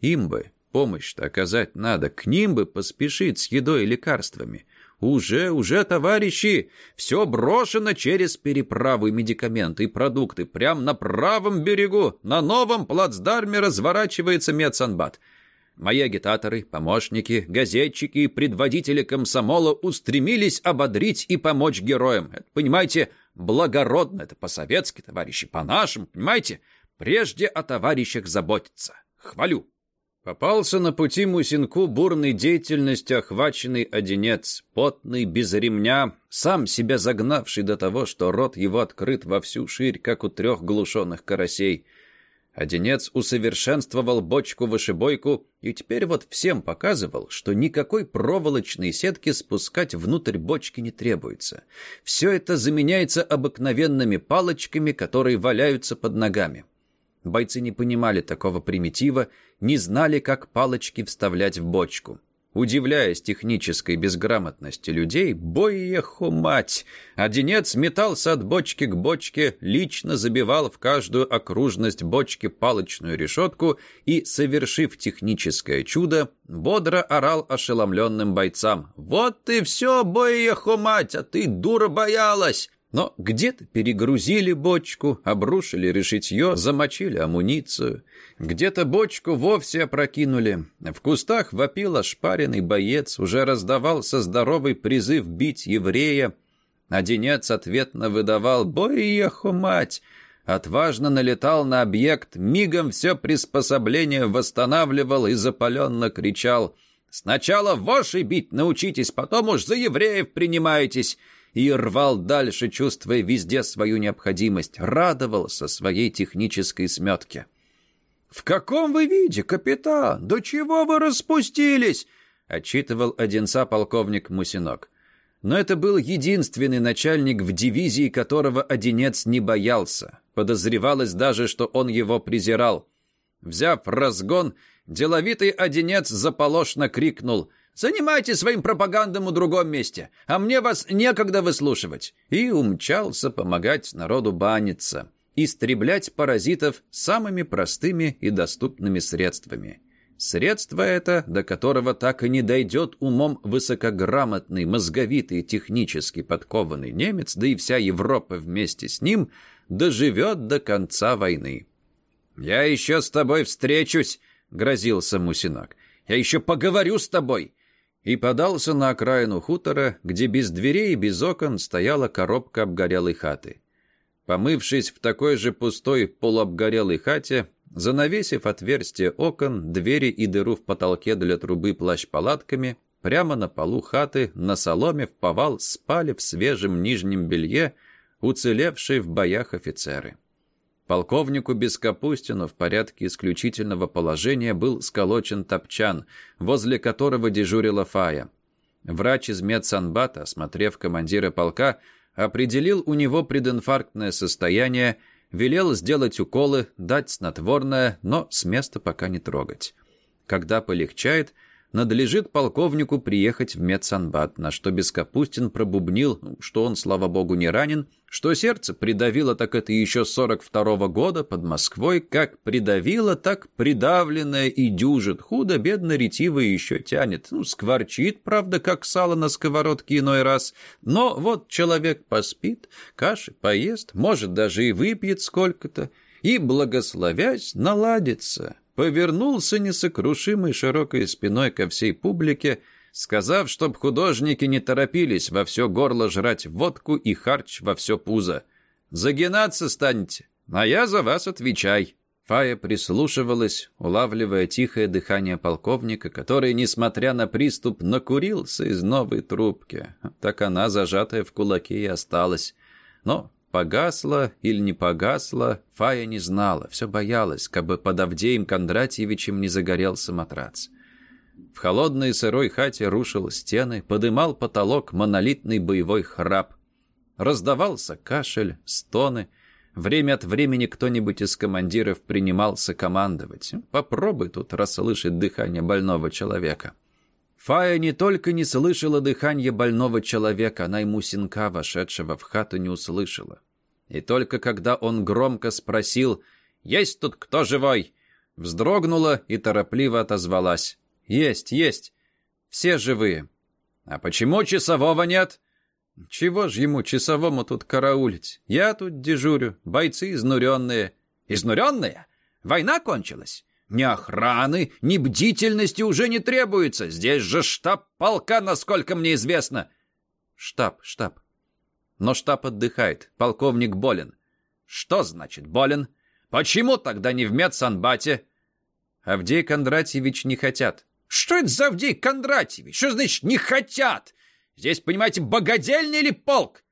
Им бы помощь-то оказать надо, к ним бы поспешить с едой и лекарствами. «Уже, уже, товарищи! Все брошено через переправу и медикаменты и продукты. Прямо на правом берегу, на новом плацдарме разворачивается медсанбат. Мои агитаторы, помощники, газетчики и предводители комсомола устремились ободрить и помочь героям. Это, понимаете, благородно, это по-советски, товарищи, по-нашему, понимаете? Прежде о товарищах заботиться. Хвалю. Попался на пути Мусинку бурной деятельностью охваченный одинец, потный, без ремня, сам себя загнавший до того, что рот его открыт во всю ширь, как у трех глушенных карасей. Одинец усовершенствовал бочку-вышибойку и теперь вот всем показывал, что никакой проволочной сетки спускать внутрь бочки не требуется. Все это заменяется обыкновенными палочками, которые валяются под ногами. Бойцы не понимали такого примитива, не знали, как палочки вставлять в бочку. Удивляясь технической безграмотности людей, бойеху мать! Одинец метался от бочки к бочке, лично забивал в каждую окружность бочки палочную решетку и, совершив техническое чудо, бодро орал ошеломленным бойцам. «Вот и все, бойеху мать, а ты дура боялась!» Но где-то перегрузили бочку, обрушили решетье, замочили амуницию. Где-то бочку вовсе опрокинули. В кустах вопил ошпаренный боец, уже раздавался здоровый призыв бить еврея. Одинец ответно выдавал «Бой, еху, мать!» Отважно налетал на объект, мигом все приспособление восстанавливал и запаленно кричал «Сначала воши бить научитесь, потом уж за евреев принимаетесь!» И рвал дальше, чувствуя везде свою необходимость, радовался своей технической сметке. «В каком вы виде, капитан? До чего вы распустились?» — отчитывал одинца полковник Мусинок. Но это был единственный начальник в дивизии, которого Одинец не боялся. Подозревалось даже, что он его презирал. Взяв разгон, деловитый Одинец заполошно крикнул Занимайте своим пропагандом у другом месте, а мне вас некогда выслушивать». И умчался помогать народу баниться, истреблять паразитов самыми простыми и доступными средствами. Средство это, до которого так и не дойдет умом высокограмотный, мозговитый, технически подкованный немец, да и вся Европа вместе с ним, доживет до конца войны. «Я еще с тобой встречусь», — грозился Мусинок. «Я еще поговорю с тобой и подался на окраину хутора, где без дверей и без окон стояла коробка обгорелой хаты. Помывшись в такой же пустой полуобгорелой хате, занавесив отверстие окон, двери и дыру в потолке для трубы плащ-палатками, прямо на полу хаты, на соломе в повал спали в свежем нижнем белье уцелевшие в боях офицеры. Полковнику Бескапустину в порядке исключительного положения был сколочен топчан, возле которого дежурила Фая. Врач из медсанбата, осмотрев командира полка, определил у него прединфарктное состояние, велел сделать уколы, дать снотворное, но с места пока не трогать. Когда полегчает, надлежит полковнику приехать в медсанбат, на что Бескапустин пробубнил, что он, слава богу, не ранен, что сердце придавило, так это еще 42-го года под Москвой, как придавило, так придавленное и дюжит, худо-бедно ретиво еще тянет. Ну, скворчит, правда, как сало на сковородке иной раз, но вот человек поспит, каши поест, может, даже и выпьет сколько-то, и, благословясь, наладится повернулся несокрушимой широкой спиной ко всей публике, сказав, чтоб художники не торопились во все горло жрать водку и харч во все пузо. «Загинаться станете, а я за вас отвечай». Фая прислушивалась, улавливая тихое дыхание полковника, который, несмотря на приступ, накурился из новой трубки. Так она, зажатая в кулаке, и осталась. Но Погасла или не погасла, Фая не знала, все боялась, как бы под Авдеем Кондратьевичем не загорелся матрац. В холодной сырой хате рушил стены, подымал потолок монолитный боевой храп. Раздавался кашель, стоны. Время от времени кто-нибудь из командиров принимался командовать. Попробуй тут расслышать дыхание больного человека. Фая не только не слышала дыхания больного человека, она и Мусинка, вошедшего в хату, не услышала. И только когда он громко спросил «Есть тут кто живой?» вздрогнула и торопливо отозвалась. «Есть, есть. Все живые». «А почему часового нет?» «Чего ж ему часовому тут караулить? Я тут дежурю, бойцы изнуренные». «Изнуренные? Война кончилась?» Ни охраны, ни бдительности уже не требуется. Здесь же штаб полка, насколько мне известно. Штаб, штаб. Но штаб отдыхает. Полковник болен. Что значит болен? Почему тогда не в медсанбате? Авдей Кондратьевич не хотят. Что это за Авдей Кондратьевич? Что значит не хотят? Здесь, понимаете, богадельня или полк?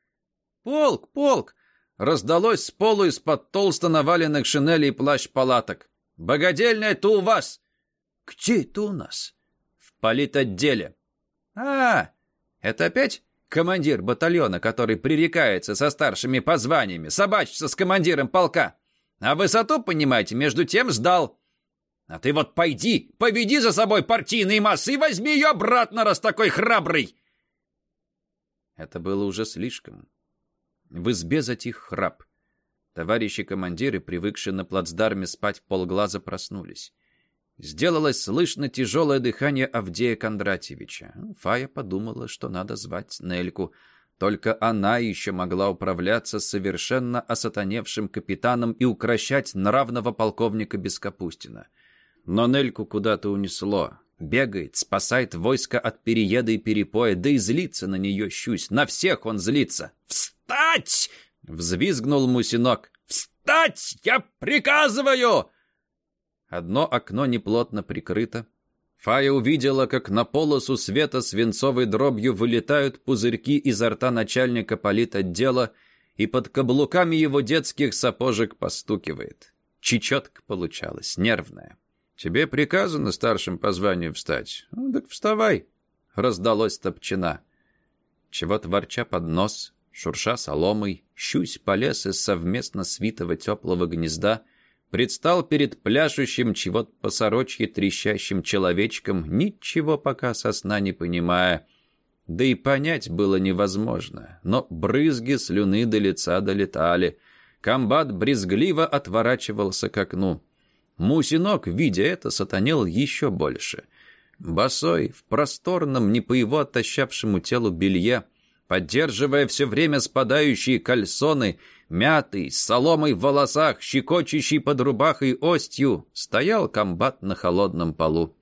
Полк, полк. раздалось с полу из-под толсто наваленных шинелей плащ-палаток. «Богодельня это у вас!» «Где это у нас?» «В политотделе». «А, это опять командир батальона, который пререкается со старшими по званиями, собачится с командиром полка. А высоту, понимаете, между тем сдал. А ты вот пойди, поведи за собой партийные массы и возьми ее обратно, раз такой храбрый!» Это было уже слишком. В избе затих храп. Товарищи командиры, привыкшие на плацдарме спать в полглаза, проснулись. Сделалось слышно тяжелое дыхание Авдея Кондратьевича. Фая подумала, что надо звать Нельку. Только она еще могла управляться совершенно осатаневшим капитаном и укращать нравного полковника Бескапустина. Но Нельку куда-то унесло. Бегает, спасает войско от перееда и перепоя, да и злится на нее щусь. На всех он злится. «Встать!» — взвизгнул Мусинок. «Встать! Я приказываю!» Одно окно неплотно прикрыто. Фая увидела, как на полосу света свинцовой дробью вылетают пузырьки изо рта начальника политотдела, и под каблуками его детских сапожек постукивает. Чечетка получалась, нервная. «Тебе приказано старшим по званию встать?» «Ну, так вставай!» — раздалось топчина. Чего-то ворча под нос, шурша соломой, щусь полез из совместно свитого теплого гнезда, предстал перед пляшущим чего-то посорочье трещащим человечком, ничего пока со сна не понимая. Да и понять было невозможно, но брызги слюны до лица долетали. Комбат брезгливо отворачивался к окну. Мусинок, видя это, сатанел еще больше. Босой, в просторном, не по его оттащавшему телу белье, поддерживая все время спадающие кальсоны, мятый, с соломой в волосах, щекочущий под рубахой остью, стоял комбат на холодном полу.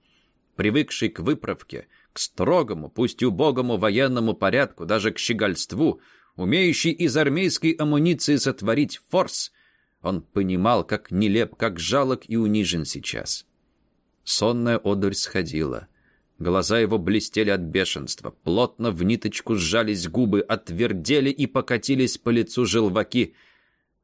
Привыкший к выправке, к строгому, пусть убогому военному порядку, даже к щегольству, умеющий из армейской амуниции сотворить форс, он понимал, как нелеп, как жалок и унижен сейчас. Сонная одурь сходила. Глаза его блестели от бешенства. Плотно в ниточку сжались губы, отвердели и покатились по лицу желваки.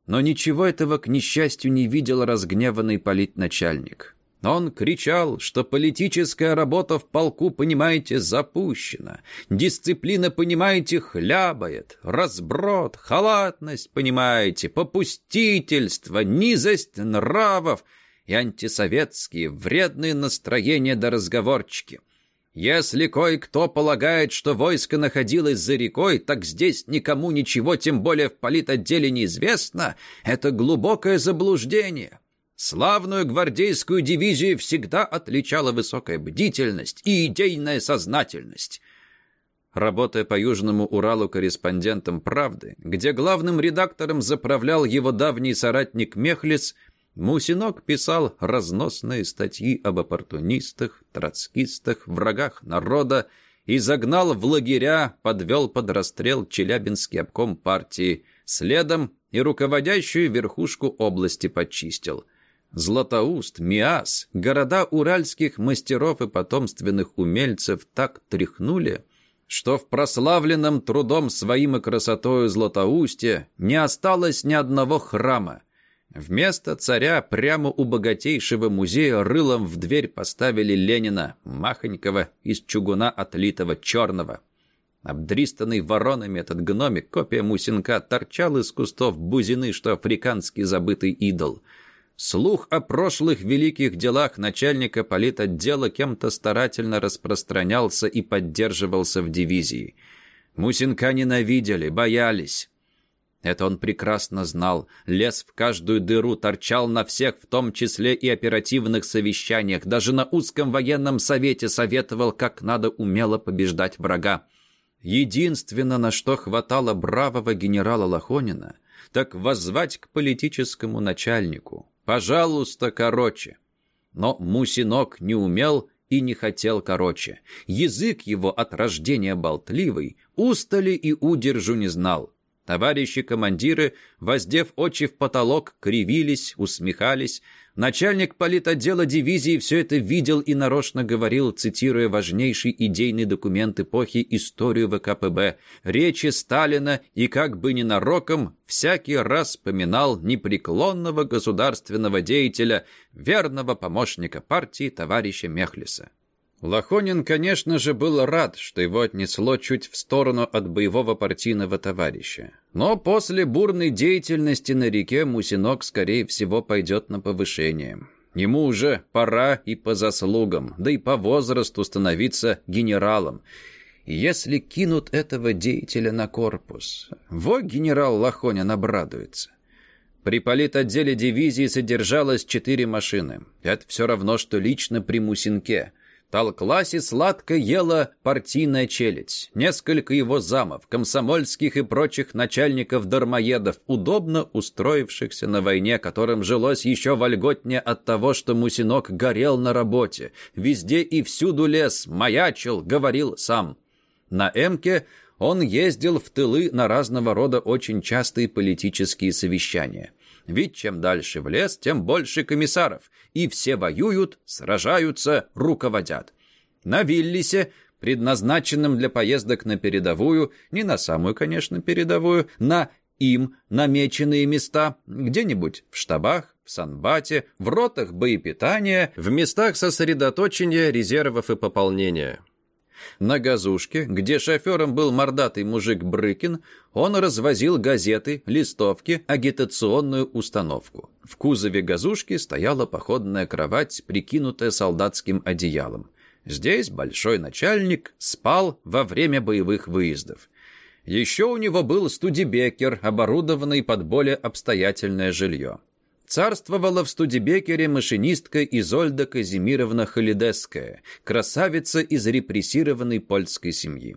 Но ничего этого, к несчастью, не видел разгневанный политначальник. Он кричал, что политическая работа в полку, понимаете, запущена. Дисциплина, понимаете, хлябает. Разброд, халатность, понимаете, попустительство, низость нравов и антисоветские вредные настроения до разговорчики. Если кое-кто полагает, что войско находилось за рекой, так здесь никому ничего, тем более в политотделе неизвестно. Это глубокое заблуждение. Славную гвардейскую дивизию всегда отличала высокая бдительность и идейная сознательность. Работая по Южному Уралу корреспондентом «Правды», где главным редактором заправлял его давний соратник Мехлис, Мусинок писал разносные статьи об оппортунистах, троцкистах, врагах народа и загнал в лагеря, подвел под расстрел Челябинский обком партии, следом и руководящую верхушку области почистил – Златоуст, Миас, города уральских мастеров и потомственных умельцев так тряхнули, что в прославленном трудом своим и красотою Златоусте не осталось ни одного храма. Вместо царя прямо у богатейшего музея рылом в дверь поставили Ленина, махонького, из чугуна отлитого черного. Обдристанный воронами этот гномик, копия мусинка, торчал из кустов бузины, что африканский забытый идол — Слух о прошлых великих делах начальника политотдела кем-то старательно распространялся и поддерживался в дивизии. Мусинка ненавидели, боялись. Это он прекрасно знал. Лез в каждую дыру, торчал на всех, в том числе и оперативных совещаниях. Даже на узком военном совете советовал, как надо умело побеждать врага. Единственное, на что хватало бравого генерала Лохонина, так воззвать к политическому начальнику. Пожалуйста, короче. Но Мусинок не умел и не хотел короче. Язык его от рождения болтливый, устали и удержу не знал. Товарищи командиры, воздев очи в потолок, кривились, усмехались, Начальник политотдела дивизии все это видел и нарочно говорил, цитируя важнейший идейный документ эпохи «Историю ВКПБ», речи Сталина и как бы ненароком всякий раз поминал непреклонного государственного деятеля, верного помощника партии товарища Мехлиса. Лохонин, конечно же, был рад, что его отнесло чуть в сторону от боевого партийного товарища. Но после бурной деятельности на реке Мусинок, скорее всего, пойдет на повышение. Ему уже пора и по заслугам, да и по возрасту становиться генералом. Если кинут этого деятеля на корпус, во генерал Лохонин обрадуется. При политотделе дивизии содержалось четыре машины. Это все равно, что лично при Мусинке – толклась и сладко ела партийная челядь. Несколько его замов, комсомольских и прочих начальников-дармоедов, удобно устроившихся на войне, которым жилось еще вольготнее от того, что Мусинок горел на работе. Везде и всюду лес, маячил, говорил сам. На Эмке он ездил в тылы на разного рода очень частые политические совещания. Ведь чем дальше в лес, тем больше комиссаров. И все воюют, сражаются, руководят. На Виллисе, предназначенном для поездок на передовую, не на самую, конечно, передовую, на им намеченные места, где-нибудь в штабах, в санбате, в ротах боепитания, в местах сосредоточения резервов и пополнения. На газушке, где шофером был мордатый мужик Брыкин, он развозил газеты, листовки, агитационную установку. В кузове газушки стояла походная кровать, прикинутая солдатским одеялом. Здесь большой начальник спал во время боевых выездов. Еще у него был студибекер, оборудованный под более обстоятельное жилье. Царствовала в Студебекере машинистка Изольда Казимировна Халидесская, красавица из репрессированной польской семьи.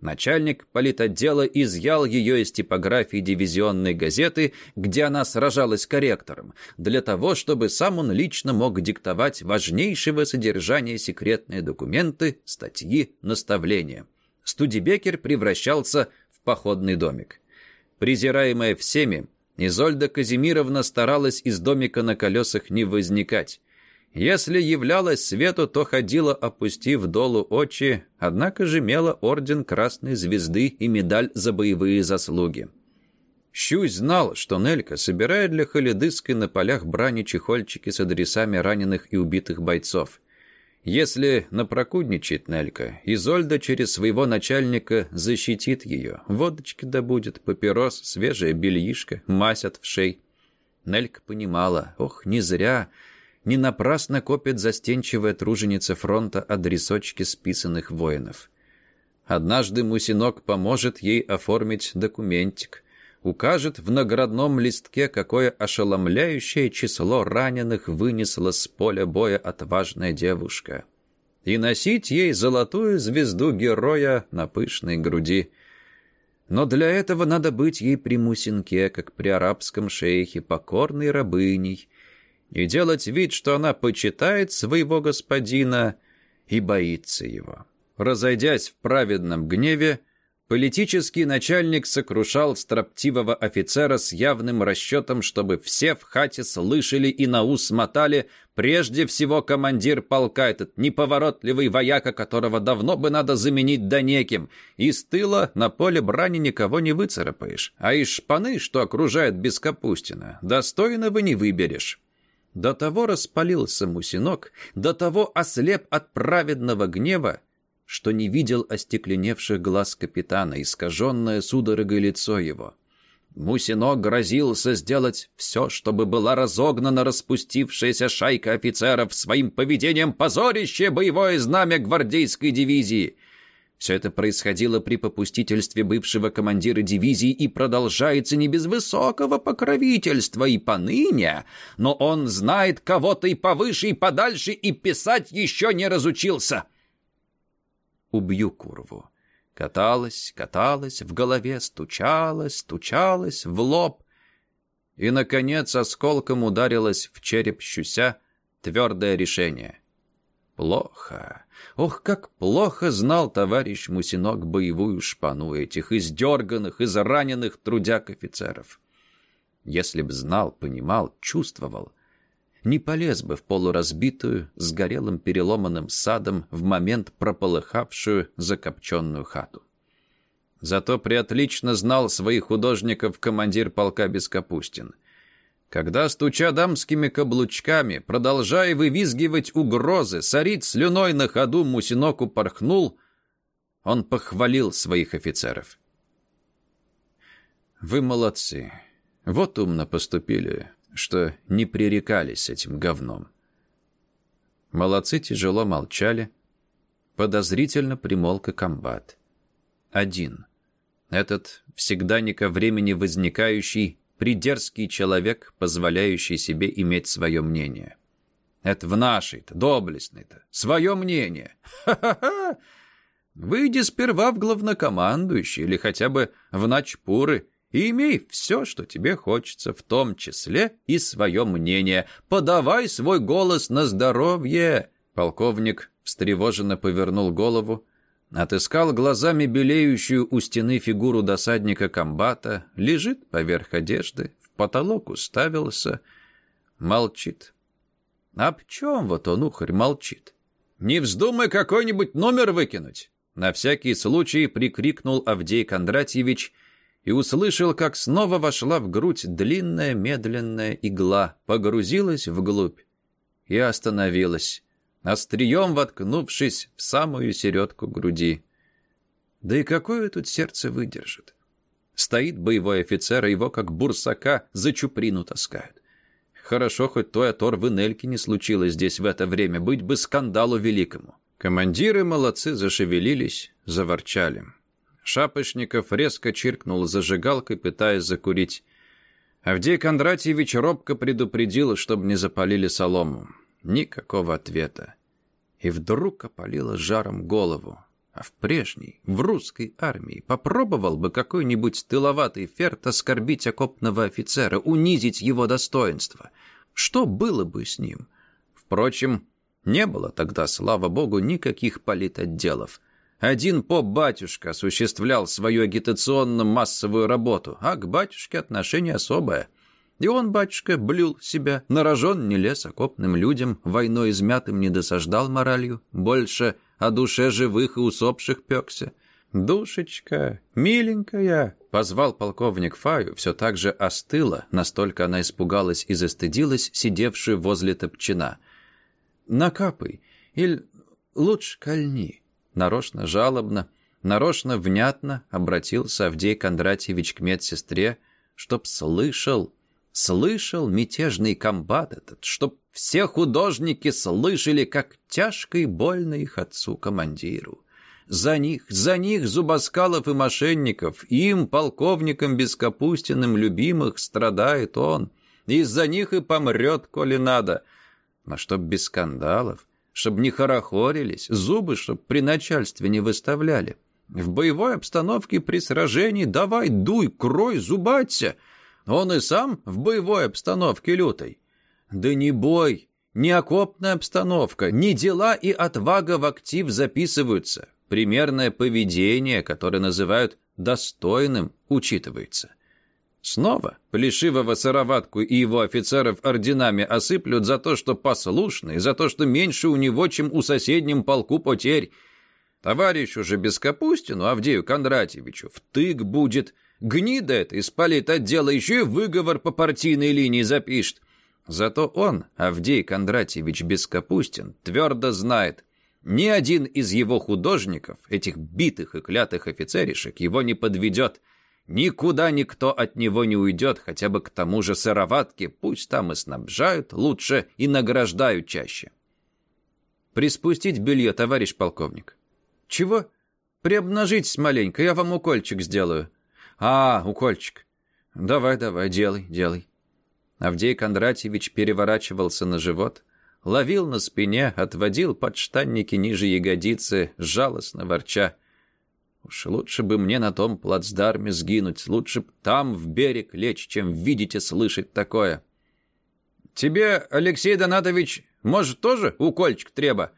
Начальник политотдела изъял ее из типографии дивизионной газеты, где она сражалась корректором, для того, чтобы сам он лично мог диктовать важнейшего содержания секретные документы, статьи, наставления. Студебекер превращался в походный домик. Презираемая всеми, Изольда Казимировна старалась из домика на колесах не возникать. Если являлась свету, то ходила, опустив долу очи, однако же имела орден Красной Звезды и медаль за боевые заслуги. Щусь знал, что Нелька собирает для Халидыской на полях брани чехольчики с адресами раненых и убитых бойцов. Если напрокудничает Нелька, Изольда через своего начальника защитит ее. Водочки добудет, папирос, свежее бельишко, мазь от вшей. Нелька понимала, ох, не зря, не напрасно копит застенчивая труженица фронта адресочки списанных воинов. Однажды Мусинок поможет ей оформить документик укажет в наградном листке, какое ошеломляющее число раненых вынесла с поля боя отважная девушка. И носить ей золотую звезду героя на пышной груди. Но для этого надо быть ей при Мусинке, как при арабском шейхе, покорной рабыней, и делать вид, что она почитает своего господина и боится его. Разойдясь в праведном гневе, Политический начальник сокрушал строптивого офицера с явным расчетом, чтобы все в хате слышали и на ус мотали, прежде всего командир полка, этот неповоротливый вояка, которого давно бы надо заменить да неким. Из тыла на поле брани никого не выцарапаешь, а из шпаны, что окружает Бескапустина, достойного не выберешь. До того распалился Мусинок, до того ослеп от праведного гнева, что не видел остекленевших глаз капитана, искаженное судорогой лицо его. Мусино грозился сделать все, чтобы была разогнана распустившаяся шайка офицеров своим поведением позорище боевое знамя гвардейской дивизии. Все это происходило при попустительстве бывшего командира дивизии и продолжается не без высокого покровительства и поныне, но он знает кого-то и повыше, и подальше, и писать еще не разучился убью курву. Каталась, каталась, в голове стучалась, стучалась, в лоб. И, наконец, осколком ударилась в череп щуся твердое решение. Плохо. Ох, как плохо знал товарищ Мусинок боевую шпану этих издерганных, израненных трудяк офицеров. Если б знал, понимал, чувствовал, не полез бы в полуразбитую, с горелым переломанным садом в момент прополыхавшую закопченную хату. Зато приотлично знал своих художников командир полка Бескапустин. Когда, стуча дамскими каблучками, продолжая вывизгивать угрозы, сорить слюной на ходу Мусинок упорхнул, он похвалил своих офицеров. «Вы молодцы. Вот умно поступили, что не пререкались этим говном». Молодцы тяжело молчали. Подозрительно примолк и комбат. Один. Этот всегда не ко времени возникающий, придерзкий человек, позволяющий себе иметь свое мнение. Это в нашей-то, доблестной-то, свое мнение. Ха-ха-ха! Выйди сперва в главнокомандующий или хотя бы в начпуры и имей все, что тебе хочется, в том числе и свое мнение. Подавай свой голос на здоровье!» Полковник встревоженно повернул голову, отыскал глазами белеющую у стены фигуру досадника комбата, лежит поверх одежды, в потолок уставился, молчит. В чем вот он, ухарь, молчит? «Не вздумай какой-нибудь номер выкинуть!» На всякий случай прикрикнул Авдей Кондратьевич и услышал, как снова вошла в грудь длинная медленная игла, погрузилась вглубь и остановилась, острием воткнувшись в самую середку груди. Да и какое тут сердце выдержит? Стоит боевой офицер, а его, как бурсака, за чуприну таскают. Хорошо, хоть той отор в Инельке не случилось здесь в это время, быть бы скандалу великому. Командиры молодцы зашевелились, заворчали. Шапошников резко чиркнул зажигалкой, пытаясь закурить. Авдей Кондратьевич робко предупредил, чтобы не запалили солому. Никакого ответа. И вдруг опалило жаром голову. А в прежней, в русской армии, попробовал бы какой-нибудь тыловатый ферт оскорбить окопного офицера, унизить его достоинство. Что было бы с ним? Впрочем, не было тогда, слава богу, никаких политотделов. Один поп-батюшка осуществлял свою агитационно-массовую работу, а к батюшке отношение особое. И он, батюшка, блюл себя, нарожен не лез окопным людям, войной измятым не досаждал моралью, больше о душе живых и усопших пекся. «Душечка, миленькая!» — позвал полковник Фаю, все так же остыла, настолько она испугалась и застыдилась, сидевшую возле топчина — накапай, или лучше кольни». Нарочно жалобно, нарочно внятно обратился Авдей Кондратьевич к медсестре, чтоб слышал, слышал мятежный комбат этот, чтоб все художники слышали, как тяжко и больно их отцу-командиру. За них, за них, зубоскалов и мошенников, им, полковникам Бескапустиным, любимых, страдает он. Из-за них и помрет, коли надо — но чтоб без скандалов, чтоб не хорохорились, зубы чтоб при начальстве не выставляли. В боевой обстановке при сражении давай дуй, крой, зубаться. Он и сам в боевой обстановке лютой. Да не бой, не окопная обстановка, не дела и отвага в актив записываются. Примерное поведение, которое называют достойным, учитывается. Снова Плешивого сыроватку и его офицеров орденами осыплют за то, что послушный, за то, что меньше у него, чем у соседнем полку потерь. Товарищу же Бескапустину, Авдею Кондратьевичу, втык будет. Гнида это испалит отдела, еще и выговор по партийной линии запишет. Зато он, Авдей Кондратьевич Бескапустин, твердо знает, ни один из его художников, этих битых и клятых офицеришек, его не подведет — Никуда никто от него не уйдет, хотя бы к тому же сыроватке, пусть там и снабжают лучше и награждают чаще. Приспустить белье, товарищ полковник. Чего? Приобнажитесь маленько, я вам укольчик сделаю. А, укольчик. Давай, давай, делай, делай. Авдей Кондратьевич переворачивался на живот, ловил на спине, отводил подштанники ниже ягодицы, жалостно ворча. Уж лучше бы мне на том плацдарме сгинуть, лучше б там в берег лечь, чем видеть и слышать такое. Тебе, Алексей Донатович, может, тоже укольчик треба?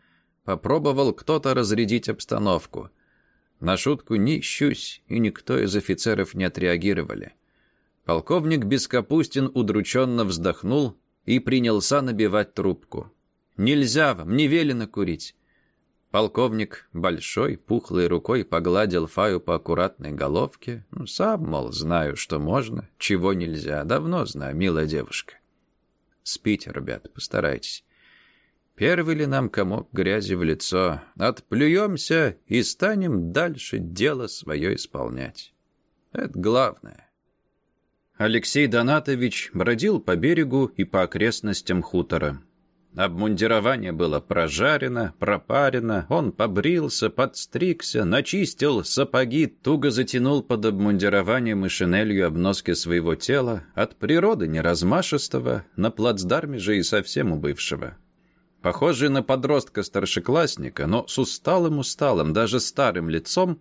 Попробовал кто-то разрядить обстановку. На шутку не ищусь, и никто из офицеров не отреагировали. Полковник Бескапустин удрученно вздохнул и принялся набивать трубку. «Нельзя вам, не велено курить». Полковник большой, пухлой рукой погладил Фаю по аккуратной головке. Ну, сам, мол, знаю, что можно, чего нельзя. Давно знаю, милая девушка. Спите, ребят, постарайтесь. Первый ли нам комок грязи в лицо? Отплюемся и станем дальше дело свое исполнять. Это главное. Алексей Донатович бродил по берегу и по окрестностям хутора. Обмундирование было прожарено, пропарено, он побрился, подстригся, начистил сапоги, туго затянул под обмундированием и шинелью обноски своего тела, от природы неразмашистого, на плацдарме же и совсем убывшего. Похожий на подростка-старшеклассника, но с усталым-усталым, даже старым лицом,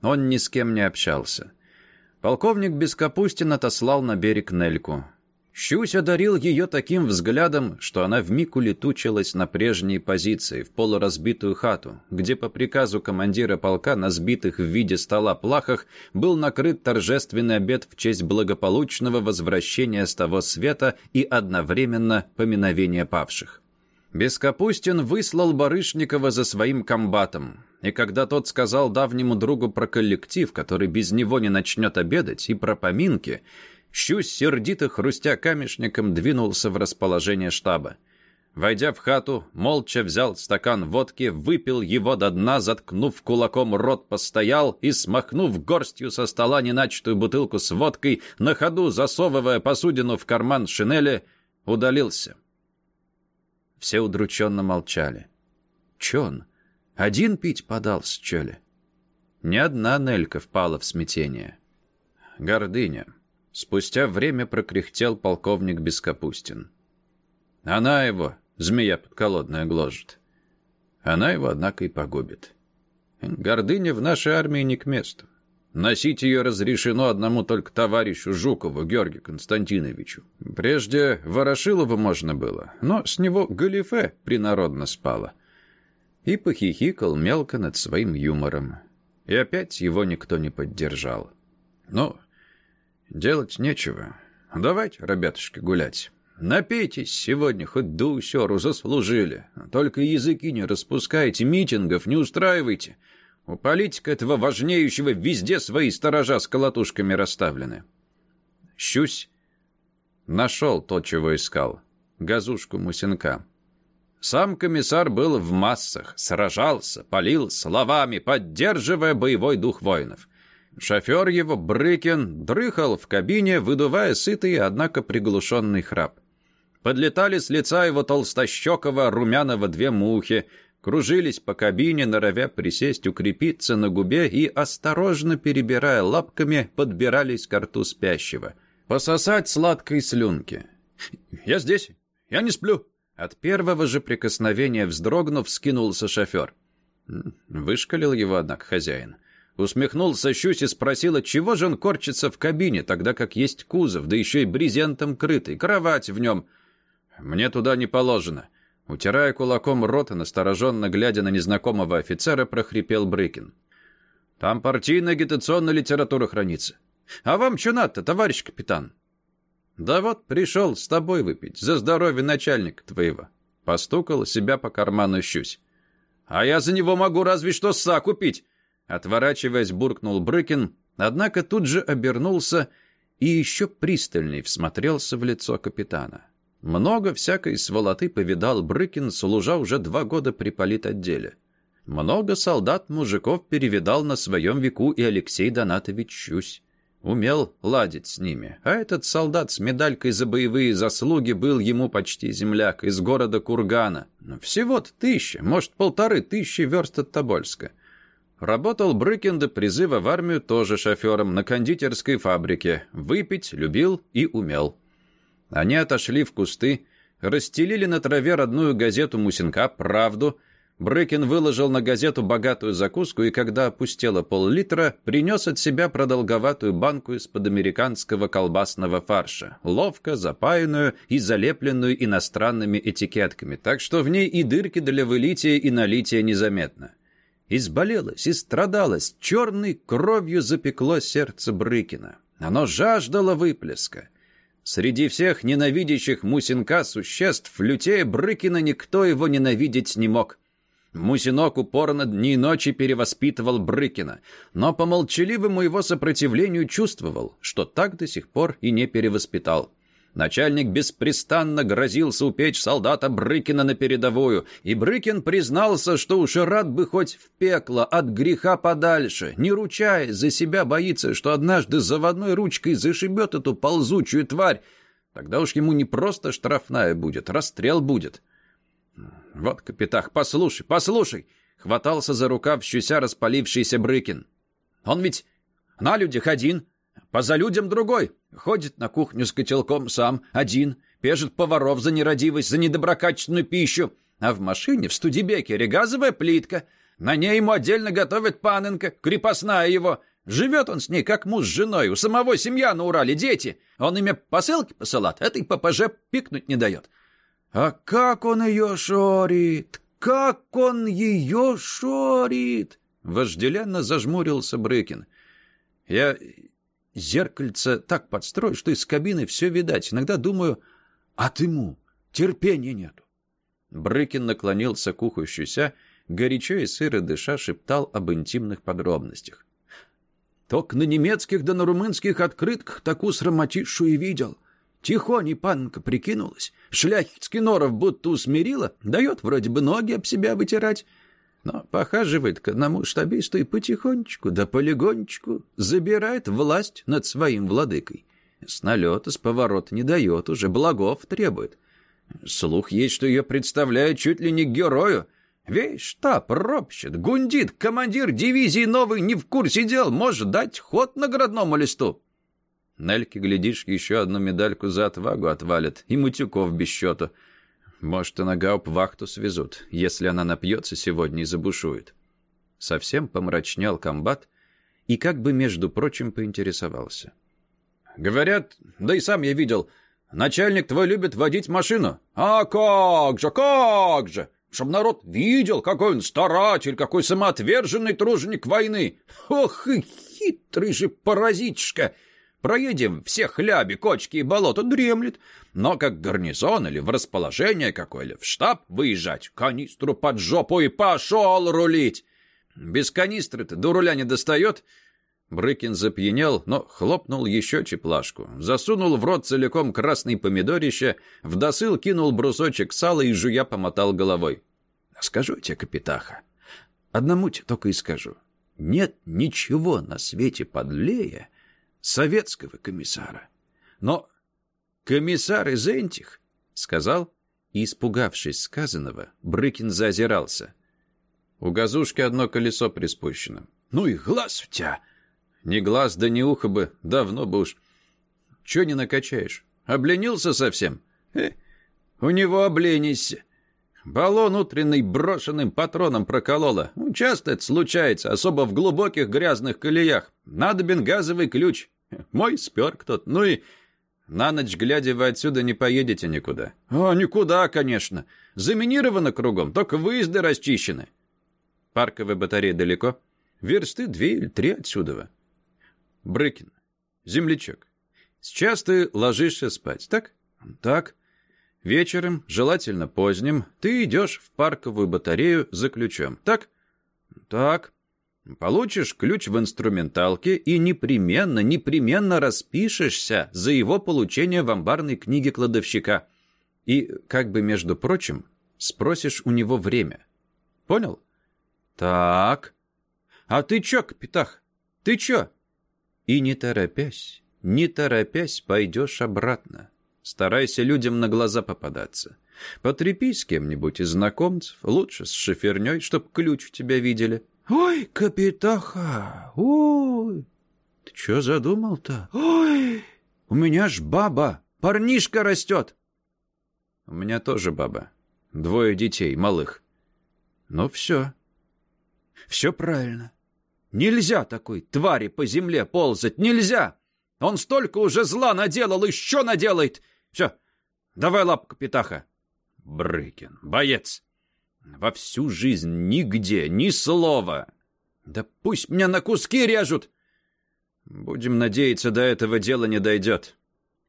он ни с кем не общался. Полковник Бескапустин отослал на берег Нельку. Щусь одарил ее таким взглядом, что она вмиг улетучилась на прежние позиции, в полуразбитую хату, где по приказу командира полка на сбитых в виде стола плахах был накрыт торжественный обед в честь благополучного возвращения с того света и одновременно поминовения павших. Бескапустин выслал Барышникова за своим комбатом, и когда тот сказал давнему другу про коллектив, который без него не начнет обедать, и про поминки, Щусь, сердито хрустя камешником, двинулся в расположение штаба. Войдя в хату, молча взял стакан водки, выпил его до дна, заткнув кулаком рот, постоял и, смахнув горстью со стола неначатую бутылку с водкой, на ходу, засовывая посудину в карман шинели, удалился. Все удрученно молчали. Че он? Один пить подался, че ли? Ни одна Нелька впала в смятение. Гордыня. Спустя время прокряхтел полковник Бескапустин. Она его, змея подколодная, гложет. Она его, однако, и погубит. Гордыня в нашей армии не к месту. Носить ее разрешено одному только товарищу Жукову, Георгию Константиновичу. Прежде Ворошилову можно было, но с него галифе принародно спало. И похихикал мелко над своим юмором. И опять его никто не поддержал. Ну, делать нечего. Давайте, ребятушки, гулять. Напейтесь сегодня, хоть до усеру заслужили. Только языки не распускайте, митингов не устраивайте. — у политика этого важнеющего везде свои сторожа с колотушками расставлены. Щусь нашел то, чего искал. Газушку Мусинка. Сам комиссар был в массах, сражался, полил словами, поддерживая боевой дух воинов. Шофер его, Брыкин, дрыхал в кабине, выдувая сытый, однако приглушенный храп. Подлетали с лица его толстощекого, румяного две мухи, кружились по кабине, норовя присесть, укрепиться на губе и, осторожно перебирая лапками, подбирались к рту спящего. Пососать сладкой слюнки. «Я здесь! Я не сплю!» От первого же прикосновения вздрогнув, скинулся шофер. Вышкалил его, однако, хозяин. Усмехнулся Щусь и спросил, чего же он корчится в кабине, тогда как есть кузов, да еще и брезентом крытый, кровать в нем. «Мне туда не положено», Утирая кулаком рот, настороженно глядя на незнакомого офицера, прохрипел Брыкин. «Там партийная агитационная литература хранится. А вам что надо товарищ капитан?» «Да вот, пришел с тобой выпить, за здоровье начальника твоего». Постукал себя по карману щусь. «А я за него могу разве что са купить!» Отворачиваясь, буркнул Брыкин, однако тут же обернулся и еще пристальней всмотрелся в лицо капитана. Много всякой сволоты повидал Брыкин, служа уже два года при политотделе. Много солдат-мужиков перевидал на своем веку и Алексей Донатович Щусь. Умел ладить с ними. А этот солдат с медалькой за боевые заслуги был ему почти земляк из города Кургана. Всего-то тысяча, может, полторы тысячи верст от Тобольска. Работал Брыкин до призыва в армию тоже шофером на кондитерской фабрике. Выпить любил и умел. Они отошли в кусты, расстелили на траве родную газету Мусинка «Правду», Брыкин выложил на газету богатую закуску и, когда опустело пол-литра, принес от себя продолговатую банку из-под американского колбасного фарша, ловко запаянную и залепленную иностранными этикетками, так что в ней и дырки для вылития и налития незаметно. Изболелось, истрадалось, черной кровью запекло сердце Брыкина. Оно жаждало выплеска. Среди всех ненавидящих Мусинка существ, Лютея Брыкина никто его ненавидеть не мог. Мусинок упорно дни и ночи перевоспитывал Брыкина, но по молчаливому его сопротивлению чувствовал, что так до сих пор и не перевоспитал. Начальник беспрестанно грозился упечь солдата Брыкина на передовую, и Брыкин признался, что уж рад бы хоть в пекло, от греха подальше, не ручаясь за себя, боится, что однажды заводной ручкой зашибет эту ползучую тварь. Тогда уж ему не просто штрафная будет, расстрел будет. Вот, капитах, послушай, послушай, хватался за рукав щуся распалившийся Брыкин. Он ведь на людях один, поза людям другой. Ходит на кухню с котелком сам, один, пежет поваров за нерадивость, за недоброкачественную пищу. А в машине, в студебекере, газовая плитка. На ней ему отдельно готовит паненка, крепостная его. Живет он с ней, как муж с женой. У самого семья на Урале, дети. Он ими посылки посылает, этой ППЖ пикнуть не дает. А как он ее шорит! Как он ее шорит! Вожделенно зажмурился Брыкин. Я Зеркальце так подстрою, что из кабины все видать. Иногда думаю, от ему терпения нету. Брыкин наклонился к уху Щуся, горячо и сыро дыша шептал об интимных Ток на немецких да на румынских открытках такую срамотишу и видел. Тихоней панка прикинулась, шляхетский норов будто усмирила, дает вроде бы ноги об себя вытирать, но похаживает к одному штабисту и потихонечку, да полигонечку забирает власть над своим владыкой. С налета, с поворота не дает, уже благов требует. Слух есть, что ее представляют чуть ли не герою. Весь штаб ропщет, гундит, командир дивизии новый не в курсе дел, может дать ход наградному листу. Нельке, глядишь, еще одну медальку за отвагу отвалит, и мутюков без счету — может, и на гауп-вахту свезут, если она напьется сегодня и забушует. Совсем помрачнел комбат и как бы, между прочим, поинтересовался. «Говорят, да и сам я видел, начальник твой любит водить машину. А как же, как же! Чтоб народ видел, какой он старатель, какой самоотверженный труженик войны. Ох и хитрый же паразитишка!» Проедем все хляби, кочки и болота, дремлет. Но как гарнизон или в расположение какое, или в штаб выезжать, канистру под жопу и пошел рулить. Без канистры-то до руля не достает. Брыкин запьянел, но хлопнул еще чеплашку. Засунул в рот целиком красный помидорище, в досыл кинул брусочек сала и жуя помотал головой. «Скажу тебе, капитаха, одному тебе только и скажу. Нет ничего на свете подлее, советского комиссара. Но комиссар из этих, сказал, испугавшись сказанного, Брыкин заозирался. У газушки одно колесо приспущено. Ну и глаз у тебя! Ни глаз, да ни ухо бы, давно бы уж. Че не накачаешь? Обленился совсем? Э, у него обленись. Баллон утренний брошенным патроном прокололо. Часто это случается, особо в глубоких грязных колеях. Надо газовый ключ. Мой спер кто-то. Ну и на ночь глядя вы отсюда не поедете никуда. О, никуда, конечно. Заминировано кругом, только выезды расчищены. Парковая батарея далеко. Версты две или три отсюда. Брыкин, землячок, сейчас ты ложишься спать, так? Так. Вечером, желательно поздним, ты идешь в парковую батарею за ключом, так? Так. Получишь ключ в инструменталке и непременно, непременно распишешься за его получение в амбарной книге кладовщика. И, как бы между прочим, спросишь у него время. Понял? Так. А ты чё, капитах? Ты чё? И не торопясь, не торопясь, пойдешь обратно. Старайся людям на глаза попадаться. Потрепись с кем-нибудь из знакомцев, лучше с шоферней, чтоб ключ у тебя видели. «Ой, капитаха! Ой! Ты что задумал-то? Ой! У меня ж баба! Парнишка растет!» «У меня тоже баба. Двое детей, малых. Ну все. Все правильно. Нельзя такой твари по земле ползать, нельзя! Он столько уже зла наделал, еще наделает! Все, давай лапку, Питаха!» «Брыкин, боец!» Во всю жизнь нигде, ни слова. Да пусть меня на куски режут. Будем надеяться, до этого дела не дойдет.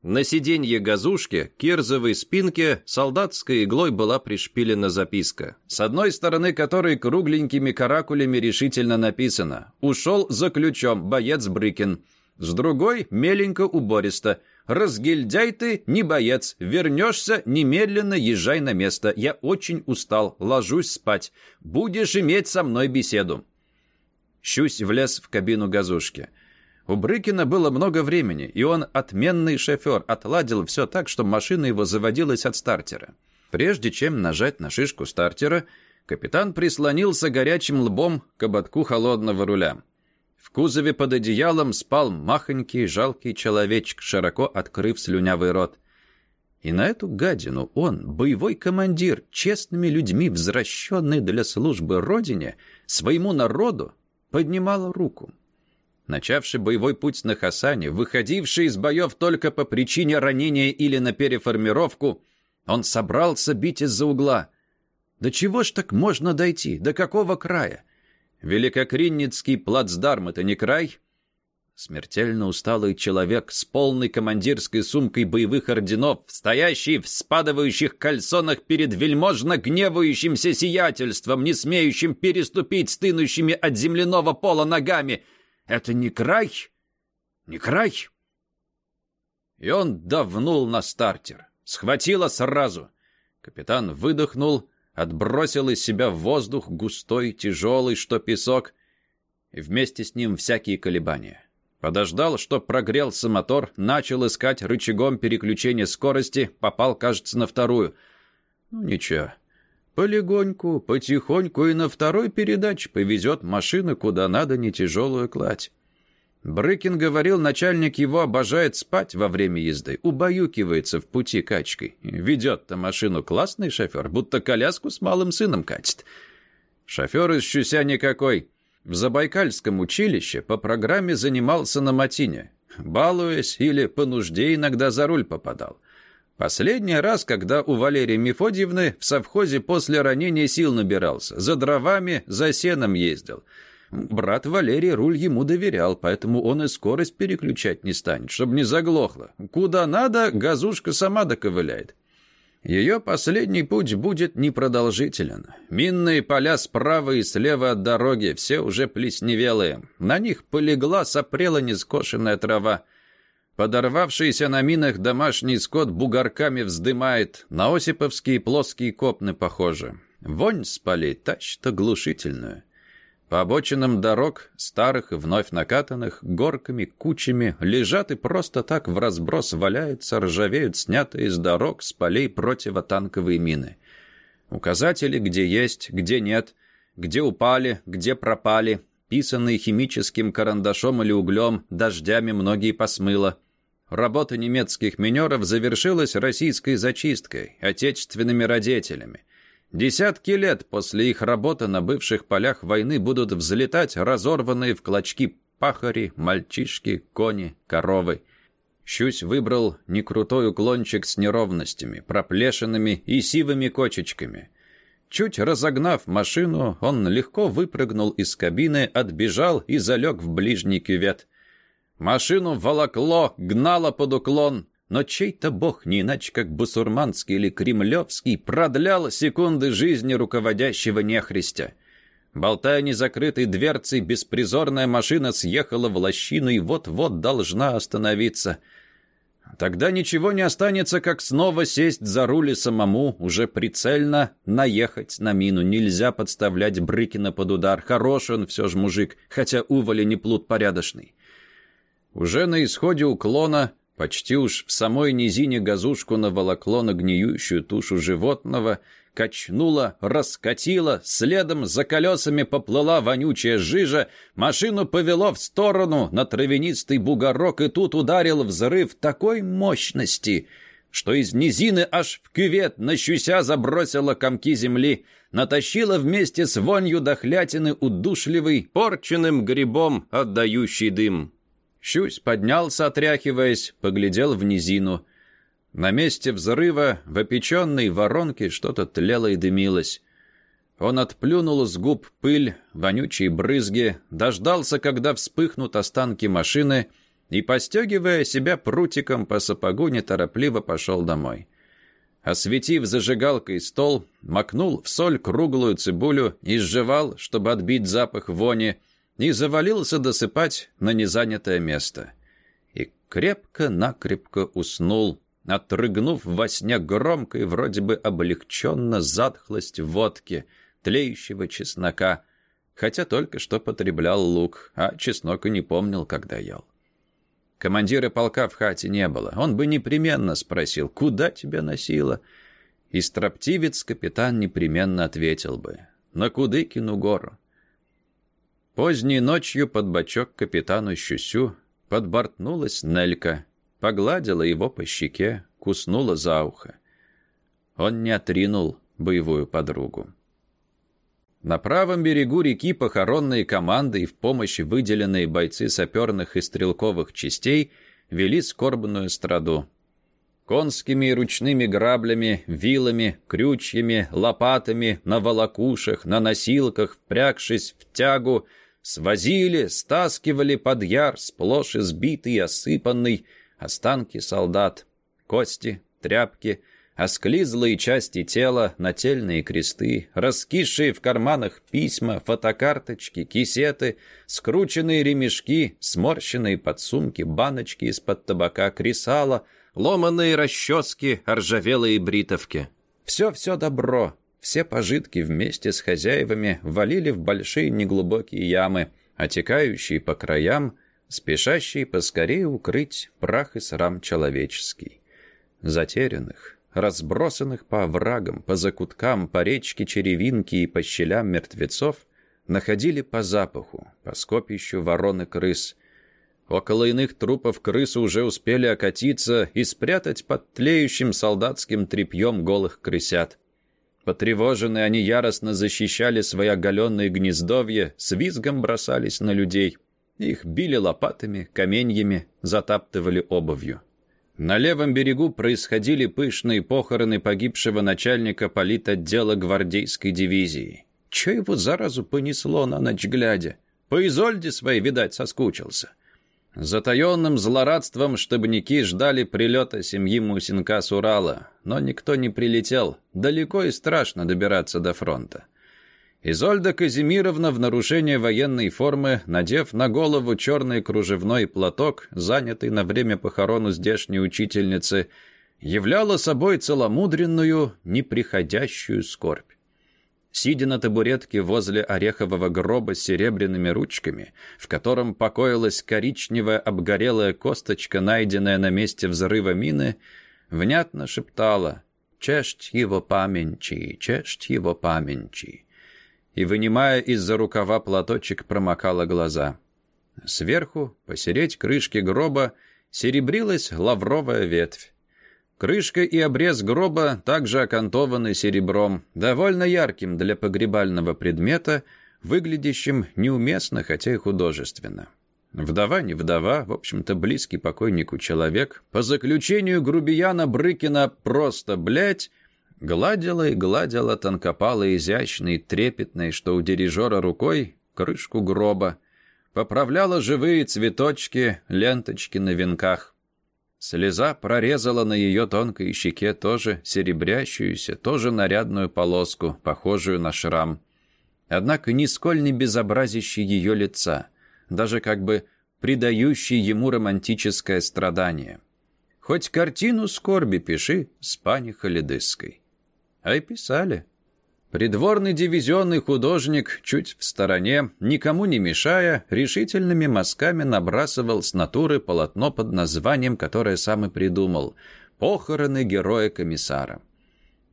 На сиденье газушки, кирзовой спинке, солдатской иглой была пришпилена записка, с одной стороны которой кругленькими каракулями решительно написано «Ушел за ключом, боец Брыкин», с другой меленько убористо «Разгильдяй ты, не боец, вернешься, немедленно езжай на место, я очень устал, ложусь спать, будешь иметь со мной беседу». Щусь влез в кабину газушки – у Брыкина было много времени, и он отменный шофер, отладил все так, что машина его заводилась от стартера. Прежде чем нажать на шишку стартера, капитан прислонился горячим лбом к ободку холодного руля. В кузове под одеялом спал махонький жалкий человечек, широко открыв слюнявый рот. И на эту гадину он, боевой командир, честными людьми, возвращенный для службы Родине, своему народу, поднимал руку начавший боевой путь на Хасане, выходивший из боев только по причине ранения или на переформировку, он собрался бить из-за угла. До чего ж так можно дойти? До какого края? Великокринницкий плацдарм — это не край? Смертельно усталый человек с полной командирской сумкой боевых орденов, стоящий в спадывающих кальсонах перед вельможно гневающимся сиятельством, не смеющим переступить стынущими от земляного пола ногами — это не край? Не край? И он давнул на стартер. Схватило сразу. Капитан выдохнул, отбросил из себя воздух густой, тяжелый, что песок, и вместе с ним всякие колебания. Подождал, что прогрелся мотор, начал искать рычагом переключения скорости, попал, кажется, на вторую. Ну, ничего. Полегоньку, потихоньку и на второй передаче повезет машина куда надо не тяжелую кладь. Брыкин говорил, начальник его обожает спать во время езды, убаюкивается в пути качкой. Ведет-то машину классный шофер, будто коляску с малым сыном катит. Шофер из Щуся никакой. В Забайкальском училище по программе занимался на Матине. Балуясь или по нужде иногда за руль попадал. Последний раз, когда у Валерии Мефодьевны в совхозе после ранения сил набирался, за дровами, за сеном ездил. Брат Валерий руль ему доверял, поэтому он и скорость переключать не станет, чтобы не заглохло. Куда надо, газушка сама доковыляет. Ее последний путь будет непродолжителен. Минные поля справа и слева от дороги, все уже плесневелые. На них полегла, сопрела нескошенная трава. Подорвавшийся на минах домашний скот бугорками вздымает. На осиповские плоские копны похожи. Вонь с полей тащит оглушительную. По обочинам дорог, старых и вновь накатанных, горками, кучами, лежат и просто так в разброс валяются, ржавеют снятые с дорог, с полей противотанковые мины. Указатели, где есть, где нет, где упали, где пропали, писанные химическим карандашом или углем, дождями многие посмыло. Работа немецких минеров завершилась российской зачисткой, отечественными родителями. Десятки лет после их работы на бывших полях войны будут взлетать разорванные в клочки пахари, мальчишки, кони, коровы. Щусь выбрал некрутой уклончик с неровностями, проплешинами и сивыми кочечками. Чуть разогнав машину, он легко выпрыгнул из кабины, отбежал и залег в ближний кювет. Машину волокло, гнало под уклон, но чей-то бог, не иначе как бусурманский или кремлевский, продлял секунды жизни руководящего нехристя. Болтая незакрытой дверцей, беспризорная машина съехала в лощину и вот-вот должна остановиться. Тогда ничего не останется, как снова сесть за руль и самому, уже прицельно наехать на мину. Нельзя подставлять Брыкина под удар. Хороший он все же мужик, хотя уволи не плут порядочный. Уже на исходе уклона, почти уж в самой низине газушку наволокло на гниющую тушу животного, качнула, раскатила, следом за колесами поплыла вонючая жижа, машину повело в сторону на травянистый бугорок, и тут ударил взрыв такой мощности, что из низины аж в кювет на щуся забросила комки земли, натащила вместе с вонью дохлятины удушливый, порченным грибом отдающий дым. Щусь поднялся, отряхиваясь, поглядел в низину. На месте взрыва в опеченной воронке что-то тлело и дымилось. Он отплюнул с губ пыль, вонючие брызги, дождался, когда вспыхнут останки машины, и, постегивая себя прутиком по сапогу, неторопливо пошел домой. Осветив зажигалкой стол, макнул в соль круглую цибулю и сживал, чтобы отбить запах вони, и завалился досыпать на незанятое место. И крепко-накрепко уснул, отрыгнув во сне громко и вроде бы облегченно затхлость водки, тлеющего чеснока, хотя только что потреблял лук, а чеснок и не помнил, когда ел. Командира полка в хате не было. Он бы непременно спросил, куда тебя носило? И строптивец капитан непременно ответил бы, на Кудыкину гору. Поздней ночью под бочок капитану Щусю подбортнулась Нелька, погладила его по щеке, куснула за ухо. Он не отринул боевую подругу. На правом берегу реки похоронные команды и в помощь выделенные бойцы саперных и стрелковых частей вели скорбную страду. Конскими и ручными граблями, вилами, крючьями, лопатами, на волокушах, на носилках, впрягшись в тягу, свозили, стаскивали под яр, сплошь избитый и осыпанный, останки солдат, кости, тряпки — Осклизлые части тела, нательные кресты, раскисшие в карманах письма, фотокарточки, кисеты, скрученные ремешки, сморщенные подсумки, баночки из-под табака, кресала, ломаные расчески, ржавелые бритовки. Все-все добро, все пожитки вместе с хозяевами валили в большие неглубокие ямы, отекающие по краям, спешащие поскорее укрыть прах и срам человеческий. Затерянных, разбросанных по оврагам, по закуткам, по речке черевинки и по щелям мертвецов, находили по запаху, по скопищу ворон и крыс. Около иных трупов крысы уже успели окатиться и спрятать под тлеющим солдатским тряпьем голых крысят. Потревоженные они яростно защищали свои оголенные гнездовья, с визгом бросались на людей. Их били лопатами, каменьями, затаптывали обувью. На левом берегу происходили пышные похороны погибшего начальника политотдела гвардейской дивизии. Че его заразу понесло на ночь глядя? По Изольде своей, видать, соскучился. Затаенным злорадством штабники ждали прилета семьи Мусинка с Урала, но никто не прилетел. Далеко и страшно добираться до фронта. Изольда Казимировна в нарушение военной формы, надев на голову черный кружевной платок, занятый на время похорону здешней учительницы, являла собой целомудренную, неприходящую скорбь. Сидя на табуретке возле орехового гроба с серебряными ручками, в котором покоилась коричневая обгорелая косточка, найденная на месте взрыва мины, внятно шептала «Честь его паменчи, честь его паменчи» и, вынимая из-за рукава платочек, промокала глаза. Сверху, посереть крышки гроба, серебрилась лавровая ветвь. Крышка и обрез гроба также окантованы серебром, довольно ярким для погребального предмета, выглядящим неуместно, хотя и художественно. Вдова не вдова, в общем-то близкий покойнику человек, по заключению грубияна Брыкина «просто блять», Гладила и гладила тонкопалой, изящной, трепетной, что у дирижера рукой, крышку гроба. Поправляла живые цветочки, ленточки на венках. Слеза прорезала на ее тонкой щеке тоже серебрящуюся, тоже нарядную полоску, похожую на шрам. Однако нисколь не безобразящий ее лица, даже как бы придающий ему романтическое страдание. Хоть картину скорби пиши с пани Холидыской. А и писали. Придворный дивизионный художник, чуть в стороне, никому не мешая, решительными мазками набрасывал с натуры полотно под названием, которое сам и придумал «Похороны героя-комиссара».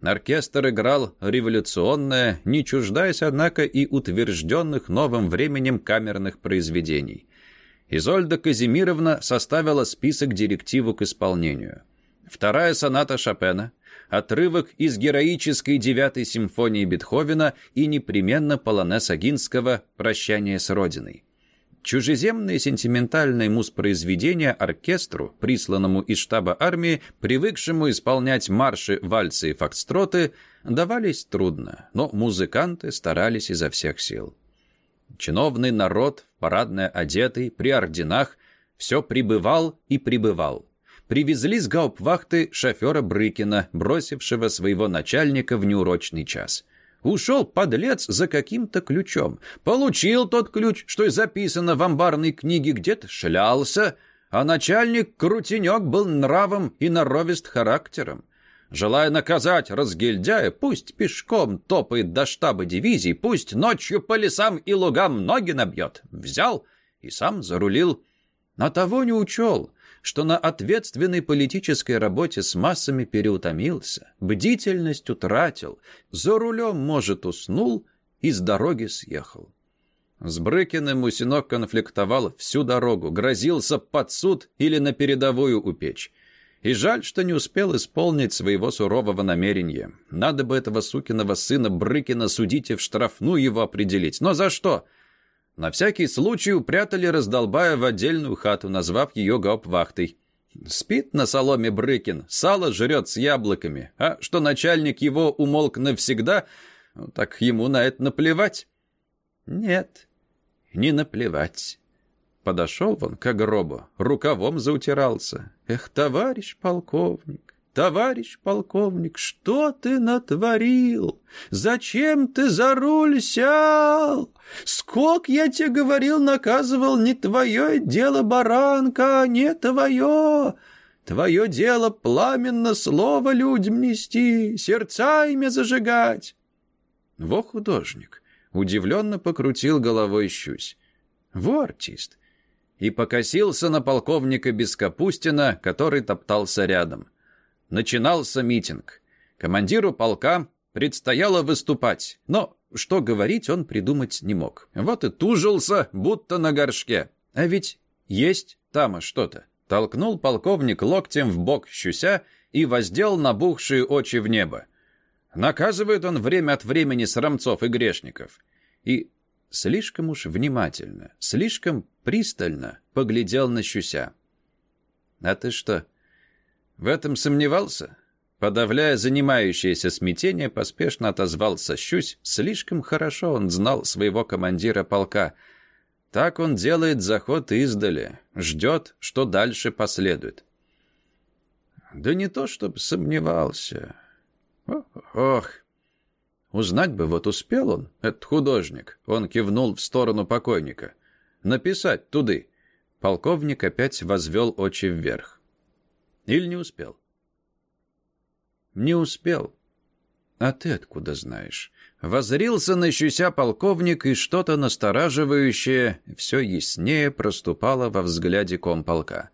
Оркестр играл революционное, не чуждаясь, однако, и утвержденных новым временем камерных произведений. Изольда Казимировна составила список директиву к исполнению. Вторая соната Шопена — отрывок из героической девятой симфонии Бетховена и непременно полонез Агинского «Прощание с Родиной». Чужеземные сентиментальные муз-произведения оркестру, присланному из штаба армии, привыкшему исполнять марши, вальсы и фокстроты, давались трудно, но музыканты старались изо всех сил. Чиновный народ, в одетый, при орденах, все прибывал и прибывал. Привезли с гауптвахты шофера Брыкина, бросившего своего начальника в неурочный час. Ушел подлец за каким-то ключом. Получил тот ключ, что и записано в амбарной книге, где-то шлялся, а начальник Крутенек был нравом и норовист характером. Желая наказать разгильдяя, пусть пешком топает до штаба дивизии, пусть ночью по лесам и лугам ноги набьет. Взял и сам зарулил. Но того не учел, что на ответственной политической работе с массами переутомился, бдительность утратил, за рулем, может, уснул и с дороги съехал. С Брыкиным Мусинок конфликтовал всю дорогу, грозился под суд или на передовую упечь. И жаль, что не успел исполнить своего сурового намерения. Надо бы этого сукиного сына Брыкина судить и в штрафну его определить. Но за что? На всякий случай упрятали раздолбая в отдельную хату, назвав ее гауптвахтой. Спит на соломе Брыкин, сало жрет с яблоками, а что начальник его умолк навсегда, ну, так ему на это наплевать. Нет, не наплевать. Подошел вон к гробу, рукавом заутирался. Эх, товарищ полковник, «Товарищ полковник, что ты натворил? Зачем ты за руль сял? Сколько я тебе говорил, наказывал, не твое дело баранка, а не твое. Твое дело пламенно слово людям нести, сердца ими зажигать». Во художник, удивленно покрутил головой щусь. Во артист. И покосился на полковника Бескапустина, который топтался рядом. Начинался митинг. Командиру полка предстояло выступать, но что говорить он придумать не мог. Вот и тужился, будто на горшке. А ведь есть там что-то. Толкнул полковник локтем в бок щуся и воздел набухшие очи в небо. Наказывает он время от времени срамцов и грешников. И слишком уж внимательно, слишком пристально поглядел на щуся. «А ты что, в этом сомневался? Подавляя занимающееся смятение, поспешно отозвался Щусь. Слишком хорошо он знал своего командира полка. Так он делает заход издали, ждет, что дальше последует. Да не то, чтобы сомневался. Ох, ох. Узнать бы, вот успел он, этот художник. Он кивнул в сторону покойника. Написать туды. Полковник опять возвел очи вверх. Или не успел? Не успел. А ты откуда знаешь? Возрился на щуся полковник, и что-то настораживающее все яснее проступало во взгляде комполка.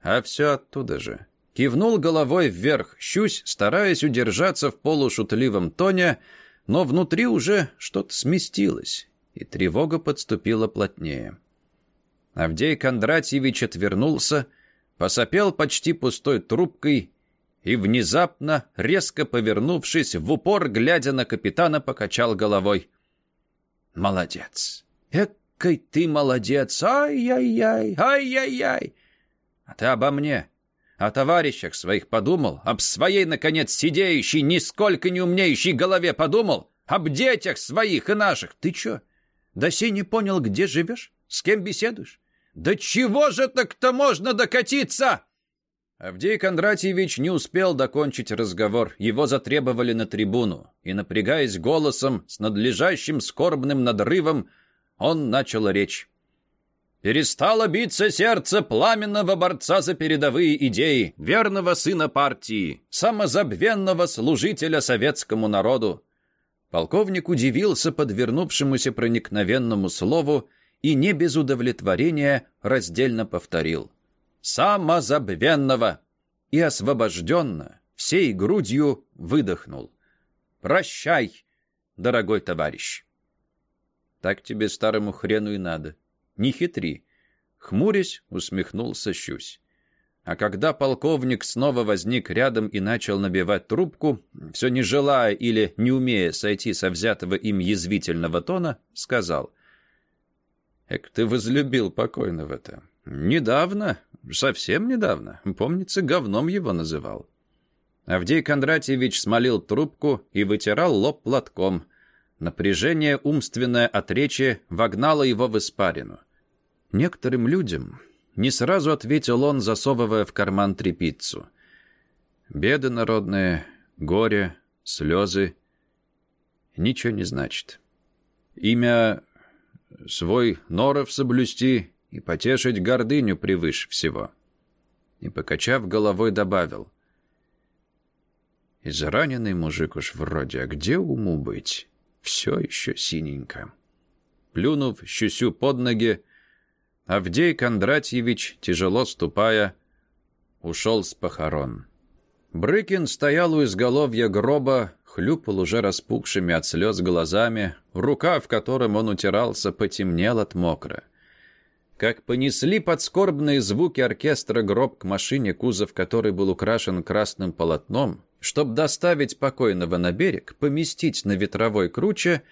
А все оттуда же. Кивнул головой вверх щусь, стараясь удержаться в полушутливом тоне, но внутри уже что-то сместилось, и тревога подступила плотнее. Авдей Кондратьевич отвернулся, посопел почти пустой трубкой и внезапно, резко повернувшись, в упор, глядя на капитана, покачал головой. «Молодец! Экой ты молодец! Ай-яй-яй! Ай-яй-яй! А ты обо мне, о товарищах своих подумал, об своей, наконец, сидеющей, нисколько не умнеющей голове подумал, об детях своих и наших. Ты чё, до сей не понял, где живешь? С кем беседуешь? «Да чего же так-то можно докатиться?» Авдей Кондратьевич не успел докончить разговор. Его затребовали на трибуну. И, напрягаясь голосом, с надлежащим скорбным надрывом, он начал речь. «Перестало биться сердце пламенного борца за передовые идеи, верного сына партии, самозабвенного служителя советскому народу». Полковник удивился подвернувшемуся проникновенному слову и не без удовлетворения раздельно повторил «Самозабвенного!» и освобожденно, всей грудью выдохнул «Прощай, дорогой товарищ!» «Так тебе старому хрену и надо. Не хитри!» Хмурясь, усмехнулся Щусь. А когда полковник снова возник рядом и начал набивать трубку, все не желая или не умея сойти со взятого им язвительного тона, сказал — Эк, ты возлюбил покойного-то. Недавно, совсем недавно, помнится, говном его называл. Авдей Кондратьевич смолил трубку и вытирал лоб платком. Напряжение умственное от речи вогнало его в испарину. Некоторым людям Не сразу ответил он, засовывая в карман трепицу. Беды народные, горе, слезы. Ничего не значит. Имя свой норов соблюсти и потешить гордыню превыше всего. И, покачав головой, добавил. Израненный мужик уж вроде, а где уму быть? Все еще синенько. Плюнув щусю под ноги, Авдей Кондратьевич, тяжело ступая, ушел с похорон. Брыкин стоял у изголовья гроба, хлюпал уже распухшими от слез глазами, рука, в котором он утирался, потемнел от мокра. Как понесли подскорбные звуки оркестра гроб к машине, кузов которой был украшен красным полотном, чтобы доставить покойного на берег, поместить на ветровой круче,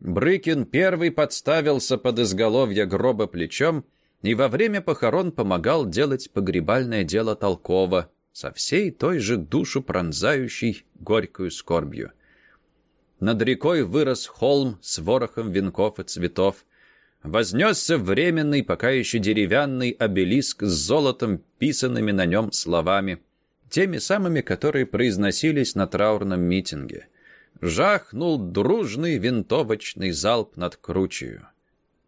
Брыкин первый подставился под изголовье гроба плечом и во время похорон помогал делать погребальное дело толково, со всей той же душу пронзающей горькую скорбью. Над рекой вырос холм с ворохом венков и цветов. Вознесся временный, пока еще деревянный обелиск с золотом, писанными на нем словами, теми самыми, которые произносились на траурном митинге. Жахнул дружный винтовочный залп над кручею.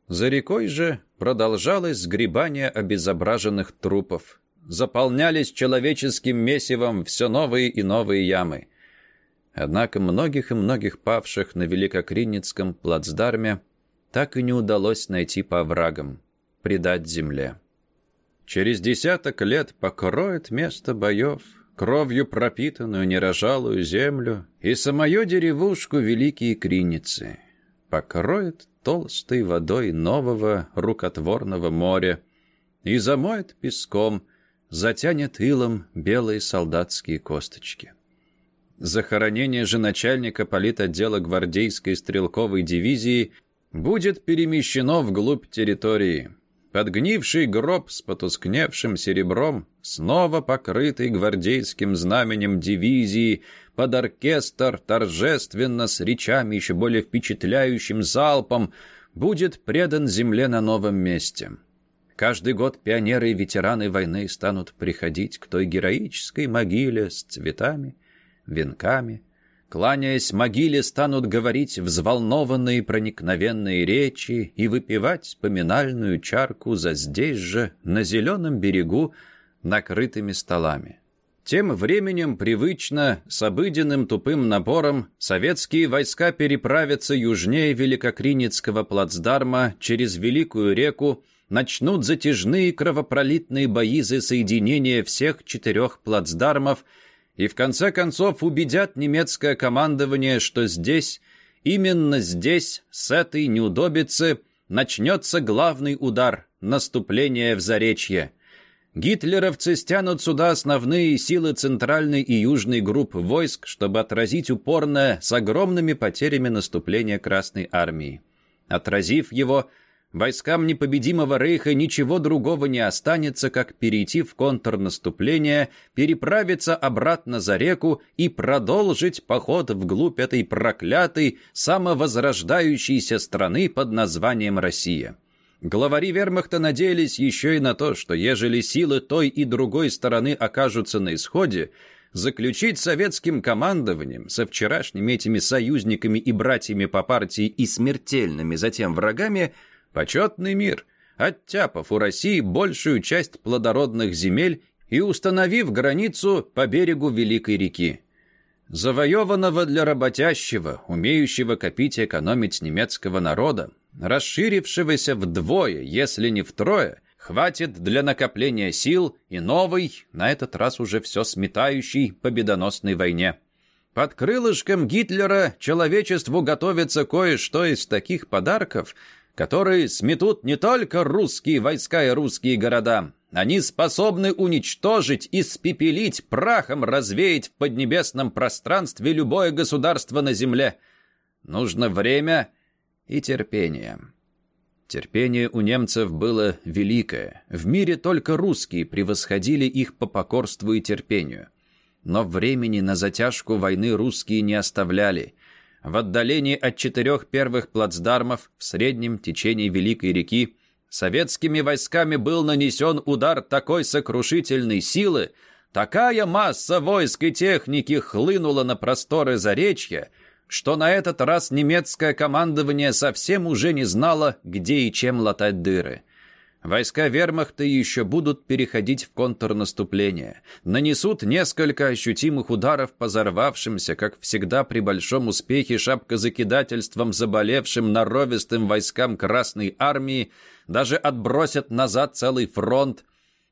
За рекой же продолжалось сгребание обезображенных трупов. Заполнялись человеческим месивом все новые и новые ямы. Однако многих и многих павших на Великокринницком плацдарме так и не удалось найти по оврагам, предать земле. Через десяток лет покроет место боев, кровью пропитанную нерожалую землю и самую деревушку Великие Криницы. Покроет толстой водой нового рукотворного моря и замоет песком, затянет илом белые солдатские косточки. Захоронение же начальника политотдела гвардейской стрелковой дивизии будет перемещено вглубь территории. Подгнивший гроб с потускневшим серебром, снова покрытый гвардейским знаменем дивизии, под оркестр торжественно с речами еще более впечатляющим залпом будет предан земле на новом месте. Каждый год пионеры и ветераны войны станут приходить к той героической могиле с цветами, венками. Кланяясь могиле, станут говорить взволнованные проникновенные речи и выпивать поминальную чарку за здесь же, на зеленом берегу, накрытыми столами. Тем временем привычно, с обыденным тупым набором, советские войска переправятся южнее Великокриницкого плацдарма через Великую реку, начнут затяжные кровопролитные бои за соединение всех четырех плацдармов и в конце концов убедят немецкое командование, что здесь, именно здесь, с этой неудобицы, начнется главный удар – наступление в Заречье – Гитлеровцы стянут сюда основные силы центральной и южной групп войск, чтобы отразить упорное с огромными потерями наступление Красной Армии. Отразив его, войскам непобедимого Рейха ничего другого не останется, как перейти в контрнаступление, переправиться обратно за реку и продолжить поход вглубь этой проклятой, самовозрождающейся страны под названием Россия. Главари вермахта надеялись еще и на то, что ежели силы той и другой стороны окажутся на исходе, заключить советским командованием со вчерашними этими союзниками и братьями по партии и смертельными затем врагами почетный мир, оттяпав у России большую часть плодородных земель и установив границу по берегу Великой реки. Завоеванного для работящего, умеющего копить и экономить немецкого народа, расширившегося вдвое, если не втрое, хватит для накопления сил и новой, на этот раз уже все сметающей, победоносной войне. Под крылышком Гитлера человечеству готовится кое-что из таких подарков, которые сметут не только русские войска и русские города. Они способны уничтожить, испепелить, прахом развеять в поднебесном пространстве любое государство на земле. Нужно время и терпение. Терпение у немцев было великое. В мире только русские превосходили их по покорству и терпению. Но времени на затяжку войны русские не оставляли. В отдалении от четырех первых плацдармов в среднем течении Великой реки советскими войсками был нанесен удар такой сокрушительной силы, такая масса войск и техники хлынула на просторы Заречья, что на этот раз немецкое командование совсем уже не знало, где и чем латать дыры. Войска вермахта еще будут переходить в контрнаступление. Нанесут несколько ощутимых ударов по взорвавшимся, как всегда при большом успехе шапкозакидательством заболевшим норовистым войскам Красной Армии, даже отбросят назад целый фронт.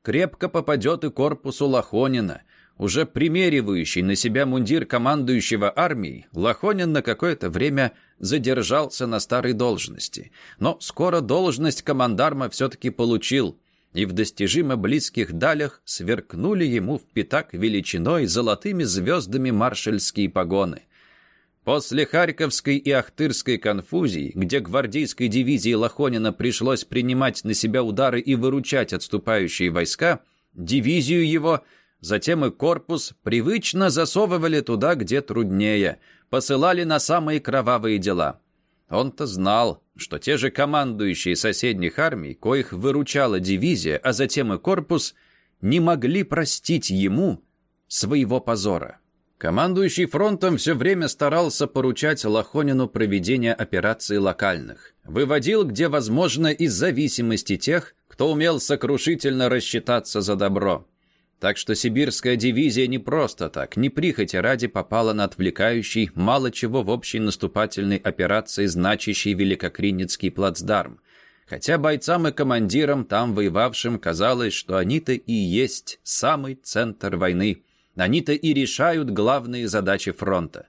Крепко попадет и корпусу Лохонина. Уже примеривающий на себя мундир командующего армией, Лохонин на какое-то время задержался на старой должности. Но скоро должность командарма все-таки получил, и в достижимо близких далях сверкнули ему в пятак величиной золотыми звездами маршальские погоны. После Харьковской и Ахтырской конфузий, где гвардейской дивизии Лохонина пришлось принимать на себя удары и выручать отступающие войска, дивизию его – Затем и корпус привычно засовывали туда, где труднее, посылали на самые кровавые дела. Он-то знал, что те же командующие соседних армий, коих выручала дивизия, а затем и корпус, не могли простить ему своего позора. Командующий фронтом все время старался поручать Лохонину проведение операций локальных. Выводил, где возможно, из зависимости тех, кто умел сокрушительно рассчитаться за добро. Так что сибирская дивизия не просто так, не прихоти ради попала на отвлекающий, мало чего в общей наступательной операции значащий Великокринецкий плацдарм. Хотя бойцам и командирам, там воевавшим, казалось, что они-то и есть самый центр войны. Они-то и решают главные задачи фронта.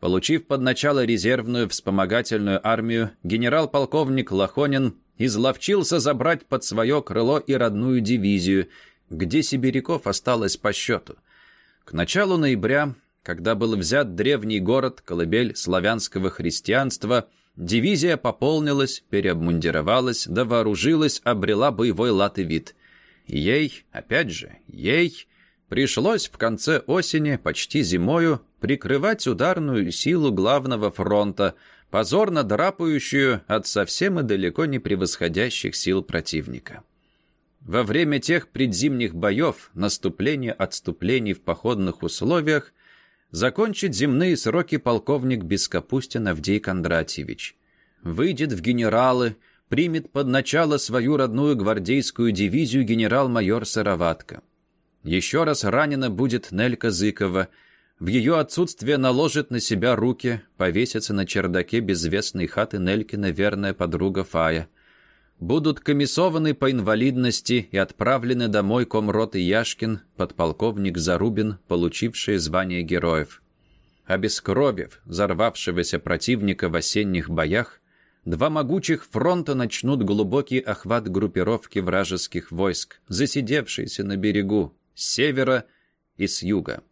Получив под начало резервную вспомогательную армию, генерал-полковник Лохонин изловчился забрать под свое крыло и родную дивизию – где сибиряков осталось по счету. К началу ноября, когда был взят древний город, колыбель славянского христианства, дивизия пополнилась, переобмундировалась, довооружилась, обрела боевой лад и вид. Ей, опять же, ей пришлось в конце осени, почти зимою, прикрывать ударную силу главного фронта, позорно драпающую от совсем и далеко не превосходящих сил противника. Во время тех предзимних боев, наступления, отступлений в походных условиях, закончит земные сроки полковник Бескапустин Авдей Кондратьевич. Выйдет в генералы, примет под начало свою родную гвардейскую дивизию генерал-майор Сыроватко. Еще раз ранена будет Нелька Зыкова. В ее отсутствие наложит на себя руки, повесится на чердаке безвестной хаты Нелькина верная подруга Фая будут комиссованы по инвалидности и отправлены домой комрот и Яшкин, подполковник Зарубин, получившие звание героев. Обескровив взорвавшегося противника в осенних боях, два могучих фронта начнут глубокий охват группировки вражеских войск, засидевшиеся на берегу, с севера и с юга.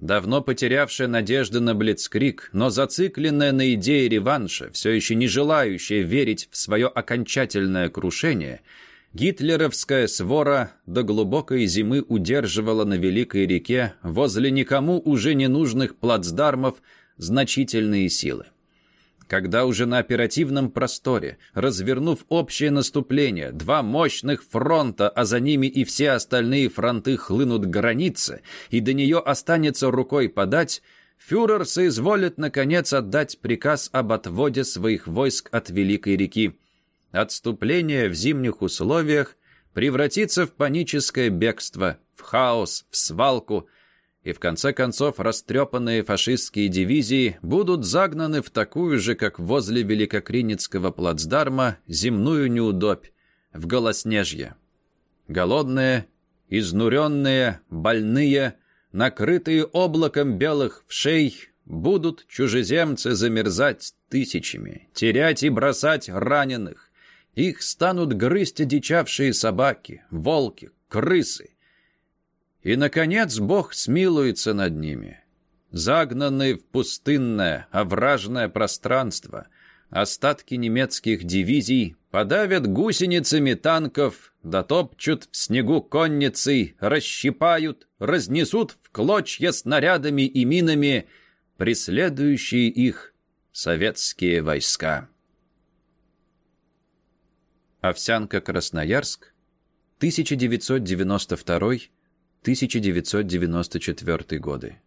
Давно потерявшая надежды на Блицкрик, но зацикленная на идее реванша, все еще не желающая верить в свое окончательное крушение, гитлеровская свора до глубокой зимы удерживала на Великой реке возле никому уже не нужных плацдармов значительные силы когда уже на оперативном просторе, развернув общее наступление, два мощных фронта, а за ними и все остальные фронты хлынут границы, и до нее останется рукой подать, фюрер соизволит, наконец, отдать приказ об отводе своих войск от Великой реки. Отступление в зимних условиях превратится в паническое бегство, в хаос, в свалку – и в конце концов растрепанные фашистские дивизии будут загнаны в такую же, как возле Великокринецкого плацдарма, земную неудобь, в Голоснежье. Голодные, изнуренные, больные, накрытые облаком белых вшей, будут чужеземцы замерзать тысячами, терять и бросать раненых. Их станут грызть одичавшие собаки, волки, крысы. И, наконец, Бог смилуется над ними. Загнанные в пустынное, овражное пространство, остатки немецких дивизий подавят гусеницами танков, дотопчут в снегу конницей, расщипают, разнесут в клочья снарядами и минами преследующие их советские войска. Овсянка Красноярск 1992-1994 годы.